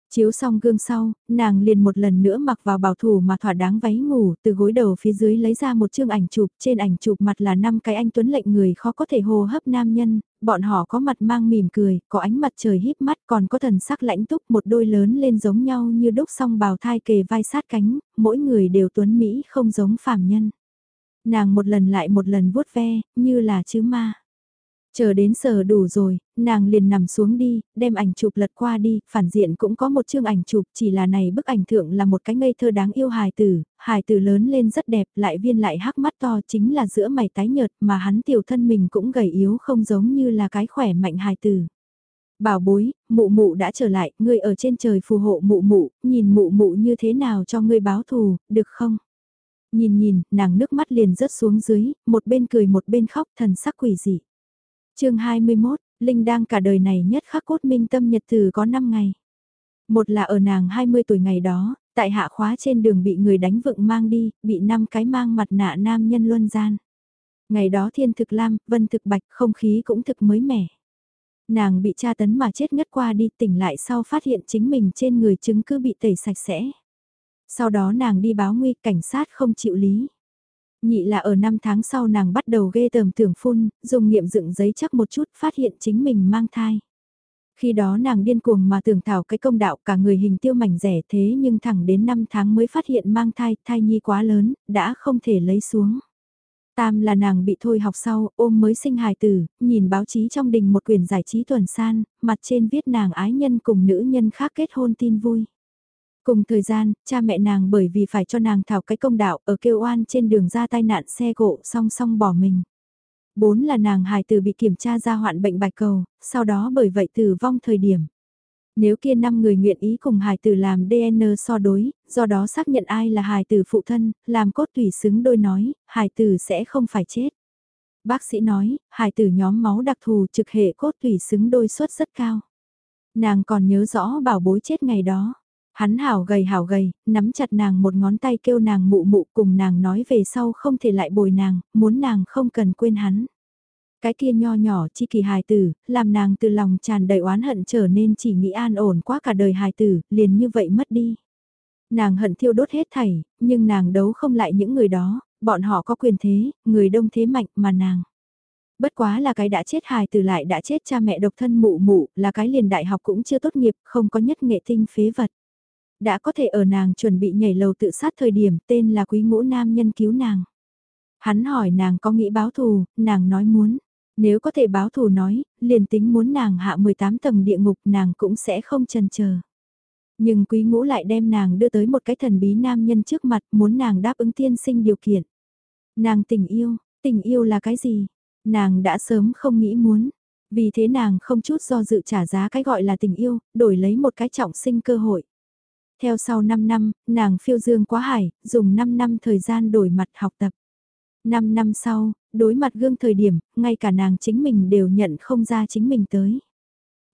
Chiếu xong gương sau, nàng liền một lần nữa mặc vào bảo thủ mà thỏa đáng váy ngủ, từ gối đầu phía dưới lấy ra một chương ảnh chụp, trên ảnh chụp mặt là năm cái anh tuấn lệnh người khó có thể hô hấp nam nhân, bọn họ có mặt mang mỉm cười, có ánh mặt trời híp mắt còn có thần sắc lãnh túc một đôi lớn lên giống nhau như đúc song bào thai kề vai sát cánh, mỗi người đều tuấn Mỹ không giống phàm nhân. Nàng một lần lại một lần vuốt ve, như là chứ ma. Chờ đến giờ đủ rồi, nàng liền nằm xuống đi, đem ảnh chụp lật qua đi, phản diện cũng có một chương ảnh chụp, chỉ là này bức ảnh thượng là một cái ngây thơ đáng yêu hài tử, hài tử lớn lên rất đẹp, lại viên lại hắc mắt to chính là giữa mày tái nhợt mà hắn tiểu thân mình cũng gầy yếu không giống như là cái khỏe mạnh hài tử. Bảo bối, mụ mụ đã trở lại, ngươi ở trên trời phù hộ mụ mụ, nhìn mụ mụ như thế nào cho ngươi báo thù, được không? Nhìn nhìn, nàng nước mắt liền rớt xuống dưới, một bên cười một bên khóc thần sắc quỷ dị chương 21, Linh đang cả đời này nhất khắc cốt minh tâm nhật từ có 5 ngày. Một là ở nàng 20 tuổi ngày đó, tại hạ khóa trên đường bị người đánh vựng mang đi, bị năm cái mang mặt nạ nam nhân luân gian. Ngày đó thiên thực lam, vân thực bạch, không khí cũng thực mới mẻ. Nàng bị tra tấn mà chết ngất qua đi tỉnh lại sau phát hiện chính mình trên người chứng cứ bị tẩy sạch sẽ. Sau đó nàng đi báo nguy cảnh sát không chịu lý. Nhị là ở năm tháng sau nàng bắt đầu ghê tởm tưởng phun, dùng nghiệm dựng giấy chắc một chút phát hiện chính mình mang thai. Khi đó nàng điên cuồng mà tưởng thảo cái công đạo cả người hình tiêu mảnh rẻ thế nhưng thẳng đến 5 tháng mới phát hiện mang thai, thai nhi quá lớn, đã không thể lấy xuống. Tam là nàng bị thôi học sau, ôm mới sinh hài tử, nhìn báo chí trong đình một quyển giải trí tuần san, mặt trên viết nàng ái nhân cùng nữ nhân khác kết hôn tin vui. Cùng thời gian, cha mẹ nàng bởi vì phải cho nàng thảo cái công đạo ở kêu oan trên đường ra tai nạn xe cộ song song bỏ mình. Bốn là nàng hài tử bị kiểm tra ra hoạn bệnh bạch cầu, sau đó bởi vậy tử vong thời điểm. Nếu kia năm người nguyện ý cùng hài tử làm DN e so đối, do đó xác nhận ai là hài tử phụ thân, làm cốt tùy xứng đôi nói, hài tử sẽ không phải chết. Bác sĩ nói, hài tử nhóm máu đặc thù trực hệ cốt tùy xứng đôi suất rất cao. Nàng còn nhớ rõ bảo bối chết ngày đó. Hắn hảo gầy hảo gầy, nắm chặt nàng một ngón tay kêu nàng mụ mụ cùng nàng nói về sau không thể lại bồi nàng, muốn nàng không cần quên hắn. Cái kia nho nhỏ chi kỳ hài tử, làm nàng từ lòng tràn đầy oán hận trở nên chỉ nghĩ an ổn quá cả đời hài tử, liền như vậy mất đi. Nàng hận thiêu đốt hết thảy, nhưng nàng đấu không lại những người đó, bọn họ có quyền thế, người đông thế mạnh mà nàng. Bất quá là cái đã chết hài tử lại đã chết cha mẹ độc thân mụ mụ, là cái liền đại học cũng chưa tốt nghiệp, không có nhất nghệ tinh phế vật. Đã có thể ở nàng chuẩn bị nhảy lầu tự sát thời điểm tên là quý ngũ nam nhân cứu nàng. Hắn hỏi nàng có nghĩ báo thù, nàng nói muốn. Nếu có thể báo thù nói, liền tính muốn nàng hạ 18 tầng địa ngục nàng cũng sẽ không chần chờ. Nhưng quý ngũ lại đem nàng đưa tới một cái thần bí nam nhân trước mặt muốn nàng đáp ứng tiên sinh điều kiện. Nàng tình yêu, tình yêu là cái gì? Nàng đã sớm không nghĩ muốn. Vì thế nàng không chút do dự trả giá cái gọi là tình yêu, đổi lấy một cái trọng sinh cơ hội. Theo sau 5 năm, nàng phiêu dương quá hải, dùng 5 năm thời gian đổi mặt học tập. 5 năm sau, đối mặt gương thời điểm, ngay cả nàng chính mình đều nhận không ra chính mình tới.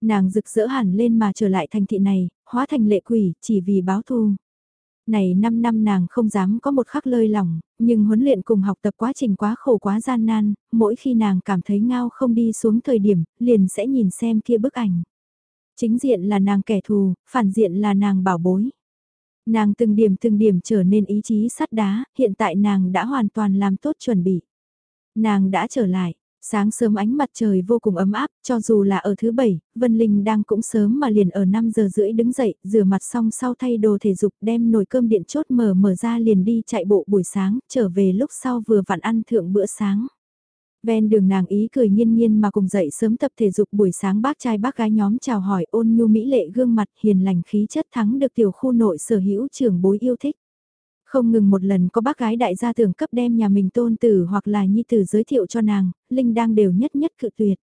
Nàng rực rỡ hẳn lên mà trở lại thành thị này, hóa thành lệ quỷ, chỉ vì báo thù. Này 5 năm nàng không dám có một khắc lơi lỏng, nhưng huấn luyện cùng học tập quá trình quá khổ quá gian nan, mỗi khi nàng cảm thấy ngao không đi xuống thời điểm, liền sẽ nhìn xem kia bức ảnh. Chính diện là nàng kẻ thù, phản diện là nàng bảo bối. Nàng từng điểm từng điểm trở nên ý chí sắt đá, hiện tại nàng đã hoàn toàn làm tốt chuẩn bị. Nàng đã trở lại, sáng sớm ánh mặt trời vô cùng ấm áp, cho dù là ở thứ bảy, Vân Linh đang cũng sớm mà liền ở 5 giờ rưỡi đứng dậy, rửa mặt xong sau thay đồ thể dục đem nồi cơm điện chốt mở mở ra liền đi chạy bộ buổi sáng, trở về lúc sau vừa vặn ăn thượng bữa sáng. Ven đường nàng ý cười nhiên nhiên mà cùng dậy sớm tập thể dục buổi sáng bác trai bác gái nhóm chào hỏi ôn nhu mỹ lệ gương mặt hiền lành khí chất thắng được tiểu khu nội sở hữu trưởng bối yêu thích. Không ngừng một lần có bác gái đại gia tưởng cấp đem nhà mình tôn tử hoặc là nhi tử giới thiệu cho nàng, Linh đang đều nhất nhất cự tuyệt.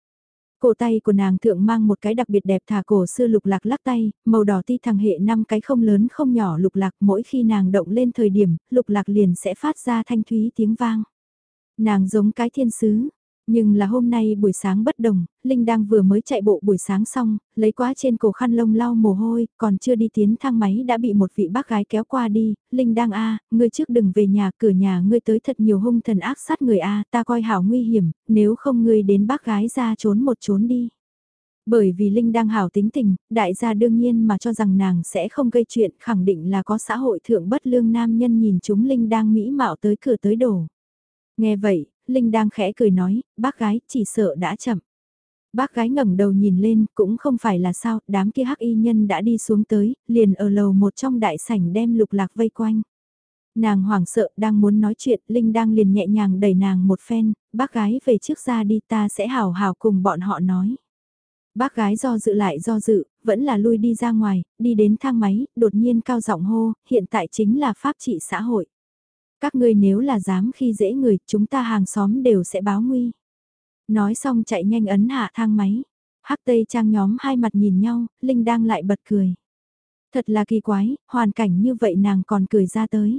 Cổ tay của nàng thượng mang một cái đặc biệt đẹp thả cổ xưa lục lạc lắc tay, màu đỏ ti thằng hệ năm cái không lớn không nhỏ lục lạc mỗi khi nàng động lên thời điểm, lục lạc liền sẽ phát ra thanh thúy tiếng vang. Nàng giống cái thiên sứ, Nhưng là hôm nay buổi sáng bất đồng, Linh đang vừa mới chạy bộ buổi sáng xong, lấy quá trên cổ khăn lông lau mồ hôi, còn chưa đi tiến thang máy đã bị một vị bác gái kéo qua đi, Linh đang a ngươi trước đừng về nhà, cửa nhà ngươi tới thật nhiều hung thần ác sát người a ta coi hảo nguy hiểm, nếu không ngươi đến bác gái ra trốn một trốn đi. Bởi vì Linh đang hảo tính tình, đại gia đương nhiên mà cho rằng nàng sẽ không gây chuyện, khẳng định là có xã hội thượng bất lương nam nhân nhìn chúng Linh đang mỹ mạo tới cửa tới đổ. Nghe vậy, Linh đang khẽ cười nói, bác gái chỉ sợ đã chậm. Bác gái ngẩng đầu nhìn lên, cũng không phải là sao, đám kia hắc y nhân đã đi xuống tới, liền ở lầu một trong đại sảnh đem lục lạc vây quanh. Nàng hoảng sợ, đang muốn nói chuyện, Linh đang liền nhẹ nhàng đẩy nàng một phen, bác gái về trước ra đi ta sẽ hào hào cùng bọn họ nói. Bác gái do dự lại do dự, vẫn là lui đi ra ngoài, đi đến thang máy, đột nhiên cao giọng hô, hiện tại chính là pháp trị xã hội. Các ngươi nếu là dám khi dễ người, chúng ta hàng xóm đều sẽ báo nguy. Nói xong chạy nhanh ấn hạ thang máy. Hắc Tây Trang nhóm hai mặt nhìn nhau, Linh đang lại bật cười. Thật là kỳ quái, hoàn cảnh như vậy nàng còn cười ra tới.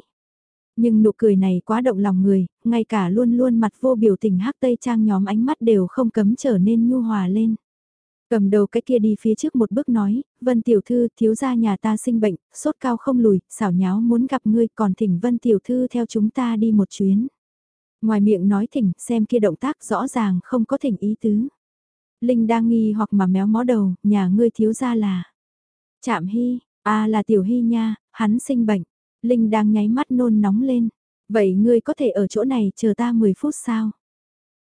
Nhưng nụ cười này quá động lòng người, ngay cả luôn luôn mặt vô biểu tình Hắc Tây Trang nhóm ánh mắt đều không cấm trở nên nhu hòa lên. Cầm đầu cái kia đi phía trước một bước nói, Vân Tiểu Thư thiếu gia nhà ta sinh bệnh, sốt cao không lùi, xảo nháo muốn gặp ngươi còn thỉnh Vân Tiểu Thư theo chúng ta đi một chuyến. Ngoài miệng nói thỉnh, xem kia động tác rõ ràng không có thỉnh ý tứ. Linh đang nghi hoặc mà méo mó đầu, nhà ngươi thiếu gia là. Chạm Hy, a là Tiểu Hy nha, hắn sinh bệnh. Linh đang nháy mắt nôn nóng lên. Vậy ngươi có thể ở chỗ này chờ ta 10 phút sao?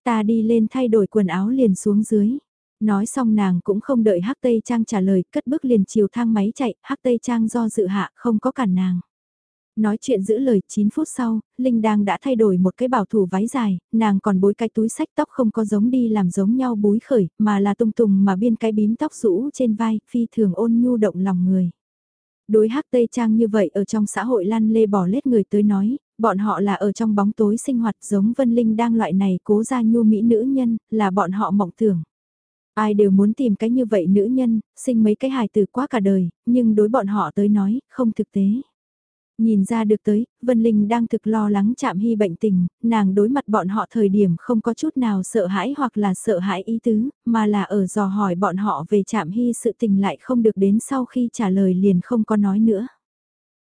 Ta đi lên thay đổi quần áo liền xuống dưới. Nói xong nàng cũng không đợi Hắc Tây Trang trả lời, cất bước liền chiều thang máy chạy, Hắc Tây Trang do dự hạ không có cản nàng. Nói chuyện giữ lời 9 phút sau, Linh đang đã thay đổi một cái bảo thủ váy dài, nàng còn bối cái túi sách tóc không có giống đi làm giống nhau búi khởi, mà là tung tùng mà biên cái bím tóc rũ trên vai, phi thường ôn nhu động lòng người. Đối hắc Tây Trang như vậy ở trong xã hội lăn lê bỏ lết người tới nói, bọn họ là ở trong bóng tối sinh hoạt giống Vân Linh đang loại này cố ra nhu mỹ nữ nhân, là bọn họ mộng tưởng. Ai đều muốn tìm cái như vậy nữ nhân, sinh mấy cái hài từ quá cả đời, nhưng đối bọn họ tới nói, không thực tế. Nhìn ra được tới, Vân Linh đang thực lo lắng chạm hy bệnh tình, nàng đối mặt bọn họ thời điểm không có chút nào sợ hãi hoặc là sợ hãi ý tứ, mà là ở dò hỏi bọn họ về chạm hy sự tình lại không được đến sau khi trả lời liền không có nói nữa.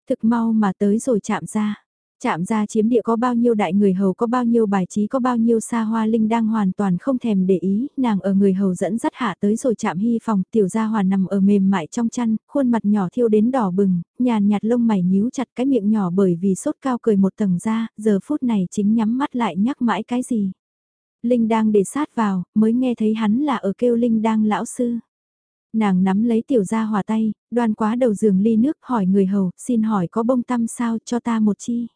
Thực mau mà tới rồi chạm ra. Chạm ra chiếm địa có bao nhiêu đại người hầu có bao nhiêu bài trí có bao nhiêu xa hoa linh đang hoàn toàn không thèm để ý, nàng ở người hầu dẫn dắt hạ tới rồi chạm hy phòng, tiểu gia hoàn nằm ở mềm mại trong chăn, khuôn mặt nhỏ thiêu đến đỏ bừng, nhàn nhạt lông mày nhíu chặt cái miệng nhỏ bởi vì sốt cao cười một tầng ra, giờ phút này chính nhắm mắt lại nhắc mãi cái gì. Linh đang để sát vào, mới nghe thấy hắn là ở kêu Linh đang lão sư nàng nắm lấy tiểu gia hòa tay, đoan quá đầu giường ly nước hỏi người hầu, xin hỏi có bông tăm sao cho ta một chi.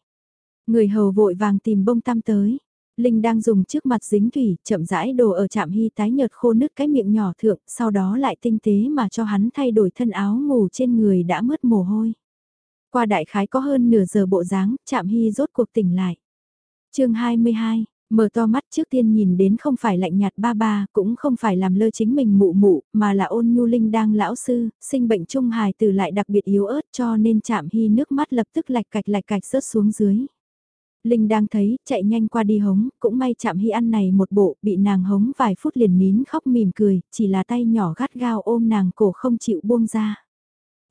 Người hầu vội vàng tìm bông tăm tới. Linh đang dùng trước mặt dính thủy, chậm rãi đồ ở chạm hy tái nhợt khô nứt cái miệng nhỏ thượng, sau đó lại tinh tế mà cho hắn thay đổi thân áo ngủ trên người đã mất mồ hôi. Qua đại khái có hơn nửa giờ bộ dáng, chạm hy rốt cuộc tỉnh lại. chương 22, mở to mắt trước tiên nhìn đến không phải lạnh nhạt ba ba, cũng không phải làm lơ chính mình mụ mụ, mà là ôn nhu linh đang lão sư, sinh bệnh trung hài từ lại đặc biệt yếu ớt cho nên chạm hy nước mắt lập tức lạch cạch lạch cạch rớt xuống dưới. Linh đang thấy, chạy nhanh qua đi hống, cũng may chạm hy ăn này một bộ, bị nàng hống vài phút liền nín khóc mỉm cười, chỉ là tay nhỏ gắt gao ôm nàng cổ không chịu buông ra.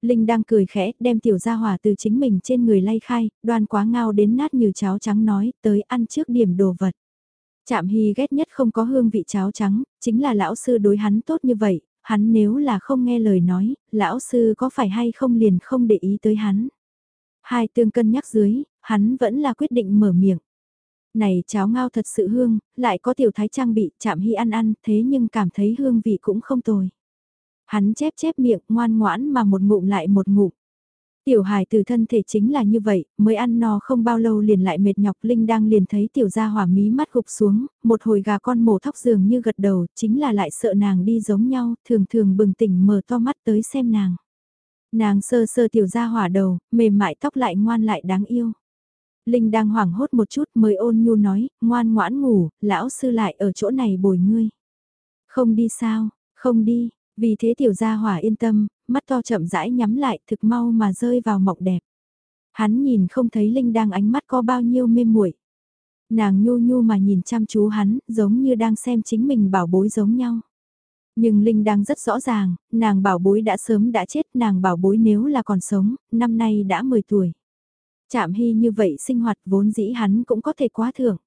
Linh đang cười khẽ, đem tiểu gia hỏa từ chính mình trên người lay khai, đoan quá ngao đến nát như cháo trắng nói, tới ăn trước điểm đồ vật. Chạm hy ghét nhất không có hương vị cháo trắng, chính là lão sư đối hắn tốt như vậy, hắn nếu là không nghe lời nói, lão sư có phải hay không liền không để ý tới hắn. Hai tương cân nhắc dưới, hắn vẫn là quyết định mở miệng. Này cháo ngao thật sự hương, lại có tiểu thái trang bị chạm hy ăn ăn thế nhưng cảm thấy hương vị cũng không tồi. Hắn chép chép miệng ngoan ngoãn mà một ngụm lại một ngụm. Tiểu hài từ thân thể chính là như vậy, mới ăn no không bao lâu liền lại mệt nhọc Linh đang liền thấy tiểu gia hỏa mí mắt gục xuống, một hồi gà con mổ thóc giường như gật đầu, chính là lại sợ nàng đi giống nhau, thường thường bừng tỉnh mở to mắt tới xem nàng. Nàng sơ sơ tiểu gia hỏa đầu, mềm mại tóc lại ngoan lại đáng yêu. Linh đang hoảng hốt một chút mới ôn nhu nói, ngoan ngoãn ngủ, lão sư lại ở chỗ này bồi ngươi. Không đi sao, không đi, vì thế tiểu gia hỏa yên tâm, mắt to chậm rãi nhắm lại thực mau mà rơi vào mộng đẹp. Hắn nhìn không thấy Linh đang ánh mắt có bao nhiêu mê muội. Nàng nhu nhu mà nhìn chăm chú hắn, giống như đang xem chính mình bảo bối giống nhau. Nhưng Linh đang rất rõ ràng, nàng bảo bối đã sớm đã chết, nàng bảo bối nếu là còn sống, năm nay đã 10 tuổi. Chạm hy như vậy sinh hoạt vốn dĩ hắn cũng có thể quá thưởng.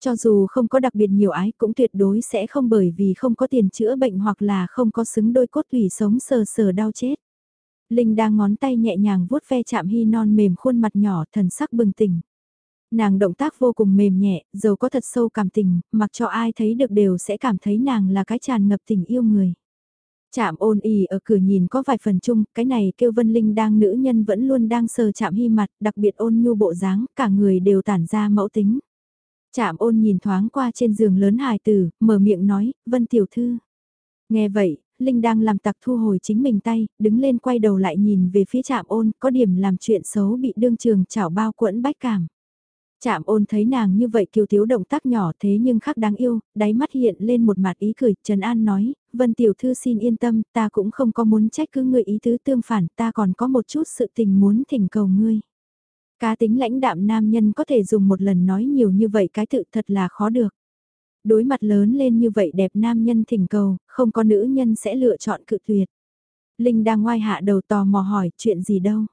Cho dù không có đặc biệt nhiều ái cũng tuyệt đối sẽ không bởi vì không có tiền chữa bệnh hoặc là không có xứng đôi cốt thủy sống sờ sờ đau chết. Linh đang ngón tay nhẹ nhàng vuốt ve chạm hy non mềm khuôn mặt nhỏ thần sắc bừng tỉnh. Nàng động tác vô cùng mềm nhẹ, dầu có thật sâu cảm tình, mặc cho ai thấy được đều sẽ cảm thấy nàng là cái tràn ngập tình yêu người. Chạm ôn ỉ ở cửa nhìn có vài phần chung, cái này kêu Vân Linh đang nữ nhân vẫn luôn đang sờ chạm hy mặt, đặc biệt ôn nhu bộ dáng, cả người đều tản ra mẫu tính. Chạm ôn nhìn thoáng qua trên giường lớn hài tử, mở miệng nói, Vân Tiểu Thư. Nghe vậy, Linh đang làm tặc thu hồi chính mình tay, đứng lên quay đầu lại nhìn về phía chạm ôn, có điểm làm chuyện xấu bị đương trường chảo bao quẫn bách cảm. Chạm ôn thấy nàng như vậy kiều thiếu động tác nhỏ thế nhưng khác đáng yêu, đáy mắt hiện lên một mặt ý cười, Trần An nói, Vân Tiểu Thư xin yên tâm, ta cũng không có muốn trách cứ ngươi ý tứ tương phản, ta còn có một chút sự tình muốn thỉnh cầu ngươi. Cá tính lãnh đạm nam nhân có thể dùng một lần nói nhiều như vậy cái tự thật là khó được. Đối mặt lớn lên như vậy đẹp nam nhân thỉnh cầu, không có nữ nhân sẽ lựa chọn cự tuyệt. Linh đang ngoai hạ đầu tò mò hỏi chuyện gì đâu.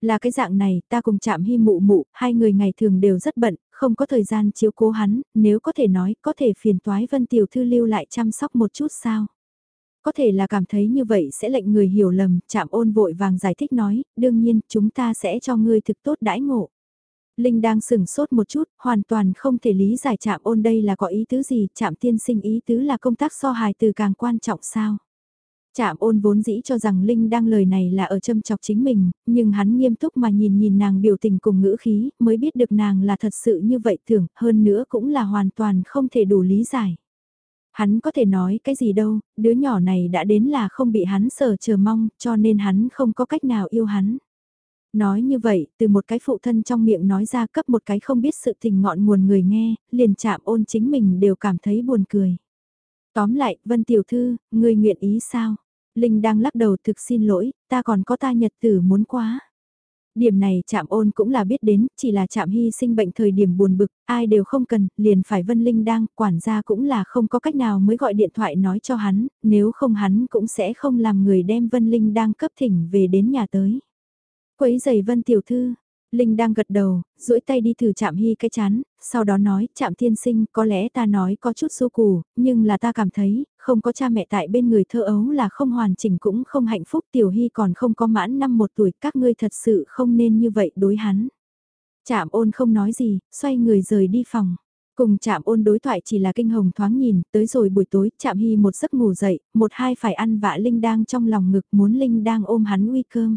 Là cái dạng này, ta cùng chạm hy mụ mụ, hai người ngày thường đều rất bận, không có thời gian chiếu cố hắn, nếu có thể nói, có thể phiền toái Vân Tiểu Thư lưu lại chăm sóc một chút sao. Có thể là cảm thấy như vậy sẽ lệnh người hiểu lầm, chạm ôn vội vàng giải thích nói, đương nhiên, chúng ta sẽ cho ngươi thực tốt đãi ngộ. Linh đang sừng sốt một chút, hoàn toàn không thể lý giải chạm ôn đây là có ý tứ gì, chạm tiên sinh ý tứ là công tác so hài từ càng quan trọng sao. Chạm ôn vốn dĩ cho rằng Linh đang lời này là ở châm chọc chính mình, nhưng hắn nghiêm túc mà nhìn nhìn nàng biểu tình cùng ngữ khí, mới biết được nàng là thật sự như vậy tưởng, hơn nữa cũng là hoàn toàn không thể đủ lý giải. Hắn có thể nói cái gì đâu, đứa nhỏ này đã đến là không bị hắn sở chờ mong, cho nên hắn không có cách nào yêu hắn. Nói như vậy, từ một cái phụ thân trong miệng nói ra cấp một cái không biết sự tình ngọn nguồn người nghe, liền chạm ôn chính mình đều cảm thấy buồn cười. Tóm lại, Vân Tiểu Thư, người nguyện ý sao? Linh đang lắc đầu thực xin lỗi, ta còn có ta nhật tử muốn quá. Điểm này chạm ôn cũng là biết đến, chỉ là chạm hy sinh bệnh thời điểm buồn bực, ai đều không cần, liền phải Vân Linh đang, quản gia cũng là không có cách nào mới gọi điện thoại nói cho hắn, nếu không hắn cũng sẽ không làm người đem Vân Linh đang cấp thỉnh về đến nhà tới. Quấy giày Vân Tiểu Thư, Linh đang gật đầu, duỗi tay đi thử chạm hy cái chán, sau đó nói, chạm thiên sinh, có lẽ ta nói có chút xô củ, nhưng là ta cảm thấy, không có cha mẹ tại bên người thơ ấu là không hoàn chỉnh cũng không hạnh phúc, tiểu hy còn không có mãn năm một tuổi, các ngươi thật sự không nên như vậy đối hắn. Chạm ôn không nói gì, xoay người rời đi phòng. Cùng chạm ôn đối thoại chỉ là kinh hồng thoáng nhìn, tới rồi buổi tối, chạm hy một giấc ngủ dậy, một hai phải ăn vạ Linh đang trong lòng ngực muốn Linh đang ôm hắn uy cơm.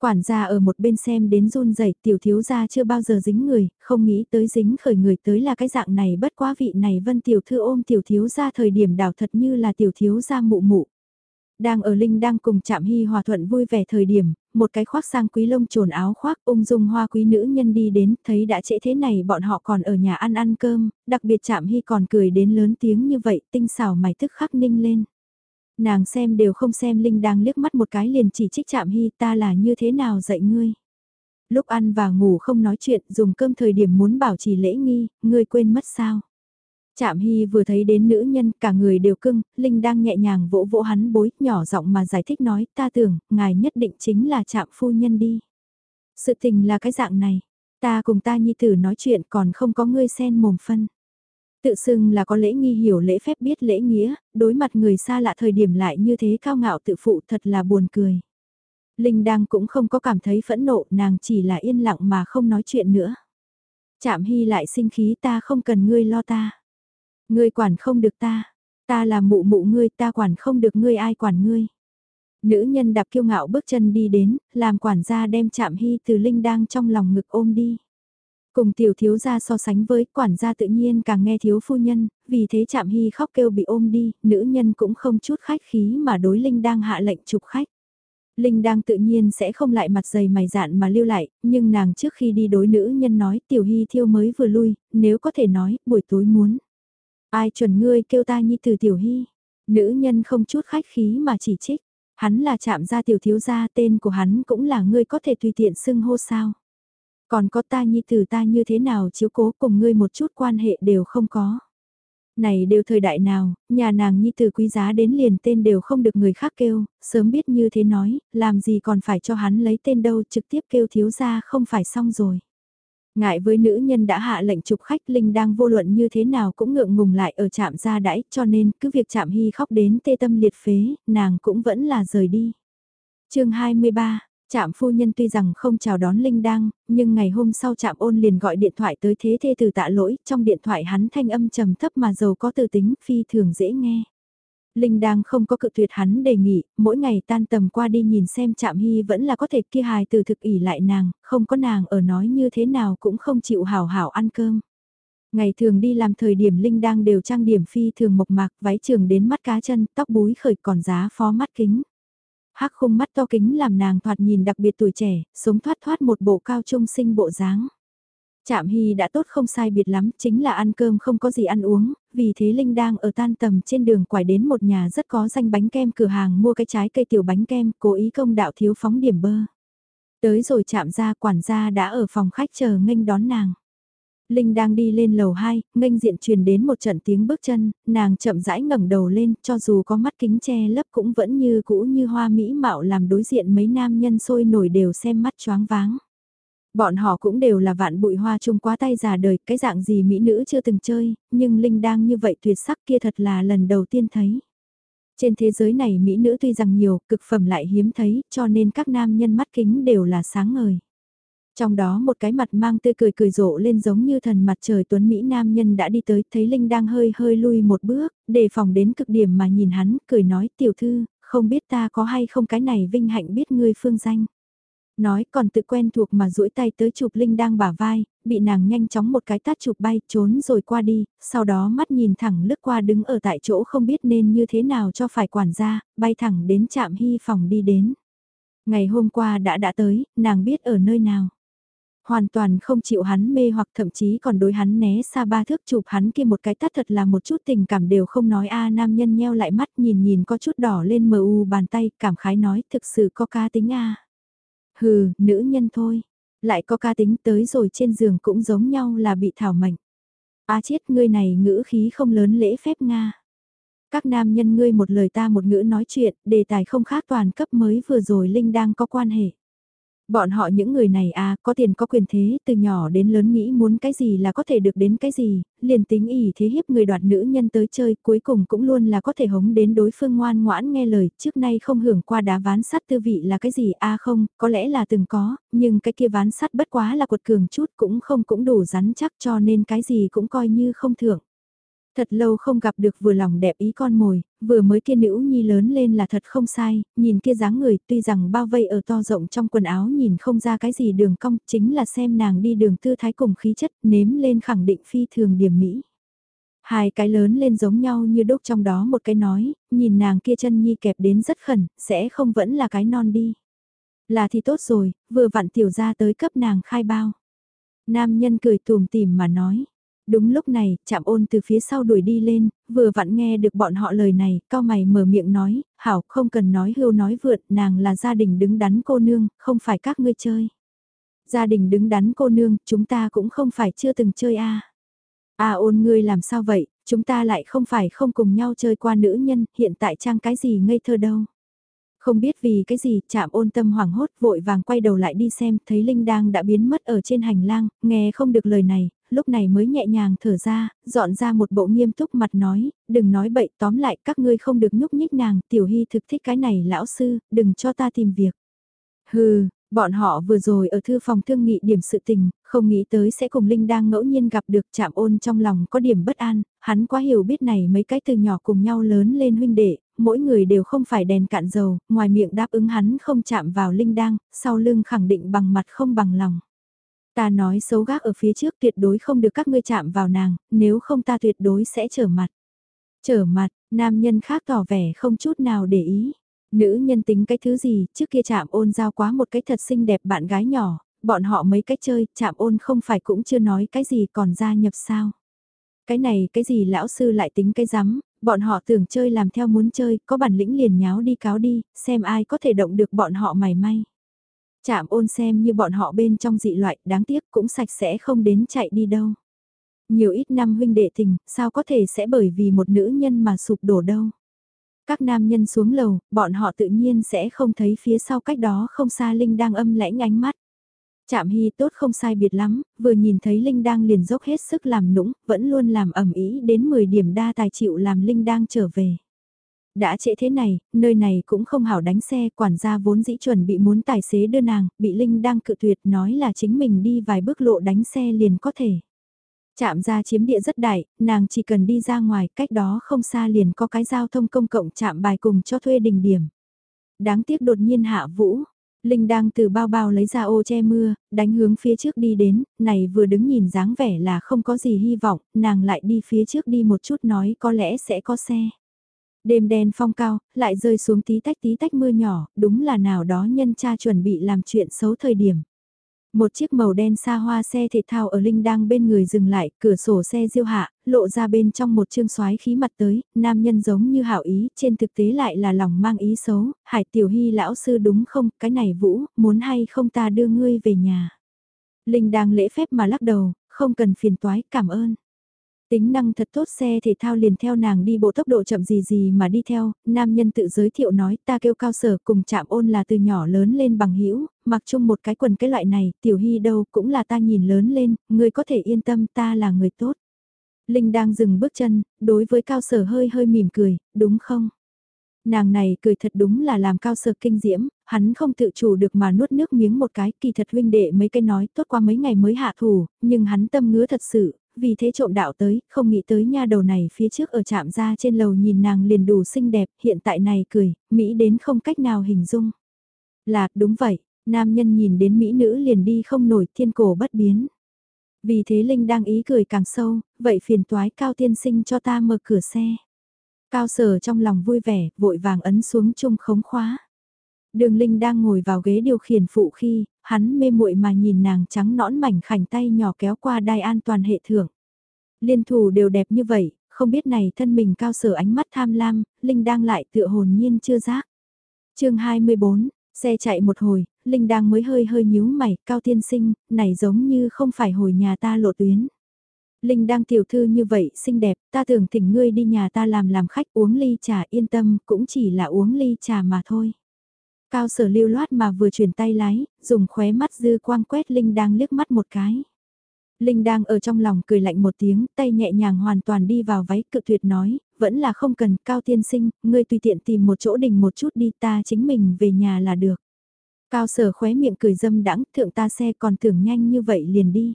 Quản gia ở một bên xem đến run rẩy tiểu thiếu gia chưa bao giờ dính người, không nghĩ tới dính khởi người tới là cái dạng này bất quá vị này vân tiểu thư ôm tiểu thiếu gia thời điểm đảo thật như là tiểu thiếu gia mụ mụ. Đang ở Linh đang cùng chạm hy hòa thuận vui vẻ thời điểm, một cái khoác sang quý lông trồn áo khoác ung dung hoa quý nữ nhân đi đến, thấy đã trễ thế này bọn họ còn ở nhà ăn ăn cơm, đặc biệt chạm hy còn cười đến lớn tiếng như vậy, tinh xảo mày tức khắc ninh lên. Nàng xem đều không xem Linh đang liếc mắt một cái liền chỉ trích chạm hy ta là như thế nào dạy ngươi. Lúc ăn và ngủ không nói chuyện dùng cơm thời điểm muốn bảo trì lễ nghi, ngươi quên mất sao. Chạm Hy vừa thấy đến nữ nhân, cả người đều cưng, Linh đang nhẹ nhàng vỗ vỗ hắn bối, nhỏ giọng mà giải thích nói, ta tưởng, ngài nhất định chính là chạm phu nhân đi. Sự tình là cái dạng này, ta cùng ta nhi tử nói chuyện còn không có ngươi sen mồm phân. Tự xưng là có lễ nghi hiểu lễ phép biết lễ nghĩa, đối mặt người xa lạ thời điểm lại như thế cao ngạo tự phụ thật là buồn cười. Linh đang cũng không có cảm thấy phẫn nộ, nàng chỉ là yên lặng mà không nói chuyện nữa. Chạm hy lại sinh khí ta không cần ngươi lo ta. Ngươi quản không được ta, ta là mụ mụ ngươi ta quản không được ngươi ai quản ngươi. Nữ nhân đạp kiêu ngạo bước chân đi đến, làm quản gia đem chạm hy từ Linh đang trong lòng ngực ôm đi. Cùng tiểu thiếu gia so sánh với quản gia tự nhiên càng nghe thiếu phu nhân, vì thế chạm hy khóc kêu bị ôm đi, nữ nhân cũng không chút khách khí mà đối Linh đang hạ lệnh chụp khách. Linh đang tự nhiên sẽ không lại mặt dày mày dạn mà lưu lại, nhưng nàng trước khi đi đối nữ nhân nói tiểu hy thiêu mới vừa lui, nếu có thể nói, buổi tối muốn. Ai chuẩn ngươi kêu ta nhi từ tiểu hy. Nữ nhân không chút khách khí mà chỉ trích. Hắn là chạm gia tiểu thiếu gia tên của hắn cũng là ngươi có thể tùy tiện xưng hô sao. Còn có ta nhi tử ta như thế nào chiếu cố cùng ngươi một chút quan hệ đều không có. Này đều thời đại nào, nhà nàng nhi tử quý giá đến liền tên đều không được người khác kêu, sớm biết như thế nói, làm gì còn phải cho hắn lấy tên đâu trực tiếp kêu thiếu ra không phải xong rồi. Ngại với nữ nhân đã hạ lệnh chụp khách Linh đang vô luận như thế nào cũng ngượng ngùng lại ở trạm ra đãi cho nên cứ việc chạm hy khóc đến tê tâm liệt phế, nàng cũng vẫn là rời đi. chương 23 Trạm phu nhân tuy rằng không chào đón Linh Đăng, nhưng ngày hôm sau trạm ôn liền gọi điện thoại tới thế thê từ tạ lỗi, trong điện thoại hắn thanh âm trầm thấp mà giàu có từ tính phi thường dễ nghe. Linh đăng không có cự tuyệt hắn đề nghị, mỗi ngày tan tầm qua đi nhìn xem chạm hy vẫn là có thể kia hài từ thực ỉ lại nàng, không có nàng ở nói như thế nào cũng không chịu hảo hảo ăn cơm. Ngày thường đi làm thời điểm Linh đăng đều trang điểm phi thường mộc mạc, váy trường đến mắt cá chân, tóc búi khởi còn giá phó mắt kính. Hắc khung mắt to kính làm nàng thoạt nhìn đặc biệt tuổi trẻ, sống thoát thoát một bộ cao trung sinh bộ dáng. Chạm Hy đã tốt không sai biệt lắm, chính là ăn cơm không có gì ăn uống, vì thế Linh đang ở tan tầm trên đường quải đến một nhà rất có danh bánh kem cửa hàng mua cái trái cây tiểu bánh kem, cố ý công đạo thiếu phóng điểm bơ. Tới rồi chạm ra quản gia đã ở phòng khách chờ nghênh đón nàng. Linh đang đi lên lầu 2, nghênh diện truyền đến một trận tiếng bước chân, nàng chậm rãi ngẩng đầu lên, cho dù có mắt kính che lấp cũng vẫn như cũ như hoa mỹ mạo làm đối diện mấy nam nhân sôi nổi đều xem mắt choáng váng. Bọn họ cũng đều là vạn bụi hoa chung quá tay già đời, cái dạng gì mỹ nữ chưa từng chơi, nhưng Linh đang như vậy tuyệt sắc kia thật là lần đầu tiên thấy. Trên thế giới này mỹ nữ tuy rằng nhiều, cực phẩm lại hiếm thấy, cho nên các nam nhân mắt kính đều là sáng ngời. Trong đó một cái mặt mang tươi cười cười rộ lên giống như thần mặt trời tuấn Mỹ nam nhân đã đi tới, thấy Linh đang hơi hơi lui một bước, đề phòng đến cực điểm mà nhìn hắn, cười nói tiểu thư, không biết ta có hay không cái này vinh hạnh biết ngươi phương danh nói còn tự quen thuộc mà duỗi tay tới chụp Linh đang bả vai, bị nàng nhanh chóng một cái tát chụp bay trốn rồi qua đi, sau đó mắt nhìn thẳng lướt qua đứng ở tại chỗ không biết nên như thế nào cho phải quản gia, bay thẳng đến trạm hy phòng đi đến. Ngày hôm qua đã đã tới, nàng biết ở nơi nào. Hoàn toàn không chịu hắn mê hoặc thậm chí còn đối hắn né xa ba thước chụp hắn kia một cái tắt thật là một chút tình cảm đều không nói a nam nhân nheo lại mắt nhìn nhìn có chút đỏ lên mờ u bàn tay cảm khái nói thực sự có ca tính a Hừ, nữ nhân thôi. Lại có ca tính tới rồi trên giường cũng giống nhau là bị thảo mệnh. A chết ngươi này ngữ khí không lớn lễ phép Nga. Các nam nhân ngươi một lời ta một ngữ nói chuyện, đề tài không khác toàn cấp mới vừa rồi Linh đang có quan hệ. Bọn họ những người này à, có tiền có quyền thế, từ nhỏ đến lớn nghĩ muốn cái gì là có thể được đến cái gì, liền tính ỉ thế hiếp người đoạt nữ nhân tới chơi, cuối cùng cũng luôn là có thể hống đến đối phương ngoan ngoãn nghe lời, trước nay không hưởng qua đá ván sắt tư vị là cái gì a à không, có lẽ là từng có, nhưng cái kia ván sắt bất quá là quật cường chút cũng không cũng đủ rắn chắc cho nên cái gì cũng coi như không thưởng. Thật lâu không gặp được vừa lòng đẹp ý con mồi, vừa mới kia nữ nhi lớn lên là thật không sai, nhìn kia dáng người tuy rằng bao vây ở to rộng trong quần áo nhìn không ra cái gì đường cong, chính là xem nàng đi đường tư thái cùng khí chất nếm lên khẳng định phi thường điểm mỹ. Hai cái lớn lên giống nhau như đúc trong đó một cái nói, nhìn nàng kia chân nhi kẹp đến rất khẩn, sẽ không vẫn là cái non đi. Là thì tốt rồi, vừa vặn tiểu ra tới cấp nàng khai bao. Nam nhân cười tùm tìm mà nói, Đúng lúc này, chạm ôn từ phía sau đuổi đi lên, vừa vặn nghe được bọn họ lời này, cao mày mở miệng nói, hảo không cần nói hưu nói vượt, nàng là gia đình đứng đắn cô nương, không phải các ngươi chơi. Gia đình đứng đắn cô nương, chúng ta cũng không phải chưa từng chơi a à. À ôn ngươi làm sao vậy, chúng ta lại không phải không cùng nhau chơi qua nữ nhân, hiện tại trang cái gì ngây thơ đâu. Không biết vì cái gì, chạm ôn tâm hoảng hốt vội vàng quay đầu lại đi xem, thấy Linh đang đã biến mất ở trên hành lang, nghe không được lời này, lúc này mới nhẹ nhàng thở ra, dọn ra một bộ nghiêm túc mặt nói, đừng nói bậy tóm lại các ngươi không được nhúc nhích nàng, tiểu hy thực thích cái này lão sư, đừng cho ta tìm việc. Hừ, Bọn họ vừa rồi ở thư phòng thương nghị điểm sự tình, không nghĩ tới sẽ cùng Linh đang ngẫu nhiên gặp được chạm ôn trong lòng có điểm bất an, hắn quá hiểu biết này mấy cái từ nhỏ cùng nhau lớn lên huynh đệ, mỗi người đều không phải đèn cạn dầu, ngoài miệng đáp ứng hắn không chạm vào Linh đang, sau lưng khẳng định bằng mặt không bằng lòng. Ta nói xấu gác ở phía trước tuyệt đối không được các ngươi chạm vào nàng, nếu không ta tuyệt đối sẽ trở mặt. Trở mặt, nam nhân khác tỏ vẻ không chút nào để ý. Nữ nhân tính cái thứ gì, trước kia chạm ôn giao quá một cái thật xinh đẹp bạn gái nhỏ, bọn họ mấy cách chơi, chạm ôn không phải cũng chưa nói cái gì còn gia nhập sao. Cái này cái gì lão sư lại tính cái rắm bọn họ tưởng chơi làm theo muốn chơi, có bản lĩnh liền nháo đi cáo đi, xem ai có thể động được bọn họ mày may. Chạm ôn xem như bọn họ bên trong dị loại, đáng tiếc cũng sạch sẽ không đến chạy đi đâu. Nhiều ít năm huynh đệ tình, sao có thể sẽ bởi vì một nữ nhân mà sụp đổ đâu. Các nam nhân xuống lầu, bọn họ tự nhiên sẽ không thấy phía sau cách đó không xa Linh đang âm lãnh ánh mắt. Chạm hy tốt không sai biệt lắm, vừa nhìn thấy Linh đang liền dốc hết sức làm nũng, vẫn luôn làm ẩm ý đến 10 điểm đa tài chịu làm Linh đang trở về. Đã trễ thế này, nơi này cũng không hảo đánh xe, quản gia vốn dĩ chuẩn bị muốn tài xế đưa nàng, bị Linh đang cự tuyệt nói là chính mình đi vài bước lộ đánh xe liền có thể. Chạm ra chiếm địa rất đại, nàng chỉ cần đi ra ngoài, cách đó không xa liền có cái giao thông công cộng chạm bài cùng cho thuê đình điểm. Đáng tiếc đột nhiên hạ vũ, Linh đang từ bao bao lấy ra ô che mưa, đánh hướng phía trước đi đến, này vừa đứng nhìn dáng vẻ là không có gì hy vọng, nàng lại đi phía trước đi một chút nói có lẽ sẽ có xe. Đêm đen phong cao, lại rơi xuống tí tách tí tách mưa nhỏ, đúng là nào đó nhân cha chuẩn bị làm chuyện xấu thời điểm. Một chiếc màu đen xa hoa xe thể thao ở Linh đang bên người dừng lại, cửa sổ xe diêu hạ, lộ ra bên trong một chương soái khí mặt tới, nam nhân giống như hảo ý, trên thực tế lại là lòng mang ý xấu, hải tiểu hy lão sư đúng không, cái này vũ, muốn hay không ta đưa ngươi về nhà. Linh đang lễ phép mà lắc đầu, không cần phiền toái, cảm ơn. Tính năng thật tốt xe thể thao liền theo nàng đi bộ tốc độ chậm gì gì mà đi theo, nam nhân tự giới thiệu nói ta kêu cao sở cùng chạm ôn là từ nhỏ lớn lên bằng hữu mặc chung một cái quần cái loại này, tiểu hy đâu cũng là ta nhìn lớn lên, người có thể yên tâm ta là người tốt. Linh đang dừng bước chân, đối với cao sở hơi hơi mỉm cười, đúng không? Nàng này cười thật đúng là làm cao sở kinh diễm, hắn không tự chủ được mà nuốt nước miếng một cái, kỳ thật huynh đệ mấy cái nói tốt qua mấy ngày mới hạ thủ, nhưng hắn tâm ngứa thật sự, vì thế trộm đạo tới, không nghĩ tới nha đầu này phía trước ở chạm ra trên lầu nhìn nàng liền đủ xinh đẹp, hiện tại này cười, Mỹ đến không cách nào hình dung. Là, đúng vậy, nam nhân nhìn đến Mỹ nữ liền đi không nổi thiên cổ bất biến. Vì thế Linh đang ý cười càng sâu, vậy phiền toái cao tiên sinh cho ta mở cửa xe. Cao sở trong lòng vui vẻ, vội vàng ấn xuống chung khống khóa. Đường Linh đang ngồi vào ghế điều khiển phụ khi, hắn mê muội mà nhìn nàng trắng nõn mảnh khảnh tay nhỏ kéo qua đai an toàn hệ thưởng. Liên thủ đều đẹp như vậy, không biết này thân mình cao sở ánh mắt tham lam, Linh đang lại tựa hồn nhiên chưa giác. chương 24, xe chạy một hồi, Linh đang mới hơi hơi nhíu mày, cao tiên sinh, này giống như không phải hồi nhà ta lộ tuyến. Linh đang tiểu thư như vậy, xinh đẹp, ta tưởng thỉnh ngươi đi nhà ta làm làm khách uống ly trà yên tâm, cũng chỉ là uống ly trà mà thôi. Cao sở lưu loát mà vừa chuyển tay lái, dùng khóe mắt dư quang quét Linh đang liếc mắt một cái. Linh đang ở trong lòng cười lạnh một tiếng, tay nhẹ nhàng hoàn toàn đi vào váy cự tuyệt nói, vẫn là không cần, cao tiên sinh, ngươi tùy tiện tìm một chỗ đình một chút đi ta chính mình về nhà là được. Cao sở khóe miệng cười dâm đãng thượng ta xe còn tưởng nhanh như vậy liền đi.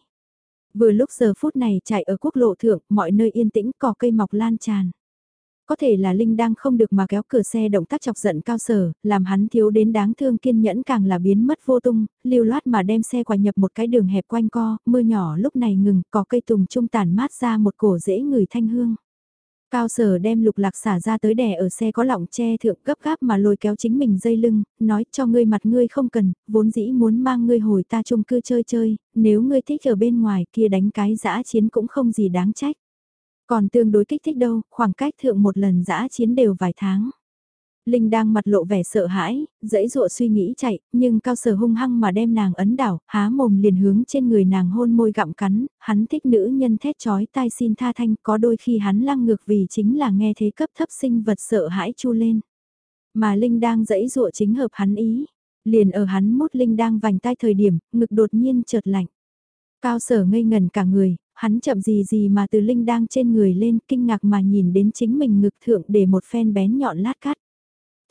Vừa lúc giờ phút này chạy ở quốc lộ thượng, mọi nơi yên tĩnh cỏ cây mọc lan tràn. Có thể là Linh đang không được mà kéo cửa xe động tác chọc giận cao sở, làm hắn thiếu đến đáng thương kiên nhẫn càng là biến mất vô tung, lưu loát mà đem xe quả nhập một cái đường hẹp quanh co, mưa nhỏ lúc này ngừng, có cây tùng trung tàn mát ra một cổ dễ người thanh hương. Cao sở đem lục lạc xả ra tới đè ở xe có lọng che thượng gấp gáp mà lôi kéo chính mình dây lưng, nói cho ngươi mặt ngươi không cần, vốn dĩ muốn mang ngươi hồi ta chung cư chơi chơi, nếu ngươi thích ở bên ngoài kia đánh cái dã chiến cũng không gì đáng trách. Còn tương đối kích thích đâu, khoảng cách thượng một lần dã chiến đều vài tháng. Linh đang mặt lộ vẻ sợ hãi, dãy dụa suy nghĩ chạy, nhưng cao sở hung hăng mà đem nàng ấn đảo, há mồm liền hướng trên người nàng hôn môi gặm cắn, hắn thích nữ nhân thét chói tai xin tha thanh, có đôi khi hắn lăng ngược vì chính là nghe thế cấp thấp sinh vật sợ hãi chu lên. Mà Linh đang dãy dụa chính hợp hắn ý, liền ở hắn mút Linh đang vành tai thời điểm, ngực đột nhiên chợt lạnh. Cao sở ngây ngần cả người, hắn chậm gì gì mà từ Linh đang trên người lên kinh ngạc mà nhìn đến chính mình ngực thượng để một phen bén nhọn lát cắt.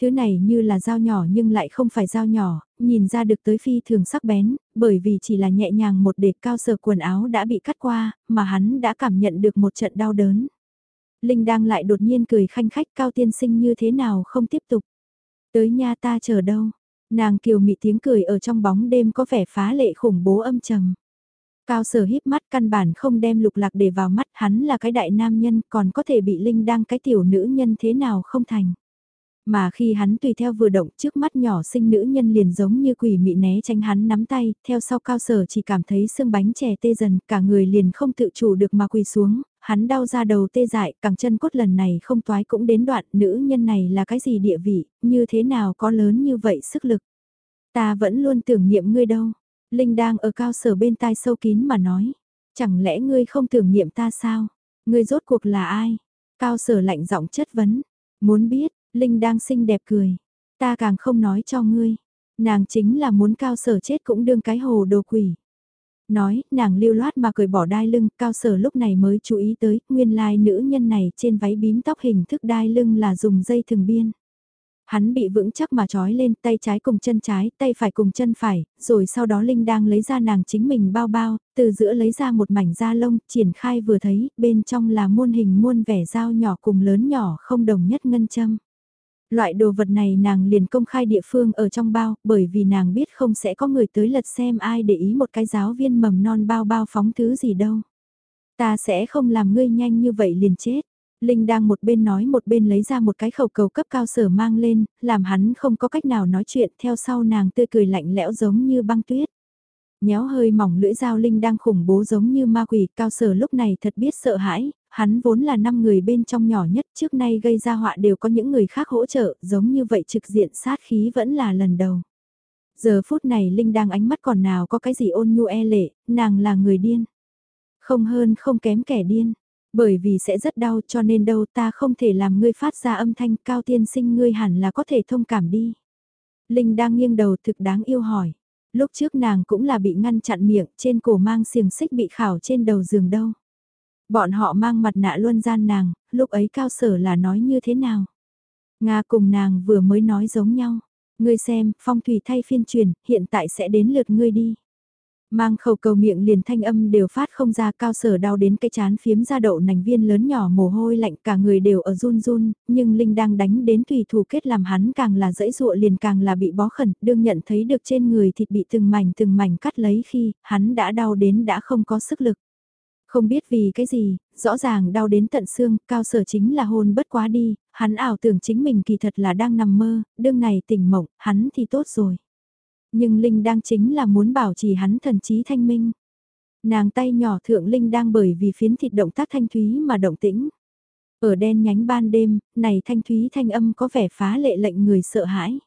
Thứ này như là dao nhỏ nhưng lại không phải dao nhỏ, nhìn ra được tới phi thường sắc bén, bởi vì chỉ là nhẹ nhàng một đệt cao sở quần áo đã bị cắt qua, mà hắn đã cảm nhận được một trận đau đớn. Linh đang lại đột nhiên cười khanh khách cao tiên sinh như thế nào không tiếp tục. Tới nha ta chờ đâu. Nàng kiều mị tiếng cười ở trong bóng đêm có vẻ phá lệ khủng bố âm trầm. Cao sở híp mắt căn bản không đem lục lạc để vào mắt hắn là cái đại nam nhân còn có thể bị Linh đang cái tiểu nữ nhân thế nào không thành. Mà khi hắn tùy theo vừa động trước mắt nhỏ sinh nữ nhân liền giống như quỷ mị né tránh hắn nắm tay, theo sau cao sở chỉ cảm thấy xương bánh chè tê dần, cả người liền không tự chủ được mà quỳ xuống, hắn đau ra đầu tê dại, cẳng chân cốt lần này không toái cũng đến đoạn, nữ nhân này là cái gì địa vị, như thế nào có lớn như vậy sức lực. Ta vẫn luôn tưởng niệm ngươi đâu. Linh đang ở cao sở bên tai sâu kín mà nói. Chẳng lẽ ngươi không tưởng niệm ta sao? Ngươi rốt cuộc là ai? Cao sở lạnh giọng chất vấn. Muốn biết, Linh đang xinh đẹp cười. Ta càng không nói cho ngươi. Nàng chính là muốn cao sở chết cũng đương cái hồ đồ quỷ. Nói, nàng lưu loát mà cười bỏ đai lưng, cao sở lúc này mới chú ý tới, nguyên lai nữ nhân này trên váy bím tóc hình thức đai lưng là dùng dây thường biên. Hắn bị vững chắc mà trói lên tay trái cùng chân trái, tay phải cùng chân phải, rồi sau đó Linh đang lấy ra nàng chính mình bao bao, từ giữa lấy ra một mảnh da lông, triển khai vừa thấy, bên trong là muôn hình muôn vẻ dao nhỏ cùng lớn nhỏ không đồng nhất ngân châm. Loại đồ vật này nàng liền công khai địa phương ở trong bao, bởi vì nàng biết không sẽ có người tới lật xem ai để ý một cái giáo viên mầm non bao bao phóng thứ gì đâu. Ta sẽ không làm ngươi nhanh như vậy liền chết. Linh đang một bên nói một bên lấy ra một cái khẩu cầu cấp cao sở mang lên, làm hắn không có cách nào nói chuyện theo sau nàng tươi cười lạnh lẽo giống như băng tuyết. Nhéo hơi mỏng lưỡi dao Linh đang khủng bố giống như ma quỷ cao sở lúc này thật biết sợ hãi, hắn vốn là năm người bên trong nhỏ nhất trước nay gây ra họa đều có những người khác hỗ trợ giống như vậy trực diện sát khí vẫn là lần đầu. Giờ phút này Linh đang ánh mắt còn nào có cái gì ôn nhu e lệ, nàng là người điên. Không hơn không kém kẻ điên bởi vì sẽ rất đau cho nên đâu ta không thể làm ngươi phát ra âm thanh cao tiên sinh ngươi hẳn là có thể thông cảm đi. Linh đang nghiêng đầu thực đáng yêu hỏi. Lúc trước nàng cũng là bị ngăn chặn miệng trên cổ mang xiềng xích bị khảo trên đầu giường đâu. Bọn họ mang mặt nạ luân gian nàng, lúc ấy cao sở là nói như thế nào? Nga cùng nàng vừa mới nói giống nhau. Ngươi xem, phong thủy thay phiên truyền, hiện tại sẽ đến lượt ngươi đi. Mang khẩu cầu miệng liền thanh âm đều phát không ra cao sở đau đến cái chán phiếm ra đậu nành viên lớn nhỏ mồ hôi lạnh cả người đều ở run run, nhưng Linh đang đánh đến tùy thủ kết làm hắn càng là dễ dụa liền càng là bị bó khẩn, đương nhận thấy được trên người thịt bị từng mảnh từng mảnh cắt lấy khi hắn đã đau đến đã không có sức lực. Không biết vì cái gì, rõ ràng đau đến tận xương, cao sở chính là hôn bất quá đi, hắn ảo tưởng chính mình kỳ thật là đang nằm mơ, đương này tỉnh mộng, hắn thì tốt rồi nhưng Linh đang chính là muốn bảo trì hắn thần trí thanh minh. Nàng tay nhỏ thượng Linh đang bởi vì phiến thịt động tác thanh thúy mà động tĩnh. Ở đen nhánh ban đêm, này thanh thúy thanh âm có vẻ phá lệ lệnh người sợ hãi.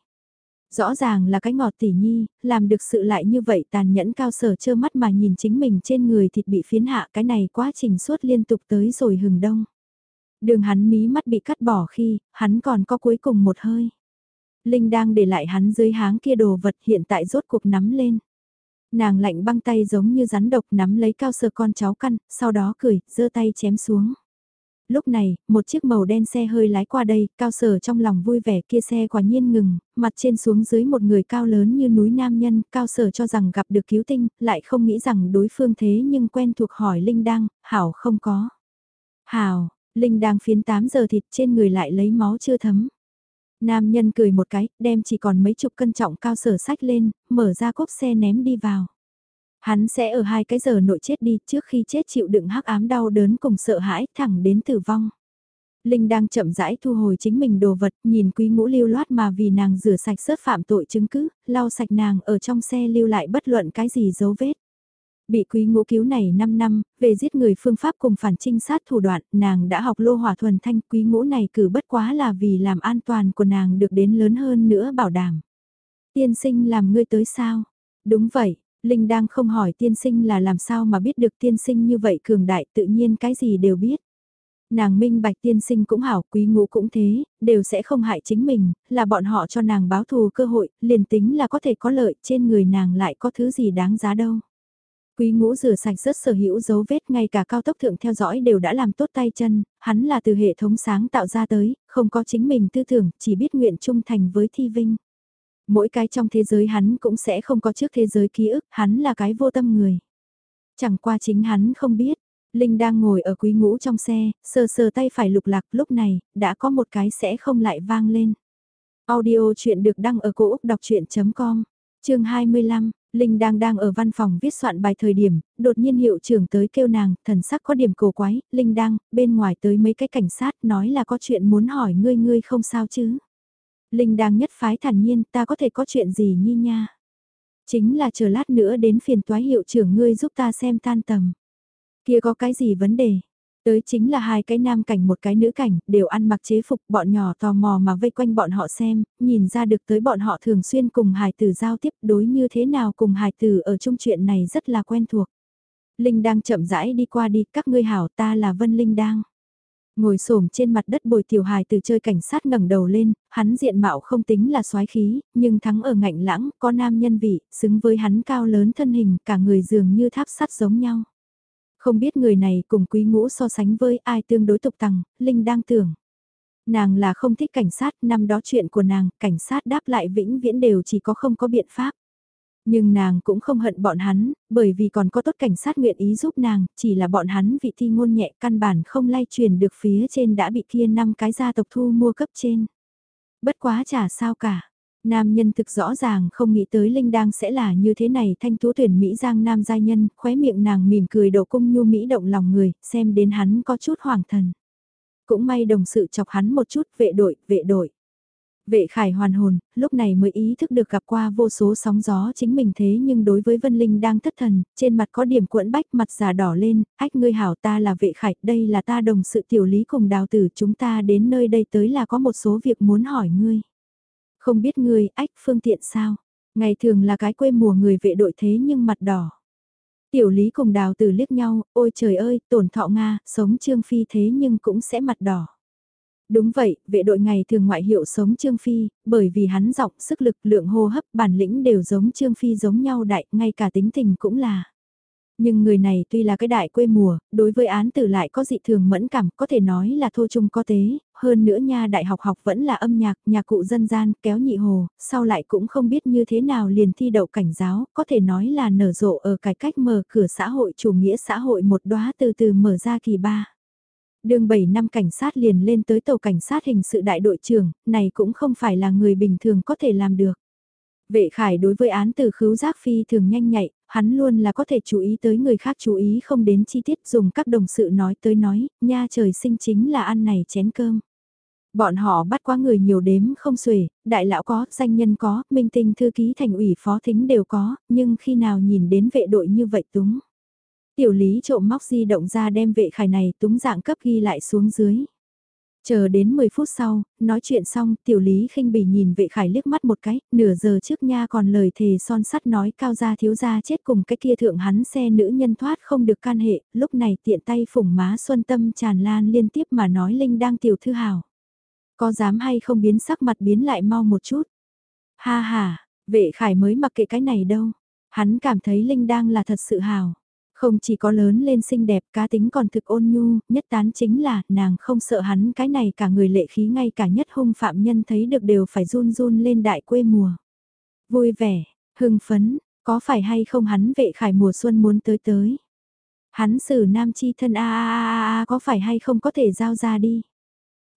Rõ ràng là cái ngọt tỉ nhi, làm được sự lại như vậy tàn nhẫn cao sở trơ mắt mà nhìn chính mình trên người thịt bị phiến hạ cái này quá trình suốt liên tục tới rồi hừng đông. Đường hắn mí mắt bị cắt bỏ khi, hắn còn có cuối cùng một hơi. Linh đang để lại hắn dưới háng kia đồ vật hiện tại rốt cuộc nắm lên. Nàng lạnh băng tay giống như rắn độc nắm lấy cao sờ con cháu căn, sau đó cười, giơ tay chém xuống. Lúc này, một chiếc màu đen xe hơi lái qua đây, cao sở trong lòng vui vẻ kia xe quả nhiên ngừng, mặt trên xuống dưới một người cao lớn như núi nam nhân, cao sở cho rằng gặp được cứu tinh, lại không nghĩ rằng đối phương thế nhưng quen thuộc hỏi Linh Đăng, Hảo không có. Hảo, Linh đang phiến 8 giờ thịt trên người lại lấy máu chưa thấm. Nam nhân cười một cái, đem chỉ còn mấy chục cân trọng cao sở sách lên, mở ra cốp xe ném đi vào. Hắn sẽ ở hai cái giờ nội chết đi trước khi chết chịu đựng hắc ám đau đớn cùng sợ hãi thẳng đến tử vong. Linh đang chậm rãi thu hồi chính mình đồ vật, nhìn quý ngũ lưu loát mà vì nàng rửa sạch sớt phạm tội chứng cứ, lau sạch nàng ở trong xe lưu lại bất luận cái gì dấu vết. Bị quý ngũ cứu này 5 năm, về giết người phương pháp cùng phản trinh sát thủ đoạn, nàng đã học lô hỏa thuần thanh quý ngũ này cử bất quá là vì làm an toàn của nàng được đến lớn hơn nữa bảo đảm. Tiên sinh làm ngươi tới sao? Đúng vậy, Linh đang không hỏi tiên sinh là làm sao mà biết được tiên sinh như vậy cường đại tự nhiên cái gì đều biết. Nàng minh bạch tiên sinh cũng hảo, quý ngũ cũng thế, đều sẽ không hại chính mình, là bọn họ cho nàng báo thù cơ hội, liền tính là có thể có lợi trên người nàng lại có thứ gì đáng giá đâu. Quý ngũ rửa sạch rất sở hữu dấu vết ngay cả cao tốc thượng theo dõi đều đã làm tốt tay chân, hắn là từ hệ thống sáng tạo ra tới, không có chính mình tư tưởng, chỉ biết nguyện trung thành với thi vinh. Mỗi cái trong thế giới hắn cũng sẽ không có trước thế giới ký ức, hắn là cái vô tâm người. Chẳng qua chính hắn không biết, Linh đang ngồi ở quý ngũ trong xe, sờ sờ tay phải lục lạc lúc này, đã có một cái sẽ không lại vang lên. Audio chuyện được đăng ở cổ Úc đọc chuyện.com, chương 25, Linh đang đang ở văn phòng viết soạn bài thời điểm, đột nhiên hiệu trưởng tới kêu nàng, thần sắc có điểm cổ quái, Linh đang, bên ngoài tới mấy cái cảnh sát nói là có chuyện muốn hỏi ngươi ngươi không sao chứ. Linh đang nhất phái thản nhiên, ta có thể có chuyện gì nhi nha. Chính là chờ lát nữa đến phiền toái hiệu trưởng ngươi giúp ta xem tan tầm. Kia có cái gì vấn đề? Tới chính là hai cái nam cảnh một cái nữ cảnh, đều ăn mặc chế phục bọn nhỏ tò mò mà vây quanh bọn họ xem, nhìn ra được tới bọn họ thường xuyên cùng hài tử giao tiếp đối như thế nào cùng hài tử ở chung chuyện này rất là quen thuộc. Linh đang chậm rãi đi qua đi, các ngươi hảo ta là Vân Linh đang. Ngồi xổm trên mặt đất bồi tiểu hài từ chơi cảnh sát ngẩng đầu lên, hắn diện mạo không tính là soái khí, nhưng thắng ở ngạnh lãng, có nam nhân vị, xứng với hắn cao lớn thân hình, cả người dường như tháp sắt giống nhau. Không biết người này cùng quý ngũ so sánh với ai tương đối tục tằng, Linh đang tưởng. Nàng là không thích cảnh sát, năm đó chuyện của nàng, cảnh sát đáp lại vĩnh viễn đều chỉ có không có biện pháp. Nhưng nàng cũng không hận bọn hắn, bởi vì còn có tốt cảnh sát nguyện ý giúp nàng, chỉ là bọn hắn vị thi ngôn nhẹ căn bản không lay truyền được phía trên đã bị kia năm cái gia tộc thu mua cấp trên. Bất quá chả sao cả. Nam nhân thực rõ ràng không nghĩ tới Linh Đang sẽ là như thế này thanh tú tuyển Mỹ Giang Nam giai nhân, khóe miệng nàng mỉm cười độ cung nhu Mỹ động lòng người, xem đến hắn có chút hoàng thần. Cũng may đồng sự chọc hắn một chút vệ đội, vệ đội. Vệ khải hoàn hồn, lúc này mới ý thức được gặp qua vô số sóng gió chính mình thế nhưng đối với Vân Linh đang thất thần, trên mặt có điểm cuộn bách mặt già đỏ lên, ách ngươi hảo ta là vệ khải, đây là ta đồng sự tiểu lý cùng đào tử chúng ta đến nơi đây tới là có một số việc muốn hỏi ngươi. Không biết ngươi, ách phương tiện sao? Ngày thường là cái quê mùa người vệ đội thế nhưng mặt đỏ. Tiểu lý cùng đào tử liếc nhau, ôi trời ơi, tổn thọ Nga, sống trương phi thế nhưng cũng sẽ mặt đỏ. Đúng vậy, vệ đội ngày thường ngoại hiệu sống Trương Phi, bởi vì hắn giọng, sức lực, lượng hô hấp, bản lĩnh đều giống Trương Phi giống nhau đại, ngay cả tính tình cũng là. Nhưng người này tuy là cái đại quê mùa, đối với án tử lại có dị thường mẫn cảm, có thể nói là thô trung có tế, hơn nữa nha đại học học vẫn là âm nhạc, nhạc cụ dân gian, kéo nhị hồ, sau lại cũng không biết như thế nào liền thi đậu cảnh giáo, có thể nói là nở rộ ở cải cách mở cửa xã hội chủ nghĩa xã hội một đóa từ từ mở ra kỳ ba. Đường 7 năm cảnh sát liền lên tới tàu cảnh sát hình sự đại đội trưởng, này cũng không phải là người bình thường có thể làm được. Vệ khải đối với án từ khứu giác phi thường nhanh nhạy, hắn luôn là có thể chú ý tới người khác chú ý không đến chi tiết dùng các đồng sự nói tới nói, nha trời sinh chính là ăn này chén cơm. Bọn họ bắt quá người nhiều đếm không xuể, đại lão có, danh nhân có, minh tinh thư ký thành ủy phó thính đều có, nhưng khi nào nhìn đến vệ đội như vậy túng. Tiểu lý trộm móc di động ra đem vệ khải này túng dạng cấp ghi lại xuống dưới. Chờ đến 10 phút sau, nói chuyện xong, tiểu lý khinh bỉ nhìn vệ khải liếc mắt một cái, nửa giờ trước nha còn lời thề son sắt nói cao gia thiếu gia chết cùng cái kia thượng hắn xe nữ nhân thoát không được can hệ, lúc này tiện tay phủng má xuân tâm tràn lan liên tiếp mà nói Linh đang tiểu thư hào. Có dám hay không biến sắc mặt biến lại mau một chút. Ha ha, vệ khải mới mặc kệ cái này đâu. Hắn cảm thấy Linh đang là thật sự hào. Không chỉ có lớn lên xinh đẹp cá tính còn thực ôn nhu, nhất tán chính là nàng không sợ hắn cái này cả người lệ khí ngay cả nhất hung phạm nhân thấy được đều phải run run lên đại quê mùa. Vui vẻ, hưng phấn, có phải hay không hắn vệ khải mùa xuân muốn tới tới. Hắn xử nam chi thân a a a a có phải hay không có thể giao ra đi.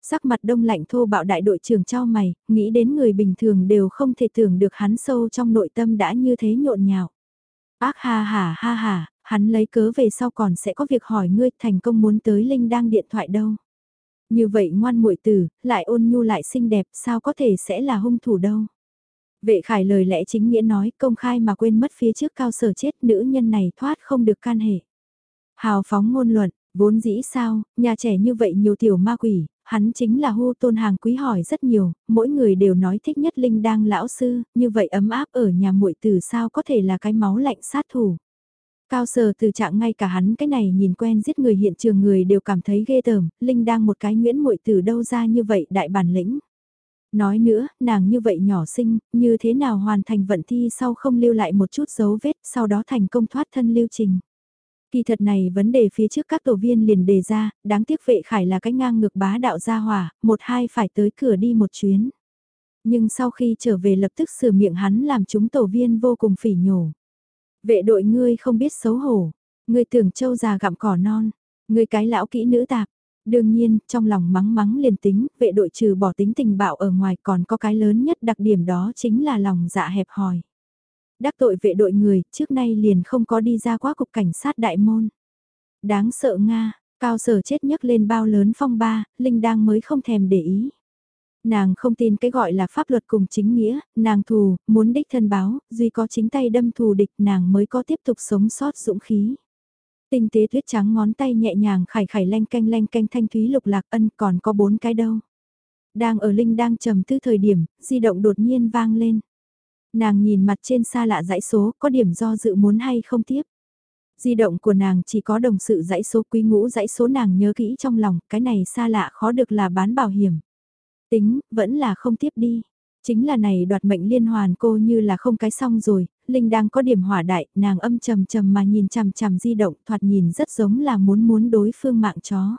Sắc mặt đông lạnh thô bạo đại đội trưởng cho mày, nghĩ đến người bình thường đều không thể tưởng được hắn sâu trong nội tâm đã như thế nhộn nhạo. Ác ha ha ha ha, hắn lấy cớ về sau còn sẽ có việc hỏi ngươi thành công muốn tới Linh đang điện thoại đâu. Như vậy ngoan muội tử, lại ôn nhu lại xinh đẹp sao có thể sẽ là hung thủ đâu. Vệ khải lời lẽ chính nghĩa nói công khai mà quên mất phía trước cao sở chết nữ nhân này thoát không được can hệ. Hào phóng ngôn luận, vốn dĩ sao, nhà trẻ như vậy nhiều tiểu ma quỷ, hắn chính là hô tôn hàng quý hỏi rất nhiều, mỗi người đều nói thích nhất Linh đang lão sư, như vậy ấm áp ở nhà muội tử sao có thể là cái máu lạnh sát thủ. Cao sở từ trạng ngay cả hắn cái này nhìn quen giết người hiện trường người đều cảm thấy ghê tởm, Linh đang một cái nguyễn muội từ đâu ra như vậy đại bản lĩnh. Nói nữa, nàng như vậy nhỏ xinh, như thế nào hoàn thành vận thi sau không lưu lại một chút dấu vết, sau đó thành công thoát thân lưu trình. Kỳ thật này vấn đề phía trước các tổ viên liền đề ra, đáng tiếc vệ khải là cái ngang ngược bá đạo gia hỏa, một hai phải tới cửa đi một chuyến. Nhưng sau khi trở về lập tức sửa miệng hắn làm chúng tổ viên vô cùng phỉ nhổ. Vệ đội ngươi không biết xấu hổ, ngươi tưởng châu già gặm cỏ non, ngươi cái lão kỹ nữ tạp. Đương nhiên, trong lòng mắng mắng liền tính, vệ đội trừ bỏ tính tình bạo ở ngoài còn có cái lớn nhất đặc điểm đó chính là lòng dạ hẹp hòi. Đắc tội vệ đội người, trước nay liền không có đi ra quá cục cảnh sát đại môn. Đáng sợ Nga, cao sở chết nhấc lên bao lớn phong ba, Linh đang mới không thèm để ý. Nàng không tin cái gọi là pháp luật cùng chính nghĩa, nàng thù, muốn đích thân báo, duy có chính tay đâm thù địch nàng mới có tiếp tục sống sót dũng khí. Tinh tế tuyết trắng ngón tay nhẹ nhàng khải khải lanh canh lanh canh thanh thúy lục lạc ân còn có bốn cái đâu. Đang ở Linh đang trầm tư thời điểm, di động đột nhiên vang lên. Nàng nhìn mặt trên xa lạ dãy số, có điểm do dự muốn hay không tiếp. Di động của nàng chỉ có đồng sự dãy số quý ngũ dãy số nàng nhớ kỹ trong lòng, cái này xa lạ khó được là bán bảo hiểm. Tính, vẫn là không tiếp đi. Chính là này đoạt mệnh liên hoàn cô như là không cái xong rồi, Linh đang có điểm hỏa đại, nàng âm trầm trầm mà nhìn chằm chằm di động thoạt nhìn rất giống là muốn muốn đối phương mạng chó.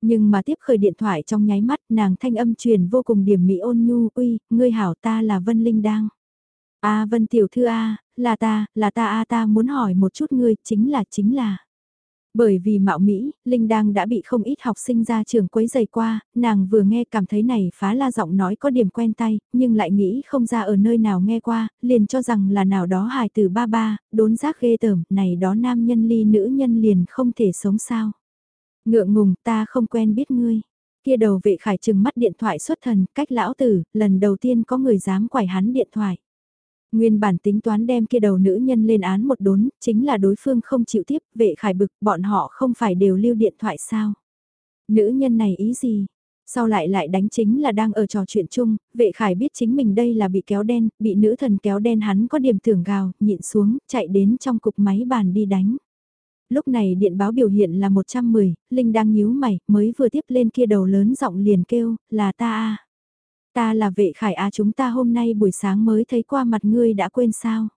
Nhưng mà tiếp khởi điện thoại trong nháy mắt nàng thanh âm truyền vô cùng điểm mỹ ôn nhu, uy, ngươi hảo ta là Vân Linh đang. A Vân tiểu thư A, là ta, là ta A ta muốn hỏi một chút ngươi, chính là chính là. Bởi vì mạo Mỹ, Linh Đang đã bị không ít học sinh ra trường quấy giày qua, nàng vừa nghe cảm thấy này phá la giọng nói có điểm quen tay, nhưng lại nghĩ không ra ở nơi nào nghe qua, liền cho rằng là nào đó hài từ ba ba, đốn giác ghê tởm, này đó nam nhân ly nữ nhân liền không thể sống sao. Ngượng ngùng ta không quen biết ngươi. Kia đầu vệ khải trừng mắt điện thoại xuất thần, cách lão tử, lần đầu tiên có người dám quải hắn điện thoại. Nguyên bản tính toán đem kia đầu nữ nhân lên án một đốn, chính là đối phương không chịu tiếp, vệ khải bực, bọn họ không phải đều lưu điện thoại sao. Nữ nhân này ý gì? Sau lại lại đánh chính là đang ở trò chuyện chung, vệ khải biết chính mình đây là bị kéo đen, bị nữ thần kéo đen hắn có điểm tưởng gào, nhịn xuống, chạy đến trong cục máy bàn đi đánh. Lúc này điện báo biểu hiện là 110, Linh đang nhíu mày, mới vừa tiếp lên kia đầu lớn giọng liền kêu, là ta a Ta là vệ khải à chúng ta hôm nay buổi sáng mới thấy qua mặt ngươi đã quên sao.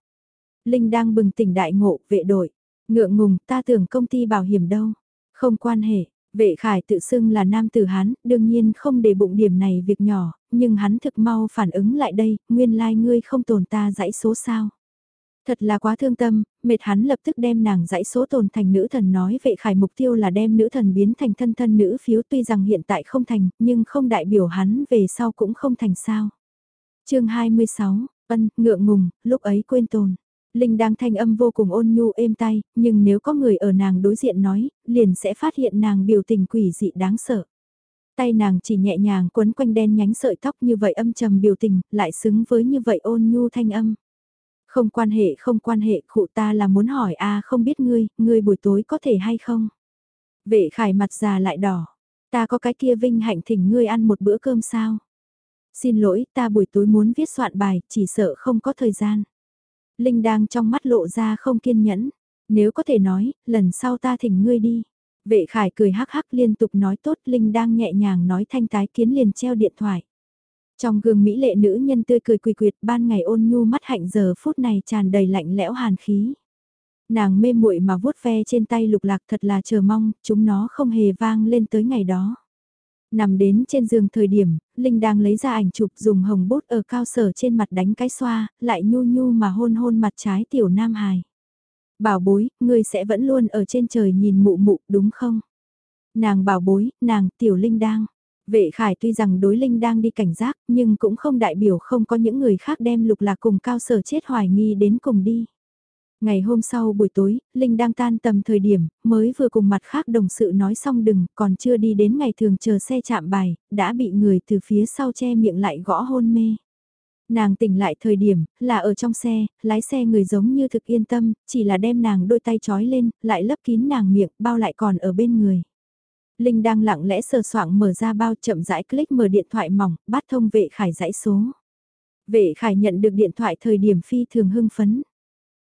Linh đang bừng tỉnh đại ngộ, vệ đội. Ngượng ngùng, ta tưởng công ty bảo hiểm đâu. Không quan hệ, vệ khải tự xưng là nam tử Hán, đương nhiên không để bụng điểm này việc nhỏ, nhưng hắn thực mau phản ứng lại đây, nguyên lai like ngươi không tồn ta dãy số sao. Thật là quá thương tâm, mệt hắn lập tức đem nàng dãy số tồn thành nữ thần nói vệ khải mục tiêu là đem nữ thần biến thành thân thân nữ phiếu tuy rằng hiện tại không thành, nhưng không đại biểu hắn về sau cũng không thành sao. chương 26, ân, ngượng ngùng, lúc ấy quên tồn. Linh đang thanh âm vô cùng ôn nhu êm tay, nhưng nếu có người ở nàng đối diện nói, liền sẽ phát hiện nàng biểu tình quỷ dị đáng sợ. Tay nàng chỉ nhẹ nhàng quấn quanh đen nhánh sợi tóc như vậy âm trầm biểu tình, lại xứng với như vậy ôn nhu thanh âm. Không quan hệ không quan hệ, cụ ta là muốn hỏi a không biết ngươi, ngươi buổi tối có thể hay không? Vệ khải mặt già lại đỏ, ta có cái kia vinh hạnh thỉnh ngươi ăn một bữa cơm sao? Xin lỗi, ta buổi tối muốn viết soạn bài, chỉ sợ không có thời gian. Linh đang trong mắt lộ ra không kiên nhẫn, nếu có thể nói, lần sau ta thỉnh ngươi đi. Vệ khải cười hắc hắc liên tục nói tốt Linh đang nhẹ nhàng nói thanh tái kiến liền treo điện thoại. Trong gương mỹ lệ nữ nhân tươi cười quỳ quyệt ban ngày ôn nhu mắt hạnh giờ phút này tràn đầy lạnh lẽo hàn khí. Nàng mê muội mà vuốt ve trên tay lục lạc thật là chờ mong, chúng nó không hề vang lên tới ngày đó. Nằm đến trên giường thời điểm, Linh đang lấy ra ảnh chụp dùng hồng bút ở cao sở trên mặt đánh cái xoa, lại nhu nhu mà hôn hôn mặt trái tiểu nam hài. Bảo bối, ngươi sẽ vẫn luôn ở trên trời nhìn mụ mụ đúng không? Nàng bảo bối, nàng tiểu Linh đang. Vệ khải tuy rằng đối Linh đang đi cảnh giác, nhưng cũng không đại biểu không có những người khác đem lục lạc cùng cao sở chết hoài nghi đến cùng đi. Ngày hôm sau buổi tối, Linh đang tan tầm thời điểm, mới vừa cùng mặt khác đồng sự nói xong đừng, còn chưa đi đến ngày thường chờ xe chạm bài, đã bị người từ phía sau che miệng lại gõ hôn mê. Nàng tỉnh lại thời điểm, là ở trong xe, lái xe người giống như thực yên tâm, chỉ là đem nàng đôi tay trói lên, lại lấp kín nàng miệng, bao lại còn ở bên người. Linh đang lặng lẽ sờ soạng mở ra bao chậm rãi click mở điện thoại mỏng, bắt thông vệ khải dãy số. Vệ khải nhận được điện thoại thời điểm phi thường hưng phấn.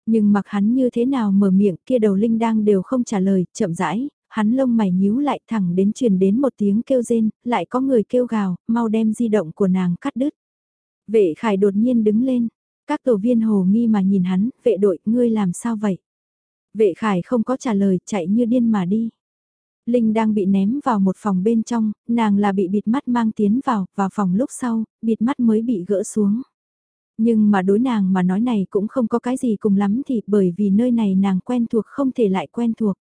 Nhưng mặc hắn như thế nào mở miệng kia đầu Linh đang đều không trả lời, chậm rãi, hắn lông mày nhíu lại thẳng đến truyền đến một tiếng kêu rên, lại có người kêu gào, mau đem di động của nàng cắt đứt. Vệ khải đột nhiên đứng lên, các tổ viên hồ nghi mà nhìn hắn, vệ đội, ngươi làm sao vậy? Vệ khải không có trả lời, chạy như điên mà đi. Linh đang bị ném vào một phòng bên trong, nàng là bị bịt mắt mang tiến vào, vào phòng lúc sau, bịt mắt mới bị gỡ xuống. Nhưng mà đối nàng mà nói này cũng không có cái gì cùng lắm thì bởi vì nơi này nàng quen thuộc không thể lại quen thuộc.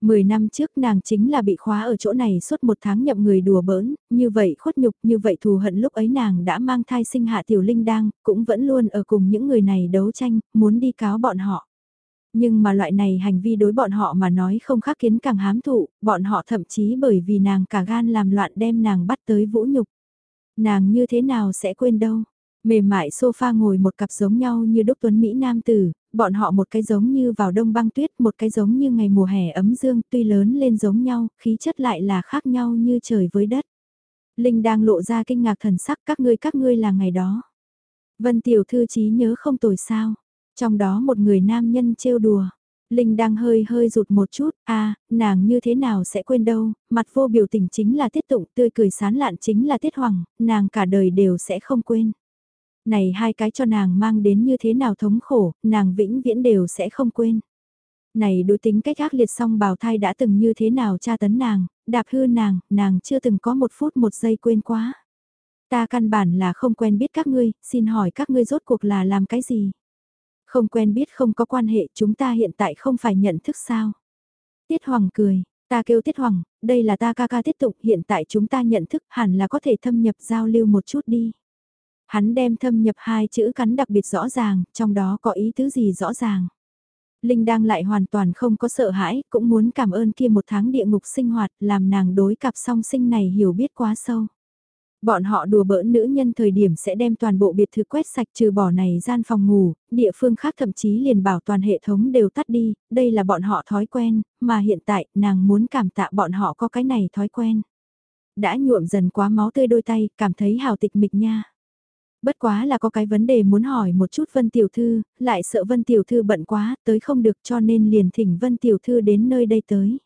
Mười năm trước nàng chính là bị khóa ở chỗ này suốt một tháng nhậm người đùa bỡn, như vậy khuất nhục như vậy thù hận lúc ấy nàng đã mang thai sinh hạ tiểu linh đang, cũng vẫn luôn ở cùng những người này đấu tranh, muốn đi cáo bọn họ nhưng mà loại này hành vi đối bọn họ mà nói không khác kiến càng hám thụ, bọn họ thậm chí bởi vì nàng cả gan làm loạn đem nàng bắt tới vũ nhục. Nàng như thế nào sẽ quên đâu. Mềm mại sofa ngồi một cặp giống nhau như đúc tuấn Mỹ nam tử, bọn họ một cái giống như vào đông băng tuyết, một cái giống như ngày mùa hè ấm dương, tuy lớn lên giống nhau, khí chất lại là khác nhau như trời với đất. Linh đang lộ ra kinh ngạc thần sắc các ngươi các ngươi là ngày đó. Vân Tiểu Thư trí nhớ không tồi sao. Trong đó một người nam nhân trêu đùa. Linh đang hơi hơi rụt một chút, a à, nàng như thế nào sẽ quên đâu, mặt vô biểu tình chính là tiết tụng, tươi cười sán lạn chính là tiết hoàng, nàng cả đời đều sẽ không quên. Này hai cái cho nàng mang đến như thế nào thống khổ, nàng vĩnh viễn đều sẽ không quên. Này đối tính cách ác liệt song bào thai đã từng như thế nào tra tấn nàng, đạp hư nàng, nàng chưa từng có một phút một giây quên quá. Ta căn bản là không quen biết các ngươi, xin hỏi các ngươi rốt cuộc là làm cái gì? Không quen biết không có quan hệ chúng ta hiện tại không phải nhận thức sao? Tiết Hoàng cười, ta kêu Tiết Hoàng, đây là ta ca ca tiết tục hiện tại chúng ta nhận thức hẳn là có thể thâm nhập giao lưu một chút đi. Hắn đem thâm nhập hai chữ cắn đặc biệt rõ ràng, trong đó có ý tứ gì rõ ràng. Linh đang lại hoàn toàn không có sợ hãi, cũng muốn cảm ơn kia một tháng địa ngục sinh hoạt, làm nàng đối cặp song sinh này hiểu biết quá sâu. Bọn họ đùa bỡn nữ nhân thời điểm sẽ đem toàn bộ biệt thự quét sạch trừ bỏ này gian phòng ngủ, địa phương khác thậm chí liền bảo toàn hệ thống đều tắt đi, đây là bọn họ thói quen, mà hiện tại nàng muốn cảm tạ bọn họ có cái này thói quen. Đã nhuộm dần quá máu tươi đôi tay, cảm thấy hào tịch mịch nha. Bất quá là có cái vấn đề muốn hỏi một chút Vân Tiểu Thư, lại sợ Vân Tiểu Thư bận quá, tới không được cho nên liền thỉnh Vân Tiểu Thư đến nơi đây tới.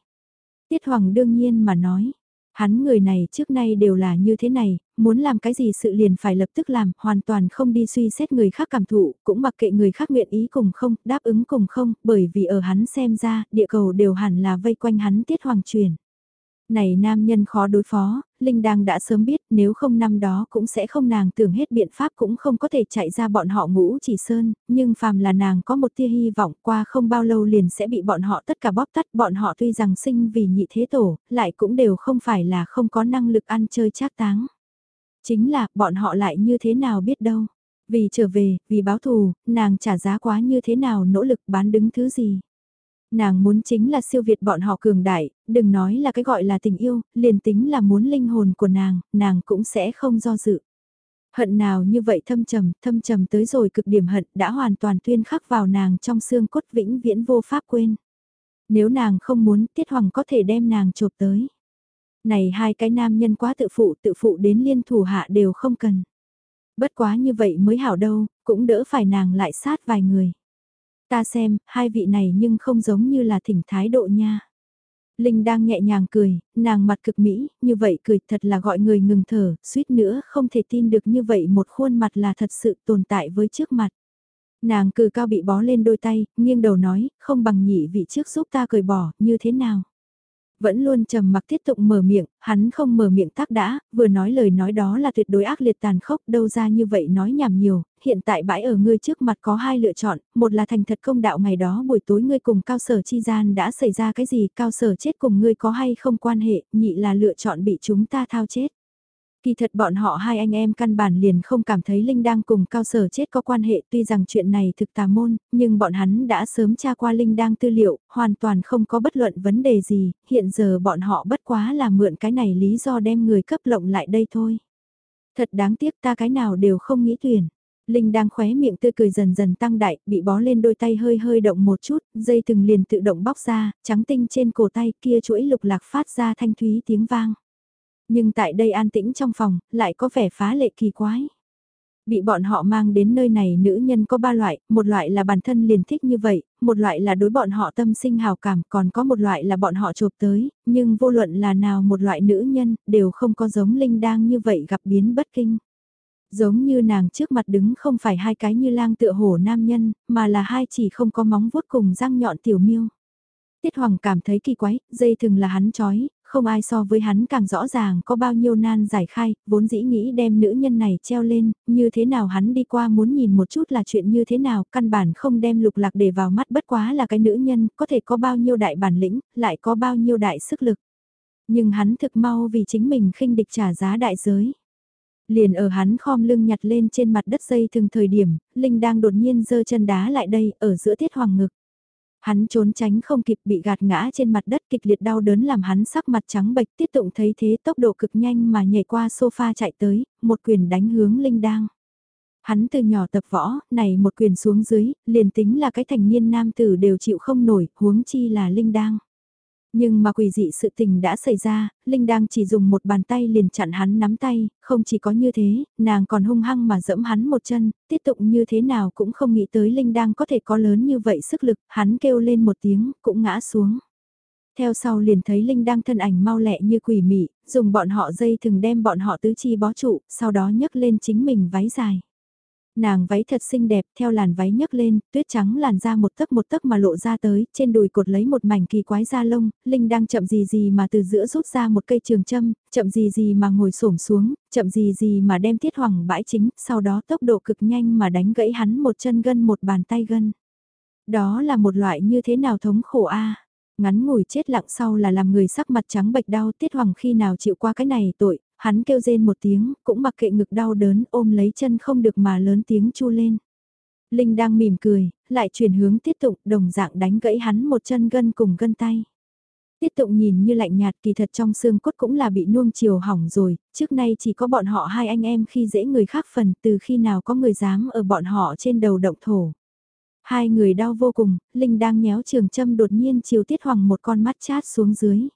Tiết Hoàng đương nhiên mà nói, hắn người này trước nay đều là như thế này, muốn làm cái gì sự liền phải lập tức làm, hoàn toàn không đi suy xét người khác cảm thụ, cũng mặc kệ người khác nguyện ý cùng không, đáp ứng cùng không, bởi vì ở hắn xem ra, địa cầu đều hẳn là vây quanh hắn Tiết Hoàng truyền. Này nam nhân khó đối phó, Linh Đang đã sớm biết nếu không năm đó cũng sẽ không nàng tưởng hết biện pháp cũng không có thể chạy ra bọn họ ngũ chỉ sơn, nhưng phàm là nàng có một tia hy vọng qua không bao lâu liền sẽ bị bọn họ tất cả bóp tắt bọn họ tuy rằng sinh vì nhị thế tổ, lại cũng đều không phải là không có năng lực ăn chơi trác táng. Chính là bọn họ lại như thế nào biết đâu. Vì trở về, vì báo thù, nàng trả giá quá như thế nào nỗ lực bán đứng thứ gì. Nàng muốn chính là siêu việt bọn họ cường đại, đừng nói là cái gọi là tình yêu, liền tính là muốn linh hồn của nàng, nàng cũng sẽ không do dự. Hận nào như vậy thâm trầm, thâm trầm tới rồi cực điểm hận đã hoàn toàn tuyên khắc vào nàng trong xương cốt vĩnh viễn vô pháp quên. Nếu nàng không muốn, Tiết Hoàng có thể đem nàng chộp tới. Này hai cái nam nhân quá tự phụ, tự phụ đến liên thủ hạ đều không cần. Bất quá như vậy mới hảo đâu, cũng đỡ phải nàng lại sát vài người. Ta xem, hai vị này nhưng không giống như là thỉnh thái độ nha. Linh đang nhẹ nhàng cười, nàng mặt cực mỹ, như vậy cười thật là gọi người ngừng thở, suýt nữa không thể tin được như vậy một khuôn mặt là thật sự tồn tại với trước mặt. Nàng cử cao bị bó lên đôi tay, nghiêng đầu nói, không bằng nhị vị trước giúp ta cười bỏ, như thế nào? Vẫn luôn trầm mặc tiếp tục mở miệng, hắn không mở miệng tác đã, vừa nói lời nói đó là tuyệt đối ác liệt tàn khốc đâu ra như vậy nói nhảm nhiều, hiện tại bãi ở ngươi trước mặt có hai lựa chọn, một là thành thật công đạo ngày đó buổi tối ngươi cùng cao sở chi gian đã xảy ra cái gì, cao sở chết cùng ngươi có hay không quan hệ, nhị là lựa chọn bị chúng ta thao chết. Kỳ thật bọn họ hai anh em căn bản liền không cảm thấy Linh đang cùng cao sở chết có quan hệ tuy rằng chuyện này thực tà môn, nhưng bọn hắn đã sớm tra qua Linh đang tư liệu, hoàn toàn không có bất luận vấn đề gì, hiện giờ bọn họ bất quá là mượn cái này lý do đem người cấp lộng lại đây thôi. Thật đáng tiếc ta cái nào đều không nghĩ tuyển. Linh đang khóe miệng tươi cười dần dần tăng đại, bị bó lên đôi tay hơi hơi động một chút, dây từng liền tự động bóc ra, trắng tinh trên cổ tay kia chuỗi lục lạc phát ra thanh thúy tiếng vang nhưng tại đây an tĩnh trong phòng, lại có vẻ phá lệ kỳ quái. Bị bọn họ mang đến nơi này nữ nhân có ba loại, một loại là bản thân liền thích như vậy, một loại là đối bọn họ tâm sinh hào cảm, còn có một loại là bọn họ chụp tới, nhưng vô luận là nào một loại nữ nhân, đều không có giống Linh đang như vậy gặp biến bất kinh. Giống như nàng trước mặt đứng không phải hai cái như lang tựa hổ nam nhân, mà là hai chỉ không có móng vuốt cùng răng nhọn tiểu miêu. Tiết Hoàng cảm thấy kỳ quái, dây thừng là hắn chói, không ai so với hắn càng rõ ràng có bao nhiêu nan giải khai, vốn dĩ nghĩ đem nữ nhân này treo lên, như thế nào hắn đi qua muốn nhìn một chút là chuyện như thế nào, căn bản không đem lục lạc để vào mắt bất quá là cái nữ nhân, có thể có bao nhiêu đại bản lĩnh, lại có bao nhiêu đại sức lực. Nhưng hắn thực mau vì chính mình khinh địch trả giá đại giới. Liền ở hắn khom lưng nhặt lên trên mặt đất dây thường thời điểm, Linh đang đột nhiên giơ chân đá lại đây, ở giữa tiết hoàng ngực. Hắn trốn tránh không kịp bị gạt ngã trên mặt đất kịch liệt đau đớn làm hắn sắc mặt trắng bệch tiết tụng thấy thế tốc độ cực nhanh mà nhảy qua sofa chạy tới, một quyền đánh hướng Linh Đang. Hắn từ nhỏ tập võ, này một quyền xuống dưới, liền tính là cái thành niên nam tử đều chịu không nổi, huống chi là Linh Đang. Nhưng mà quỷ dị sự tình đã xảy ra, Linh đang chỉ dùng một bàn tay liền chặn hắn nắm tay, không chỉ có như thế, nàng còn hung hăng mà dẫm hắn một chân, tiếp tục như thế nào cũng không nghĩ tới Linh đang có thể có lớn như vậy sức lực, hắn kêu lên một tiếng, cũng ngã xuống. Theo sau liền thấy Linh đang thân ảnh mau lẹ như quỷ mị, dùng bọn họ dây thừng đem bọn họ tứ chi bó trụ, sau đó nhấc lên chính mình váy dài. Nàng váy thật xinh đẹp, theo làn váy nhấc lên, tuyết trắng làn ra một tấc một tấc mà lộ ra tới, trên đùi cột lấy một mảnh kỳ quái da lông, Linh đang chậm gì gì mà từ giữa rút ra một cây trường châm, chậm gì gì mà ngồi xổm xuống, chậm gì gì mà đem tiết hoàng bãi chính, sau đó tốc độ cực nhanh mà đánh gãy hắn một chân gân một bàn tay gân. Đó là một loại như thế nào thống khổ a ngắn ngủi chết lặng sau là làm người sắc mặt trắng bệch đau tiết hoàng khi nào chịu qua cái này tội, hắn kêu rên một tiếng, cũng mặc kệ ngực đau đớn ôm lấy chân không được mà lớn tiếng chu lên. Linh đang mỉm cười, lại chuyển hướng tiết tụng đồng dạng đánh gãy hắn một chân gân cùng gân tay. Tiết tụng nhìn như lạnh nhạt kỳ thật trong xương cốt cũng là bị nuông chiều hỏng rồi, trước nay chỉ có bọn họ hai anh em khi dễ người khác phần từ khi nào có người dám ở bọn họ trên đầu động thổ. Hai người đau vô cùng, Linh đang nhéo trường châm đột nhiên chiều tiết hoàng một con mắt chát xuống dưới.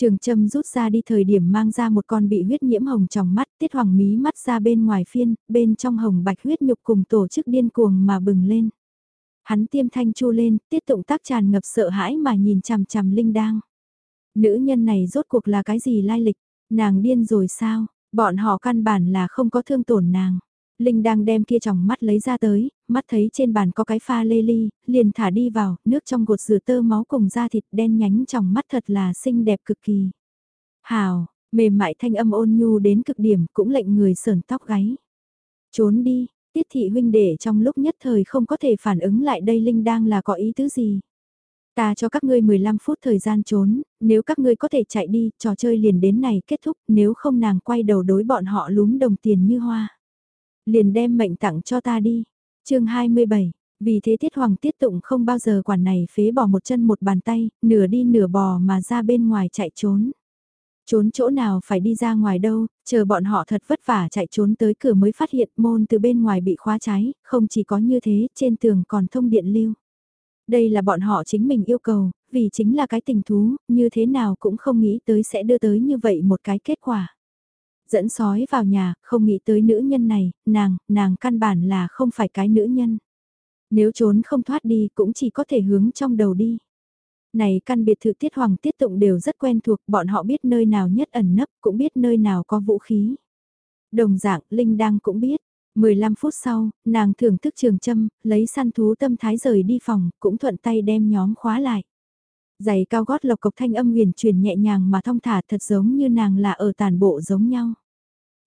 Trường châm rút ra đi thời điểm mang ra một con bị huyết nhiễm hồng trong mắt, tiết hoàng mí mắt ra bên ngoài phiên, bên trong hồng bạch huyết nhục cùng tổ chức điên cuồng mà bừng lên. Hắn tiêm thanh chu lên, tiết tụng tác tràn ngập sợ hãi mà nhìn chằm chằm linh đang. Nữ nhân này rốt cuộc là cái gì lai lịch, nàng điên rồi sao, bọn họ căn bản là không có thương tổn nàng. Linh đang đem kia tròng mắt lấy ra tới, mắt thấy trên bàn có cái pha lê ly, liền thả đi vào, nước trong gột rửa tơ máu cùng da thịt đen nhánh tròng mắt thật là xinh đẹp cực kỳ. Hào, mềm mại thanh âm ôn nhu đến cực điểm cũng lệnh người sờn tóc gáy. Trốn đi, tiết thị huynh đệ trong lúc nhất thời không có thể phản ứng lại đây Linh đang là có ý tứ gì. Ta cho các ngươi 15 phút thời gian trốn, nếu các ngươi có thể chạy đi, trò chơi liền đến này kết thúc, nếu không nàng quay đầu đối bọn họ lúm đồng tiền như hoa liền đem mệnh tặng cho ta đi. chương 27, vì thế Tiết Hoàng Tiết Tụng không bao giờ quản này phế bỏ một chân một bàn tay, nửa đi nửa bò mà ra bên ngoài chạy trốn. Trốn chỗ nào phải đi ra ngoài đâu, chờ bọn họ thật vất vả chạy trốn tới cửa mới phát hiện môn từ bên ngoài bị khóa trái, không chỉ có như thế, trên tường còn thông điện lưu. Đây là bọn họ chính mình yêu cầu, vì chính là cái tình thú, như thế nào cũng không nghĩ tới sẽ đưa tới như vậy một cái kết quả dẫn sói vào nhà, không nghĩ tới nữ nhân này, nàng, nàng căn bản là không phải cái nữ nhân. Nếu trốn không thoát đi cũng chỉ có thể hướng trong đầu đi. Này căn biệt thự tiết hoàng tiết tụng đều rất quen thuộc, bọn họ biết nơi nào nhất ẩn nấp, cũng biết nơi nào có vũ khí. Đồng dạng, Linh đang cũng biết. 15 phút sau, nàng thưởng thức trường châm, lấy săn thú tâm thái rời đi phòng, cũng thuận tay đem nhóm khóa lại. Giày cao gót lộc cộc thanh âm huyền truyền nhẹ nhàng mà thong thả thật giống như nàng là ở tàn bộ giống nhau.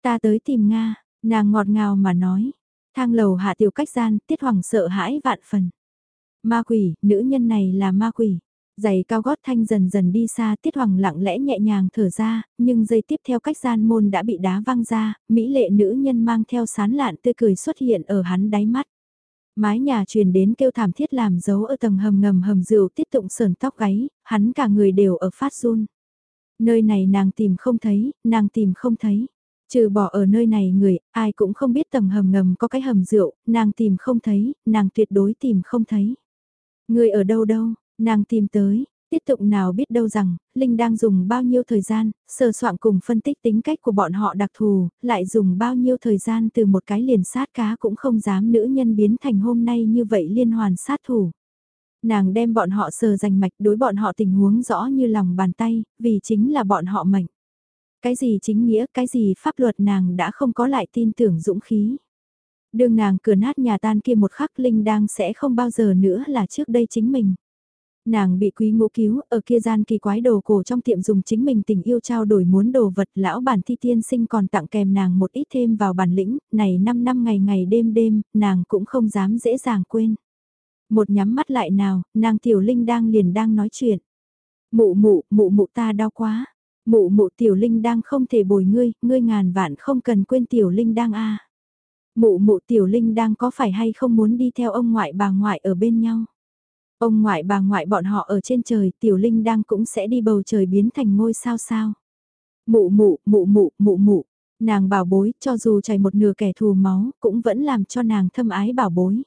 Ta tới tìm Nga, nàng ngọt ngào mà nói. Thang lầu hạ tiểu cách gian, tiết hoàng sợ hãi vạn phần. Ma quỷ, nữ nhân này là ma quỷ. Giày cao gót thanh dần dần đi xa tiết hoàng lặng lẽ nhẹ nhàng thở ra, nhưng giây tiếp theo cách gian môn đã bị đá văng ra, mỹ lệ nữ nhân mang theo sán lạn tươi cười xuất hiện ở hắn đáy mắt. Mái nhà truyền đến kêu thảm thiết làm dấu ở tầng hầm ngầm hầm rượu tiết tụng sờn tóc gáy, hắn cả người đều ở phát run. Nơi này nàng tìm không thấy, nàng tìm không thấy. Trừ bỏ ở nơi này người, ai cũng không biết tầng hầm ngầm có cái hầm rượu, nàng tìm không thấy, nàng tuyệt đối tìm không thấy. Người ở đâu đâu, nàng tìm tới, tiết tụng nào biết đâu rằng, Linh đang dùng bao nhiêu thời gian, sơ soạn cùng phân tích tính cách của bọn họ đặc thù, lại dùng bao nhiêu thời gian từ một cái liền sát cá cũng không dám nữ nhân biến thành hôm nay như vậy liên hoàn sát thủ. Nàng đem bọn họ sờ rành mạch đối bọn họ tình huống rõ như lòng bàn tay, vì chính là bọn họ mệnh. Cái gì chính nghĩa, cái gì pháp luật nàng đã không có lại tin tưởng dũng khí. Đường nàng cửa nát nhà tan kia một khắc Linh đang sẽ không bao giờ nữa là trước đây chính mình. Nàng bị quý ngũ cứu, ở kia gian kỳ quái đồ cổ trong tiệm dùng chính mình tình yêu trao đổi muốn đồ vật lão bản thi tiên sinh còn tặng kèm nàng một ít thêm vào bản lĩnh, này 5 năm ngày ngày đêm đêm, nàng cũng không dám dễ dàng quên. Một nhắm mắt lại nào, nàng tiểu linh đang liền đang nói chuyện. Mụ mụ, mụ mụ ta đau quá. Mụ mụ tiểu linh đang không thể bồi ngươi, ngươi ngàn vạn không cần quên tiểu linh đang a. Mụ mụ tiểu linh đang có phải hay không muốn đi theo ông ngoại bà ngoại ở bên nhau. Ông ngoại bà ngoại bọn họ ở trên trời, tiểu linh đang cũng sẽ đi bầu trời biến thành ngôi sao sao. Mụ mụ, mụ mụ, mụ mụ. Nàng bảo bối, cho dù chảy một nửa kẻ thù máu, cũng vẫn làm cho nàng thâm ái bảo bối.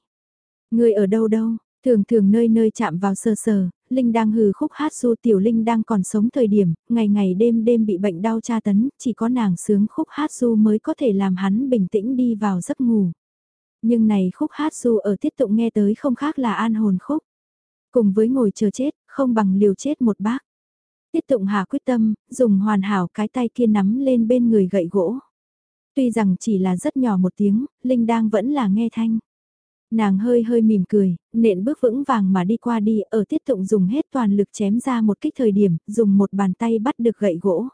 Người ở đâu đâu, thường thường nơi nơi chạm vào sờ sờ, Linh đang hừ khúc hát du tiểu Linh đang còn sống thời điểm, ngày ngày đêm đêm bị bệnh đau tra tấn, chỉ có nàng sướng khúc hát du mới có thể làm hắn bình tĩnh đi vào giấc ngủ. Nhưng này khúc hát du ở tiết tụng nghe tới không khác là an hồn khúc. Cùng với ngồi chờ chết, không bằng liều chết một bác. Tiết tụng hà quyết tâm, dùng hoàn hảo cái tay kia nắm lên bên người gậy gỗ. Tuy rằng chỉ là rất nhỏ một tiếng, Linh đang vẫn là nghe thanh. Nàng hơi hơi mỉm cười, nện bước vững vàng mà đi qua đi, ở tiết tụng dùng hết toàn lực chém ra một kích thời điểm, dùng một bàn tay bắt được gậy gỗ.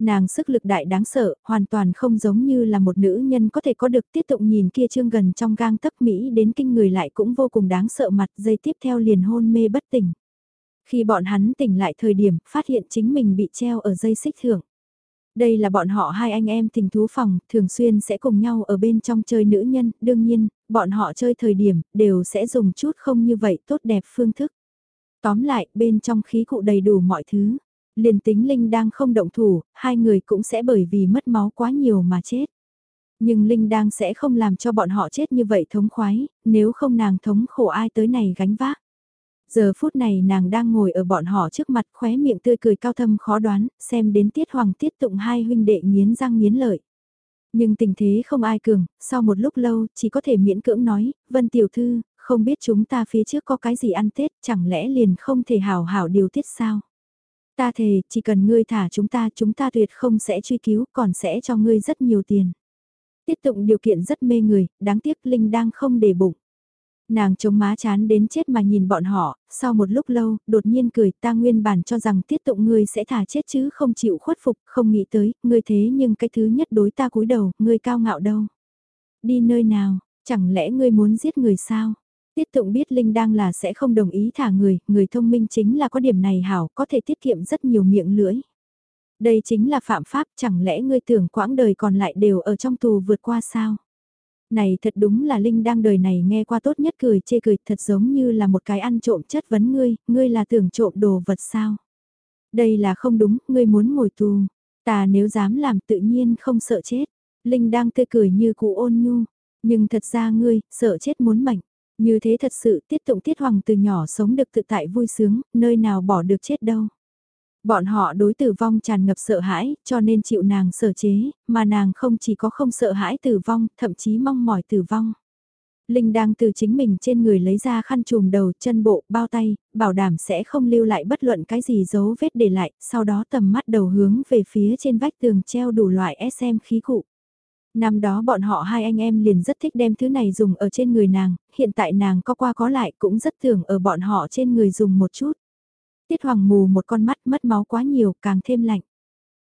Nàng sức lực đại đáng sợ, hoàn toàn không giống như là một nữ nhân có thể có được tiết tụng nhìn kia trương gần trong gang tấc Mỹ đến kinh người lại cũng vô cùng đáng sợ mặt dây tiếp theo liền hôn mê bất tỉnh. Khi bọn hắn tỉnh lại thời điểm phát hiện chính mình bị treo ở dây xích thưởng. Đây là bọn họ hai anh em tình thú phòng, thường xuyên sẽ cùng nhau ở bên trong chơi nữ nhân, đương nhiên, bọn họ chơi thời điểm, đều sẽ dùng chút không như vậy tốt đẹp phương thức. Tóm lại, bên trong khí cụ đầy đủ mọi thứ. Liền tính Linh đang không động thủ, hai người cũng sẽ bởi vì mất máu quá nhiều mà chết. Nhưng Linh đang sẽ không làm cho bọn họ chết như vậy thống khoái, nếu không nàng thống khổ ai tới này gánh vác. Giờ phút này nàng đang ngồi ở bọn họ trước mặt khóe miệng tươi cười cao thâm khó đoán, xem đến tiết hoàng tiết tụng hai huynh đệ nghiến răng nghiến lợi. Nhưng tình thế không ai cường, sau một lúc lâu chỉ có thể miễn cưỡng nói, Vân Tiểu Thư, không biết chúng ta phía trước có cái gì ăn Tết, chẳng lẽ liền không thể hào hảo điều tiết sao? Ta thề, chỉ cần ngươi thả chúng ta, chúng ta tuyệt không sẽ truy cứu, còn sẽ cho ngươi rất nhiều tiền. Tiết tụng điều kiện rất mê người, đáng tiếc Linh đang không để bụng. Nàng chống má chán đến chết mà nhìn bọn họ, sau một lúc lâu, đột nhiên cười ta nguyên bản cho rằng tiết tụng ngươi sẽ thả chết chứ không chịu khuất phục, không nghĩ tới, ngươi thế nhưng cái thứ nhất đối ta cúi đầu, ngươi cao ngạo đâu. Đi nơi nào, chẳng lẽ ngươi muốn giết người sao? Tiết tụng biết Linh đang là sẽ không đồng ý thả người, người thông minh chính là có điểm này hảo, có thể tiết kiệm rất nhiều miệng lưỡi. Đây chính là phạm pháp, chẳng lẽ ngươi tưởng quãng đời còn lại đều ở trong tù vượt qua sao? Này thật đúng là Linh đang đời này nghe qua tốt nhất cười chê cười thật giống như là một cái ăn trộm chất vấn ngươi, ngươi là tưởng trộm đồ vật sao? Đây là không đúng, ngươi muốn ngồi tù. Ta nếu dám làm tự nhiên không sợ chết. Linh đang tươi cười như cụ ôn nhu. Nhưng thật ra ngươi, sợ chết muốn mệnh. Như thế thật sự tiết tụng tiết hoàng từ nhỏ sống được tự tại vui sướng, nơi nào bỏ được chết đâu. Bọn họ đối tử vong tràn ngập sợ hãi, cho nên chịu nàng sở chế, mà nàng không chỉ có không sợ hãi tử vong, thậm chí mong mỏi tử vong. Linh đang từ chính mình trên người lấy ra khăn trùm đầu, chân bộ, bao tay, bảo đảm sẽ không lưu lại bất luận cái gì dấu vết để lại, sau đó tầm mắt đầu hướng về phía trên vách tường treo đủ loại SM khí cụ. Năm đó bọn họ hai anh em liền rất thích đem thứ này dùng ở trên người nàng, hiện tại nàng có qua có lại cũng rất thường ở bọn họ trên người dùng một chút. Tiết Hoàng mù một con mắt mất máu quá nhiều, càng thêm lạnh.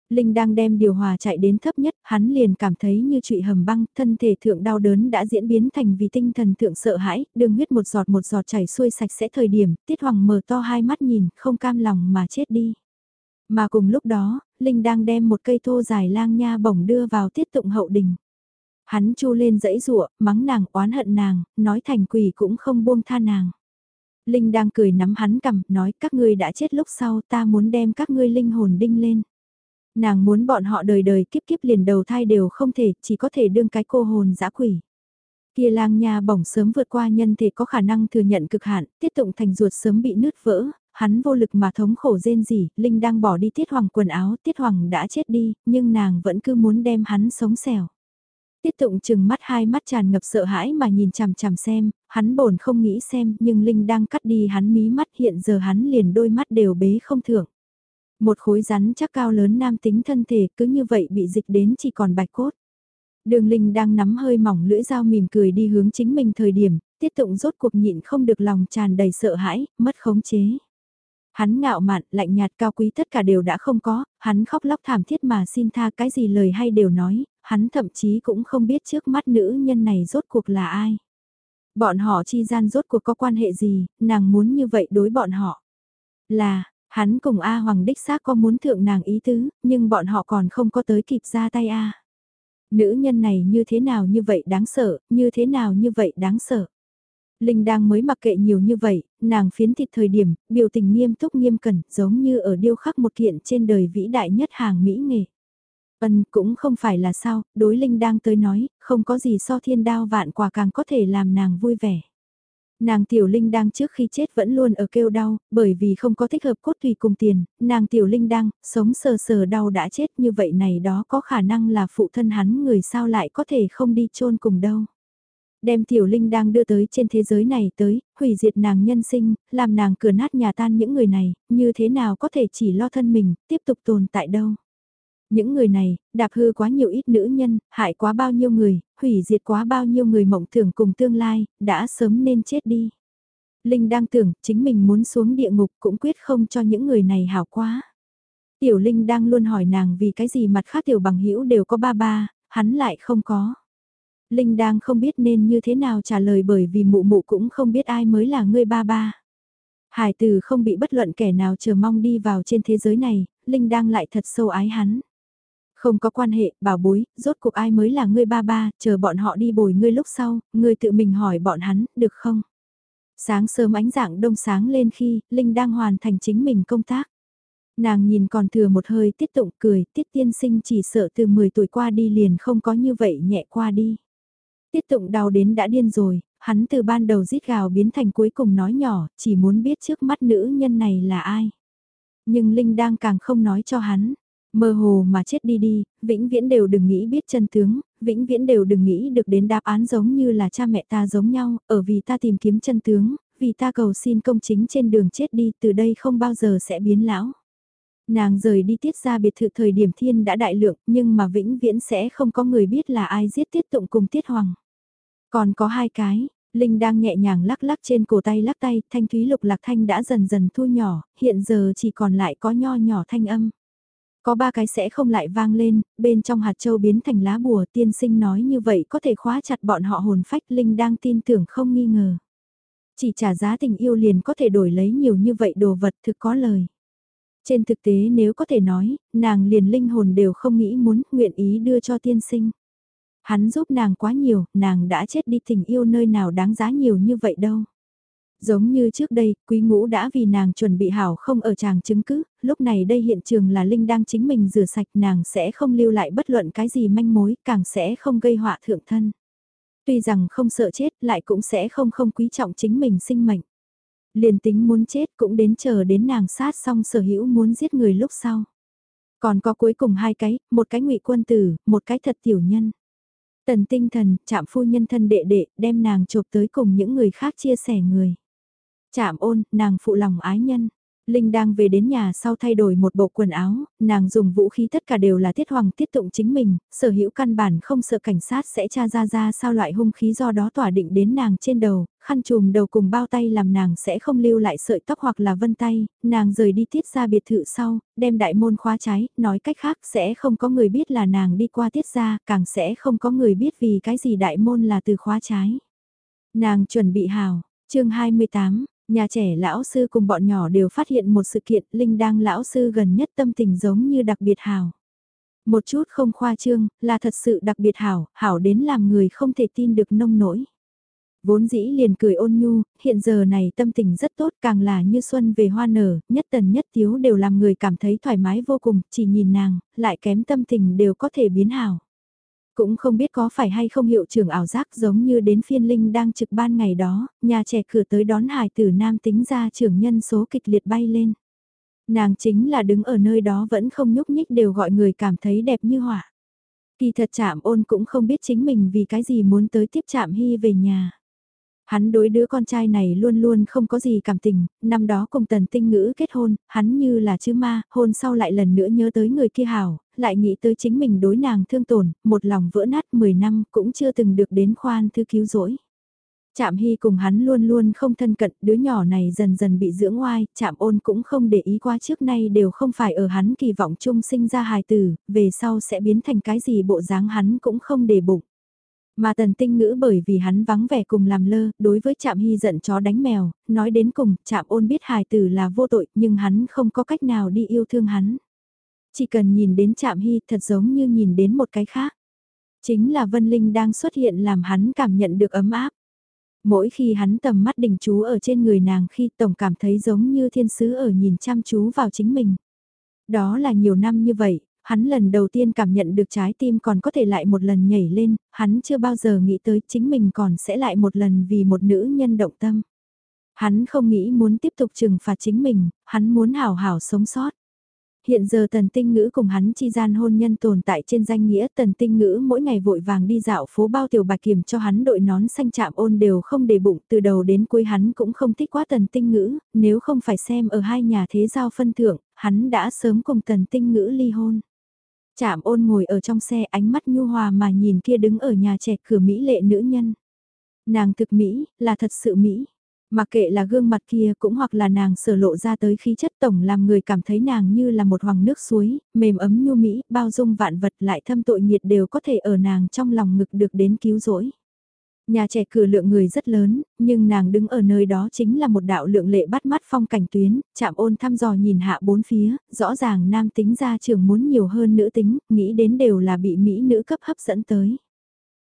Linh đang đem điều hòa chạy đến thấp nhất, hắn liền cảm thấy như trụy hầm băng, thân thể thượng đau đớn đã diễn biến thành vì tinh thần thượng sợ hãi, đường huyết một giọt một giọt chảy xuôi sạch sẽ thời điểm, Tiết Hoàng mở to hai mắt nhìn, không cam lòng mà chết đi. Mà cùng lúc đó, Linh đang đem một cây thô dài lang nha bổng đưa vào tiết tụng hậu đình. Hắn chu lên dãy rụa, mắng nàng, oán hận nàng, nói thành quỷ cũng không buông tha nàng. Linh đang cười nắm hắn cầm, nói các ngươi đã chết lúc sau ta muốn đem các ngươi linh hồn đinh lên. Nàng muốn bọn họ đời đời kiếp kiếp liền đầu thai đều không thể, chỉ có thể đương cái cô hồn dã quỷ. Kia lang nha bổng sớm vượt qua nhân thể có khả năng thừa nhận cực hạn, tiết tụng thành ruột sớm bị nứt vỡ, hắn vô lực mà thống khổ rên rỉ, Linh đang bỏ đi tiết hoàng quần áo, tiết hoàng đã chết đi, nhưng nàng vẫn cứ muốn đem hắn sống xẻo. Tiết tụng chừng mắt hai mắt tràn ngập sợ hãi mà nhìn chằm chằm xem, hắn bổn không nghĩ xem nhưng Linh đang cắt đi hắn mí mắt hiện giờ hắn liền đôi mắt đều bế không thưởng. Một khối rắn chắc cao lớn nam tính thân thể cứ như vậy bị dịch đến chỉ còn bạch cốt. Đường Linh đang nắm hơi mỏng lưỡi dao mỉm cười đi hướng chính mình thời điểm, tiết tụng rốt cuộc nhịn không được lòng tràn đầy sợ hãi, mất khống chế. Hắn ngạo mạn, lạnh nhạt cao quý tất cả đều đã không có, hắn khóc lóc thảm thiết mà xin tha cái gì lời hay đều nói, hắn thậm chí cũng không biết trước mắt nữ nhân này rốt cuộc là ai. Bọn họ chi gian rốt cuộc có quan hệ gì, nàng muốn như vậy đối bọn họ. Là, hắn cùng A Hoàng đích xác có muốn thượng nàng ý tứ, nhưng bọn họ còn không có tới kịp ra tay A. Nữ nhân này như thế nào như vậy đáng sợ, như thế nào như vậy đáng sợ. Linh đang mới mặc kệ nhiều như vậy, nàng phiến thịt thời điểm, biểu tình nghiêm túc nghiêm cẩn, giống như ở điêu khắc một kiện trên đời vĩ đại nhất hàng Mỹ nghệ. Ân cũng không phải là sao, đối Linh đang tới nói, không có gì so thiên đao vạn quả càng có thể làm nàng vui vẻ. Nàng Tiểu Linh đang trước khi chết vẫn luôn ở kêu đau, bởi vì không có thích hợp cốt thủy cùng tiền, nàng Tiểu Linh đang, sống sờ sờ đau đã chết như vậy này đó có khả năng là phụ thân hắn người sao lại có thể không đi chôn cùng đâu. Đem Tiểu Linh đang đưa tới trên thế giới này tới, hủy diệt nàng nhân sinh, làm nàng cửa nát nhà tan những người này, như thế nào có thể chỉ lo thân mình, tiếp tục tồn tại đâu. Những người này, đạp hư quá nhiều ít nữ nhân, hại quá bao nhiêu người, hủy diệt quá bao nhiêu người mộng tưởng cùng tương lai, đã sớm nên chết đi. Linh đang tưởng chính mình muốn xuống địa ngục cũng quyết không cho những người này hảo quá. Tiểu Linh đang luôn hỏi nàng vì cái gì mặt khác tiểu bằng hữu đều có ba ba, hắn lại không có. Linh đang không biết nên như thế nào trả lời bởi vì mụ mụ cũng không biết ai mới là người ba ba. Hải từ không bị bất luận kẻ nào chờ mong đi vào trên thế giới này, Linh đang lại thật sâu ái hắn. Không có quan hệ, bảo bối, rốt cuộc ai mới là ngươi ba ba, chờ bọn họ đi bồi ngươi lúc sau, ngươi tự mình hỏi bọn hắn, được không? Sáng sớm ánh dạng đông sáng lên khi, Linh đang hoàn thành chính mình công tác. Nàng nhìn còn thừa một hơi tiết tụng cười, tiết tiên sinh chỉ sợ từ 10 tuổi qua đi liền không có như vậy nhẹ qua đi. Tiết tụng đau đến đã điên rồi, hắn từ ban đầu rít gào biến thành cuối cùng nói nhỏ, chỉ muốn biết trước mắt nữ nhân này là ai. Nhưng Linh đang càng không nói cho hắn, Mơ hồ mà chết đi đi, vĩnh viễn đều đừng nghĩ biết chân tướng, vĩnh viễn đều đừng nghĩ được đến đáp án giống như là cha mẹ ta giống nhau, ở vì ta tìm kiếm chân tướng, vì ta cầu xin công chính trên đường chết đi từ đây không bao giờ sẽ biến lão. Nàng rời đi tiết ra biệt thự thời điểm thiên đã đại lượng nhưng mà vĩnh viễn sẽ không có người biết là ai giết tiết tụng cùng tiết hoàng. Còn có hai cái, Linh đang nhẹ nhàng lắc lắc trên cổ tay lắc tay, thanh thúy lục lạc thanh đã dần dần thu nhỏ, hiện giờ chỉ còn lại có nho nhỏ thanh âm. Có ba cái sẽ không lại vang lên, bên trong hạt châu biến thành lá bùa tiên sinh nói như vậy có thể khóa chặt bọn họ hồn phách Linh đang tin tưởng không nghi ngờ. Chỉ trả giá tình yêu liền có thể đổi lấy nhiều như vậy đồ vật thực có lời. Trên thực tế nếu có thể nói, nàng liền linh hồn đều không nghĩ muốn, nguyện ý đưa cho tiên sinh. Hắn giúp nàng quá nhiều, nàng đã chết đi tình yêu nơi nào đáng giá nhiều như vậy đâu. Giống như trước đây, quý ngũ đã vì nàng chuẩn bị hảo không ở chàng chứng cứ, lúc này đây hiện trường là Linh đang chính mình rửa sạch nàng sẽ không lưu lại bất luận cái gì manh mối, càng sẽ không gây họa thượng thân. Tuy rằng không sợ chết lại cũng sẽ không không quý trọng chính mình sinh mệnh. Liền tính muốn chết cũng đến chờ đến nàng sát xong sở hữu muốn giết người lúc sau. Còn có cuối cùng hai cái, một cái ngụy quân tử, một cái thật tiểu nhân. Tần tinh thần, chạm phu nhân thân đệ đệ, đem nàng chụp tới cùng những người khác chia sẻ người. Chạm ôn, nàng phụ lòng ái nhân. Linh đang về đến nhà sau thay đổi một bộ quần áo, nàng dùng vũ khí tất cả đều là tiết hoàng tiết tụng chính mình, sở hữu căn bản không sợ cảnh sát sẽ tra ra ra sao loại hung khí do đó tỏa định đến nàng trên đầu, khăn trùm đầu cùng bao tay làm nàng sẽ không lưu lại sợi tóc hoặc là vân tay, nàng rời đi tiết ra biệt thự sau, đem đại môn khóa trái, nói cách khác sẽ không có người biết là nàng đi qua tiết ra, càng sẽ không có người biết vì cái gì đại môn là từ khóa trái. Nàng chuẩn bị hào, chương 28 Nhà trẻ lão sư cùng bọn nhỏ đều phát hiện một sự kiện Linh đang lão sư gần nhất tâm tình giống như đặc biệt hảo. Một chút không khoa trương, là thật sự đặc biệt hảo, hảo đến làm người không thể tin được nông nổi. Vốn dĩ liền cười ôn nhu, hiện giờ này tâm tình rất tốt càng là như xuân về hoa nở, nhất tần nhất thiếu đều làm người cảm thấy thoải mái vô cùng, chỉ nhìn nàng, lại kém tâm tình đều có thể biến hảo. Cũng không biết có phải hay không hiệu trưởng ảo giác giống như đến phiên linh đang trực ban ngày đó, nhà trẻ cửa tới đón hài tử nam tính ra trưởng nhân số kịch liệt bay lên. Nàng chính là đứng ở nơi đó vẫn không nhúc nhích đều gọi người cảm thấy đẹp như hỏa Kỳ thật chạm ôn cũng không biết chính mình vì cái gì muốn tới tiếp chạm hy về nhà. Hắn đối đứa con trai này luôn luôn không có gì cảm tình, năm đó cùng tần tinh ngữ kết hôn, hắn như là chứ ma, hôn sau lại lần nữa nhớ tới người kia hảo, lại nghĩ tới chính mình đối nàng thương tổn, một lòng vỡ nát 10 năm cũng chưa từng được đến khoan thư cứu rỗi. Chạm Hy cùng hắn luôn luôn không thân cận, đứa nhỏ này dần dần bị dưỡng oai. chạm ôn cũng không để ý qua trước nay đều không phải ở hắn kỳ vọng chung sinh ra hài tử, về sau sẽ biến thành cái gì bộ dáng hắn cũng không để bụng. Mà tần tinh ngữ bởi vì hắn vắng vẻ cùng làm lơ, đối với chạm hy giận chó đánh mèo, nói đến cùng, chạm ôn biết hài tử là vô tội, nhưng hắn không có cách nào đi yêu thương hắn. Chỉ cần nhìn đến chạm hy thật giống như nhìn đến một cái khác. Chính là Vân Linh đang xuất hiện làm hắn cảm nhận được ấm áp. Mỗi khi hắn tầm mắt đình chú ở trên người nàng khi tổng cảm thấy giống như thiên sứ ở nhìn chăm chú vào chính mình. Đó là nhiều năm như vậy, hắn lần đầu tiên cảm nhận được trái tim còn có thể lại một lần nhảy lên, hắn chưa bao giờ nghĩ tới chính mình còn sẽ lại một lần vì một nữ nhân động tâm. Hắn không nghĩ muốn tiếp tục trừng phạt chính mình, hắn muốn hảo hảo sống sót hiện giờ tần tinh ngữ cùng hắn chi gian hôn nhân tồn tại trên danh nghĩa tần tinh ngữ mỗi ngày vội vàng đi dạo phố bao tiểu bạch kiểm cho hắn đội nón xanh chạm ôn đều không để bụng từ đầu đến cuối hắn cũng không thích quá tần tinh ngữ, nếu không phải xem ở hai nhà thế giao phân thượng, hắn đã sớm cùng tần tinh ngữ ly hôn. Chạm ôn ngồi ở trong xe ánh mắt nhu hòa mà nhìn kia đứng ở nhà trẻ cửa Mỹ lệ nữ nhân. Nàng thực Mỹ, là thật sự Mỹ. Mặc kệ là gương mặt kia cũng hoặc là nàng sở lộ ra tới khí chất tổng làm người cảm thấy nàng như là một hoàng nước suối, mềm ấm nhu mỹ, bao dung vạn vật lại thâm tội nhiệt đều có thể ở nàng trong lòng ngực được đến cứu rỗi. Nhà trẻ cửa lượng người rất lớn, nhưng nàng đứng ở nơi đó chính là một đạo lượng lệ bắt mắt phong cảnh tuyến, chạm ôn thăm dò nhìn hạ bốn phía, rõ ràng nam tính ra trường muốn nhiều hơn nữ tính, nghĩ đến đều là bị Mỹ nữ cấp hấp dẫn tới.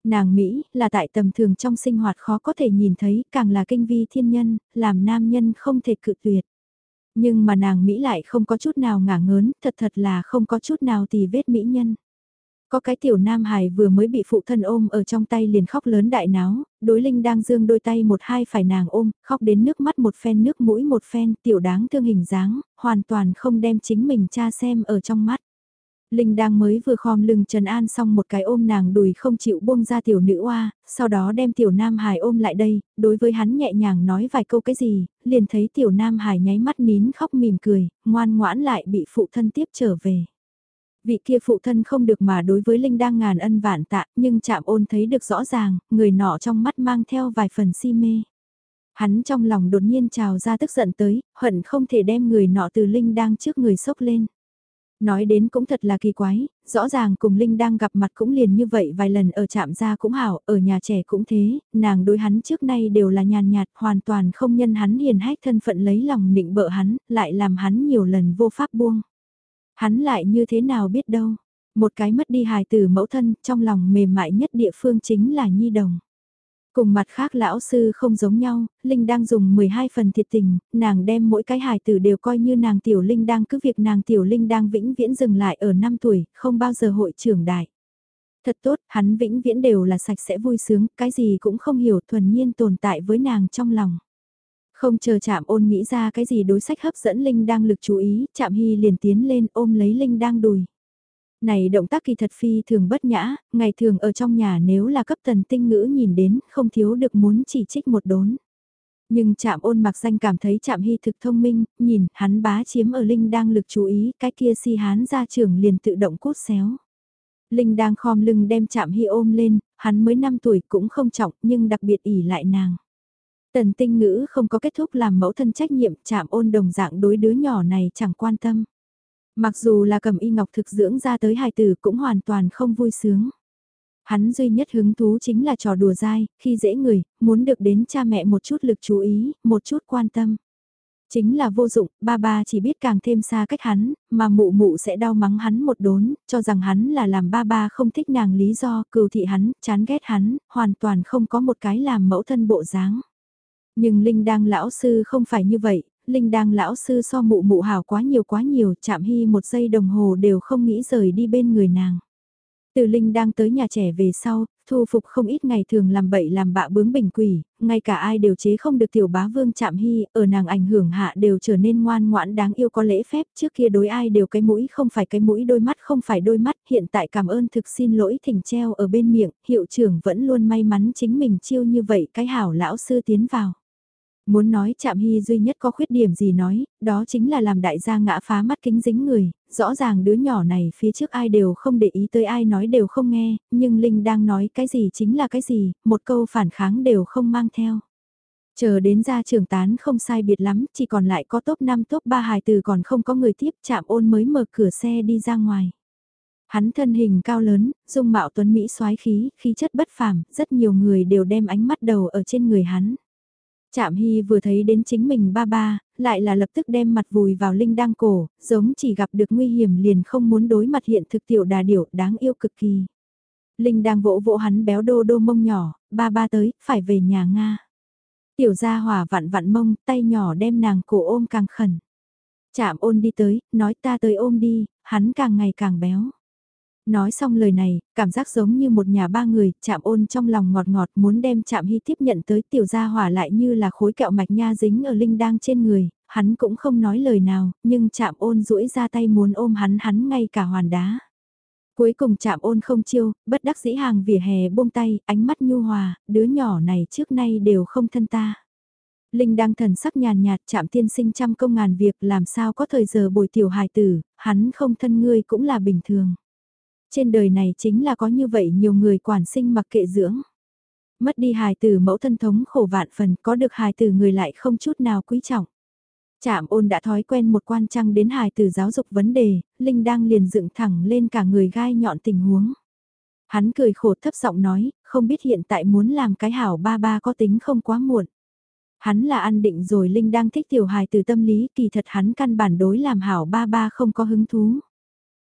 Nàng Mỹ là tại tầm thường trong sinh hoạt khó có thể nhìn thấy, càng là kinh vi thiên nhân, làm nam nhân không thể cự tuyệt. Nhưng mà nàng Mỹ lại không có chút nào ngả ngớn, thật thật là không có chút nào tì vết Mỹ nhân. Có cái tiểu nam hài vừa mới bị phụ thân ôm ở trong tay liền khóc lớn đại náo, đối linh đang dương đôi tay một hai phải nàng ôm, khóc đến nước mắt một phen nước mũi một phen, tiểu đáng thương hình dáng, hoàn toàn không đem chính mình cha xem ở trong mắt. Linh đang mới vừa khom lưng trần an xong một cái ôm nàng đùi không chịu buông ra tiểu nữ oa, sau đó đem tiểu nam hải ôm lại đây, đối với hắn nhẹ nhàng nói vài câu cái gì, liền thấy tiểu nam hải nháy mắt nín khóc mỉm cười, ngoan ngoãn lại bị phụ thân tiếp trở về. Vị kia phụ thân không được mà đối với Linh đang ngàn ân vạn tạ, nhưng chạm ôn thấy được rõ ràng, người nọ trong mắt mang theo vài phần si mê. Hắn trong lòng đột nhiên trào ra tức giận tới, hận không thể đem người nọ từ Linh đang trước người sốc lên. Nói đến cũng thật là kỳ quái, rõ ràng cùng Linh đang gặp mặt cũng liền như vậy vài lần ở trạm gia cũng hảo, ở nhà trẻ cũng thế, nàng đối hắn trước nay đều là nhàn nhạt, hoàn toàn không nhân hắn hiền hách thân phận lấy lòng nịnh bợ hắn, lại làm hắn nhiều lần vô pháp buông. Hắn lại như thế nào biết đâu, một cái mất đi hài từ mẫu thân, trong lòng mềm mại nhất địa phương chính là nhi đồng. Cùng mặt khác lão sư không giống nhau, Linh đang dùng 12 phần thiệt tình, nàng đem mỗi cái hài tử đều coi như nàng tiểu Linh đang cứ việc nàng tiểu Linh đang vĩnh viễn dừng lại ở 5 tuổi, không bao giờ hội trưởng đại. Thật tốt, hắn vĩnh viễn đều là sạch sẽ vui sướng, cái gì cũng không hiểu thuần nhiên tồn tại với nàng trong lòng. Không chờ chạm ôn nghĩ ra cái gì đối sách hấp dẫn Linh đang lực chú ý, chạm hy liền tiến lên ôm lấy Linh đang đùi. Này động tác kỳ thật phi thường bất nhã, ngày thường ở trong nhà nếu là cấp tần tinh ngữ nhìn đến, không thiếu được muốn chỉ trích một đốn. Nhưng chạm ôn mặc danh cảm thấy chạm hy thực thông minh, nhìn hắn bá chiếm ở Linh đang lực chú ý, cái kia si hán ra trưởng liền tự động cút xéo. Linh đang khom lưng đem chạm hy ôm lên, hắn mới 5 tuổi cũng không trọng nhưng đặc biệt ỉ lại nàng. Tần tinh ngữ không có kết thúc làm mẫu thân trách nhiệm chạm ôn đồng dạng đối đứa nhỏ này chẳng quan tâm. Mặc dù là cầm y ngọc thực dưỡng ra tới hài tử cũng hoàn toàn không vui sướng. Hắn duy nhất hứng thú chính là trò đùa dai, khi dễ người, muốn được đến cha mẹ một chút lực chú ý, một chút quan tâm. Chính là vô dụng, ba ba chỉ biết càng thêm xa cách hắn, mà mụ mụ sẽ đau mắng hắn một đốn, cho rằng hắn là làm ba ba không thích nàng lý do, cừu thị hắn, chán ghét hắn, hoàn toàn không có một cái làm mẫu thân bộ dáng. Nhưng Linh đang lão sư không phải như vậy, Linh đang lão sư so mụ mụ hảo quá nhiều quá nhiều, chạm hy một giây đồng hồ đều không nghĩ rời đi bên người nàng. Từ Linh đang tới nhà trẻ về sau, thu phục không ít ngày thường làm bậy làm bạ bướng bình quỷ, ngay cả ai đều chế không được tiểu bá vương chạm hy, ở nàng ảnh hưởng hạ đều trở nên ngoan ngoãn đáng yêu có lễ phép, trước kia đối ai đều cái mũi không phải cái mũi đôi mắt không phải đôi mắt, hiện tại cảm ơn thực xin lỗi thỉnh treo ở bên miệng, hiệu trưởng vẫn luôn may mắn chính mình chiêu như vậy cái hảo lão sư tiến vào. Muốn nói chạm hy duy nhất có khuyết điểm gì nói, đó chính là làm đại gia ngã phá mắt kính dính người, rõ ràng đứa nhỏ này phía trước ai đều không để ý tới ai nói đều không nghe, nhưng Linh đang nói cái gì chính là cái gì, một câu phản kháng đều không mang theo. Chờ đến ra trường tán không sai biệt lắm, chỉ còn lại có top 5 top 3 hài từ còn không có người tiếp chạm ôn mới mở cửa xe đi ra ngoài. Hắn thân hình cao lớn, dung mạo tuấn Mỹ soái khí, khí chất bất phàm, rất nhiều người đều đem ánh mắt đầu ở trên người hắn. Chạm Hy vừa thấy đến chính mình ba ba, lại là lập tức đem mặt vùi vào Linh đang cổ, giống chỉ gặp được nguy hiểm liền không muốn đối mặt hiện thực tiểu đà điểu đáng yêu cực kỳ. Linh đang vỗ vỗ hắn béo đô đô mông nhỏ, ba ba tới, phải về nhà Nga. Tiểu gia hỏa vặn vặn mông, tay nhỏ đem nàng cổ ôm càng khẩn. Chạm ôn đi tới, nói ta tới ôm đi, hắn càng ngày càng béo. Nói xong lời này, cảm giác giống như một nhà ba người, chạm ôn trong lòng ngọt ngọt muốn đem chạm hy tiếp nhận tới tiểu gia hỏa lại như là khối kẹo mạch nha dính ở linh đang trên người, hắn cũng không nói lời nào, nhưng chạm ôn duỗi ra tay muốn ôm hắn hắn ngay cả hoàn đá. Cuối cùng chạm ôn không chiêu, bất đắc dĩ hàng vỉa hè buông tay, ánh mắt nhu hòa, đứa nhỏ này trước nay đều không thân ta. Linh đang thần sắc nhàn nhạt chạm tiên sinh trăm công ngàn việc làm sao có thời giờ bồi tiểu hài tử, hắn không thân ngươi cũng là bình thường. Trên đời này chính là có như vậy nhiều người quản sinh mặc kệ dưỡng. Mất đi hài tử mẫu thân thống khổ vạn phần có được hài tử người lại không chút nào quý trọng. Chạm ôn đã thói quen một quan trăng đến hài tử giáo dục vấn đề, Linh đang liền dựng thẳng lên cả người gai nhọn tình huống. Hắn cười khổ thấp giọng nói, không biết hiện tại muốn làm cái hảo ba ba có tính không quá muộn. Hắn là ăn định rồi Linh đang thích tiểu hài từ tâm lý kỳ thật hắn căn bản đối làm hảo ba ba không có hứng thú.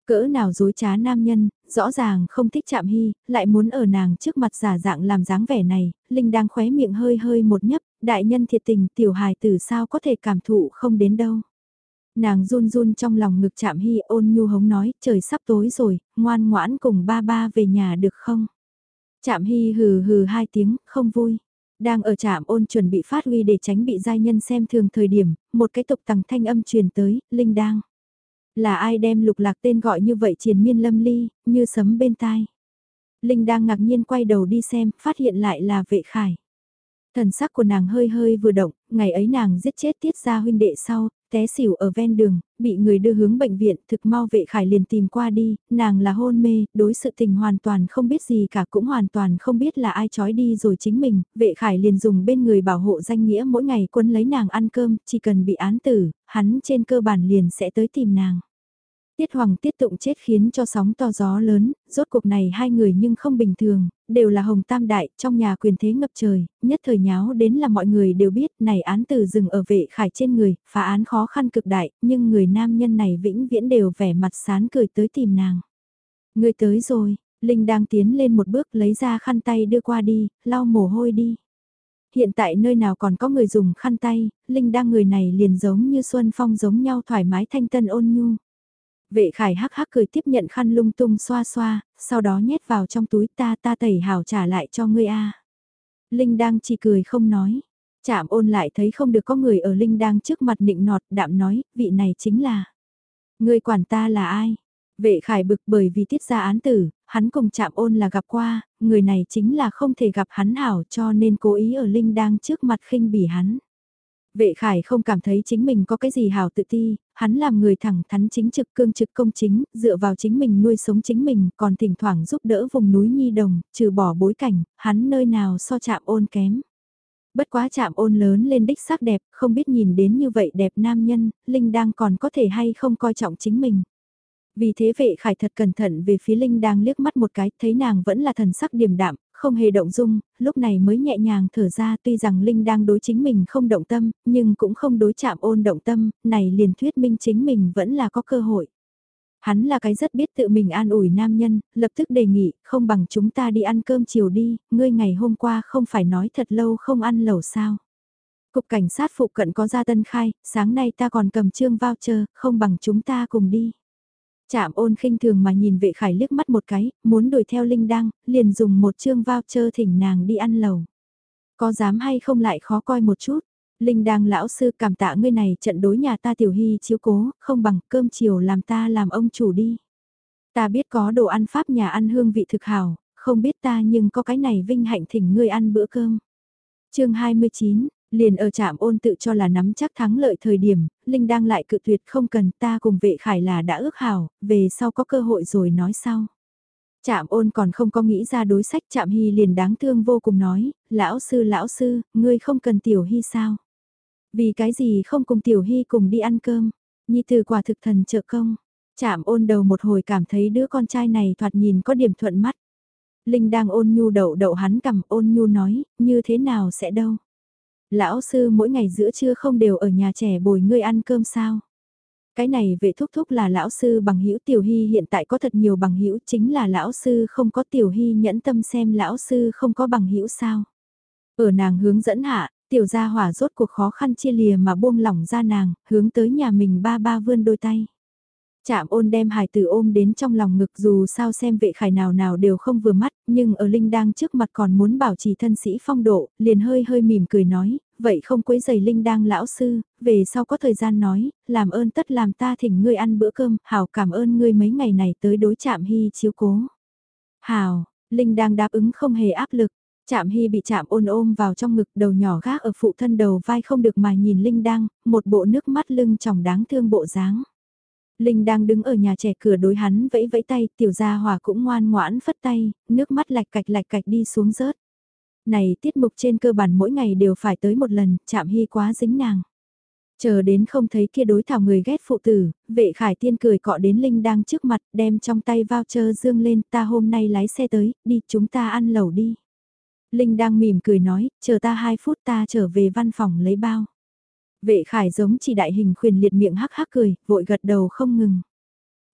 Cỡ nào dối trá nam nhân, rõ ràng không thích chạm hy, lại muốn ở nàng trước mặt giả dạng làm dáng vẻ này, Linh đang khóe miệng hơi hơi một nhấp, đại nhân thiệt tình tiểu hài tử sao có thể cảm thụ không đến đâu. Nàng run run trong lòng ngực chạm hy ôn nhu hống nói, trời sắp tối rồi, ngoan ngoãn cùng ba ba về nhà được không? Chạm hy hừ hừ hai tiếng, không vui. Đang ở trạm ôn chuẩn bị phát huy để tránh bị giai nhân xem thường thời điểm, một cái tục tằng thanh âm truyền tới, Linh đang. Là ai đem lục lạc tên gọi như vậy triền miên lâm ly, như sấm bên tai. Linh đang ngạc nhiên quay đầu đi xem, phát hiện lại là vệ khải. Thần sắc của nàng hơi hơi vừa động, ngày ấy nàng giết chết tiết ra huynh đệ sau, té xỉu ở ven đường, bị người đưa hướng bệnh viện, thực mau vệ khải liền tìm qua đi, nàng là hôn mê, đối sự tình hoàn toàn không biết gì cả cũng hoàn toàn không biết là ai trói đi rồi chính mình, vệ khải liền dùng bên người bảo hộ danh nghĩa mỗi ngày quân lấy nàng ăn cơm, chỉ cần bị án tử, hắn trên cơ bản liền sẽ tới tìm nàng. Tiết Hoàng tiết tụng chết khiến cho sóng to gió lớn, rốt cuộc này hai người nhưng không bình thường, đều là hồng tam đại, trong nhà quyền thế ngập trời, nhất thời nháo đến là mọi người đều biết này án từ dừng ở vệ khải trên người, phá án khó khăn cực đại, nhưng người nam nhân này vĩnh viễn đều vẻ mặt sán cười tới tìm nàng. Người tới rồi, Linh đang tiến lên một bước lấy ra khăn tay đưa qua đi, lau mồ hôi đi. Hiện tại nơi nào còn có người dùng khăn tay, Linh đang người này liền giống như Xuân Phong giống nhau thoải mái thanh tân ôn nhu. Vệ khải hắc hắc cười tiếp nhận khăn lung tung xoa xoa, sau đó nhét vào trong túi ta ta tẩy hảo trả lại cho ngươi a. Linh đang chỉ cười không nói. Chạm ôn lại thấy không được có người ở Linh đang trước mặt nịnh nọt đạm nói, vị này chính là. Ngươi quản ta là ai? Vệ khải bực bởi vì tiết ra án tử, hắn cùng chạm ôn là gặp qua, người này chính là không thể gặp hắn hảo cho nên cố ý ở Linh đang trước mặt khinh bỉ hắn. Vệ khải không cảm thấy chính mình có cái gì hào tự ti, hắn làm người thẳng thắn chính trực cương trực công chính, dựa vào chính mình nuôi sống chính mình, còn thỉnh thoảng giúp đỡ vùng núi Nhi Đồng, trừ bỏ bối cảnh, hắn nơi nào so chạm ôn kém. Bất quá chạm ôn lớn lên đích sắc đẹp, không biết nhìn đến như vậy đẹp nam nhân, Linh đang còn có thể hay không coi trọng chính mình. Vì thế vệ khải thật cẩn thận về phía Linh đang liếc mắt một cái, thấy nàng vẫn là thần sắc điềm đạm, không hề động dung, lúc này mới nhẹ nhàng thở ra tuy rằng Linh đang đối chính mình không động tâm, nhưng cũng không đối chạm ôn động tâm, này liền thuyết minh chính mình vẫn là có cơ hội. Hắn là cái rất biết tự mình an ủi nam nhân, lập tức đề nghị, không bằng chúng ta đi ăn cơm chiều đi, ngươi ngày hôm qua không phải nói thật lâu không ăn lẩu sao. Cục cảnh sát phụ cận có ra tân khai, sáng nay ta còn cầm trương voucher, không bằng chúng ta cùng đi. Chạm ôn khinh thường mà nhìn vệ khải liếc mắt một cái, muốn đuổi theo Linh Đăng, liền dùng một chương voucher thỉnh nàng đi ăn lầu. Có dám hay không lại khó coi một chút, Linh Đăng lão sư cảm tạ ngươi này trận đối nhà ta tiểu hy chiếu cố, không bằng cơm chiều làm ta làm ông chủ đi. Ta biết có đồ ăn pháp nhà ăn hương vị thực hảo, không biết ta nhưng có cái này vinh hạnh thỉnh ngươi ăn bữa cơm. chương 29, Liền ở trạm ôn tự cho là nắm chắc thắng lợi thời điểm, Linh đang lại cự tuyệt không cần ta cùng vệ khải là đã ước hảo, về sau có cơ hội rồi nói sau. Trạm ôn còn không có nghĩ ra đối sách Trạm Hy liền đáng thương vô cùng nói, lão sư lão sư, ngươi không cần Tiểu Hy sao? Vì cái gì không cùng Tiểu Hy cùng đi ăn cơm? Nhi từ quả thực thần trợ công. Trạm ôn đầu một hồi cảm thấy đứa con trai này thoạt nhìn có điểm thuận mắt. Linh đang ôn nhu đậu đậu hắn cầm ôn nhu nói, như thế nào sẽ đâu? Lão sư mỗi ngày giữa trưa không đều ở nhà trẻ bồi ngươi ăn cơm sao? Cái này vệ thúc thúc là lão sư bằng hữu tiểu hy hiện tại có thật nhiều bằng hữu chính là lão sư không có tiểu hy nhẫn tâm xem lão sư không có bằng hữu sao. Ở nàng hướng dẫn hạ, Tiểu gia hỏa rốt cuộc khó khăn chia lìa mà buông lỏng ra nàng, hướng tới nhà mình ba ba vươn đôi tay. Chạm ôn đem hài tử ôm đến trong lòng ngực dù sao xem vệ khải nào nào đều không vừa mắt, nhưng ở Linh đang trước mặt còn muốn bảo trì thân sĩ phong độ, liền hơi hơi mỉm cười nói, vậy không quấy giày Linh đang lão sư, về sau có thời gian nói, làm ơn tất làm ta thỉnh ngươi ăn bữa cơm, hảo cảm ơn ngươi mấy ngày này tới đối chạm hy chiếu cố. Hảo, Linh đang đáp ứng không hề áp lực, Chạm Hy bị chạm ôn ôm vào trong ngực đầu nhỏ gác ở phụ thân đầu vai không được mà nhìn Linh đang, một bộ nước mắt lưng tròng đáng thương bộ dáng. Linh đang đứng ở nhà trẻ cửa đối hắn vẫy vẫy tay, tiểu gia hòa cũng ngoan ngoãn phất tay, nước mắt lạch cạch lạch cạch đi xuống rớt. Này tiết mục trên cơ bản mỗi ngày đều phải tới một lần, chạm hy quá dính nàng. Chờ đến không thấy kia đối thảo người ghét phụ tử, vệ khải tiên cười cọ đến Linh đang trước mặt, đem trong tay voucher dương lên, ta hôm nay lái xe tới, đi chúng ta ăn lẩu đi. Linh đang mỉm cười nói, chờ ta 2 phút ta trở về văn phòng lấy bao. Vệ khải giống chỉ đại hình khuyền liệt miệng hắc hắc cười, vội gật đầu không ngừng.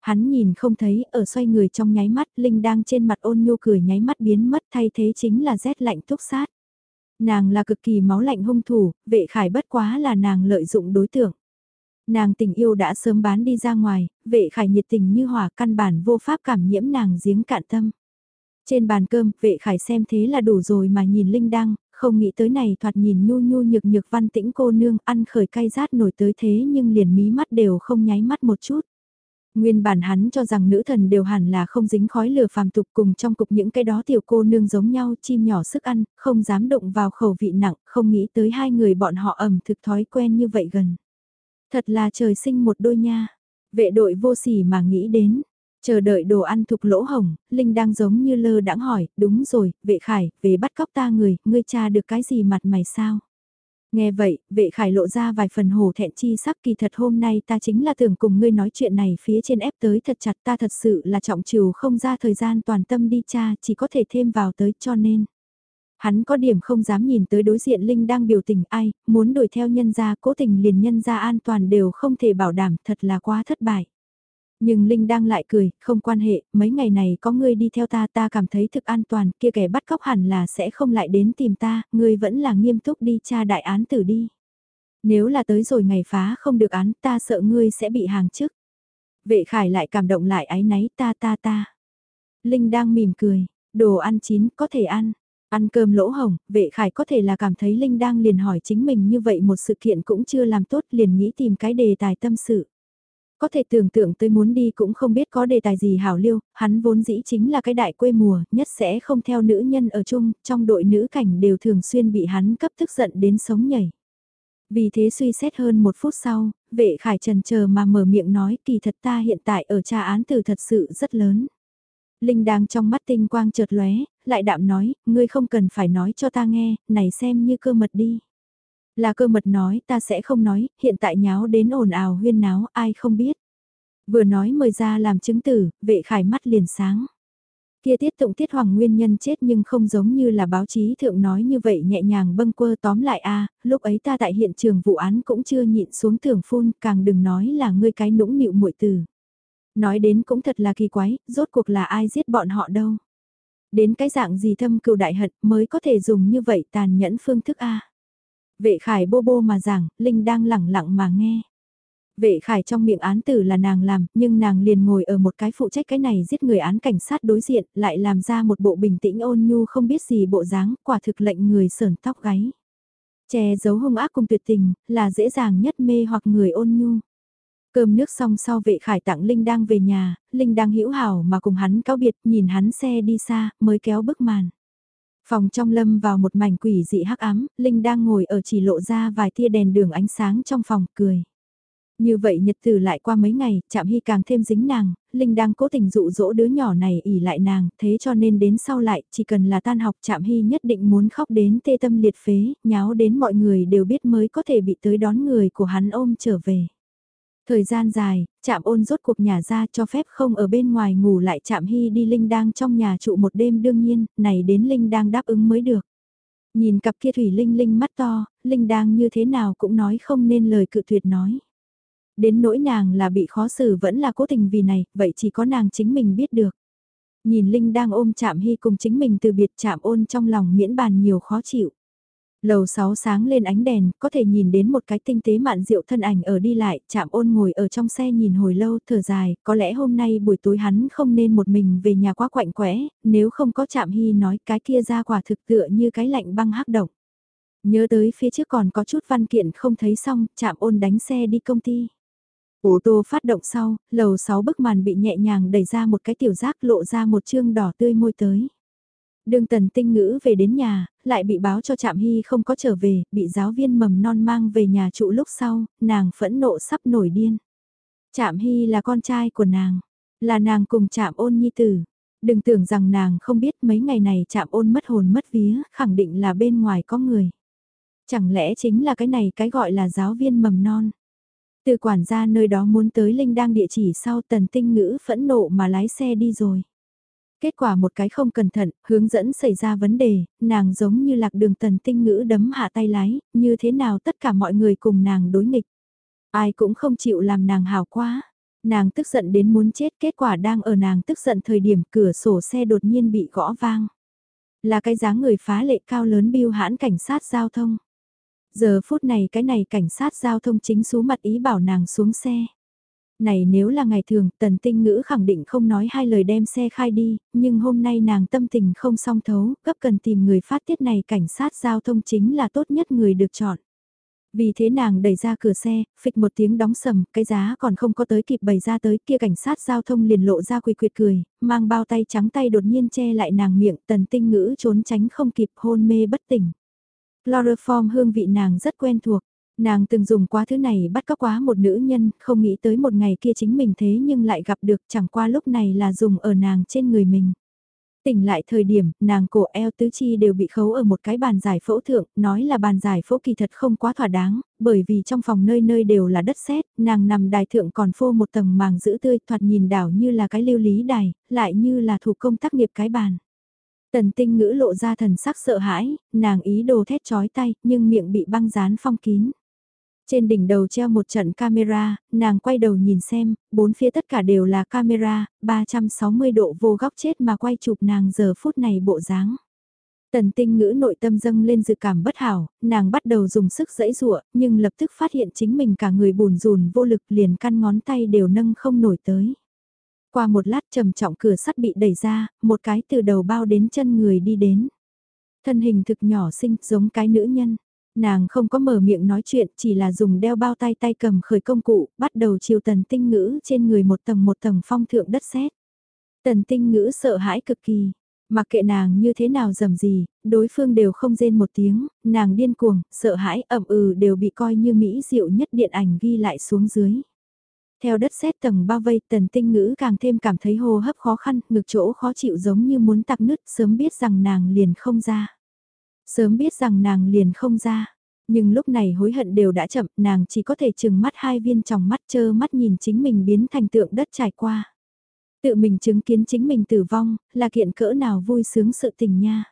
Hắn nhìn không thấy, ở xoay người trong nháy mắt, Linh đang trên mặt ôn nhu cười nháy mắt biến mất thay thế chính là rét lạnh túc sát. Nàng là cực kỳ máu lạnh hung thủ, vệ khải bất quá là nàng lợi dụng đối tượng. Nàng tình yêu đã sớm bán đi ra ngoài, vệ khải nhiệt tình như hỏa căn bản vô pháp cảm nhiễm nàng giếng cạn tâm. Trên bàn cơm, vệ khải xem thế là đủ rồi mà nhìn Linh Đăng, không nghĩ tới này thoạt nhìn nhu nhu nhược nhược văn tĩnh cô nương ăn khởi cay rát nổi tới thế nhưng liền mí mắt đều không nháy mắt một chút. Nguyên bản hắn cho rằng nữ thần đều hẳn là không dính khói lửa phàm tục cùng trong cục những cái đó tiểu cô nương giống nhau chim nhỏ sức ăn, không dám động vào khẩu vị nặng, không nghĩ tới hai người bọn họ ẩm thực thói quen như vậy gần. Thật là trời sinh một đôi nha. Vệ đội vô sỉ mà nghĩ đến, Chờ đợi đồ ăn thục lỗ hồng, Linh đang giống như lơ đãng hỏi, đúng rồi, vệ khải, về bắt cóc ta người, ngươi cha được cái gì mặt mày sao? Nghe vậy, vệ khải lộ ra vài phần hổ thẹn chi sắc kỳ thật hôm nay ta chính là tưởng cùng ngươi nói chuyện này phía trên ép tới thật chặt ta thật sự là trọng trừ không ra thời gian toàn tâm đi cha chỉ có thể thêm vào tới cho nên. Hắn có điểm không dám nhìn tới đối diện Linh đang biểu tình ai, muốn đuổi theo nhân gia cố tình liền nhân gia an toàn đều không thể bảo đảm thật là quá thất bại. Nhưng Linh đang lại cười, không quan hệ, mấy ngày này có ngươi đi theo ta ta cảm thấy thực an toàn, kia kẻ bắt cóc hẳn là sẽ không lại đến tìm ta, ngươi vẫn là nghiêm túc đi tra đại án tử đi. Nếu là tới rồi ngày phá không được án ta sợ ngươi sẽ bị hàng chức. Vệ khải lại cảm động lại ái náy ta ta ta. Linh đang mỉm cười, đồ ăn chín có thể ăn. Ăn cơm lỗ hồng, vệ khải có thể là cảm thấy Linh đang liền hỏi chính mình như vậy một sự kiện cũng chưa làm tốt liền nghĩ tìm cái đề tài tâm sự. Có thể tưởng tượng tới muốn đi cũng không biết có đề tài gì hảo liêu, hắn vốn dĩ chính là cái đại quê mùa, nhất sẽ không theo nữ nhân ở chung, trong đội nữ cảnh đều thường xuyên bị hắn cấp tức giận đến sống nhảy. Vì thế suy xét hơn một phút sau, vệ khải trần chờ mà mở miệng nói kỳ thật ta hiện tại ở tra án từ thật sự rất lớn. Linh đang trong mắt tinh quang chợt lóe, lại đạm nói, ngươi không cần phải nói cho ta nghe, này xem như cơ mật đi. Là cơ mật nói ta sẽ không nói, hiện tại nháo đến ồn ào huyên náo ai không biết. Vừa nói mời ra làm chứng tử, vệ khải mắt liền sáng. Kia tiết tụng tiết hoàng nguyên nhân chết nhưng không giống như là báo chí thượng nói như vậy nhẹ nhàng bâng quơ tóm lại a lúc ấy ta tại hiện trường vụ án cũng chưa nhịn xuống thưởng phun, càng đừng nói là ngươi cái nũng nịu muội từ. Nói đến cũng thật là kỳ quái, rốt cuộc là ai giết bọn họ đâu. Đến cái dạng gì thâm cựu đại hận mới có thể dùng như vậy tàn nhẫn phương thức a Vệ khải bô bô mà giảng, Linh đang lẳng lặng mà nghe. Vệ khải trong miệng án tử là nàng làm, nhưng nàng liền ngồi ở một cái phụ trách cái này giết người án cảnh sát đối diện, lại làm ra một bộ bình tĩnh ôn nhu không biết gì bộ dáng, quả thực lệnh người sờn tóc gáy. Che giấu hung ác cùng tuyệt tình, là dễ dàng nhất mê hoặc người ôn nhu. Cơm nước xong sau vệ khải tặng Linh đang về nhà, Linh đang hữu hảo mà cùng hắn cáo biệt, nhìn hắn xe đi xa, mới kéo bức màn. Phòng trong lâm vào một mảnh quỷ dị hắc ám, Linh đang ngồi ở chỉ lộ ra vài tia đèn đường ánh sáng trong phòng, cười. Như vậy nhật tử lại qua mấy ngày, chạm hy càng thêm dính nàng, Linh đang cố tình dụ dỗ đứa nhỏ này ỉ lại nàng, thế cho nên đến sau lại, chỉ cần là tan học chạm hy nhất định muốn khóc đến tê tâm liệt phế, nháo đến mọi người đều biết mới có thể bị tới đón người của hắn ôm trở về. Thời gian dài, chạm ôn rốt cuộc nhà ra cho phép không ở bên ngoài ngủ lại chạm hy đi Linh đang trong nhà trụ một đêm đương nhiên, này đến Linh đang đáp ứng mới được. Nhìn cặp kia thủy Linh Linh mắt to, Linh đang như thế nào cũng nói không nên lời cự tuyệt nói. Đến nỗi nàng là bị khó xử vẫn là cố tình vì này, vậy chỉ có nàng chính mình biết được. Nhìn Linh đang ôm chạm hy cùng chính mình từ biệt chạm ôn trong lòng miễn bàn nhiều khó chịu. Lầu 6 sáng lên ánh đèn, có thể nhìn đến một cái tinh tế mạn diệu thân ảnh ở đi lại, chạm ôn ngồi ở trong xe nhìn hồi lâu, thở dài, có lẽ hôm nay buổi tối hắn không nên một mình về nhà quá quạnh quẽ, nếu không có chạm hy nói cái kia ra quả thực tựa như cái lạnh băng hắc động. Nhớ tới phía trước còn có chút văn kiện không thấy xong, chạm ôn đánh xe đi công ty. Ô tô phát động sau, lầu 6 bức màn bị nhẹ nhàng đẩy ra một cái tiểu giác lộ ra một chương đỏ tươi môi tới. Đường tần tinh ngữ về đến nhà, lại bị báo cho Trạm Hy không có trở về, bị giáo viên mầm non mang về nhà trụ lúc sau, nàng phẫn nộ sắp nổi điên. Trạm Hy là con trai của nàng, là nàng cùng Trạm ôn nhi tử. Đừng tưởng rằng nàng không biết mấy ngày này Trạm ôn mất hồn mất vía, khẳng định là bên ngoài có người. Chẳng lẽ chính là cái này cái gọi là giáo viên mầm non. Từ quản gia nơi đó muốn tới Linh đang địa chỉ sau tần tinh ngữ phẫn nộ mà lái xe đi rồi. Kết quả một cái không cẩn thận, hướng dẫn xảy ra vấn đề, nàng giống như lạc đường tần tinh ngữ đấm hạ tay lái, như thế nào tất cả mọi người cùng nàng đối nghịch. Ai cũng không chịu làm nàng hào quá. Nàng tức giận đến muốn chết kết quả đang ở nàng tức giận thời điểm cửa sổ xe đột nhiên bị gõ vang. Là cái dáng người phá lệ cao lớn biêu hãn cảnh sát giao thông. Giờ phút này cái này cảnh sát giao thông chính số mặt ý bảo nàng xuống xe. Này nếu là ngày thường, tần tinh ngữ khẳng định không nói hai lời đem xe khai đi, nhưng hôm nay nàng tâm tình không song thấu, gấp cần tìm người phát tiết này cảnh sát giao thông chính là tốt nhất người được chọn. Vì thế nàng đẩy ra cửa xe, phịch một tiếng đóng sầm, cái giá còn không có tới kịp bày ra tới kia cảnh sát giao thông liền lộ ra quỳ quyệt cười, mang bao tay trắng tay đột nhiên che lại nàng miệng tần tinh ngữ trốn tránh không kịp hôn mê bất tỉnh. Chloroform hương vị nàng rất quen thuộc. Nàng từng dùng quá thứ này bắt cóc quá một nữ nhân, không nghĩ tới một ngày kia chính mình thế nhưng lại gặp được chẳng qua lúc này là dùng ở nàng trên người mình. Tỉnh lại thời điểm, nàng cổ eo tứ chi đều bị khấu ở một cái bàn giải phẫu thượng, nói là bàn giải phẫu kỳ thật không quá thỏa đáng, bởi vì trong phòng nơi nơi đều là đất sét, nàng nằm đài thượng còn phô một tầng màng giữ tươi thoạt nhìn đảo như là cái lưu lý đài, lại như là thủ công tác nghiệp cái bàn. Tần tinh ngữ lộ ra thần sắc sợ hãi, nàng ý đồ thét chói tay, nhưng miệng bị băng dán phong kín. Trên đỉnh đầu treo một trận camera, nàng quay đầu nhìn xem, bốn phía tất cả đều là camera, 360 độ vô góc chết mà quay chụp nàng giờ phút này bộ dáng. Tần tinh ngữ nội tâm dâng lên dự cảm bất hảo, nàng bắt đầu dùng sức dẫy dụa, nhưng lập tức phát hiện chính mình cả người bùn rùn vô lực liền căn ngón tay đều nâng không nổi tới. Qua một lát trầm trọng cửa sắt bị đẩy ra, một cái từ đầu bao đến chân người đi đến. Thân hình thực nhỏ xinh giống cái nữ nhân. Nàng không có mở miệng nói chuyện, chỉ là dùng đeo bao tay tay cầm khởi công cụ, bắt đầu chiều tần tinh ngữ trên người một tầng một tầng phong thượng đất sét. Tần tinh ngữ sợ hãi cực kỳ, mặc kệ nàng như thế nào dầm gì, đối phương đều không rên một tiếng, nàng điên cuồng, sợ hãi ẩm ừ đều bị coi như mỹ diệu nhất điện ảnh ghi lại xuống dưới. Theo đất sét tầng bao vây tần tinh ngữ càng thêm cảm thấy hô hấp khó khăn, ngực chỗ khó chịu giống như muốn tặc nứt sớm biết rằng nàng liền không ra. Sớm biết rằng nàng liền không ra. Nhưng lúc này hối hận đều đã chậm, nàng chỉ có thể chừng mắt hai viên trong mắt chơ mắt nhìn chính mình biến thành tượng đất trải qua. Tự mình chứng kiến chính mình tử vong, là kiện cỡ nào vui sướng sự tình nha.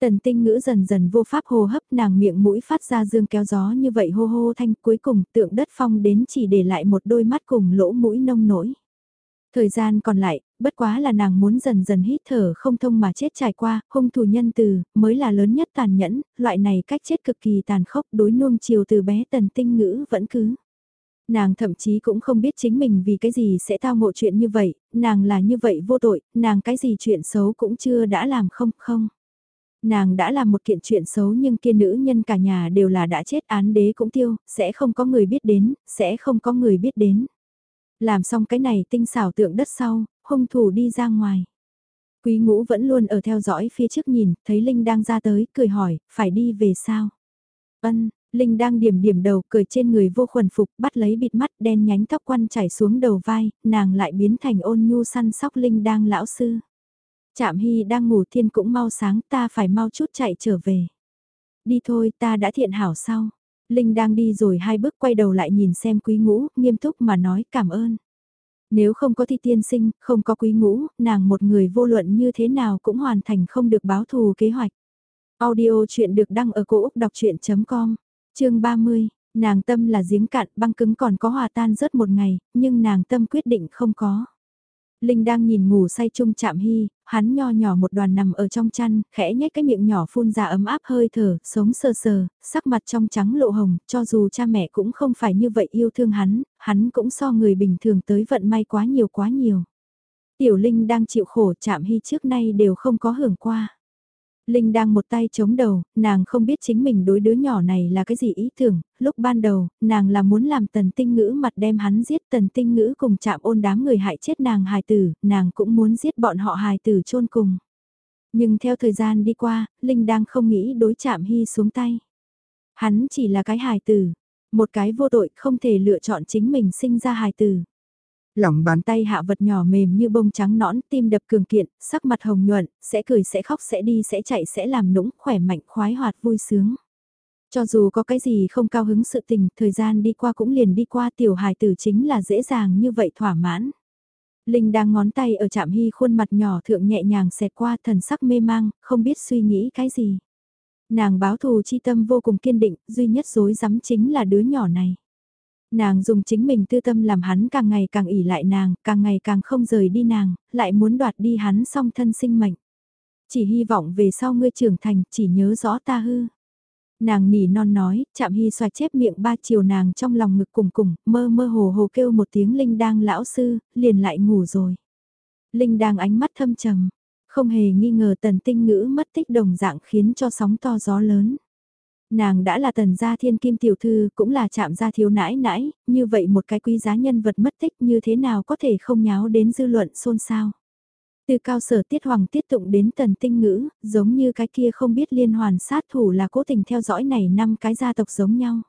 Tần tinh ngữ dần dần vô pháp hô hấp nàng miệng mũi phát ra dương kéo gió như vậy hô hô thanh cuối cùng tượng đất phong đến chỉ để lại một đôi mắt cùng lỗ mũi nông nổi. Thời gian còn lại, bất quá là nàng muốn dần dần hít thở không thông mà chết trải qua, hung thủ nhân từ, mới là lớn nhất tàn nhẫn, loại này cách chết cực kỳ tàn khốc đối nuông chiều từ bé tần tinh ngữ vẫn cứ. Nàng thậm chí cũng không biết chính mình vì cái gì sẽ tao ngộ chuyện như vậy, nàng là như vậy vô tội, nàng cái gì chuyện xấu cũng chưa đã làm không không. Nàng đã làm một kiện chuyện xấu nhưng kia nữ nhân cả nhà đều là đã chết án đế cũng tiêu, sẽ không có người biết đến, sẽ không có người biết đến. Làm xong cái này tinh xảo tượng đất sau, hung thủ đi ra ngoài. Quý ngũ vẫn luôn ở theo dõi phía trước nhìn, thấy Linh đang ra tới, cười hỏi, phải đi về sao? Ân, Linh đang điểm điểm đầu, cười trên người vô khuẩn phục, bắt lấy bịt mắt đen nhánh tóc quăn chảy xuống đầu vai, nàng lại biến thành ôn nhu săn sóc Linh đang lão sư. Chạm Hy đang ngủ thiên cũng mau sáng ta phải mau chút chạy trở về. Đi thôi ta đã thiện hảo sau. Linh đang đi rồi hai bước quay đầu lại nhìn xem quý ngũ, nghiêm túc mà nói cảm ơn. Nếu không có thi tiên sinh, không có quý ngũ, nàng một người vô luận như thế nào cũng hoàn thành không được báo thù kế hoạch. Audio chuyện được đăng ở cổ Úc đọc chuyện.com, chương 30, nàng tâm là giếng cạn băng cứng còn có hòa tan rớt một ngày, nhưng nàng tâm quyết định không có. Linh đang nhìn ngủ say chung chạm hy, hắn nho nhỏ một đoàn nằm ở trong chăn, khẽ nhếch cái miệng nhỏ phun ra ấm áp hơi thở, sống sờ sờ, sắc mặt trong trắng lộ hồng, cho dù cha mẹ cũng không phải như vậy yêu thương hắn, hắn cũng so người bình thường tới vận may quá nhiều quá nhiều. Tiểu Linh đang chịu khổ chạm hy trước nay đều không có hưởng qua. Linh đang một tay chống đầu, nàng không biết chính mình đối đứa nhỏ này là cái gì ý tưởng, lúc ban đầu, nàng là muốn làm tần tinh ngữ mặt đem hắn giết tần tinh ngữ cùng chạm ôn đám người hại chết nàng hài tử, nàng cũng muốn giết bọn họ hài tử chôn cùng. Nhưng theo thời gian đi qua, Linh đang không nghĩ đối chạm hy xuống tay. Hắn chỉ là cái hài tử, một cái vô tội không thể lựa chọn chính mình sinh ra hài tử. Lòng bàn tay hạ vật nhỏ mềm như bông trắng nõn, tim đập cường kiện, sắc mặt hồng nhuận, sẽ cười sẽ khóc sẽ đi sẽ chạy sẽ làm nũng, khỏe mạnh khoái hoạt vui sướng. Cho dù có cái gì không cao hứng sự tình, thời gian đi qua cũng liền đi qua tiểu hài tử chính là dễ dàng như vậy thỏa mãn. Linh đang ngón tay ở chạm hy khuôn mặt nhỏ thượng nhẹ nhàng xẹt qua thần sắc mê mang, không biết suy nghĩ cái gì. Nàng báo thù chi tâm vô cùng kiên định, duy nhất dối rắm chính là đứa nhỏ này. Nàng dùng chính mình tư tâm làm hắn càng ngày càng ỉ lại nàng, càng ngày càng không rời đi nàng, lại muốn đoạt đi hắn song thân sinh mệnh. Chỉ hy vọng về sau ngươi trưởng thành, chỉ nhớ rõ ta hư. Nàng nỉ non nói, chạm hy xoa chép miệng ba chiều nàng trong lòng ngực cùng cùng, mơ mơ hồ hồ kêu một tiếng Linh đang lão sư, liền lại ngủ rồi. Linh đang ánh mắt thâm trầm, không hề nghi ngờ tần tinh ngữ mất tích đồng dạng khiến cho sóng to gió lớn. Nàng đã là tần gia thiên kim tiểu thư, cũng là chạm gia thiếu nãi nãi, như vậy một cái quý giá nhân vật mất tích như thế nào có thể không nháo đến dư luận xôn xao. Từ cao sở tiết hoàng tiết tụng đến tần tinh ngữ, giống như cái kia không biết liên hoàn sát thủ là cố tình theo dõi này năm cái gia tộc giống nhau.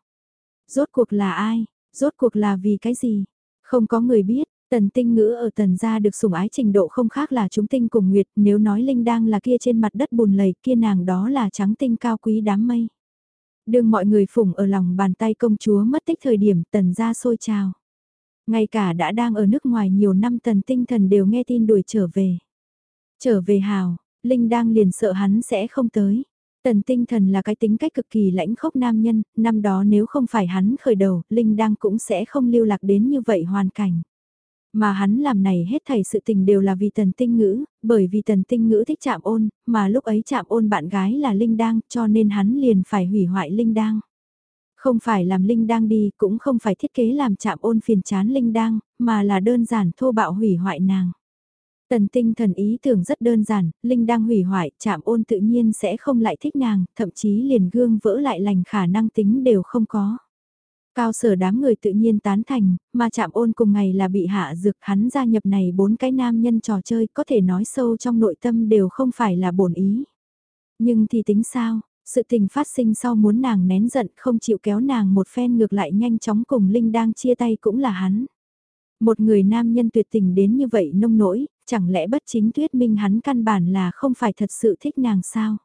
Rốt cuộc là ai? Rốt cuộc là vì cái gì? Không có người biết, Tần tinh ngữ ở tần gia được sủng ái trình độ không khác là chúng tinh cùng nguyệt, nếu nói linh đang là kia trên mặt đất bùn lầy kia nàng đó là trắng tinh cao quý đám mây. Đương mọi người phủng ở lòng bàn tay công chúa mất tích thời điểm tần gia sôi trào. Ngay cả đã đang ở nước ngoài nhiều năm tần tinh thần đều nghe tin đuổi trở về. Trở về hào, Linh đang liền sợ hắn sẽ không tới. Tần tinh thần là cái tính cách cực kỳ lãnh khốc nam nhân, năm đó nếu không phải hắn khởi đầu, Linh đang cũng sẽ không lưu lạc đến như vậy hoàn cảnh. Mà hắn làm này hết thảy sự tình đều là vì tần tinh ngữ, bởi vì tần tinh ngữ thích chạm ôn, mà lúc ấy chạm ôn bạn gái là Linh Đang cho nên hắn liền phải hủy hoại Linh Đang. Không phải làm Linh Đang đi, cũng không phải thiết kế làm chạm ôn phiền chán Linh Đang, mà là đơn giản thô bạo hủy hoại nàng. Tần tinh thần ý tưởng rất đơn giản, Linh đang hủy hoại, chạm ôn tự nhiên sẽ không lại thích nàng, thậm chí liền gương vỡ lại lành khả năng tính đều không có. Cao sở đám người tự nhiên tán thành, mà chạm ôn cùng ngày là bị hạ dược hắn gia nhập này bốn cái nam nhân trò chơi có thể nói sâu trong nội tâm đều không phải là bổn ý. Nhưng thì tính sao, sự tình phát sinh sau muốn nàng nén giận không chịu kéo nàng một phen ngược lại nhanh chóng cùng Linh đang chia tay cũng là hắn. Một người nam nhân tuyệt tình đến như vậy nông nỗi, chẳng lẽ bất chính thuyết minh hắn căn bản là không phải thật sự thích nàng sao?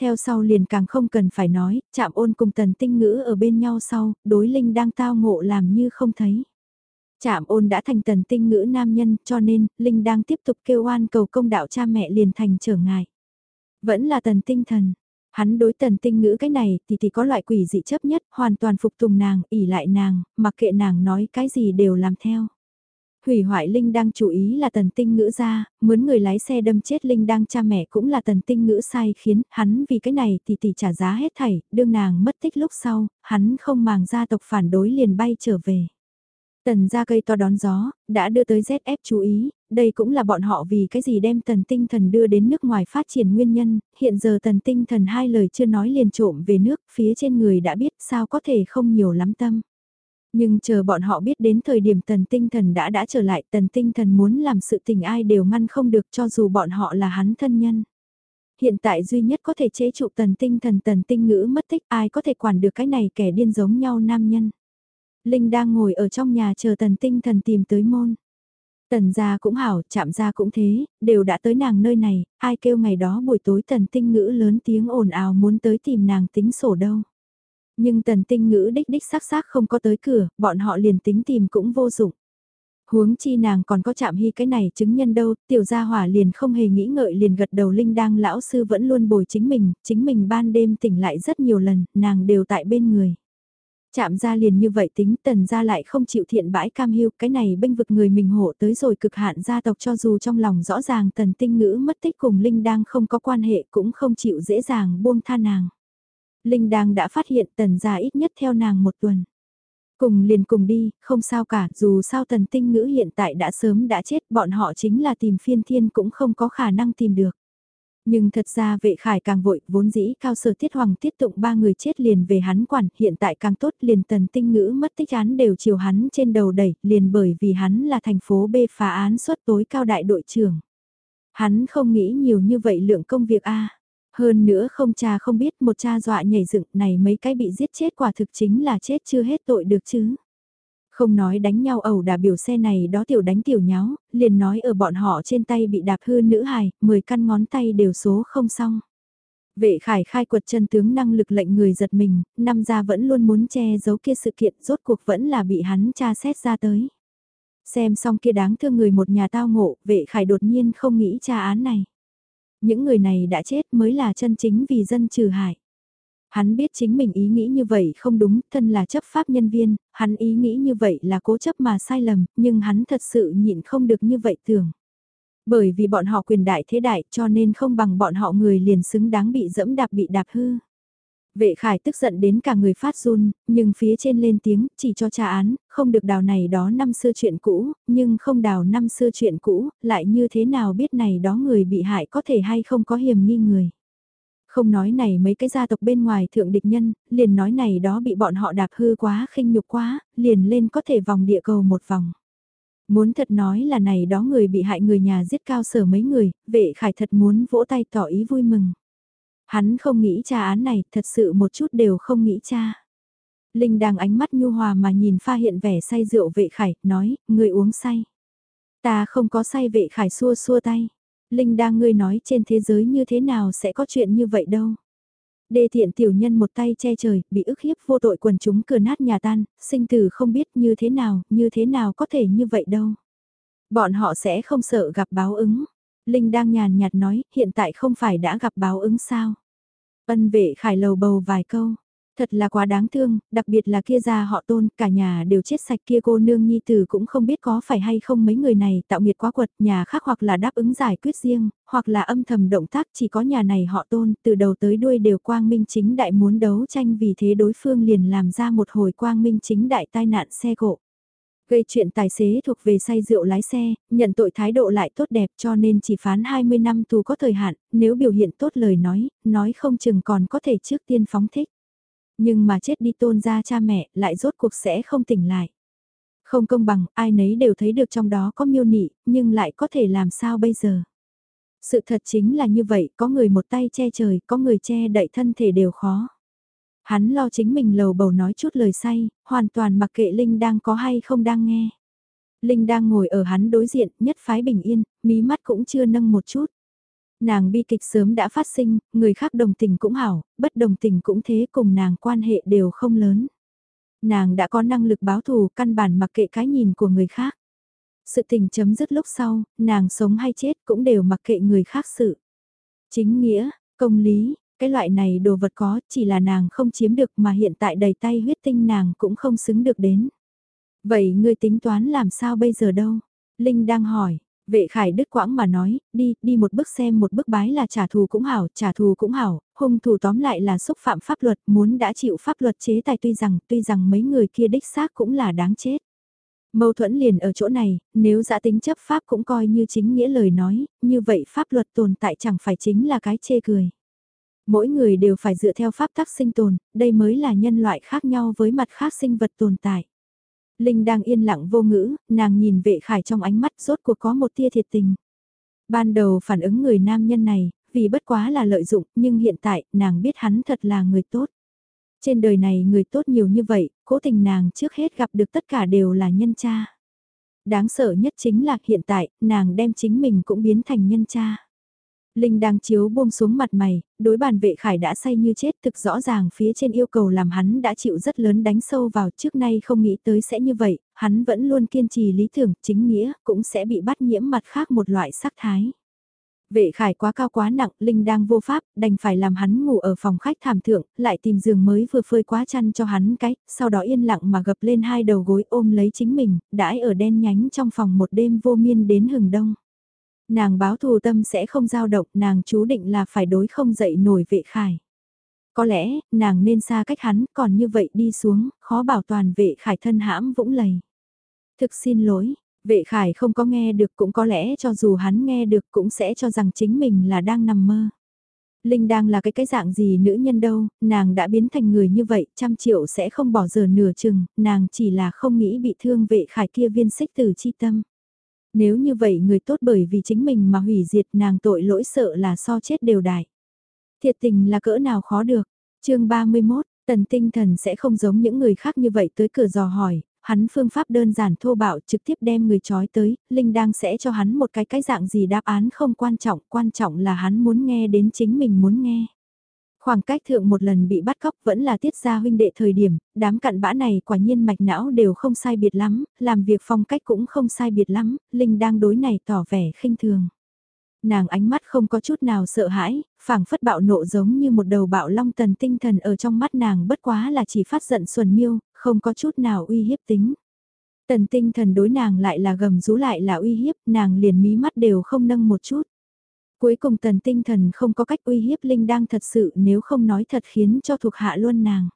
Theo sau liền càng không cần phải nói, chạm ôn cùng tần tinh ngữ ở bên nhau sau, đối linh đang tao ngộ làm như không thấy. Chạm ôn đã thành tần tinh ngữ nam nhân cho nên, Linh đang tiếp tục kêu oan cầu công đạo cha mẹ liền thành trở ngại. Vẫn là tần tinh thần. Hắn đối tần tinh ngữ cái này thì thì có loại quỷ dị chấp nhất, hoàn toàn phục tùng nàng, ỉ lại nàng, mặc kệ nàng nói cái gì đều làm theo. Hủy hoại Linh đang chú ý là tần tinh ngữ ra, mướn người lái xe đâm chết Linh đang cha mẹ cũng là tần tinh ngữ sai khiến hắn vì cái này thì tỷ trả giá hết thảy, đương nàng mất tích lúc sau, hắn không màng gia tộc phản đối liền bay trở về. Tần ra cây to đón gió, đã đưa tới ZF chú ý, đây cũng là bọn họ vì cái gì đem tần tinh thần đưa đến nước ngoài phát triển nguyên nhân, hiện giờ tần tinh thần hai lời chưa nói liền trộm về nước, phía trên người đã biết sao có thể không nhiều lắm tâm. Nhưng chờ bọn họ biết đến thời điểm tần tinh thần đã đã trở lại tần tinh thần muốn làm sự tình ai đều ngăn không được cho dù bọn họ là hắn thân nhân. Hiện tại duy nhất có thể chế trụ tần tinh thần tần tinh ngữ mất tích ai có thể quản được cái này kẻ điên giống nhau nam nhân. Linh đang ngồi ở trong nhà chờ tần tinh thần tìm tới môn. Tần gia cũng hảo, chạm gia cũng thế, đều đã tới nàng nơi này, ai kêu ngày đó buổi tối tần tinh ngữ lớn tiếng ồn ào muốn tới tìm nàng tính sổ đâu. Nhưng tần tinh ngữ đích đích xác xác không có tới cửa, bọn họ liền tính tìm cũng vô dụng. Huống chi nàng còn có chạm hy cái này chứng nhân đâu, tiểu gia hỏa liền không hề nghĩ ngợi liền gật đầu linh đang lão sư vẫn luôn bồi chính mình, chính mình ban đêm tỉnh lại rất nhiều lần, nàng đều tại bên người. Chạm ra liền như vậy tính tần ra lại không chịu thiện bãi cam hiu, cái này bênh vực người mình hộ tới rồi cực hạn gia tộc cho dù trong lòng rõ ràng tần tinh ngữ mất tích cùng Linh đang không có quan hệ cũng không chịu dễ dàng buông tha nàng. Linh đang đã phát hiện tần gia ít nhất theo nàng một tuần. Cùng liền cùng đi, không sao cả, dù sao tần tinh ngữ hiện tại đã sớm đã chết, bọn họ chính là tìm phiên thiên cũng không có khả năng tìm được. Nhưng thật ra vệ khải càng vội, vốn dĩ cao sở tiết hoàng tiết tụng ba người chết liền về hắn quản, hiện tại càng tốt liền tần tinh ngữ mất tích án đều chiều hắn trên đầu đẩy, liền bởi vì hắn là thành phố B phá án suất tối cao đại đội trưởng. Hắn không nghĩ nhiều như vậy lượng công việc a hơn nữa không cha không biết một cha dọa nhảy dựng này mấy cái bị giết chết quả thực chính là chết chưa hết tội được chứ. Không nói đánh nhau ẩu đả biểu xe này đó tiểu đánh tiểu nháo, liền nói ở bọn họ trên tay bị đạp hư nữ hài, 10 căn ngón tay đều số không xong. Vệ khải khai quật chân tướng năng lực lệnh người giật mình, năm gia vẫn luôn muốn che giấu kia sự kiện rốt cuộc vẫn là bị hắn tra xét ra tới. Xem xong kia đáng thương người một nhà tao ngộ, vệ khải đột nhiên không nghĩ tra án này. Những người này đã chết mới là chân chính vì dân trừ hại. Hắn biết chính mình ý nghĩ như vậy không đúng, thân là chấp pháp nhân viên, hắn ý nghĩ như vậy là cố chấp mà sai lầm, nhưng hắn thật sự nhịn không được như vậy tưởng. Bởi vì bọn họ quyền đại thế đại cho nên không bằng bọn họ người liền xứng đáng bị dẫm đạp bị đạp hư. Vệ khải tức giận đến cả người phát run, nhưng phía trên lên tiếng, chỉ cho tra án, không được đào này đó năm xưa chuyện cũ, nhưng không đào năm xưa chuyện cũ, lại như thế nào biết này đó người bị hại có thể hay không có hiểm nghi người. Không nói này mấy cái gia tộc bên ngoài thượng địch nhân, liền nói này đó bị bọn họ đạp hư quá khinh nhục quá, liền lên có thể vòng địa cầu một vòng. Muốn thật nói là này đó người bị hại người nhà giết cao sở mấy người, vệ khải thật muốn vỗ tay tỏ ý vui mừng. Hắn không nghĩ cha án này, thật sự một chút đều không nghĩ cha. Linh đang ánh mắt nhu hòa mà nhìn pha hiện vẻ say rượu vệ khải, nói, người uống say. Ta không có say vệ khải xua xua tay. Linh đang ngươi nói trên thế giới như thế nào sẽ có chuyện như vậy đâu. Đê thiện tiểu nhân một tay che trời, bị ức hiếp vô tội quần chúng cửa nát nhà tan, sinh tử không biết như thế nào, như thế nào có thể như vậy đâu. Bọn họ sẽ không sợ gặp báo ứng. Linh đang nhàn nhạt nói, hiện tại không phải đã gặp báo ứng sao. Ân vệ khải lầu bầu vài câu. Thật là quá đáng thương, đặc biệt là kia gia họ tôn, cả nhà đều chết sạch kia cô nương nhi tử cũng không biết có phải hay không mấy người này tạo nghiệt quá quật, nhà khác hoặc là đáp ứng giải quyết riêng, hoặc là âm thầm động tác chỉ có nhà này họ tôn, từ đầu tới đuôi đều quang minh chính đại muốn đấu tranh vì thế đối phương liền làm ra một hồi quang minh chính đại tai nạn xe cộ. Gây chuyện tài xế thuộc về say rượu lái xe, nhận tội thái độ lại tốt đẹp cho nên chỉ phán 20 năm tù có thời hạn, nếu biểu hiện tốt lời nói, nói không chừng còn có thể trước tiên phóng thích. Nhưng mà chết đi tôn ra cha mẹ lại rốt cuộc sẽ không tỉnh lại. Không công bằng, ai nấy đều thấy được trong đó có miêu nị, nhưng lại có thể làm sao bây giờ. Sự thật chính là như vậy, có người một tay che trời, có người che đậy thân thể đều khó. Hắn lo chính mình lầu bầu nói chút lời say, hoàn toàn mặc kệ Linh đang có hay không đang nghe. Linh đang ngồi ở hắn đối diện, nhất phái bình yên, mí mắt cũng chưa nâng một chút. Nàng bi kịch sớm đã phát sinh, người khác đồng tình cũng hảo, bất đồng tình cũng thế cùng nàng quan hệ đều không lớn. Nàng đã có năng lực báo thù căn bản mặc kệ cái nhìn của người khác. Sự tình chấm dứt lúc sau, nàng sống hay chết cũng đều mặc kệ người khác sự. Chính nghĩa, công lý, cái loại này đồ vật có chỉ là nàng không chiếm được mà hiện tại đầy tay huyết tinh nàng cũng không xứng được đến. Vậy ngươi tính toán làm sao bây giờ đâu? Linh đang hỏi, Vệ khải đứt quãng mà nói, đi, đi một bước xem một bước bái là trả thù cũng hảo, trả thù cũng hảo, hung thủ tóm lại là xúc phạm pháp luật, muốn đã chịu pháp luật chế tài tuy rằng, tuy rằng mấy người kia đích xác cũng là đáng chết. Mâu thuẫn liền ở chỗ này, nếu giã tính chấp pháp cũng coi như chính nghĩa lời nói, như vậy pháp luật tồn tại chẳng phải chính là cái chê cười. Mỗi người đều phải dựa theo pháp tắc sinh tồn, đây mới là nhân loại khác nhau với mặt khác sinh vật tồn tại. Linh đang yên lặng vô ngữ, nàng nhìn vệ khải trong ánh mắt rốt cuộc có một tia thiệt tình. Ban đầu phản ứng người nam nhân này, vì bất quá là lợi dụng, nhưng hiện tại, nàng biết hắn thật là người tốt. Trên đời này người tốt nhiều như vậy, cố tình nàng trước hết gặp được tất cả đều là nhân cha. Đáng sợ nhất chính là hiện tại, nàng đem chính mình cũng biến thành nhân cha. Linh đang chiếu buông xuống mặt mày, đối bàn vệ khải đã say như chết thực rõ ràng phía trên yêu cầu làm hắn đã chịu rất lớn đánh sâu vào trước nay không nghĩ tới sẽ như vậy, hắn vẫn luôn kiên trì lý tưởng chính nghĩa cũng sẽ bị bắt nhiễm mặt khác một loại sắc thái. Vệ khải quá cao quá nặng, Linh đang vô pháp, đành phải làm hắn ngủ ở phòng khách thảm thượng, lại tìm giường mới vừa phơi quá chăn cho hắn cái, sau đó yên lặng mà gập lên hai đầu gối ôm lấy chính mình, đãi ở đen nhánh trong phòng một đêm vô miên đến hừng đông. Nàng báo thù tâm sẽ không dao động, nàng chú định là phải đối không dậy nổi vệ khải. Có lẽ, nàng nên xa cách hắn, còn như vậy đi xuống, khó bảo toàn vệ khải thân hãm vũng lầy. Thực xin lỗi, vệ khải không có nghe được cũng có lẽ cho dù hắn nghe được cũng sẽ cho rằng chính mình là đang nằm mơ. Linh đang là cái cái dạng gì nữ nhân đâu, nàng đã biến thành người như vậy, trăm triệu sẽ không bỏ giờ nửa chừng, nàng chỉ là không nghĩ bị thương vệ khải kia viên xích từ chi tâm. Nếu như vậy người tốt bởi vì chính mình mà hủy diệt nàng tội lỗi sợ là so chết đều đại. Thiệt tình là cỡ nào khó được. chương 31, tần tinh thần sẽ không giống những người khác như vậy tới cửa dò hỏi, hắn phương pháp đơn giản thô bạo trực tiếp đem người trói tới, Linh đang sẽ cho hắn một cái cái dạng gì đáp án không quan trọng, quan trọng là hắn muốn nghe đến chính mình muốn nghe. Khoảng cách thượng một lần bị bắt cóc vẫn là tiết gia huynh đệ thời điểm, đám cặn bã này quả nhiên mạch não đều không sai biệt lắm, làm việc phong cách cũng không sai biệt lắm, Linh đang đối này tỏ vẻ khinh thường. Nàng ánh mắt không có chút nào sợ hãi, phảng phất bạo nộ giống như một đầu bạo long tần tinh thần ở trong mắt nàng bất quá là chỉ phát giận xuân miêu, không có chút nào uy hiếp tính. Tần tinh thần đối nàng lại là gầm rú lại là uy hiếp, nàng liền mí mắt đều không nâng một chút. Cuối cùng tần tinh thần không có cách uy hiếp Linh đang thật sự nếu không nói thật khiến cho thuộc hạ luôn nàng.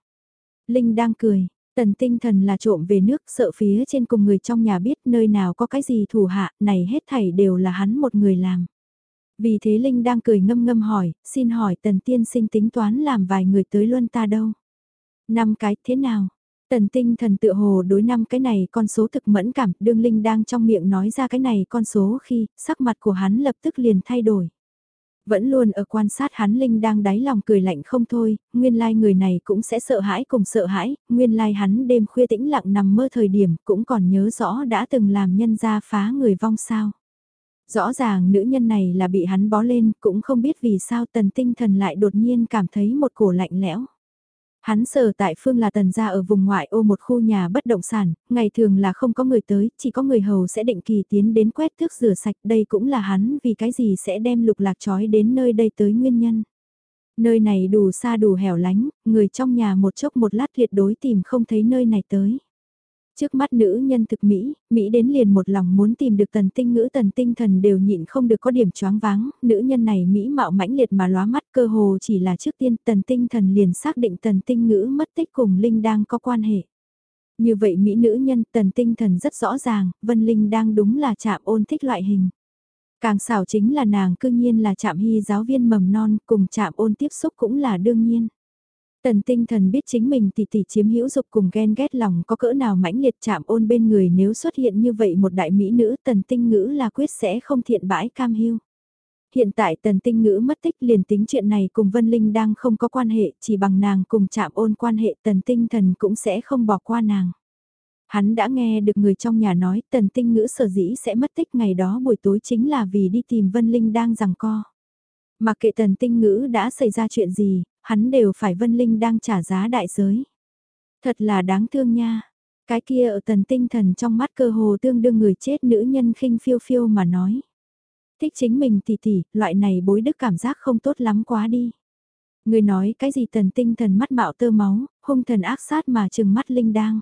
Linh đang cười, tần tinh thần là trộm về nước sợ phía trên cùng người trong nhà biết nơi nào có cái gì thủ hạ, này hết thảy đều là hắn một người làm. Vì thế Linh đang cười ngâm ngâm hỏi, xin hỏi tần tiên sinh tính toán làm vài người tới luân ta đâu? Năm cái thế nào? Tần tinh thần tự hồ đối năm cái này con số thực mẫn cảm, đương Linh đang trong miệng nói ra cái này con số khi, sắc mặt của hắn lập tức liền thay đổi. Vẫn luôn ở quan sát hắn Linh đang đáy lòng cười lạnh không thôi, nguyên lai like người này cũng sẽ sợ hãi cùng sợ hãi, nguyên lai like hắn đêm khuya tĩnh lặng nằm mơ thời điểm cũng còn nhớ rõ đã từng làm nhân gia phá người vong sao. Rõ ràng nữ nhân này là bị hắn bó lên, cũng không biết vì sao tần tinh thần lại đột nhiên cảm thấy một cổ lạnh lẽo. Hắn sở tại phương là tần gia ở vùng ngoại ô một khu nhà bất động sản, ngày thường là không có người tới, chỉ có người hầu sẽ định kỳ tiến đến quét thước rửa sạch, đây cũng là hắn vì cái gì sẽ đem lục lạc trói đến nơi đây tới nguyên nhân. Nơi này đủ xa đủ hẻo lánh, người trong nhà một chốc một lát tuyệt đối tìm không thấy nơi này tới. Trước mắt nữ nhân thực Mỹ, Mỹ đến liền một lòng muốn tìm được tần tinh ngữ tần tinh thần đều nhịn không được có điểm choáng váng, nữ nhân này Mỹ mạo mãnh liệt mà lóa mắt cơ hồ chỉ là trước tiên tần tinh thần liền xác định tần tinh ngữ mất tích cùng Linh đang có quan hệ. Như vậy Mỹ nữ nhân tần tinh thần rất rõ ràng, Vân Linh đang đúng là chạm ôn thích loại hình. Càng xảo chính là nàng cương nhiên là chạm hy giáo viên mầm non cùng chạm ôn tiếp xúc cũng là đương nhiên. Tần tinh thần biết chính mình tỷ tỷ chiếm hữu dục cùng ghen ghét lòng có cỡ nào mãnh liệt chạm ôn bên người nếu xuất hiện như vậy một đại mỹ nữ, tần tinh ngữ là quyết sẽ không thiện bãi cam hưu. Hiện tại tần tinh ngữ mất tích liền tính chuyện này cùng Vân Linh đang không có quan hệ, chỉ bằng nàng cùng chạm ôn quan hệ tần tinh thần cũng sẽ không bỏ qua nàng. Hắn đã nghe được người trong nhà nói tần tinh ngữ sở dĩ sẽ mất tích ngày đó buổi tối chính là vì đi tìm Vân Linh đang rằng co. Mặc kệ tần tinh ngữ đã xảy ra chuyện gì, hắn đều phải Vân Linh đang trả giá đại giới. Thật là đáng thương nha. Cái kia ở tần tinh thần trong mắt cơ hồ tương đương người chết nữ nhân khinh phiêu phiêu mà nói. Thích chính mình tỷ tỷ, loại này bối đức cảm giác không tốt lắm quá đi. Người nói cái gì tần tinh thần mắt mạo tơ máu, hung thần ác sát mà trừng mắt Linh đang.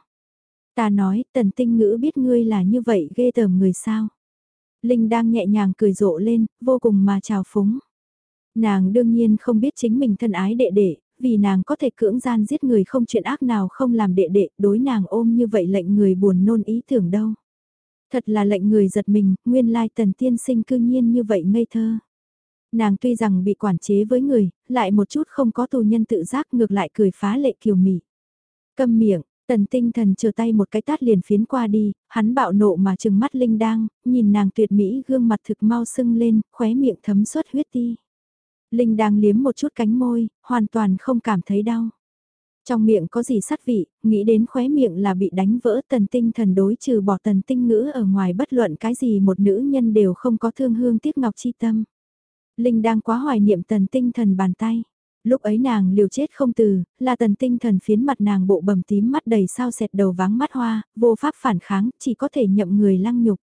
Ta nói tần tinh ngữ biết ngươi là như vậy ghê tởm người sao. Linh đang nhẹ nhàng cười rộ lên, vô cùng mà chào phúng. Nàng đương nhiên không biết chính mình thân ái đệ đệ, vì nàng có thể cưỡng gian giết người không chuyện ác nào không làm đệ đệ, đối nàng ôm như vậy lệnh người buồn nôn ý tưởng đâu. Thật là lệnh người giật mình, nguyên lai tần tiên sinh cư nhiên như vậy ngây thơ. Nàng tuy rằng bị quản chế với người, lại một chút không có tù nhân tự giác ngược lại cười phá lệ kiều mị. Câm miệng, tần tinh thần chờ tay một cái tát liền phiến qua đi, hắn bạo nộ mà trừng mắt linh đang, nhìn nàng tuyệt mỹ gương mặt thực mau sưng lên, khóe miệng thấm suất huyết ti. Linh đang liếm một chút cánh môi, hoàn toàn không cảm thấy đau. Trong miệng có gì sát vị, nghĩ đến khóe miệng là bị đánh vỡ tần tinh thần đối trừ bỏ tần tinh ngữ ở ngoài bất luận cái gì một nữ nhân đều không có thương hương tiếc ngọc chi tâm. Linh đang quá hoài niệm tần tinh thần bàn tay. Lúc ấy nàng liều chết không từ, là tần tinh thần phiến mặt nàng bộ bầm tím mắt đầy sao sẹt đầu váng mắt hoa, vô pháp phản kháng, chỉ có thể nhậm người lăng nhục.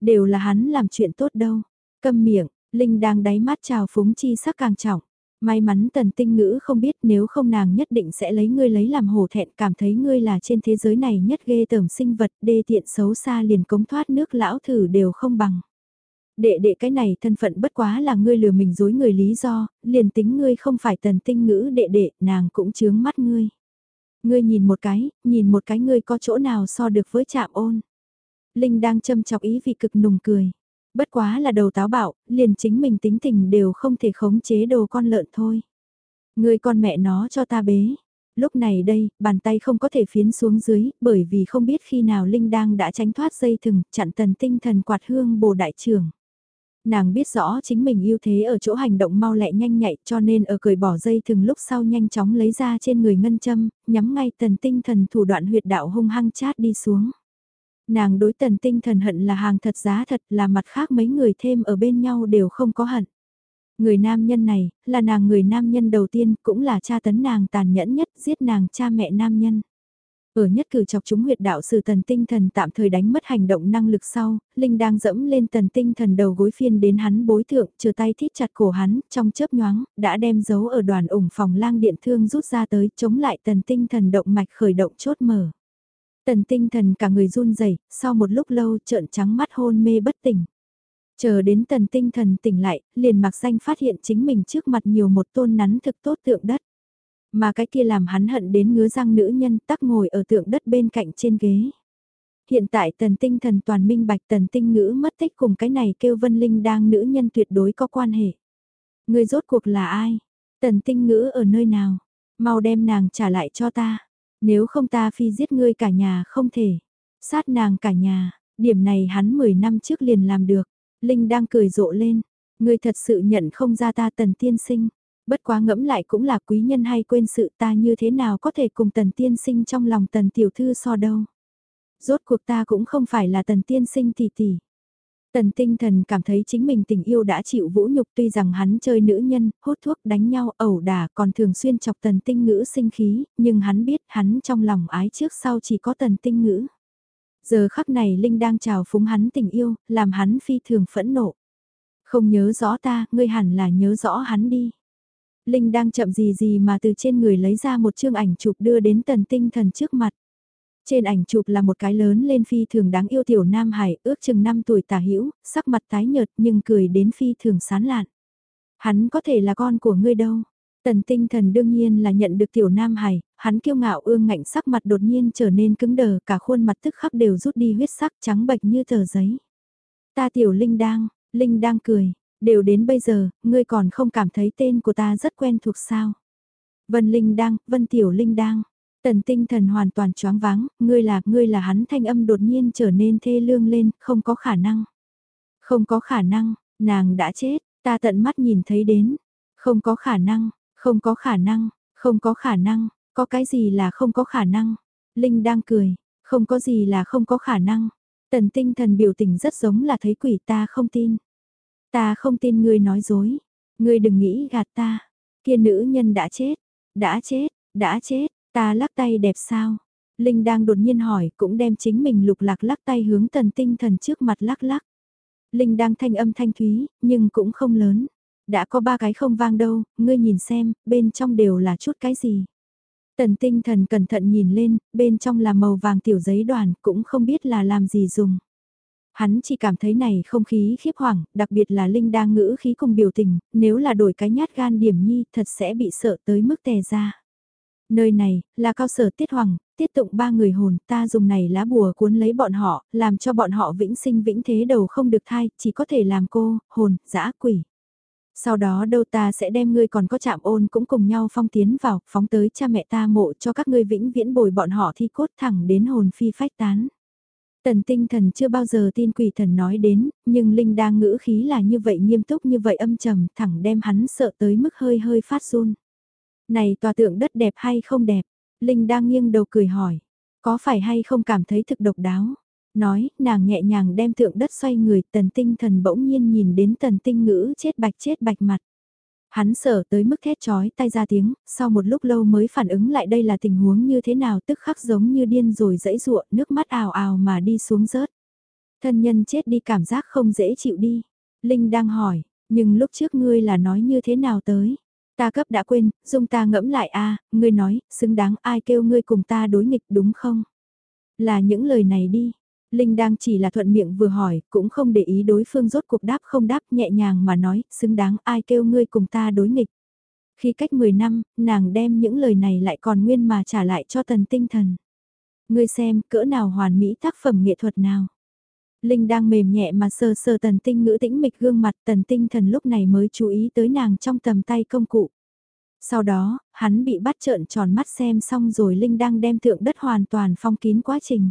Đều là hắn làm chuyện tốt đâu. Câm miệng, Linh đang đáy mắt trào phúng chi sắc càng trọng. May mắn tần tinh ngữ không biết nếu không nàng nhất định sẽ lấy ngươi lấy làm hổ thẹn cảm thấy ngươi là trên thế giới này nhất ghê tởm sinh vật đê tiện xấu xa liền cống thoát nước lão thử đều không bằng. Đệ đệ cái này thân phận bất quá là ngươi lừa mình dối người lý do, liền tính ngươi không phải tần tinh ngữ đệ đệ, nàng cũng chướng mắt ngươi. Ngươi nhìn một cái, nhìn một cái ngươi có chỗ nào so được với chạm ôn. Linh đang châm chọc ý vị cực nùng cười. Bất quá là đầu táo bạo, liền chính mình tính tình đều không thể khống chế đồ con lợn thôi. người con mẹ nó cho ta bế. Lúc này đây, bàn tay không có thể phiến xuống dưới, bởi vì không biết khi nào Linh đang đã tránh thoát dây thừng, chặn tần tinh thần quạt hương bồ đại trưởng. Nàng biết rõ chính mình ưu thế ở chỗ hành động mau lẹ nhanh nhạy cho nên ở cười bỏ dây thừng lúc sau nhanh chóng lấy ra trên người ngân châm, nhắm ngay tần tinh thần thủ đoạn huyệt đạo hung hăng chát đi xuống. Nàng đối tần tinh thần hận là hàng thật giá thật là mặt khác mấy người thêm ở bên nhau đều không có hận. Người nam nhân này, là nàng người nam nhân đầu tiên, cũng là cha tấn nàng tàn nhẫn nhất, giết nàng cha mẹ nam nhân. Ở nhất cử chọc chúng huyệt đạo sử tần tinh thần tạm thời đánh mất hành động năng lực sau, Linh đang dẫm lên tần tinh thần đầu gối phiên đến hắn bối thượng, chờ tay thít chặt cổ hắn, trong chớp nhoáng, đã đem dấu ở đoàn ủng phòng lang điện thương rút ra tới, chống lại tần tinh thần động mạch khởi động chốt mở. Tần tinh thần cả người run rẩy sau một lúc lâu trợn trắng mắt hôn mê bất tỉnh. Chờ đến tần tinh thần tỉnh lại, liền mặc danh phát hiện chính mình trước mặt nhiều một tôn nắn thực tốt tượng đất. Mà cái kia làm hắn hận đến ngứa răng nữ nhân tắc ngồi ở tượng đất bên cạnh trên ghế. Hiện tại tần tinh thần toàn minh bạch tần tinh ngữ mất tích cùng cái này kêu vân linh đang nữ nhân tuyệt đối có quan hệ. Người rốt cuộc là ai? Tần tinh ngữ ở nơi nào? Mau đem nàng trả lại cho ta. Nếu không ta phi giết ngươi cả nhà không thể. Sát nàng cả nhà, điểm này hắn 10 năm trước liền làm được. Linh đang cười rộ lên. Ngươi thật sự nhận không ra ta tần tiên sinh. Bất quá ngẫm lại cũng là quý nhân hay quên sự ta như thế nào có thể cùng tần tiên sinh trong lòng tần tiểu thư so đâu. Rốt cuộc ta cũng không phải là tần tiên sinh tỷ tỷ. Tần tinh thần cảm thấy chính mình tình yêu đã chịu vũ nhục tuy rằng hắn chơi nữ nhân, hút thuốc đánh nhau, ẩu đả còn thường xuyên chọc tần tinh ngữ sinh khí, nhưng hắn biết hắn trong lòng ái trước sau chỉ có tần tinh ngữ. Giờ khắc này Linh đang chào phúng hắn tình yêu, làm hắn phi thường phẫn nộ. Không nhớ rõ ta, ngươi hẳn là nhớ rõ hắn đi. Linh đang chậm gì gì mà từ trên người lấy ra một chương ảnh chụp đưa đến tần tinh thần trước mặt. Trên ảnh chụp là một cái lớn lên phi thường đáng yêu tiểu Nam Hải, ước chừng 5 tuổi tả hữu sắc mặt tái nhợt nhưng cười đến phi thường sán lạn. Hắn có thể là con của ngươi đâu. Tần tinh thần đương nhiên là nhận được tiểu Nam Hải, hắn kiêu ngạo ương ngạnh sắc mặt đột nhiên trở nên cứng đờ, cả khuôn mặt tức khắc đều rút đi huyết sắc trắng bệch như tờ giấy. Ta tiểu Linh đang, Linh đang cười, đều đến bây giờ, ngươi còn không cảm thấy tên của ta rất quen thuộc sao. Vân Linh đang, Vân Tiểu Linh đang, Tần tinh thần hoàn toàn choáng váng, ngươi là, ngươi là hắn thanh âm đột nhiên trở nên thê lương lên, không có khả năng. Không có khả năng, nàng đã chết, ta tận mắt nhìn thấy đến. Không có khả năng, không có khả năng, không có khả năng, có cái gì là không có khả năng. Linh đang cười, không có gì là không có khả năng. Tần tinh thần biểu tình rất giống là thấy quỷ ta không tin. Ta không tin ngươi nói dối. Ngươi đừng nghĩ gạt ta. Kia nữ nhân đã chết, đã chết, đã chết, Ta lắc tay đẹp sao? Linh đang đột nhiên hỏi cũng đem chính mình lục lạc lắc tay hướng tần tinh thần trước mặt lắc lắc. Linh đang thanh âm thanh thúy, nhưng cũng không lớn. Đã có ba cái không vang đâu, ngươi nhìn xem, bên trong đều là chút cái gì. Tần tinh thần cẩn thận nhìn lên, bên trong là màu vàng tiểu giấy đoàn, cũng không biết là làm gì dùng. Hắn chỉ cảm thấy này không khí khiếp hoảng, đặc biệt là Linh đang ngữ khí cùng biểu tình, nếu là đổi cái nhát gan điểm nhi thật sẽ bị sợ tới mức tè ra. Nơi này, là cao sở tiết hoàng, tiết tụng ba người hồn, ta dùng này lá bùa cuốn lấy bọn họ, làm cho bọn họ vĩnh sinh vĩnh thế đầu không được thai, chỉ có thể làm cô, hồn, dã quỷ. Sau đó đâu ta sẽ đem ngươi còn có chạm ôn cũng cùng nhau phong tiến vào, phóng tới cha mẹ ta mộ cho các ngươi vĩnh viễn bồi bọn họ thi cốt thẳng đến hồn phi phách tán. Tần tinh thần chưa bao giờ tin quỷ thần nói đến, nhưng Linh đang ngữ khí là như vậy nghiêm túc như vậy âm trầm thẳng đem hắn sợ tới mức hơi hơi phát run. Này tòa tượng đất đẹp hay không đẹp? Linh đang nghiêng đầu cười hỏi. Có phải hay không cảm thấy thực độc đáo? Nói, nàng nhẹ nhàng đem tượng đất xoay người, tần tinh thần bỗng nhiên nhìn đến tần tinh ngữ chết bạch chết bạch mặt. Hắn sợ tới mức thét chói tay ra tiếng, sau một lúc lâu mới phản ứng lại đây là tình huống như thế nào tức khắc giống như điên rồi dẫy ruộng nước mắt ào ào mà đi xuống rớt. Thân nhân chết đi cảm giác không dễ chịu đi. Linh đang hỏi, Nhưng lúc trước ngươi là nói như thế nào tới? Ta cấp đã quên, dung ta ngẫm lại a ngươi nói, xứng đáng ai kêu ngươi cùng ta đối nghịch đúng không? Là những lời này đi. Linh đang chỉ là thuận miệng vừa hỏi, cũng không để ý đối phương rốt cuộc đáp không đáp nhẹ nhàng mà nói, xứng đáng ai kêu ngươi cùng ta đối nghịch. Khi cách 10 năm, nàng đem những lời này lại còn nguyên mà trả lại cho tần tinh thần. Ngươi xem, cỡ nào hoàn mỹ tác phẩm nghệ thuật nào. Linh đang mềm nhẹ mà sờ sờ tần tinh ngữ tĩnh mịch gương mặt tần tinh thần lúc này mới chú ý tới nàng trong tầm tay công cụ. Sau đó, hắn bị bắt trợn tròn mắt xem xong rồi Linh đang đem thượng đất hoàn toàn phong kín quá trình.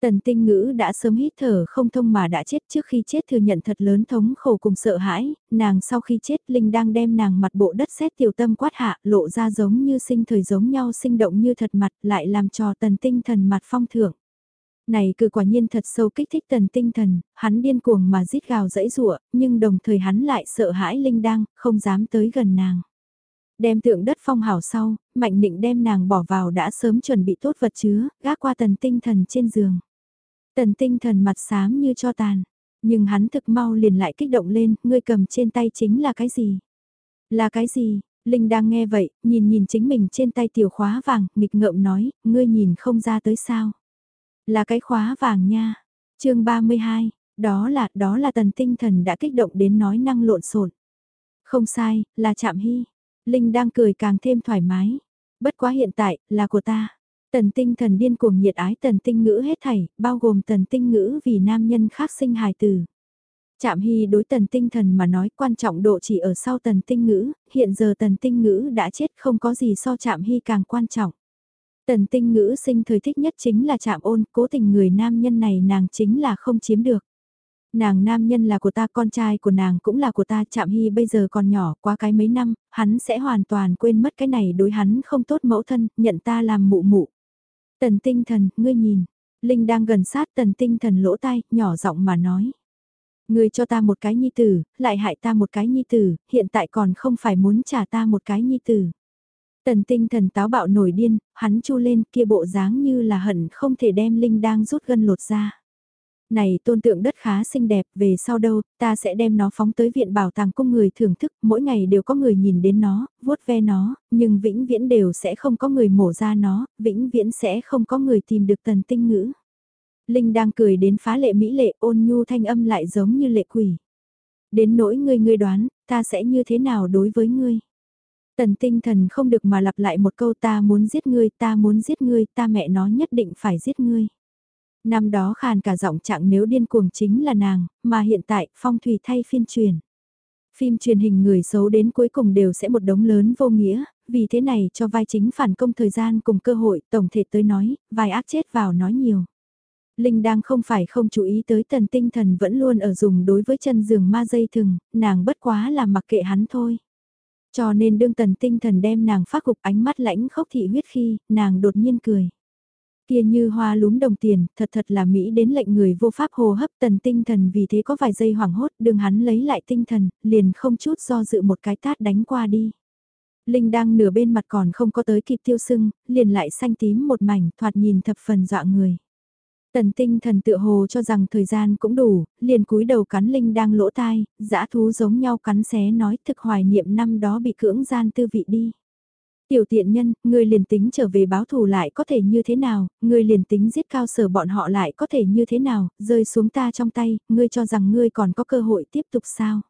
Tần tinh ngữ đã sớm hít thở không thông mà đã chết trước khi chết thừa nhận thật lớn thống khổ cùng sợ hãi, nàng sau khi chết Linh đang đem nàng mặt bộ đất xét tiểu tâm quát hạ lộ ra giống như sinh thời giống nhau sinh động như thật mặt lại làm cho tần tinh thần mặt phong thưởng. Này cử quả nhiên thật sâu kích thích tần tinh thần, hắn điên cuồng mà rít gào dẫy rụa, nhưng đồng thời hắn lại sợ hãi Linh đang, không dám tới gần nàng. Đem tượng đất phong hảo sau, mạnh định đem nàng bỏ vào đã sớm chuẩn bị tốt vật chứa, gác qua tần tinh thần trên giường. Tần tinh thần mặt xám như cho tàn, nhưng hắn thực mau liền lại kích động lên, ngươi cầm trên tay chính là cái gì? Là cái gì? Linh đang nghe vậy, nhìn nhìn chính mình trên tay tiểu khóa vàng, nghịch ngợm nói, ngươi nhìn không ra tới sao? Là cái khóa vàng nha. chương 32, đó là, đó là tần tinh thần đã kích động đến nói năng lộn xộn Không sai, là chạm hy. Linh đang cười càng thêm thoải mái. Bất quá hiện tại, là của ta. Tần tinh thần điên cuồng nhiệt ái tần tinh ngữ hết thảy, bao gồm tần tinh ngữ vì nam nhân khác sinh hài tử. Chạm hy đối tần tinh thần mà nói quan trọng độ chỉ ở sau tần tinh ngữ, hiện giờ tần tinh ngữ đã chết không có gì so chạm hy càng quan trọng. Tần tinh ngữ sinh thời thích nhất chính là chạm ôn, cố tình người nam nhân này nàng chính là không chiếm được. Nàng nam nhân là của ta, con trai của nàng cũng là của ta, chạm hy bây giờ còn nhỏ, quá cái mấy năm, hắn sẽ hoàn toàn quên mất cái này đối hắn không tốt mẫu thân, nhận ta làm mụ mụ. Tần tinh thần, ngươi nhìn, Linh đang gần sát tần tinh thần lỗ tai, nhỏ giọng mà nói. Ngươi cho ta một cái nhi tử, lại hại ta một cái nhi tử, hiện tại còn không phải muốn trả ta một cái nhi tử. Tần tinh thần táo bạo nổi điên, hắn chu lên kia bộ dáng như là hận không thể đem Linh đang rút gân lột ra. Này tôn tượng đất khá xinh đẹp, về sau đâu, ta sẽ đem nó phóng tới viện bảo tàng cung người thưởng thức, mỗi ngày đều có người nhìn đến nó, vuốt ve nó, nhưng vĩnh viễn đều sẽ không có người mổ ra nó, vĩnh viễn sẽ không có người tìm được tần tinh ngữ. Linh đang cười đến phá lệ mỹ lệ ôn nhu thanh âm lại giống như lệ quỷ. Đến nỗi ngươi ngươi đoán, ta sẽ như thế nào đối với ngươi? Tần tinh thần không được mà lặp lại một câu ta muốn giết ngươi, ta muốn giết ngươi, ta mẹ nó nhất định phải giết ngươi. Năm đó khàn cả giọng trạng nếu điên cuồng chính là nàng, mà hiện tại phong thủy thay phiên truyền. Phim truyền hình người xấu đến cuối cùng đều sẽ một đống lớn vô nghĩa, vì thế này cho vai chính phản công thời gian cùng cơ hội tổng thể tới nói, vai ác chết vào nói nhiều. Linh đang không phải không chú ý tới tần tinh thần vẫn luôn ở dùng đối với chân giường ma dây thừng, nàng bất quá là mặc kệ hắn thôi. Cho nên đương tần tinh thần đem nàng phát cục ánh mắt lãnh khốc thị huyết khi, nàng đột nhiên cười. Kia như hoa lúm đồng tiền, thật thật là Mỹ đến lệnh người vô pháp hồ hấp tần tinh thần vì thế có vài giây hoảng hốt đừng hắn lấy lại tinh thần, liền không chút do dự một cái tát đánh qua đi. Linh đang nửa bên mặt còn không có tới kịp tiêu sưng, liền lại xanh tím một mảnh thoạt nhìn thập phần dọa người. Tần tinh thần tựa hồ cho rằng thời gian cũng đủ, liền cúi đầu cắn Linh đang lỗ tai, dã thú giống nhau cắn xé nói thực hoài niệm năm đó bị cưỡng gian tư vị đi. Tiểu tiện nhân, người liền tính trở về báo thù lại có thể như thế nào, người liền tính giết cao sở bọn họ lại có thể như thế nào, rơi xuống ta trong tay, ngươi cho rằng ngươi còn có cơ hội tiếp tục sao.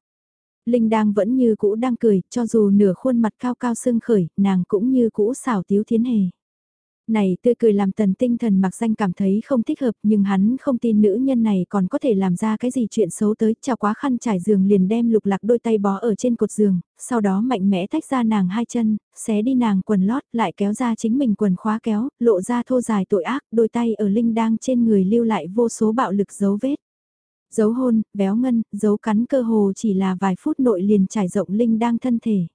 Linh đang vẫn như cũ đang cười, cho dù nửa khuôn mặt cao cao sưng khởi, nàng cũng như cũ xảo tiếu thiến hề. Này tươi cười làm tần tinh thần mặc danh cảm thấy không thích hợp nhưng hắn không tin nữ nhân này còn có thể làm ra cái gì chuyện xấu tới chào quá khăn trải giường liền đem lục lạc đôi tay bó ở trên cột giường, sau đó mạnh mẽ tách ra nàng hai chân, xé đi nàng quần lót lại kéo ra chính mình quần khóa kéo, lộ ra thô dài tội ác, đôi tay ở linh đang trên người lưu lại vô số bạo lực dấu vết. Dấu hôn, béo ngân, dấu cắn cơ hồ chỉ là vài phút nội liền trải rộng linh đang thân thể.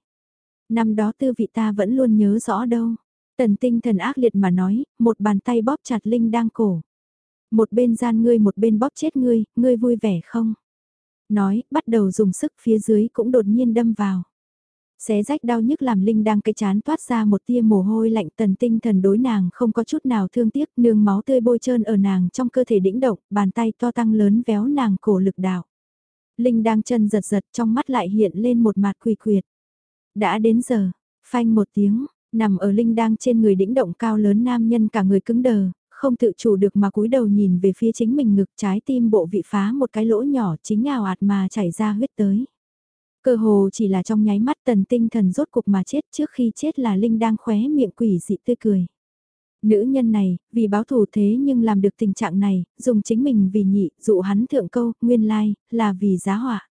Năm đó tư vị ta vẫn luôn nhớ rõ đâu Tần tinh thần ác liệt mà nói, một bàn tay bóp chặt Linh đang cổ. Một bên gian ngươi một bên bóp chết ngươi, ngươi vui vẻ không? Nói, bắt đầu dùng sức phía dưới cũng đột nhiên đâm vào. Xé rách đau nhức làm Linh đang cái chán toát ra một tia mồ hôi lạnh tần tinh thần đối nàng không có chút nào thương tiếc nương máu tươi bôi trơn ở nàng trong cơ thể đĩnh động, bàn tay to tăng lớn véo nàng cổ lực đạo. Linh đang chân giật giật trong mắt lại hiện lên một mặt quỳ quyệt. Đã đến giờ, phanh một tiếng, nằm ở Linh đang trên người đĩnh động cao lớn nam nhân cả người cứng đờ, không tự chủ được mà cúi đầu nhìn về phía chính mình ngực trái tim bộ vị phá một cái lỗ nhỏ chính ào ạt mà chảy ra huyết tới. Cơ hồ chỉ là trong nháy mắt tần tinh thần rốt cục mà chết trước khi chết là Linh đang khóe miệng quỷ dị tươi cười. Nữ nhân này, vì báo thù thế nhưng làm được tình trạng này, dùng chính mình vì nhị, dụ hắn thượng câu, nguyên lai, là vì giá họa.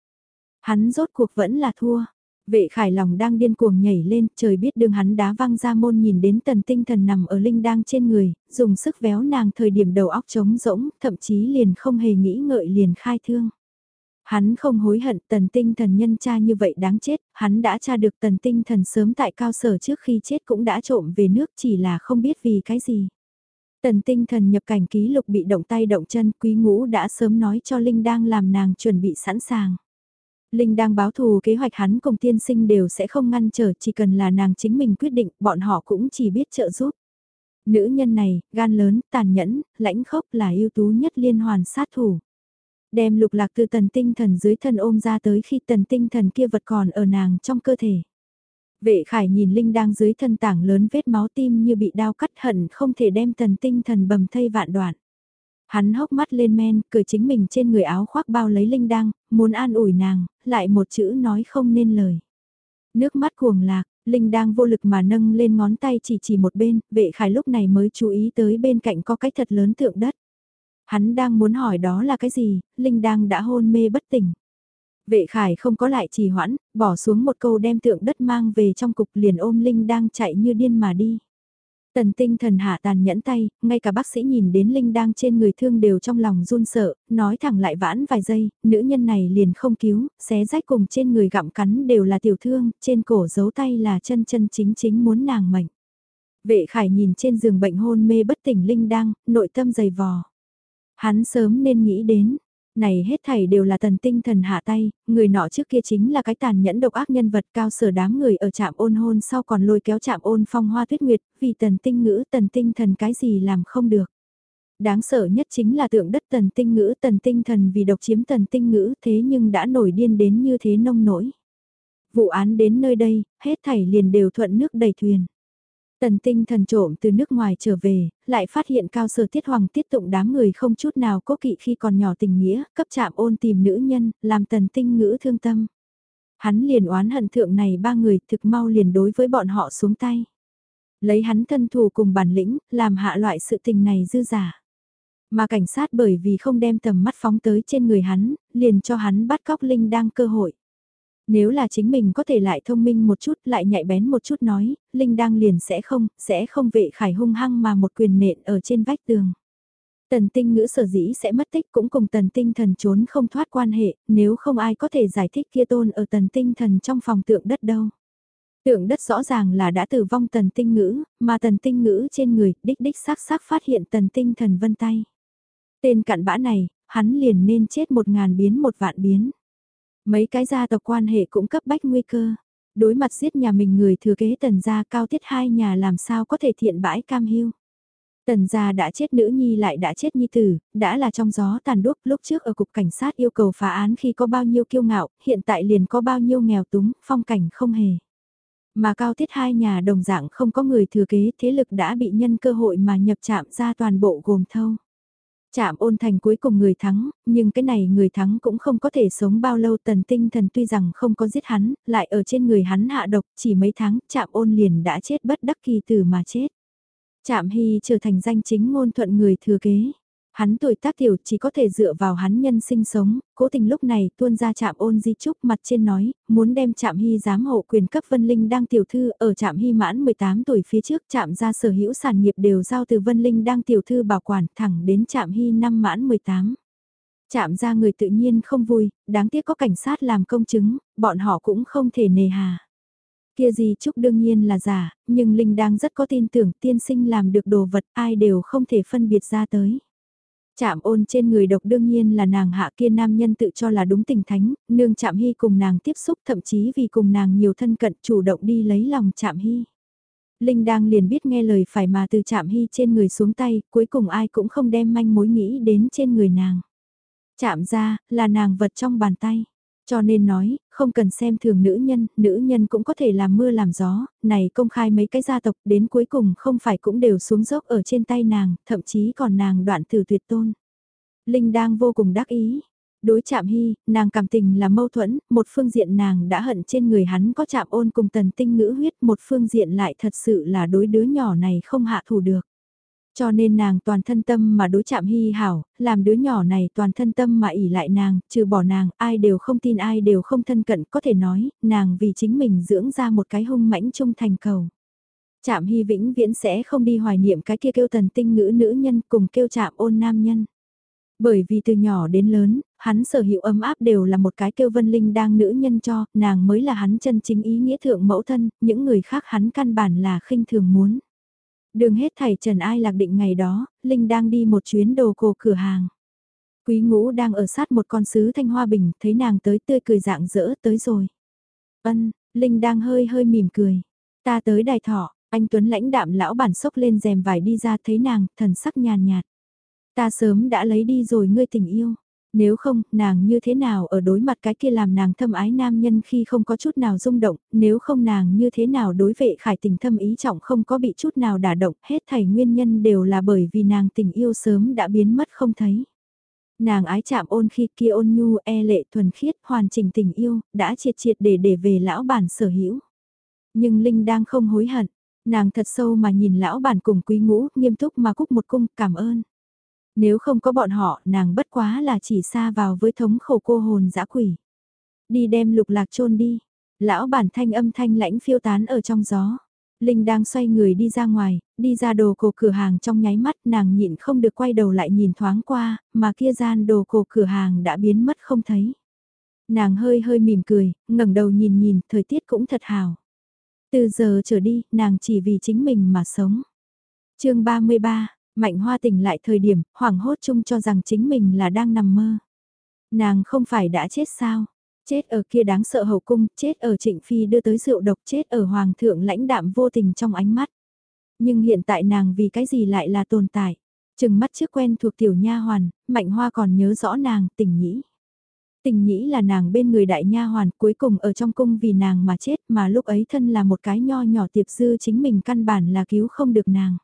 Hắn rốt cuộc vẫn là thua. Vệ khải lòng đang điên cuồng nhảy lên, trời biết đường hắn đá văng ra môn nhìn đến tần tinh thần nằm ở linh đang trên người, dùng sức véo nàng thời điểm đầu óc trống rỗng, thậm chí liền không hề nghĩ ngợi liền khai thương. Hắn không hối hận tần tinh thần nhân cha như vậy đáng chết, hắn đã tra được tần tinh thần sớm tại cao sở trước khi chết cũng đã trộm về nước chỉ là không biết vì cái gì. Tần tinh thần nhập cảnh ký lục bị động tay động chân quý ngũ đã sớm nói cho Linh đang làm nàng chuẩn bị sẵn sàng. Linh đang báo thù kế hoạch hắn cùng tiên sinh đều sẽ không ngăn trở chỉ cần là nàng chính mình quyết định bọn họ cũng chỉ biết trợ giúp. Nữ nhân này, gan lớn, tàn nhẫn, lãnh khốc là ưu tú nhất liên hoàn sát thủ. Đem lục lạc từ tần tinh thần dưới thân ôm ra tới khi tần tinh thần kia vật còn ở nàng trong cơ thể. Vệ khải nhìn Linh đang dưới thân tảng lớn vết máu tim như bị đau cắt hận không thể đem tần tinh thần bầm thây vạn đoạn. Hắn hốc mắt lên men, cười chính mình trên người áo khoác bao lấy Linh đang, muốn an ủi nàng, lại một chữ nói không nên lời. Nước mắt cuồng lạc, Linh đang vô lực mà nâng lên ngón tay chỉ chỉ một bên, vệ khải lúc này mới chú ý tới bên cạnh có cái thật lớn tượng đất. Hắn đang muốn hỏi đó là cái gì, Linh đang đã hôn mê bất tỉnh. Vệ khải không có lại trì hoãn, bỏ xuống một câu đem tượng đất mang về trong cục liền ôm Linh đang chạy như điên mà đi. Tần tinh thần hạ tàn nhẫn tay, ngay cả bác sĩ nhìn đến Linh đang trên người thương đều trong lòng run sợ, nói thẳng lại vãn vài giây, nữ nhân này liền không cứu, xé rách cùng trên người gặm cắn đều là tiểu thương, trên cổ giấu tay là chân chân chính chính muốn nàng mệnh. Vệ khải nhìn trên giường bệnh hôn mê bất tỉnh Linh đang, nội tâm dày vò. Hắn sớm nên nghĩ đến, này hết thảy đều là tần tinh thần hạ tay, người nọ trước kia chính là cái tàn nhẫn độc ác nhân vật cao sở đám người ở trạm ôn hôn sau còn lôi kéo trạm ôn phong hoa tuyết nguyệt, vì tần tinh ngữ tần tinh thần cái gì làm không được. Đáng sợ nhất chính là tượng đất tần tinh ngữ tần tinh thần vì độc chiếm tần tinh ngữ thế nhưng đã nổi điên đến như thế nông nổi. Vụ án đến nơi đây, hết thảy liền đều thuận nước đầy thuyền. Tần tinh thần trộm từ nước ngoài trở về, lại phát hiện cao sở tiết hoàng tiết tụng đám người không chút nào cố kỵ khi còn nhỏ tình nghĩa, cấp chạm ôn tìm nữ nhân, làm tần tinh ngữ thương tâm. Hắn liền oán hận thượng này ba người thực mau liền đối với bọn họ xuống tay. Lấy hắn thân thù cùng bản lĩnh, làm hạ loại sự tình này dư giả. Mà cảnh sát bởi vì không đem tầm mắt phóng tới trên người hắn, liền cho hắn bắt cóc Linh đang cơ hội. Nếu là chính mình có thể lại thông minh một chút, lại nhạy bén một chút nói, Linh đang liền sẽ không, sẽ không vệ khải hung hăng mà một quyền nện ở trên vách tường. Tần tinh ngữ sở dĩ sẽ mất tích cũng cùng tần tinh thần trốn không thoát quan hệ, nếu không ai có thể giải thích kia tôn ở tần tinh thần trong phòng tượng đất đâu. Tượng đất rõ ràng là đã tử vong tần tinh ngữ, mà tần tinh ngữ trên người đích đích xác xác phát hiện tần tinh thần vân tay. Tên cặn bã này, hắn liền nên chết một ngàn biến một vạn biến. Mấy cái gia tộc quan hệ cũng cấp bách nguy cơ. Đối mặt giết nhà mình người thừa kế tần gia cao tiết hai nhà làm sao có thể thiện bãi cam hiu. Tần gia đã chết nữ nhi lại đã chết nhi tử, đã là trong gió tàn đuốc lúc trước ở cục cảnh sát yêu cầu phá án khi có bao nhiêu kiêu ngạo, hiện tại liền có bao nhiêu nghèo túng, phong cảnh không hề. Mà cao tiết hai nhà đồng dạng không có người thừa kế thế lực đã bị nhân cơ hội mà nhập chạm ra toàn bộ gồm thâu. Chạm ôn thành cuối cùng người thắng, nhưng cái này người thắng cũng không có thể sống bao lâu tần tinh thần tuy rằng không có giết hắn, lại ở trên người hắn hạ độc chỉ mấy tháng chạm ôn liền đã chết bất đắc kỳ tử mà chết. Chạm hy trở thành danh chính ngôn thuận người thừa kế. Hắn tuổi tác tiểu chỉ có thể dựa vào hắn nhân sinh sống, cố tình lúc này tuôn ra chạm ôn di trúc mặt trên nói, muốn đem chạm hy giám hộ quyền cấp Vân Linh đang tiểu thư ở chạm hy mãn 18 tuổi phía trước chạm ra sở hữu sản nghiệp đều giao từ Vân Linh đang tiểu thư bảo quản thẳng đến chạm hy năm mãn 18. Chạm ra người tự nhiên không vui, đáng tiếc có cảnh sát làm công chứng, bọn họ cũng không thể nề hà. Kia gì chúc đương nhiên là giả, nhưng Linh đang rất có tin tưởng tiên sinh làm được đồ vật ai đều không thể phân biệt ra tới. Chạm ôn trên người độc đương nhiên là nàng hạ kia nam nhân tự cho là đúng tình thánh, nương chạm hy cùng nàng tiếp xúc thậm chí vì cùng nàng nhiều thân cận chủ động đi lấy lòng chạm hy. Linh đang liền biết nghe lời phải mà từ chạm hy trên người xuống tay, cuối cùng ai cũng không đem manh mối nghĩ đến trên người nàng. Chạm ra, là nàng vật trong bàn tay. Cho nên nói, không cần xem thường nữ nhân, nữ nhân cũng có thể làm mưa làm gió, này công khai mấy cái gia tộc đến cuối cùng không phải cũng đều xuống dốc ở trên tay nàng, thậm chí còn nàng đoạn từ tuyệt tôn. Linh đang vô cùng đắc ý. Đối chạm hy, nàng cảm tình là mâu thuẫn, một phương diện nàng đã hận trên người hắn có chạm ôn cùng tần tinh ngữ huyết, một phương diện lại thật sự là đối đứa nhỏ này không hạ thủ được. Cho nên nàng toàn thân tâm mà đối chạm hy hảo, làm đứa nhỏ này toàn thân tâm mà ỉ lại nàng, trừ bỏ nàng, ai đều không tin ai đều không thân cận, có thể nói, nàng vì chính mình dưỡng ra một cái hung mãnh trung thành cầu. Chạm hy vĩnh viễn sẽ không đi hoài niệm cái kia kêu tần tinh ngữ nữ nhân cùng kêu chạm ôn nam nhân. Bởi vì từ nhỏ đến lớn, hắn sở hữu ấm áp đều là một cái kêu vân linh đang nữ nhân cho, nàng mới là hắn chân chính ý nghĩa thượng mẫu thân, những người khác hắn căn bản là khinh thường muốn. Đường hết thảy trần ai lạc định ngày đó, Linh đang đi một chuyến đồ cổ cửa hàng. Quý ngũ đang ở sát một con sứ thanh hoa bình, thấy nàng tới tươi cười dạng dỡ tới rồi. Ân, Linh đang hơi hơi mỉm cười. Ta tới đài thọ, anh Tuấn lãnh đạm lão bản sốc lên rèm vải đi ra thấy nàng, thần sắc nhàn nhạt. Ta sớm đã lấy đi rồi ngươi tình yêu. Nếu không, nàng như thế nào ở đối mặt cái kia làm nàng thâm ái nam nhân khi không có chút nào rung động, nếu không nàng như thế nào đối vệ khải tình thâm ý trọng không có bị chút nào đả động, hết thảy nguyên nhân đều là bởi vì nàng tình yêu sớm đã biến mất không thấy. Nàng ái chạm ôn khi kia ôn nhu e lệ thuần khiết hoàn chỉnh tình yêu, đã triệt triệt để để về lão bản sở hữu. Nhưng Linh đang không hối hận, nàng thật sâu mà nhìn lão bản cùng quý ngũ, nghiêm túc mà cúc một cung cảm ơn. Nếu không có bọn họ, nàng bất quá là chỉ xa vào với thống khổ cô hồn dã quỷ. Đi đem lục lạc chôn đi. Lão bản thanh âm thanh lãnh phiêu tán ở trong gió. Linh đang xoay người đi ra ngoài, đi ra đồ cổ cửa hàng trong nháy mắt nàng nhịn không được quay đầu lại nhìn thoáng qua, mà kia gian đồ cổ cửa hàng đã biến mất không thấy. Nàng hơi hơi mỉm cười, ngẩng đầu nhìn nhìn, thời tiết cũng thật hào. Từ giờ trở đi, nàng chỉ vì chính mình mà sống. chương 33, Mạnh hoa tỉnh lại thời điểm, hoảng hốt chung cho rằng chính mình là đang nằm mơ. Nàng không phải đã chết sao? Chết ở kia đáng sợ hậu cung, chết ở trịnh phi đưa tới rượu độc, chết ở hoàng thượng lãnh đạm vô tình trong ánh mắt. Nhưng hiện tại nàng vì cái gì lại là tồn tại? Chừng mắt trước quen thuộc tiểu nha hoàn, mạnh hoa còn nhớ rõ nàng, tình nhĩ. Tình nhĩ là nàng bên người đại nha hoàn cuối cùng ở trong cung vì nàng mà chết mà lúc ấy thân là một cái nho nhỏ tiệp dư chính mình căn bản là cứu không được nàng.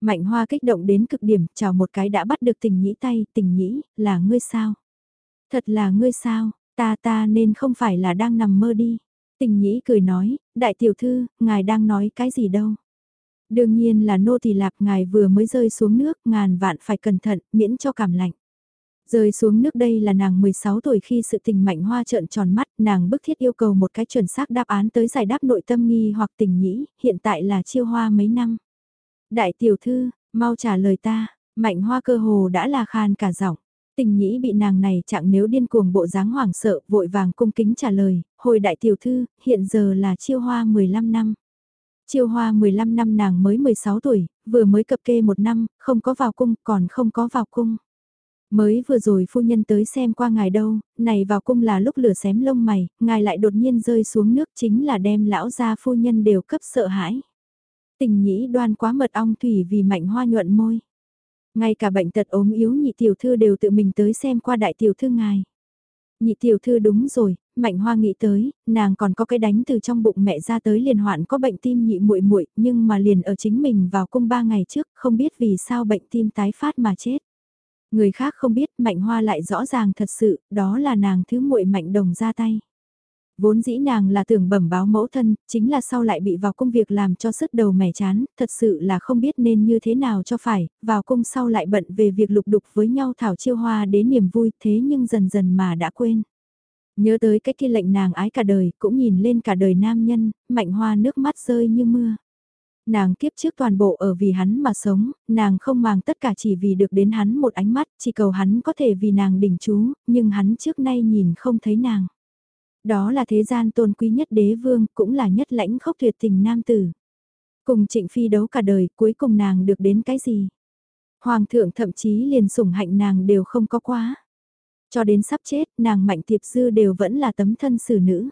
Mạnh hoa kích động đến cực điểm, chào một cái đã bắt được tình nhĩ tay, tình nhĩ, là ngươi sao? Thật là ngươi sao, ta ta nên không phải là đang nằm mơ đi. Tình nhĩ cười nói, đại tiểu thư, ngài đang nói cái gì đâu? Đương nhiên là nô tỳ lạp ngài vừa mới rơi xuống nước, ngàn vạn phải cẩn thận, miễn cho cảm lạnh. Rơi xuống nước đây là nàng 16 tuổi khi sự tình mạnh hoa trợn tròn mắt, nàng bức thiết yêu cầu một cái chuẩn xác đáp án tới giải đáp nội tâm nghi hoặc tình nhĩ, hiện tại là chiêu hoa mấy năm. Đại tiểu thư, mau trả lời ta, mạnh hoa cơ hồ đã là khan cả giọng. Tình nhĩ bị nàng này chẳng nếu điên cuồng bộ dáng hoảng sợ, vội vàng cung kính trả lời, hồi đại tiểu thư, hiện giờ là chiêu hoa 15 năm. Chiêu hoa 15 năm nàng mới 16 tuổi, vừa mới cập kê một năm, không có vào cung, còn không có vào cung. Mới vừa rồi phu nhân tới xem qua ngài đâu, này vào cung là lúc lửa xém lông mày, ngài lại đột nhiên rơi xuống nước chính là đem lão gia phu nhân đều cấp sợ hãi. Tình nhĩ đoan quá mật ong thủy vì mạnh hoa nhuận môi. Ngay cả bệnh tật ốm yếu nhị tiểu thư đều tự mình tới xem qua đại tiểu thư ngài. Nhị tiểu thư đúng rồi, mạnh hoa nghĩ tới, nàng còn có cái đánh từ trong bụng mẹ ra tới liền hoạn có bệnh tim nhị muội muội nhưng mà liền ở chính mình vào cung ba ngày trước không biết vì sao bệnh tim tái phát mà chết. Người khác không biết mạnh hoa lại rõ ràng thật sự, đó là nàng thứ muội mạnh đồng ra tay. Vốn dĩ nàng là tưởng bẩm báo mẫu thân, chính là sau lại bị vào công việc làm cho sức đầu mẻ chán, thật sự là không biết nên như thế nào cho phải, vào cung sau lại bận về việc lục đục với nhau thảo chiêu hoa đến niềm vui thế nhưng dần dần mà đã quên. Nhớ tới cái kia lệnh nàng ái cả đời, cũng nhìn lên cả đời nam nhân, mạnh hoa nước mắt rơi như mưa. Nàng kiếp trước toàn bộ ở vì hắn mà sống, nàng không màng tất cả chỉ vì được đến hắn một ánh mắt, chỉ cầu hắn có thể vì nàng đỉnh chú, nhưng hắn trước nay nhìn không thấy nàng. Đó là thế gian tôn quý nhất đế vương, cũng là nhất lãnh khốc tuyệt tình nam tử. Cùng trịnh phi đấu cả đời, cuối cùng nàng được đến cái gì? Hoàng thượng thậm chí liền sủng hạnh nàng đều không có quá. Cho đến sắp chết, nàng mạnh tiệp dư đều vẫn là tấm thân xử nữ.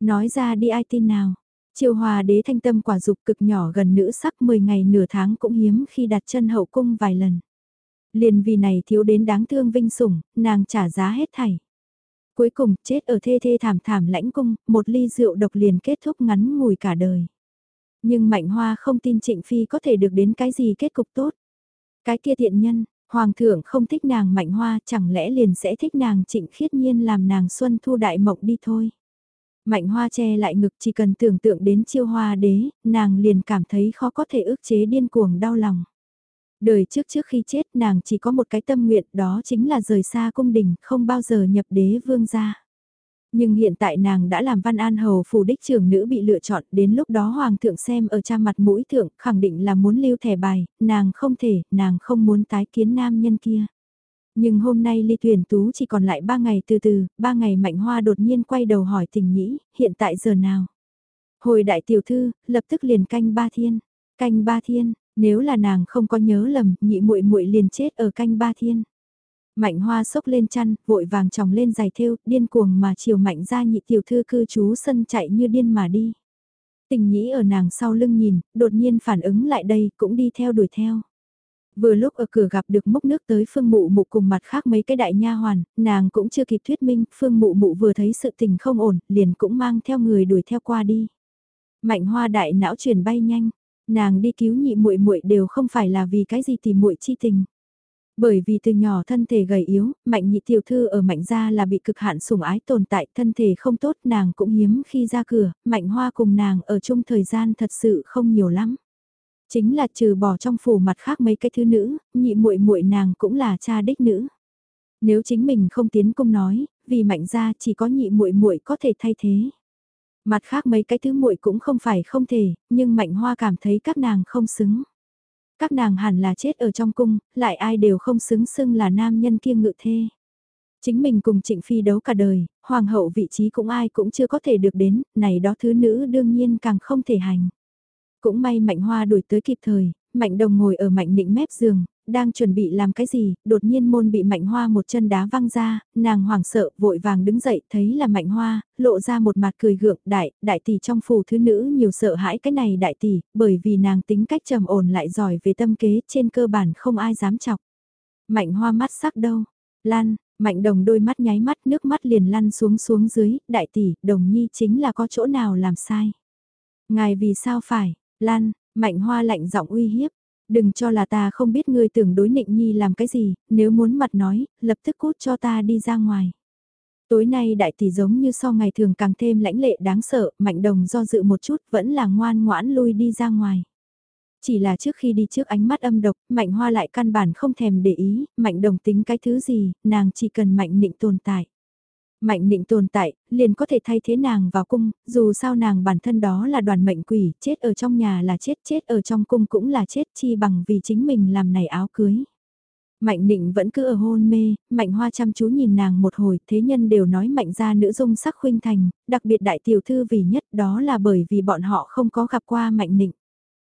Nói ra đi ai tin nào. Triều hòa đế thanh tâm quả dục cực nhỏ gần nữ sắc 10 ngày nửa tháng cũng hiếm khi đặt chân hậu cung vài lần. Liền vì này thiếu đến đáng thương vinh sủng, nàng trả giá hết thảy. Cuối cùng, chết ở thê thê thảm thảm lãnh cung, một ly rượu độc liền kết thúc ngắn ngủi cả đời. Nhưng Mạnh Hoa không tin Trịnh Phi có thể được đến cái gì kết cục tốt. Cái kia thiện nhân, Hoàng thượng không thích nàng Mạnh Hoa chẳng lẽ liền sẽ thích nàng Trịnh khiết nhiên làm nàng Xuân Thu Đại Mộng đi thôi. Mạnh Hoa che lại ngực chỉ cần tưởng tượng đến chiêu hoa đế, nàng liền cảm thấy khó có thể ức chế điên cuồng đau lòng. Đời trước trước khi chết nàng chỉ có một cái tâm nguyện đó chính là rời xa cung đình, không bao giờ nhập đế vương gia. Nhưng hiện tại nàng đã làm văn an hầu phủ đích trưởng nữ bị lựa chọn, đến lúc đó hoàng thượng xem ở trang mặt mũi thượng, khẳng định là muốn lưu thẻ bài, nàng không thể, nàng không muốn tái kiến nam nhân kia. Nhưng hôm nay ly tuyển tú chỉ còn lại ba ngày từ từ, ba ngày mạnh hoa đột nhiên quay đầu hỏi tình nhĩ, hiện tại giờ nào? Hồi đại tiểu thư, lập tức liền canh ba thiên, canh ba thiên, nếu là nàng không có nhớ lầm, nhị muội muội liền chết ở canh ba thiên. Mạnh hoa sốc lên chăn, vội vàng tròng lên giày thêu, điên cuồng mà chiều mạnh ra nhị tiểu thư cư trú sân chạy như điên mà đi. Tình nhĩ ở nàng sau lưng nhìn, đột nhiên phản ứng lại đây, cũng đi theo đuổi theo. Vừa lúc ở cửa gặp được mốc nước tới phương mụ mụ cùng mặt khác mấy cái đại nha hoàn, nàng cũng chưa kịp thuyết minh, phương mụ mụ vừa thấy sự tình không ổn, liền cũng mang theo người đuổi theo qua đi. Mạnh hoa đại não chuyển bay nhanh, nàng đi cứu nhị muội muội đều không phải là vì cái gì thì muội chi tình. Bởi vì từ nhỏ thân thể gầy yếu, mạnh nhị tiểu thư ở mạnh gia là bị cực hạn sủng ái tồn tại, thân thể không tốt nàng cũng hiếm khi ra cửa, mạnh hoa cùng nàng ở chung thời gian thật sự không nhiều lắm. Chính là trừ bỏ trong phủ mặt khác mấy cái thứ nữ, nhị muội muội nàng cũng là cha đích nữ. Nếu chính mình không tiến cung nói, vì mạnh gia chỉ có nhị muội muội có thể thay thế. Mặt khác mấy cái thứ muội cũng không phải không thể, nhưng mạnh hoa cảm thấy các nàng không xứng. Các nàng hẳn là chết ở trong cung, lại ai đều không xứng xưng là nam nhân kia ngự thê. Chính mình cùng trịnh phi đấu cả đời, hoàng hậu vị trí cũng ai cũng chưa có thể được đến, này đó thứ nữ đương nhiên càng không thể hành. Cũng may mạnh hoa đuổi tới kịp thời, mạnh đồng ngồi ở mạnh nịnh mép giường, đang chuẩn bị làm cái gì, đột nhiên môn bị mạnh hoa một chân đá văng ra, nàng hoảng sợ, vội vàng đứng dậy, thấy là mạnh hoa, lộ ra một mặt cười gượng, đại, đại tỷ trong phủ thứ nữ nhiều sợ hãi cái này đại tỷ, bởi vì nàng tính cách trầm ổn lại giỏi về tâm kế, trên cơ bản không ai dám chọc. Mạnh hoa mắt sắc đâu, lan, mạnh đồng đôi mắt nháy mắt nước mắt liền lăn xuống xuống dưới, đại tỷ, đồng nhi chính là có chỗ nào làm sai. Ngài vì sao phải, lan, mạnh hoa lạnh giọng uy hiếp, Đừng cho là ta không biết ngươi tưởng đối nịnh nhi làm cái gì, nếu muốn mặt nói, lập tức cút cho ta đi ra ngoài. Tối nay đại tỷ giống như so ngày thường càng thêm lãnh lệ đáng sợ, mạnh đồng do dự một chút vẫn là ngoan ngoãn lui đi ra ngoài. Chỉ là trước khi đi trước ánh mắt âm độc, mạnh hoa lại căn bản không thèm để ý, mạnh đồng tính cái thứ gì, nàng chỉ cần mạnh nịnh tồn tại. Mạnh định tồn tại, liền có thể thay thế nàng vào cung, dù sao nàng bản thân đó là đoàn mệnh quỷ, chết ở trong nhà là chết, chết ở trong cung cũng là chết chi bằng vì chính mình làm này áo cưới. Mạnh định vẫn cứ ở hôn mê, mạnh hoa chăm chú nhìn nàng một hồi, thế nhân đều nói mạnh ra nữ dung sắc khuynh thành, đặc biệt đại tiểu thư vì nhất đó là bởi vì bọn họ không có gặp qua mạnh định.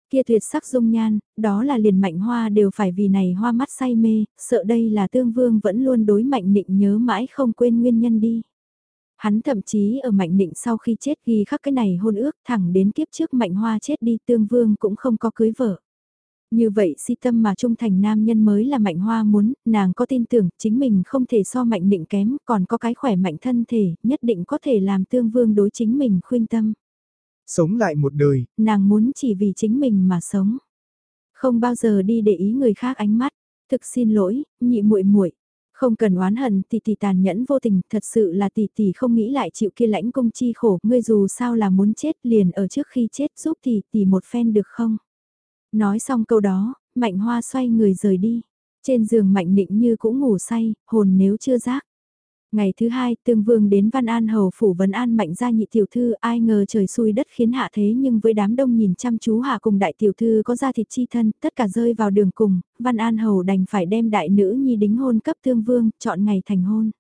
Kia tuyệt sắc dung nhan, đó là liền mạnh hoa đều phải vì này hoa mắt say mê, sợ đây là tương vương vẫn luôn đối mạnh định nhớ mãi không quên nguyên nhân đi. Hắn thậm chí ở mạnh định sau khi chết ghi khắc cái này hôn ước thẳng đến kiếp trước mạnh hoa chết đi tương vương cũng không có cưới vợ. Như vậy si tâm mà trung thành nam nhân mới là mạnh hoa muốn, nàng có tin tưởng chính mình không thể so mạnh định kém, còn có cái khỏe mạnh thân thể, nhất định có thể làm tương vương đối chính mình khuyên tâm. Sống lại một đời. Nàng muốn chỉ vì chính mình mà sống. Không bao giờ đi để ý người khác ánh mắt. Thực xin lỗi, nhị muội muội không cần oán hận tỷ tỷ tàn nhẫn vô tình, thật sự là tỷ tỷ không nghĩ lại chịu kia lãnh công chi khổ, ngươi dù sao là muốn chết liền ở trước khi chết giúp tỷ tỷ một phen được không? Nói xong câu đó, Mạnh Hoa xoay người rời đi. Trên giường Mạnh Nịnh như cũng ngủ say, hồn nếu chưa giác. Ngày thứ hai, tương vương đến Văn An Hầu phủ vấn an mạnh gia nhị tiểu thư, ai ngờ trời xui đất khiến hạ thế nhưng với đám đông nhìn chăm chú hạ cùng đại tiểu thư có ra thịt chi thân, tất cả rơi vào đường cùng, Văn An Hầu đành phải đem đại nữ nhi đính hôn cấp tương vương, chọn ngày thành hôn.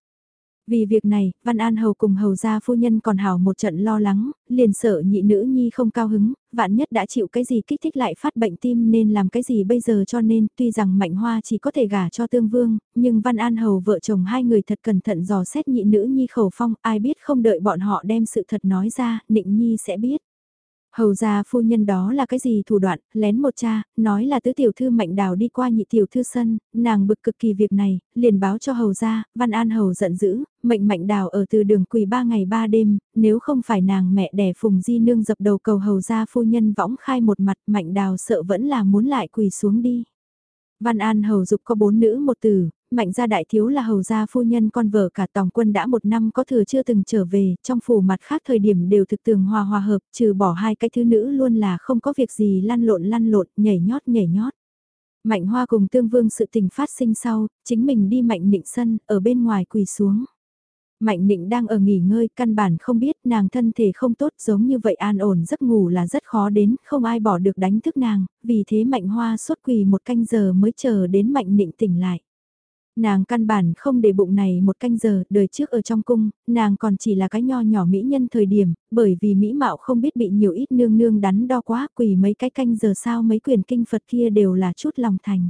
Vì việc này, Văn An Hầu cùng Hầu gia phu nhân còn hào một trận lo lắng, liền sợ nhị nữ nhi không cao hứng, vạn nhất đã chịu cái gì kích thích lại phát bệnh tim nên làm cái gì bây giờ cho nên tuy rằng Mạnh Hoa chỉ có thể gả cho tương vương, nhưng Văn An Hầu vợ chồng hai người thật cẩn thận dò xét nhị nữ nhi khẩu phong, ai biết không đợi bọn họ đem sự thật nói ra, nịnh nhi sẽ biết. Hầu ra phu nhân đó là cái gì thủ đoạn, lén một cha, nói là tứ tiểu thư mạnh đào đi qua nhị tiểu thư sân, nàng bực cực kỳ việc này, liền báo cho hầu ra, văn an hầu giận dữ, mệnh mạnh đào ở từ đường quỳ ba ngày ba đêm, nếu không phải nàng mẹ đẻ phùng di nương dập đầu cầu hầu ra phu nhân võng khai một mặt mạnh đào sợ vẫn là muốn lại quỳ xuống đi. Văn An hầu dục có bốn nữ một tử, mạnh gia đại thiếu là hầu gia phu nhân con vợ cả tòng quân đã một năm có thừa chưa từng trở về, trong phủ mặt khác thời điểm đều thực tường hòa hòa hợp, trừ bỏ hai cái thứ nữ luôn là không có việc gì lăn lộn lăn lộn, nhảy nhót nhảy nhót. Mạnh hoa cùng tương vương sự tình phát sinh sau, chính mình đi mạnh nịnh sân, ở bên ngoài quỳ xuống. Mạnh Nịnh đang ở nghỉ ngơi, căn bản không biết nàng thân thể không tốt giống như vậy an ổn giấc ngủ là rất khó đến, không ai bỏ được đánh thức nàng, vì thế Mạnh Hoa suốt quỳ một canh giờ mới chờ đến Mạnh Nịnh tỉnh lại. Nàng căn bản không để bụng này một canh giờ, đời trước ở trong cung, nàng còn chỉ là cái nho nhỏ mỹ nhân thời điểm, bởi vì mỹ mạo không biết bị nhiều ít nương nương đắn đo quá, quỳ mấy cái canh giờ sao mấy quyền kinh Phật kia đều là chút lòng thành.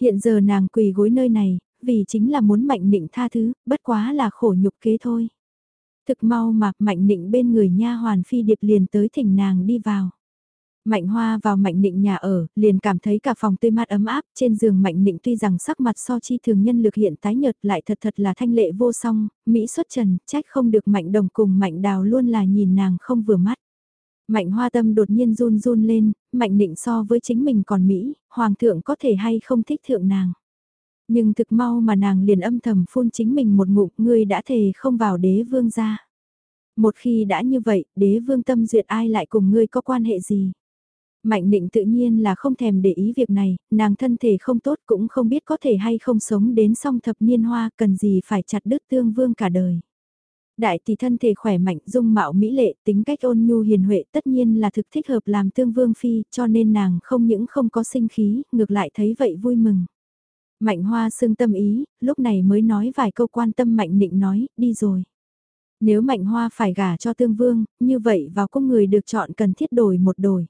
Hiện giờ nàng quỳ gối nơi này, vì chính là muốn mạnh nịnh tha thứ, bất quá là khổ nhục kế thôi. Thực mau mà mạnh nịnh bên người nha hoàn phi điệp liền tới thỉnh nàng đi vào. Mạnh hoa vào mạnh nịnh nhà ở, liền cảm thấy cả phòng tươi mát ấm áp, trên giường mạnh nịnh tuy rằng sắc mặt so chi thường nhân lực hiện tái nhợt lại thật thật là thanh lệ vô song, Mỹ xuất trần, trách không được mạnh đồng cùng mạnh đào luôn là nhìn nàng không vừa mắt. Mạnh hoa tâm đột nhiên run run lên, mạnh nịnh so với chính mình còn Mỹ, hoàng thượng có thể hay không thích thượng nàng. Nhưng thực mau mà nàng liền âm thầm phun chính mình một ngụm ngươi đã thề không vào đế vương ra. Một khi đã như vậy, đế vương tâm duyệt ai lại cùng ngươi có quan hệ gì? Mạnh định tự nhiên là không thèm để ý việc này, nàng thân thể không tốt cũng không biết có thể hay không sống đến song thập niên hoa cần gì phải chặt đứt tương vương cả đời. Đại tỷ thân thể khỏe mạnh, dung mạo mỹ lệ, tính cách ôn nhu hiền huệ tất nhiên là thực thích hợp làm tương vương phi, cho nên nàng không những không có sinh khí, ngược lại thấy vậy vui mừng. Mạnh hoa xương tâm ý, lúc này mới nói vài câu quan tâm mạnh Định nói, đi rồi. Nếu mạnh hoa phải gả cho tương vương, như vậy vào cung người được chọn cần thiết đổi một đổi.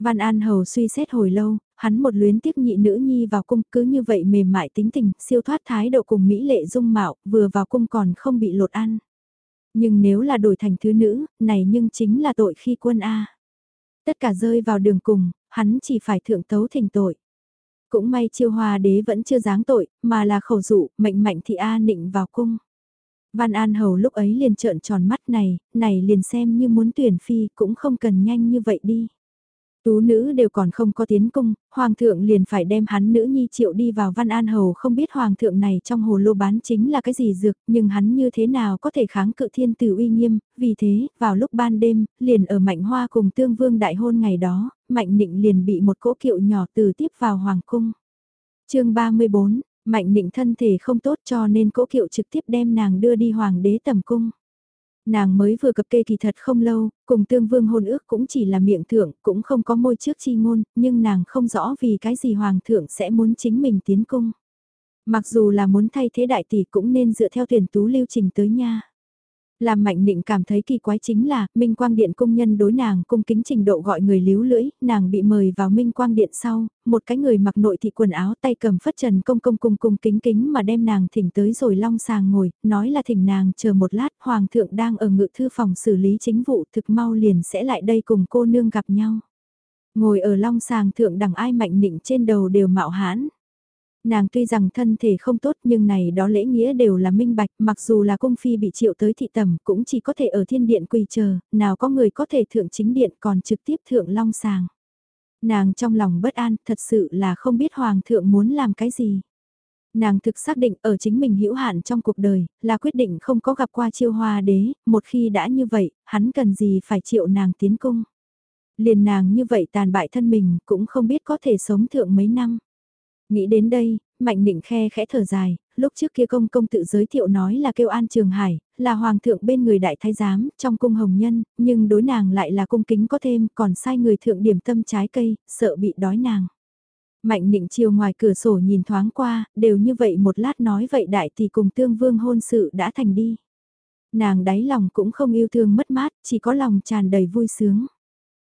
Văn An Hầu suy xét hồi lâu, hắn một luyến tiếc nhị nữ nhi vào cung cứ như vậy mềm mại tính tình, siêu thoát thái độ cùng Mỹ lệ dung mạo, vừa vào cung còn không bị lột ăn. Nhưng nếu là đổi thành thứ nữ, này nhưng chính là tội khi quân A. Tất cả rơi vào đường cùng, hắn chỉ phải thượng tấu thỉnh tội. Cũng may chiêu hoa đế vẫn chưa giáng tội, mà là khẩu dụ, mệnh mạnh thị A nịnh vào cung. Văn An Hầu lúc ấy liền trợn tròn mắt này, này liền xem như muốn tuyển phi cũng không cần nhanh như vậy đi. Tú nữ đều còn không có tiến cung, hoàng thượng liền phải đem hắn nữ nhi triệu đi vào văn an hầu không biết hoàng thượng này trong hồ lô bán chính là cái gì dược, nhưng hắn như thế nào có thể kháng cự thiên tử uy nghiêm, vì thế, vào lúc ban đêm, liền ở mạnh hoa cùng tương vương đại hôn ngày đó, mạnh nịnh liền bị một cỗ kiệu nhỏ từ tiếp vào hoàng cung. chương 34, mạnh nịnh thân thể không tốt cho nên cỗ kiệu trực tiếp đem nàng đưa đi hoàng đế tầm cung. Nàng mới vừa cập kê kỳ thật không lâu, cùng tương vương hôn ước cũng chỉ là miệng thượng, cũng không có môi trước chi ngôn, nhưng nàng không rõ vì cái gì hoàng thượng sẽ muốn chính mình tiến cung. Mặc dù là muốn thay thế đại tỷ cũng nên dựa theo tuyển tú lưu trình tới nha. Làm mạnh định cảm thấy kỳ quái chính là, Minh Quang Điện công nhân đối nàng cung kính trình độ gọi người líu lưỡi, nàng bị mời vào Minh Quang Điện sau, một cái người mặc nội thị quần áo tay cầm phất trần công công cung cung kính kính mà đem nàng thỉnh tới rồi long sàng ngồi, nói là thỉnh nàng chờ một lát, Hoàng thượng đang ở ngự thư phòng xử lý chính vụ thực mau liền sẽ lại đây cùng cô nương gặp nhau. Ngồi ở long sàng thượng đằng ai mạnh nịnh trên đầu đều mạo hãn. Nàng tuy rằng thân thể không tốt nhưng này đó lễ nghĩa đều là minh bạch, mặc dù là cung phi bị triệu tới thị tầm cũng chỉ có thể ở thiên điện quỳ chờ, nào có người có thể thượng chính điện còn trực tiếp thượng long sàng. Nàng trong lòng bất an, thật sự là không biết hoàng thượng muốn làm cái gì. Nàng thực xác định ở chính mình hữu hạn trong cuộc đời, là quyết định không có gặp qua chiêu hoa đế, một khi đã như vậy, hắn cần gì phải triệu nàng tiến cung. Liền nàng như vậy tàn bại thân mình cũng không biết có thể sống thượng mấy năm. Nghĩ đến đây, Mạnh Nịnh khe khẽ thở dài, lúc trước kia công công tự giới thiệu nói là kêu An Trường Hải, là hoàng thượng bên người đại thái giám, trong cung hồng nhân, nhưng đối nàng lại là cung kính có thêm, còn sai người thượng điểm tâm trái cây, sợ bị đói nàng. Mạnh Nịnh chiều ngoài cửa sổ nhìn thoáng qua, đều như vậy một lát nói vậy đại thì cùng tương vương hôn sự đã thành đi. Nàng đáy lòng cũng không yêu thương mất mát, chỉ có lòng tràn đầy vui sướng.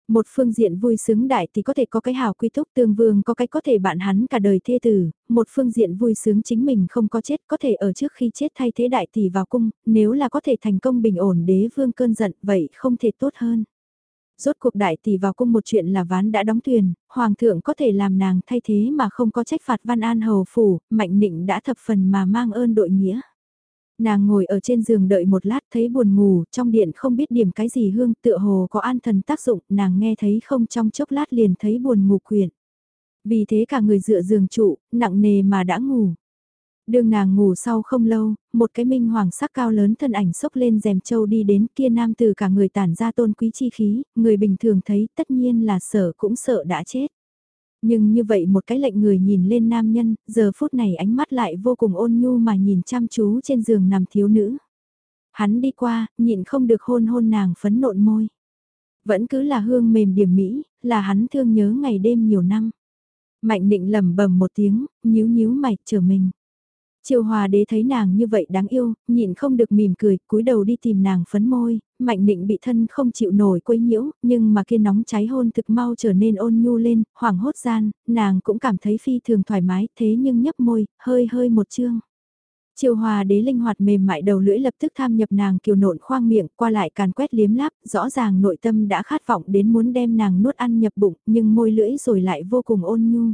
Một phương diện vui sướng đại thì có thể có cái hào quy thúc tương vương có cái có thể bạn hắn cả đời thê tử, một phương diện vui sướng chính mình không có chết có thể ở trước khi chết thay thế đại tỷ vào cung, nếu là có thể thành công bình ổn đế vương cơn giận vậy không thể tốt hơn. Rốt cuộc đại tỷ vào cung một chuyện là ván đã đóng thuyền, hoàng thượng có thể làm nàng thay thế mà không có trách phạt văn an hầu phủ, mạnh nịnh đã thập phần mà mang ơn đội nghĩa. Nàng ngồi ở trên giường đợi một lát thấy buồn ngủ, trong điện không biết điểm cái gì hương tựa hồ có an thần tác dụng, nàng nghe thấy không trong chốc lát liền thấy buồn ngủ quyển. Vì thế cả người dựa giường trụ, nặng nề mà đã ngủ. Đường nàng ngủ sau không lâu, một cái minh hoàng sắc cao lớn thân ảnh sốc lên rèm châu đi đến kia nam từ cả người tản ra tôn quý chi khí, người bình thường thấy tất nhiên là sợ cũng sợ đã chết. Nhưng như vậy một cái lệnh người nhìn lên nam nhân, giờ phút này ánh mắt lại vô cùng ôn nhu mà nhìn chăm chú trên giường nằm thiếu nữ. Hắn đi qua, nhịn không được hôn hôn nàng phấn nộn môi. Vẫn cứ là hương mềm điểm mỹ, là hắn thương nhớ ngày đêm nhiều năm. Mạnh định lầm bầm một tiếng, nhíu nhíu mày, chờ mình. Triều Hòa đế thấy nàng như vậy đáng yêu, nhịn không được mỉm cười, cúi đầu đi tìm nàng phấn môi, mạnh định bị thân không chịu nổi quấy nhiễu, nhưng mà kia nóng cháy hôn thực mau trở nên ôn nhu lên, hoảng hốt gian, nàng cũng cảm thấy phi thường thoải mái, thế nhưng nhấp môi, hơi hơi một chương. Triều Hòa đế linh hoạt mềm mại đầu lưỡi lập tức tham nhập nàng kiều nộn khoang miệng, qua lại càn quét liếm láp, rõ ràng nội tâm đã khát vọng đến muốn đem nàng nuốt ăn nhập bụng, nhưng môi lưỡi rồi lại vô cùng ôn nhu.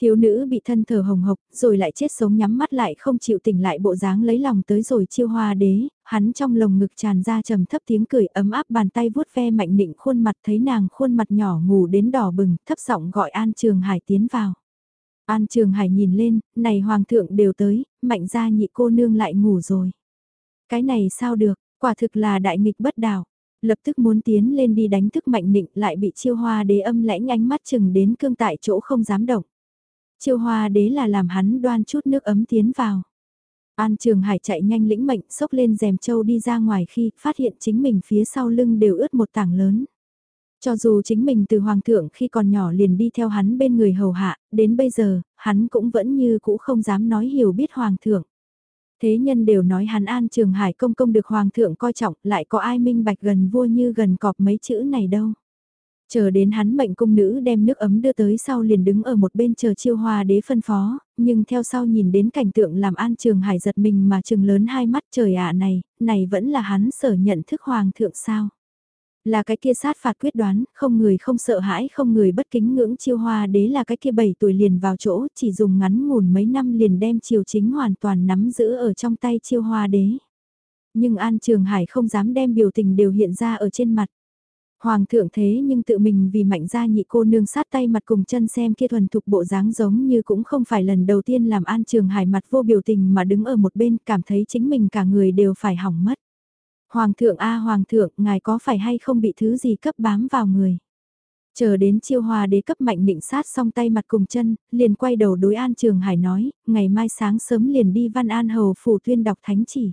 Thiếu nữ bị thân thở hồng hộc, rồi lại chết sống nhắm mắt lại không chịu tỉnh lại bộ dáng lấy lòng tới rồi chiêu hoa đế, hắn trong lồng ngực tràn ra trầm thấp tiếng cười ấm áp bàn tay vuốt ve mạnh định khuôn mặt thấy nàng khuôn mặt nhỏ ngủ đến đỏ bừng, thấp giọng gọi An Trường Hải tiến vào. An Trường Hải nhìn lên, này hoàng thượng đều tới, mạnh ra nhị cô nương lại ngủ rồi. Cái này sao được, quả thực là đại nghịch bất đảo lập tức muốn tiến lên đi đánh thức mạnh định lại bị chiêu hoa đế âm lãnh ánh mắt chừng đến cương tại chỗ không dám động. Chiêu hoa đế là làm hắn đoan chút nước ấm tiến vào. An Trường Hải chạy nhanh lĩnh mệnh sốc lên rèm châu đi ra ngoài khi phát hiện chính mình phía sau lưng đều ướt một tảng lớn. Cho dù chính mình từ hoàng thượng khi còn nhỏ liền đi theo hắn bên người hầu hạ, đến bây giờ, hắn cũng vẫn như cũ không dám nói hiểu biết hoàng thượng. Thế nhân đều nói hắn An Trường Hải công công được hoàng thượng coi trọng, lại có ai minh bạch gần vua như gần cọp mấy chữ này đâu. Chờ đến hắn mệnh cung nữ đem nước ấm đưa tới sau liền đứng ở một bên chờ chiêu hoa đế phân phó, nhưng theo sau nhìn đến cảnh tượng làm an trường hải giật mình mà trường lớn hai mắt trời ạ này, này vẫn là hắn sở nhận thức hoàng thượng sao. Là cái kia sát phạt quyết đoán, không người không sợ hãi không người bất kính ngưỡng chiêu hoa đế là cái kia bảy tuổi liền vào chỗ chỉ dùng ngắn ngủn mấy năm liền đem triều chính hoàn toàn nắm giữ ở trong tay chiêu hoa đế. Nhưng An Trường Hải không dám đem biểu tình đều hiện ra ở trên mặt. Hoàng thượng thế nhưng tự mình vì mạnh gia nhị cô nương sát tay mặt cùng chân xem kia thuần thục bộ dáng giống như cũng không phải lần đầu tiên làm an trường hải mặt vô biểu tình mà đứng ở một bên cảm thấy chính mình cả người đều phải hỏng mất. Hoàng thượng a hoàng thượng, ngài có phải hay không bị thứ gì cấp bám vào người? Chờ đến chiêu hòa đế cấp mạnh định sát xong tay mặt cùng chân, liền quay đầu đối an trường hải nói, ngày mai sáng sớm liền đi văn an hầu phủ tuyên đọc thánh chỉ.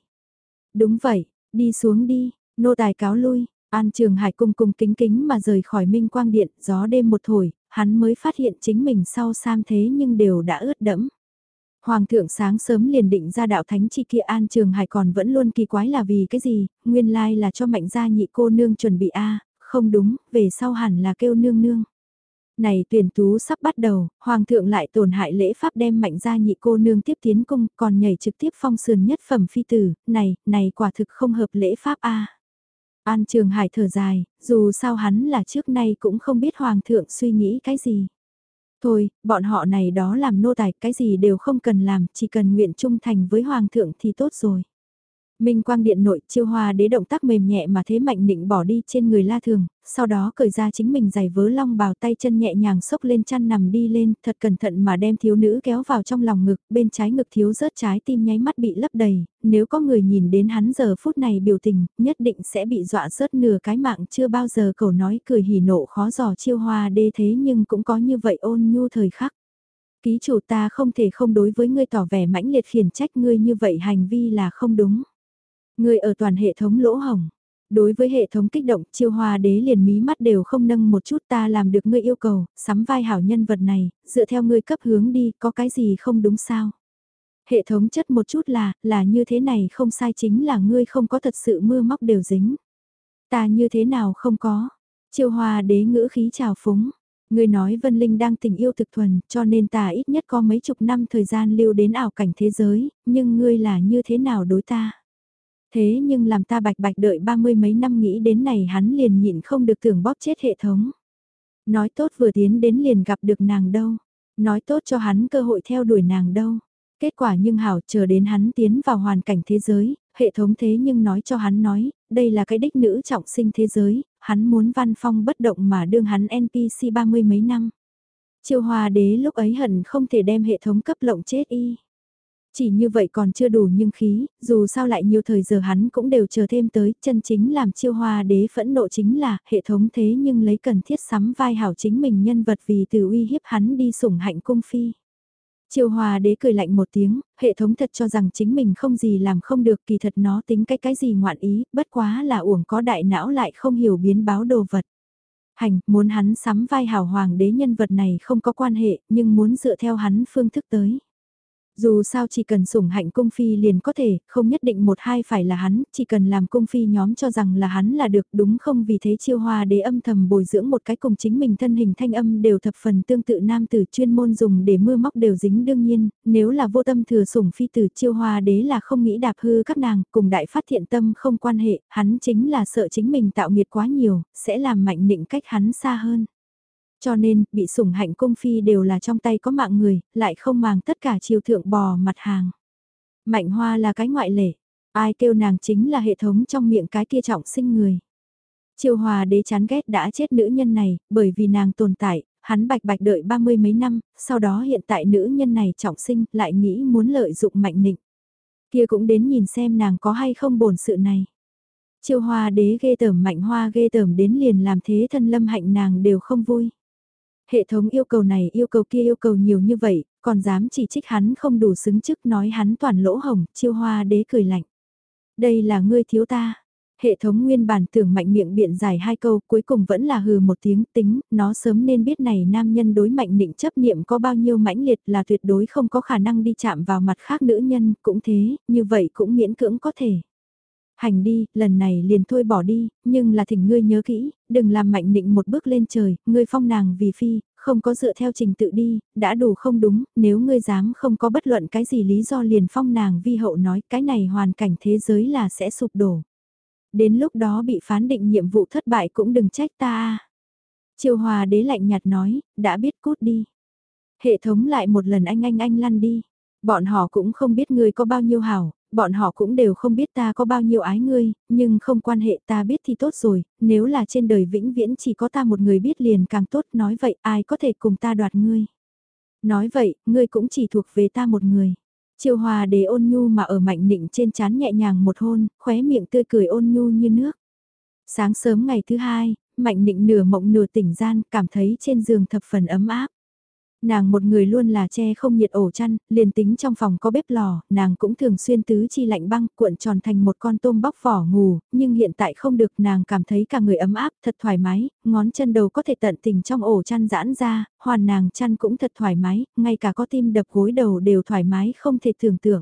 Đúng vậy, đi xuống đi, nô tài cáo lui, An Trường Hải cung cung kính kính mà rời khỏi minh quang điện, gió đêm một thổi, hắn mới phát hiện chính mình sau sam thế nhưng đều đã ướt đẫm. Hoàng thượng sáng sớm liền định ra đạo thánh chi kia An Trường Hải còn vẫn luôn kỳ quái là vì cái gì, nguyên lai là cho mạnh gia nhị cô nương chuẩn bị A, không đúng, về sau hẳn là kêu nương nương. Này tuyển tú sắp bắt đầu, Hoàng thượng lại tổn hại lễ pháp đem mạnh gia nhị cô nương tiếp tiến cung, còn nhảy trực tiếp phong sườn nhất phẩm phi tử, này, này quả thực không hợp lễ pháp A. An Trường Hải thở dài, dù sao hắn là trước nay cũng không biết Hoàng thượng suy nghĩ cái gì. Thôi, bọn họ này đó làm nô tài, cái gì đều không cần làm, chỉ cần nguyện trung thành với Hoàng thượng thì tốt rồi. Minh quang điện nội chiêu hoa đế động tác mềm nhẹ mà thế mạnh định bỏ đi trên người la thường, sau đó cởi ra chính mình giày vớ long bào tay chân nhẹ nhàng xốc lên chăn nằm đi lên, thật cẩn thận mà đem thiếu nữ kéo vào trong lòng ngực, bên trái ngực thiếu rớt trái tim nháy mắt bị lấp đầy, nếu có người nhìn đến hắn giờ phút này biểu tình, nhất định sẽ bị dọa rớt nửa cái mạng chưa bao giờ cầu nói cười hỉ nộ khó giò chiêu hoa đê thế nhưng cũng có như vậy ôn nhu thời khắc. Ký chủ ta không thể không đối với ngươi tỏ vẻ mãnh liệt khiển trách ngươi như vậy hành vi là không đúng. Người ở toàn hệ thống lỗ hồng. Đối với hệ thống kích động, chiêu hoa đế liền mí mắt đều không nâng một chút ta làm được ngươi yêu cầu, sắm vai hảo nhân vật này, dựa theo ngươi cấp hướng đi, có cái gì không đúng sao? Hệ thống chất một chút là, là như thế này không sai chính là ngươi không có thật sự mưa móc đều dính. Ta như thế nào không có? Chiêu hoa đế ngữ khí trào phúng. Ngươi nói Vân Linh đang tình yêu thực thuần, cho nên ta ít nhất có mấy chục năm thời gian lưu đến ảo cảnh thế giới, nhưng ngươi là như thế nào đối ta? Thế nhưng làm ta bạch bạch đợi ba mươi mấy năm nghĩ đến này hắn liền nhịn không được tưởng bóp chết hệ thống. Nói tốt vừa tiến đến liền gặp được nàng đâu. Nói tốt cho hắn cơ hội theo đuổi nàng đâu. Kết quả nhưng hảo chờ đến hắn tiến vào hoàn cảnh thế giới, hệ thống thế nhưng nói cho hắn nói, đây là cái đích nữ trọng sinh thế giới, hắn muốn văn phong bất động mà đương hắn NPC ba mươi mấy năm. Chiêu hòa đế lúc ấy hận không thể đem hệ thống cấp lộng chết y. Chỉ như vậy còn chưa đủ nhưng khí, dù sao lại nhiều thời giờ hắn cũng đều chờ thêm tới, chân chính làm chiêu hoa đế phẫn nộ chính là hệ thống thế nhưng lấy cần thiết sắm vai hảo chính mình nhân vật vì từ uy hiếp hắn đi sủng hạnh cung phi. Chiêu hòa đế cười lạnh một tiếng, hệ thống thật cho rằng chính mình không gì làm không được kỳ thật nó tính cái cái gì ngoạn ý, bất quá là uổng có đại não lại không hiểu biến báo đồ vật. Hành, muốn hắn sắm vai hảo hoàng đế nhân vật này không có quan hệ, nhưng muốn dựa theo hắn phương thức tới. Dù sao chỉ cần sủng hạnh cung phi liền có thể, không nhất định một hai phải là hắn, chỉ cần làm cung phi nhóm cho rằng là hắn là được đúng không vì thế chiêu hoa đế âm thầm bồi dưỡng một cái cùng chính mình thân hình thanh âm đều thập phần tương tự nam tử chuyên môn dùng để mưa móc đều dính đương nhiên, nếu là vô tâm thừa sủng phi tử chiêu hoa đế là không nghĩ đạp hư các nàng, cùng đại phát thiện tâm không quan hệ, hắn chính là sợ chính mình tạo nghiệt quá nhiều, sẽ làm mạnh định cách hắn xa hơn. Cho nên, bị sủng hạnh cung phi đều là trong tay có mạng người, lại không màng tất cả chiều thượng bò mặt hàng. Mạnh hoa là cái ngoại lệ, ai kêu nàng chính là hệ thống trong miệng cái kia trọng sinh người. Triều hòa đế chán ghét đã chết nữ nhân này, bởi vì nàng tồn tại, hắn bạch bạch đợi ba mươi mấy năm, sau đó hiện tại nữ nhân này trọng sinh, lại nghĩ muốn lợi dụng mạnh nịnh. Kia cũng đến nhìn xem nàng có hay không bổn sự này. Triều hoa đế ghê tởm mạnh hoa ghê tởm đến liền làm thế thân lâm hạnh nàng đều không vui. Hệ thống yêu cầu này yêu cầu kia yêu cầu nhiều như vậy, còn dám chỉ trích hắn không đủ xứng chức nói hắn toàn lỗ hồng, chiêu hoa đế cười lạnh. Đây là ngươi thiếu ta. Hệ thống nguyên bản tưởng mạnh miệng biện giải hai câu cuối cùng vẫn là hừ một tiếng tính, nó sớm nên biết này nam nhân đối mạnh định chấp niệm có bao nhiêu mãnh liệt là tuyệt đối không có khả năng đi chạm vào mặt khác nữ nhân, cũng thế, như vậy cũng miễn cưỡng có thể. Hành đi, lần này liền thôi bỏ đi, nhưng là thỉnh ngươi nhớ kỹ, đừng làm mạnh định một bước lên trời, ngươi phong nàng vì phi, không có dựa theo trình tự đi, đã đủ không đúng, nếu ngươi dám không có bất luận cái gì lý do liền phong nàng vi hậu nói cái này hoàn cảnh thế giới là sẽ sụp đổ. Đến lúc đó bị phán định nhiệm vụ thất bại cũng đừng trách ta. Triều hòa đế lạnh nhạt nói, đã biết cút đi. Hệ thống lại một lần anh anh anh lăn đi. Bọn họ cũng không biết ngươi có bao nhiêu hảo, bọn họ cũng đều không biết ta có bao nhiêu ái ngươi, nhưng không quan hệ ta biết thì tốt rồi, nếu là trên đời vĩnh viễn chỉ có ta một người biết liền càng tốt, nói vậy ai có thể cùng ta đoạt ngươi. Nói vậy, ngươi cũng chỉ thuộc về ta một người. triều hòa đế ôn nhu mà ở mạnh nịnh trên chán nhẹ nhàng một hôn, khóe miệng tươi cười ôn nhu như nước. Sáng sớm ngày thứ hai, mạnh nịnh nửa mộng nửa tỉnh gian, cảm thấy trên giường thập phần ấm áp. Nàng một người luôn là che không nhiệt ổ chăn, liền tính trong phòng có bếp lò, nàng cũng thường xuyên tứ chi lạnh băng cuộn tròn thành một con tôm bóc vỏ ngủ, nhưng hiện tại không được nàng cảm thấy cả người ấm áp, thật thoải mái, ngón chân đầu có thể tận tình trong ổ chăn giãn ra, hoàn nàng chăn cũng thật thoải mái, ngay cả có tim đập gối đầu đều thoải mái không thể tưởng tượng.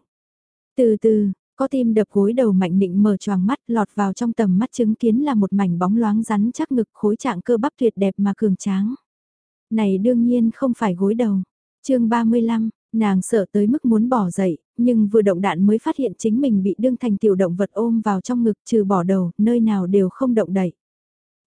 Từ từ, có tim đập gối đầu mạnh định mở choàng mắt lọt vào trong tầm mắt chứng kiến là một mảnh bóng loáng rắn chắc ngực khối trạng cơ bắp tuyệt đẹp mà cường tráng này đương nhiên không phải gối đầu. chương 35, nàng sợ tới mức muốn bỏ dậy, nhưng vừa động đạn mới phát hiện chính mình bị đương thành tiểu động vật ôm vào trong ngực trừ bỏ đầu, nơi nào đều không động đậy.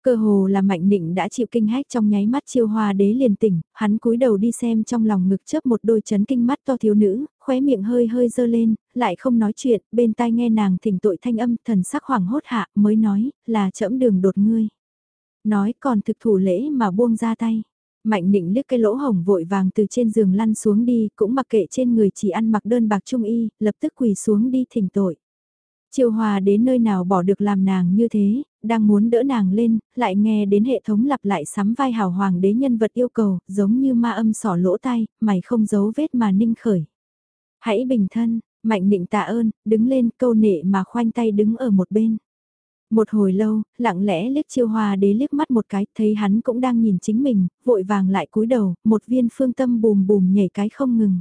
Cơ hồ là mạnh nịnh đã chịu kinh hách trong nháy mắt chiêu hoa đế liền tỉnh, hắn cúi đầu đi xem trong lòng ngực chớp một đôi chấn kinh mắt to thiếu nữ, khóe miệng hơi hơi dơ lên, lại không nói chuyện, bên tai nghe nàng thỉnh tội thanh âm thần sắc hoảng hốt hạ mới nói, là chẫm đường đột ngươi. Nói còn thực thủ lễ mà buông ra tay. Mạnh định liếc cái lỗ hồng vội vàng từ trên giường lăn xuống đi, cũng mặc kệ trên người chỉ ăn mặc đơn bạc trung y, lập tức quỳ xuống đi thỉnh tội. Triều Hòa đến nơi nào bỏ được làm nàng như thế, đang muốn đỡ nàng lên, lại nghe đến hệ thống lặp lại sắm vai hào hoàng đế nhân vật yêu cầu, giống như ma âm sỏ lỗ tai, mày không giấu vết mà ninh khởi. Hãy bình thân, mạnh định tạ ơn, đứng lên câu nệ mà khoanh tay đứng ở một bên. Một hồi lâu, lặng lẽ liếc chiêu hoa đế liếc mắt một cái, thấy hắn cũng đang nhìn chính mình, vội vàng lại cúi đầu, một viên phương tâm bùm bùm nhảy cái không ngừng.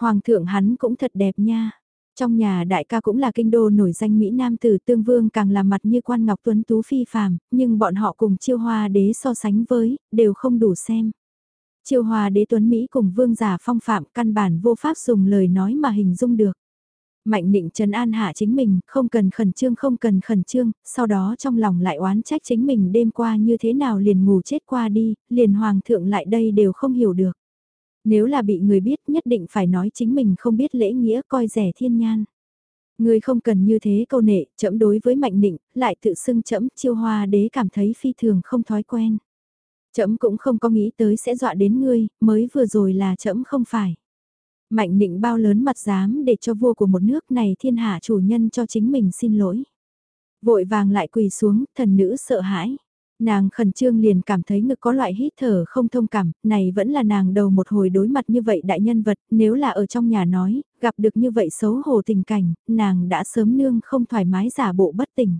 Hoàng thượng hắn cũng thật đẹp nha. Trong nhà đại ca cũng là kinh đô nổi danh Mỹ Nam tử tương vương càng là mặt như quan ngọc tuấn tú phi phàm, nhưng bọn họ cùng chiêu hoa đế so sánh với, đều không đủ xem. Chiêu hoa đế tuấn Mỹ cùng vương giả phong phạm căn bản vô pháp dùng lời nói mà hình dung được. Mạnh định trấn an hạ chính mình, không cần khẩn trương không cần khẩn trương, sau đó trong lòng lại oán trách chính mình đêm qua như thế nào liền ngủ chết qua đi, liền hoàng thượng lại đây đều không hiểu được. Nếu là bị người biết nhất định phải nói chính mình không biết lễ nghĩa coi rẻ thiên nhan. Người không cần như thế câu nệ, chậm đối với mạnh định, lại tự xưng chậm chiêu hoa đế cảm thấy phi thường không thói quen. Chậm cũng không có nghĩ tới sẽ dọa đến ngươi, mới vừa rồi là chậm không phải. Mạnh định bao lớn mặt dám để cho vua của một nước này thiên hạ chủ nhân cho chính mình xin lỗi. Vội vàng lại quỳ xuống, thần nữ sợ hãi. Nàng khẩn trương liền cảm thấy ngực có loại hít thở không thông cảm, này vẫn là nàng đầu một hồi đối mặt như vậy đại nhân vật, nếu là ở trong nhà nói, gặp được như vậy xấu hổ tình cảnh, nàng đã sớm nương không thoải mái giả bộ bất tỉnh.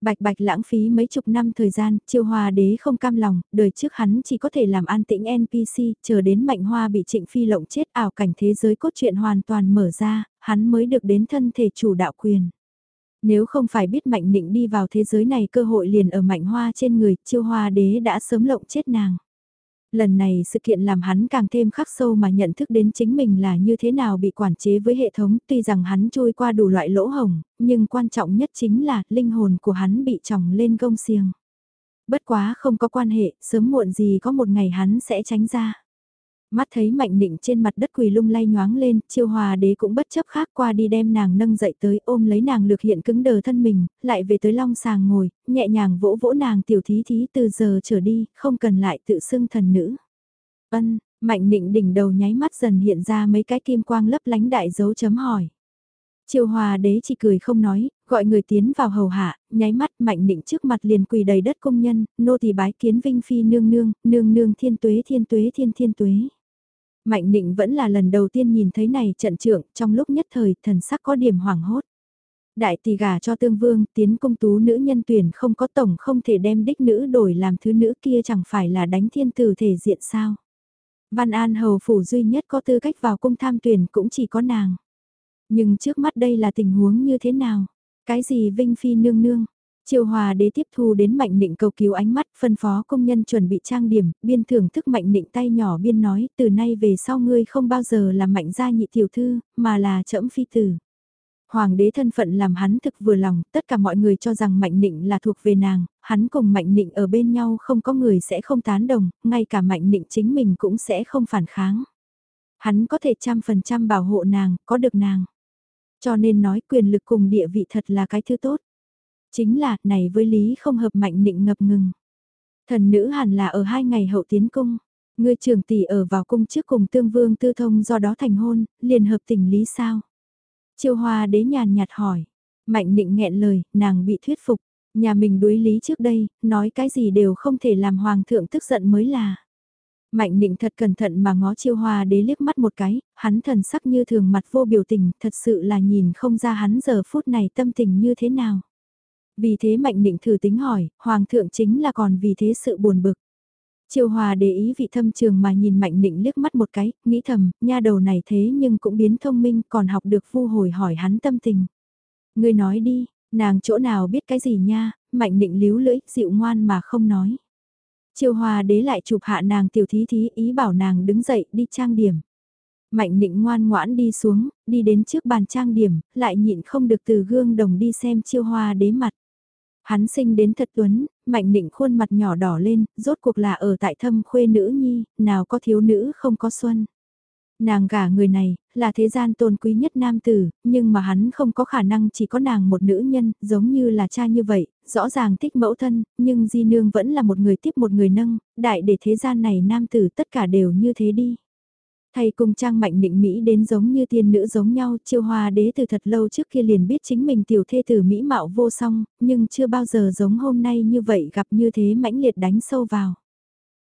Bạch bạch lãng phí mấy chục năm thời gian, chiêu hoa đế không cam lòng, đời trước hắn chỉ có thể làm an tĩnh NPC, chờ đến mạnh hoa bị trịnh phi lộng chết ảo cảnh thế giới cốt truyện hoàn toàn mở ra, hắn mới được đến thân thể chủ đạo quyền. Nếu không phải biết mạnh định đi vào thế giới này cơ hội liền ở mạnh hoa trên người, chiêu hoa đế đã sớm lộng chết nàng. Lần này sự kiện làm hắn càng thêm khắc sâu mà nhận thức đến chính mình là như thế nào bị quản chế với hệ thống tuy rằng hắn trôi qua đủ loại lỗ hồng, nhưng quan trọng nhất chính là linh hồn của hắn bị tròng lên gông xiềng. Bất quá không có quan hệ, sớm muộn gì có một ngày hắn sẽ tránh ra. Mắt thấy mạnh định trên mặt đất quỳ lung lay nhoáng lên, chiêu hòa đế cũng bất chấp khác qua đi đem nàng nâng dậy tới ôm lấy nàng lược hiện cứng đờ thân mình, lại về tới long sàng ngồi, nhẹ nhàng vỗ vỗ nàng tiểu thí thí từ giờ trở đi, không cần lại tự xưng thần nữ. Ân, mạnh định đỉnh đầu nháy mắt dần hiện ra mấy cái kim quang lấp lánh đại dấu chấm hỏi. Triều hòa đế chỉ cười không nói, gọi người tiến vào hầu hạ, nháy mắt mạnh định trước mặt liền quỳ đầy đất công nhân, nô tỳ bái kiến vinh phi nương nương, nương nương thiên tuế thiên tuế thiên thiên tuế. Mạnh định vẫn là lần đầu tiên nhìn thấy này trận trưởng, trong lúc nhất thời thần sắc có điểm hoảng hốt. Đại tỷ gà cho tương vương, tiến công tú nữ nhân tuyển không có tổng không thể đem đích nữ đổi làm thứ nữ kia chẳng phải là đánh thiên tử thể diện sao. Văn An hầu phủ duy nhất có tư cách vào cung tham tuyển cũng chỉ có nàng. Nhưng trước mắt đây là tình huống như thế nào? Cái gì Vinh Phi nương nương? Triều Hòa đế tiếp thu đến Mạnh Nịnh cầu cứu ánh mắt, phân phó công nhân chuẩn bị trang điểm, biên thưởng thức Mạnh Nịnh tay nhỏ biên nói, từ nay về sau ngươi không bao giờ là Mạnh gia nhị tiểu thư, mà là trẫm phi tử. Hoàng đế thân phận làm hắn thực vừa lòng, tất cả mọi người cho rằng Mạnh Nịnh là thuộc về nàng, hắn cùng Mạnh Nịnh ở bên nhau không có người sẽ không tán đồng, ngay cả Mạnh Nịnh chính mình cũng sẽ không phản kháng. Hắn có thể trăm phần trăm bảo hộ nàng, có được nàng. Cho nên nói quyền lực cùng địa vị thật là cái thứ tốt. Chính là, này với lý không hợp mạnh định ngập ngừng. Thần nữ hẳn là ở hai ngày hậu tiến cung. Ngươi trưởng tỷ ở vào cung trước cùng tương vương tư thông do đó thành hôn, liền hợp tình lý sao? Chiêu hoa đế nhàn nhạt hỏi. Mạnh định nghẹn lời, nàng bị thuyết phục. Nhà mình đối lý trước đây, nói cái gì đều không thể làm hoàng thượng tức giận mới là. Mạnh định thật cẩn thận mà ngó chiêu hoa đế liếc mắt một cái, hắn thần sắc như thường mặt vô biểu tình, thật sự là nhìn không ra hắn giờ phút này tâm tình như thế nào. Vì thế Mạnh Định thử tính hỏi, Hoàng thượng chính là còn vì thế sự buồn bực. Triều Hòa để ý vị thâm trường mà nhìn Mạnh Định liếc mắt một cái, nghĩ thầm, nha đầu này thế nhưng cũng biến thông minh còn học được vu hồi hỏi hắn tâm tình. Người nói đi, nàng chỗ nào biết cái gì nha, Mạnh Định líu lưỡi, dịu ngoan mà không nói. Triều Hòa đế lại chụp hạ nàng tiểu thí thí ý bảo nàng đứng dậy đi trang điểm. Mạnh định ngoan ngoãn đi xuống, đi đến trước bàn trang điểm, lại nhịn không được từ gương đồng đi xem chiêu hoa đế mặt. Hắn sinh đến thật tuấn, mạnh định khuôn mặt nhỏ đỏ lên, rốt cuộc là ở tại thâm khuê nữ nhi, nào có thiếu nữ không có xuân. Nàng gả người này, là thế gian tôn quý nhất nam tử, nhưng mà hắn không có khả năng chỉ có nàng một nữ nhân, giống như là cha như vậy, rõ ràng thích mẫu thân, nhưng di nương vẫn là một người tiếp một người nâng, đại để thế gian này nam tử tất cả đều như thế đi. Thầy cùng trang mạnh định Mỹ đến giống như tiên nữ giống nhau, chiêu hoa đế từ thật lâu trước kia liền biết chính mình tiểu thê tử Mỹ mạo vô song, nhưng chưa bao giờ giống hôm nay như vậy gặp như thế mãnh liệt đánh sâu vào.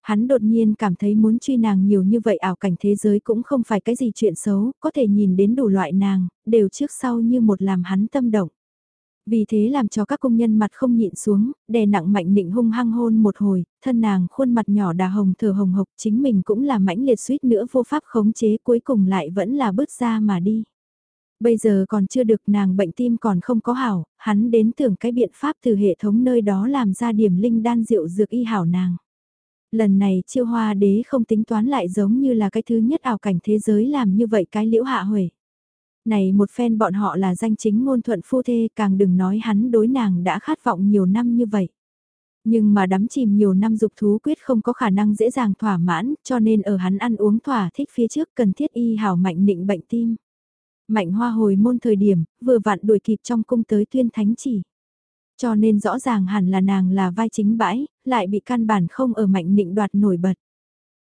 Hắn đột nhiên cảm thấy muốn truy nàng nhiều như vậy ảo cảnh thế giới cũng không phải cái gì chuyện xấu, có thể nhìn đến đủ loại nàng, đều trước sau như một làm hắn tâm động. Vì thế làm cho các công nhân mặt không nhịn xuống, đè nặng mạnh định hung hăng hôn một hồi, thân nàng khuôn mặt nhỏ đà hồng thở hồng hộc chính mình cũng là mãnh liệt suýt nữa vô pháp khống chế cuối cùng lại vẫn là bước ra mà đi. Bây giờ còn chưa được nàng bệnh tim còn không có hảo, hắn đến tưởng cái biện pháp từ hệ thống nơi đó làm ra điểm linh đan rượu dược y hảo nàng. Lần này chiêu hoa đế không tính toán lại giống như là cái thứ nhất ảo cảnh thế giới làm như vậy cái liễu hạ huệ này một phen bọn họ là danh chính ngôn thuận phu thê càng đừng nói hắn đối nàng đã khát vọng nhiều năm như vậy. Nhưng mà đắm chìm nhiều năm dục thú quyết không có khả năng dễ dàng thỏa mãn cho nên ở hắn ăn uống thỏa thích phía trước cần thiết y hảo mạnh nịnh bệnh tim. Mạnh hoa hồi môn thời điểm, vừa vặn đuổi kịp trong cung tới tuyên thánh chỉ. Cho nên rõ ràng hẳn là nàng là vai chính bãi, lại bị căn bản không ở mạnh nịnh đoạt nổi bật.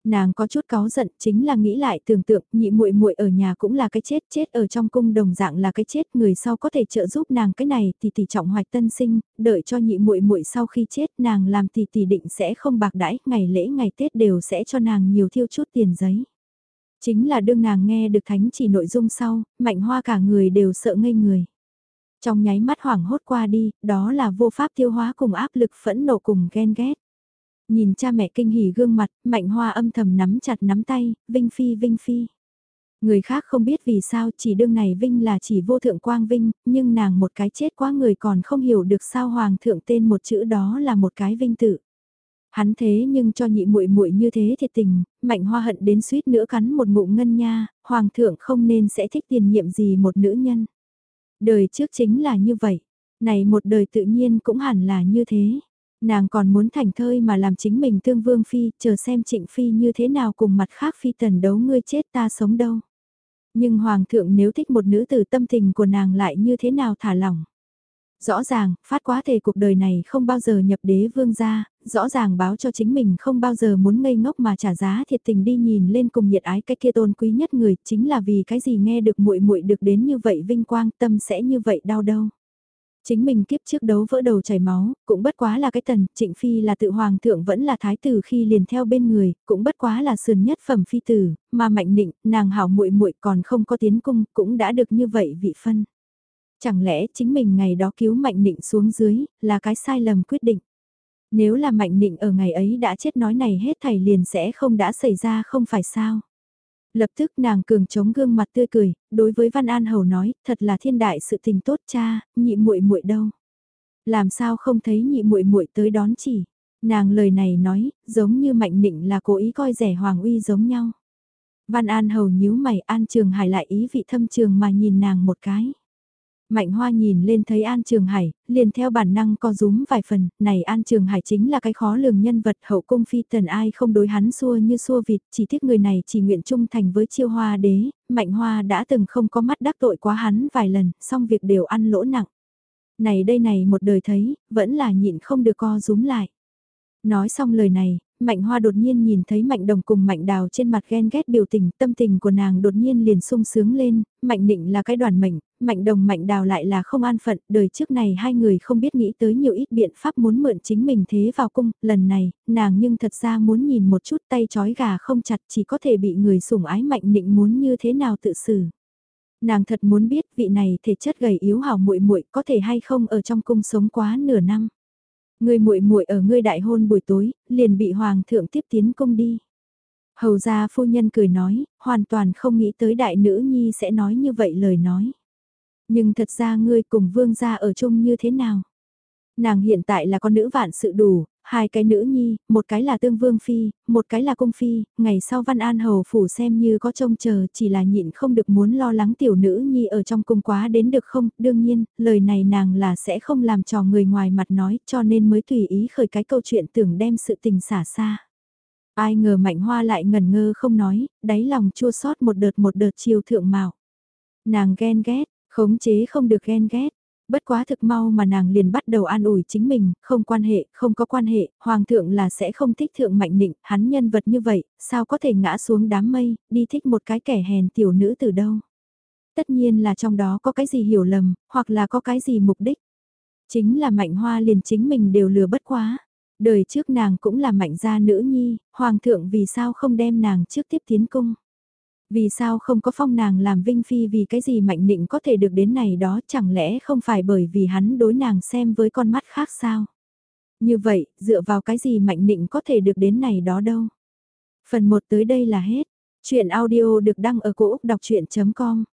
Nàng có chút cáu giận, chính là nghĩ lại tưởng tượng, nhị muội muội ở nhà cũng là cái chết, chết ở trong cung đồng dạng là cái chết, người sau có thể trợ giúp nàng cái này thì tỷ trọng hoạch tân sinh, đợi cho nhị muội muội sau khi chết, nàng làm thì tỷ định sẽ không bạc đãi, ngày lễ ngày Tết đều sẽ cho nàng nhiều thiêu chút tiền giấy. Chính là đương nàng nghe được thánh chỉ nội dung sau, mạnh hoa cả người đều sợ ngây người. Trong nháy mắt hoảng hốt qua đi, đó là vô pháp tiêu hóa cùng áp lực phẫn nộ cùng ghen ghét. Nhìn cha mẹ kinh hỉ gương mặt, mạnh hoa âm thầm nắm chặt nắm tay, Vinh Phi Vinh Phi. Người khác không biết vì sao chỉ đương này Vinh là chỉ vô thượng quang Vinh, nhưng nàng một cái chết quá người còn không hiểu được sao hoàng thượng tên một chữ đó là một cái Vinh tự. Hắn thế nhưng cho nhị muội muội như thế thiệt tình, mạnh hoa hận đến suýt nữa cắn một ngụm ngân nha, hoàng thượng không nên sẽ thích tiền nhiệm gì một nữ nhân. Đời trước chính là như vậy, này một đời tự nhiên cũng hẳn là như thế. Nàng còn muốn thành thơi mà làm chính mình tương vương phi, chờ xem trịnh phi như thế nào cùng mặt khác phi tần đấu ngươi chết ta sống đâu. Nhưng hoàng thượng nếu thích một nữ tử tâm tình của nàng lại như thế nào thả lỏng. Rõ ràng, phát quá thể cuộc đời này không bao giờ nhập đế vương gia, rõ ràng báo cho chính mình không bao giờ muốn ngây ngốc mà trả giá thiệt tình đi nhìn lên cùng nhiệt ái cái kia tôn quý nhất người, chính là vì cái gì nghe được muội muội được đến như vậy vinh quang tâm sẽ như vậy đau đâu. Chính mình kiếp trước đấu vỡ đầu chảy máu, cũng bất quá là cái tần, trịnh phi là tự hoàng thượng vẫn là thái tử khi liền theo bên người, cũng bất quá là sườn nhất phẩm phi tử, mà mạnh định, nàng hảo muội muội còn không có tiến cung, cũng đã được như vậy vị phân. Chẳng lẽ chính mình ngày đó cứu Mạnh định xuống dưới, là cái sai lầm quyết định. Nếu là Mạnh định ở ngày ấy đã chết nói này hết thảy liền sẽ không đã xảy ra không phải sao. Lập tức nàng cường chống gương mặt tươi cười, đối với Văn An Hầu nói, thật là thiên đại sự tình tốt cha, nhị muội muội đâu. Làm sao không thấy nhị muội muội tới đón chỉ. Nàng lời này nói, giống như Mạnh Nịnh là cố ý coi rẻ Hoàng Uy giống nhau. Văn An Hầu nhíu mày An Trường Hải lại ý vị thâm trường mà nhìn nàng một cái. Mạnh Hoa nhìn lên thấy An Trường Hải, liền theo bản năng co rúm vài phần, này An Trường Hải chính là cái khó lường nhân vật hậu cung phi tần ai không đối hắn xua như xua vịt, chỉ tiếc người này chỉ nguyện trung thành với chiêu hoa đế, Mạnh Hoa đã từng không có mắt đắc tội quá hắn vài lần, xong việc đều ăn lỗ nặng. Này đây này một đời thấy, vẫn là nhịn không được co rúm lại. Nói xong lời này, Mạnh Hoa đột nhiên nhìn thấy Mạnh Đồng cùng Mạnh Đào trên mặt ghen ghét biểu tình, tâm tình của nàng đột nhiên liền sung sướng lên, Mạnh Định là cái đoàn mệnh, Mạnh Đồng Mạnh Đào lại là không an phận, đời trước này hai người không biết nghĩ tới nhiều ít biện pháp muốn mượn chính mình thế vào cung, lần này, nàng nhưng thật ra muốn nhìn một chút tay chói gà không chặt chỉ có thể bị người sủng ái Mạnh Định muốn như thế nào tự xử. Nàng thật muốn biết vị này thể chất gầy yếu hảo muội muội có thể hay không ở trong cung sống quá nửa năm. Ngươi muội muội ở ngươi đại hôn buổi tối, liền bị hoàng thượng tiếp tiến cung đi. Hầu gia phu nhân cười nói, hoàn toàn không nghĩ tới đại nữ nhi sẽ nói như vậy lời nói. Nhưng thật ra ngươi cùng vương gia ở chung như thế nào? Nàng hiện tại là con nữ vạn sự đủ, hai cái nữ nhi, một cái là tương vương phi, một cái là cung phi, ngày sau văn an hầu phủ xem như có trông chờ chỉ là nhịn không được muốn lo lắng tiểu nữ nhi ở trong cung quá đến được không, đương nhiên, lời này nàng là sẽ không làm trò người ngoài mặt nói cho nên mới tùy ý khởi cái câu chuyện tưởng đem sự tình xả xa. Ai ngờ mạnh hoa lại ngần ngơ không nói, đáy lòng chua xót một đợt một đợt chiều thượng mạo. Nàng ghen ghét, khống chế không được ghen ghét, Bất quá thực mau mà nàng liền bắt đầu an ủi chính mình, không quan hệ, không có quan hệ, hoàng thượng là sẽ không thích thượng mạnh nịnh, hắn nhân vật như vậy, sao có thể ngã xuống đám mây, đi thích một cái kẻ hèn tiểu nữ từ đâu. Tất nhiên là trong đó có cái gì hiểu lầm, hoặc là có cái gì mục đích. Chính là mạnh hoa liền chính mình đều lừa bất quá. Đời trước nàng cũng là mạnh gia nữ nhi, hoàng thượng vì sao không đem nàng trước tiếp tiến cung. Vì sao không có phong nàng làm vinh phi vì cái gì mạnh định có thể được đến này đó chẳng lẽ không phải bởi vì hắn đối nàng xem với con mắt khác sao? Như vậy, dựa vào cái gì mạnh định có thể được đến này đó đâu? Phần 1 tới đây là hết. Chuyện audio được đăng ở cổ Úc đọc chuyện.com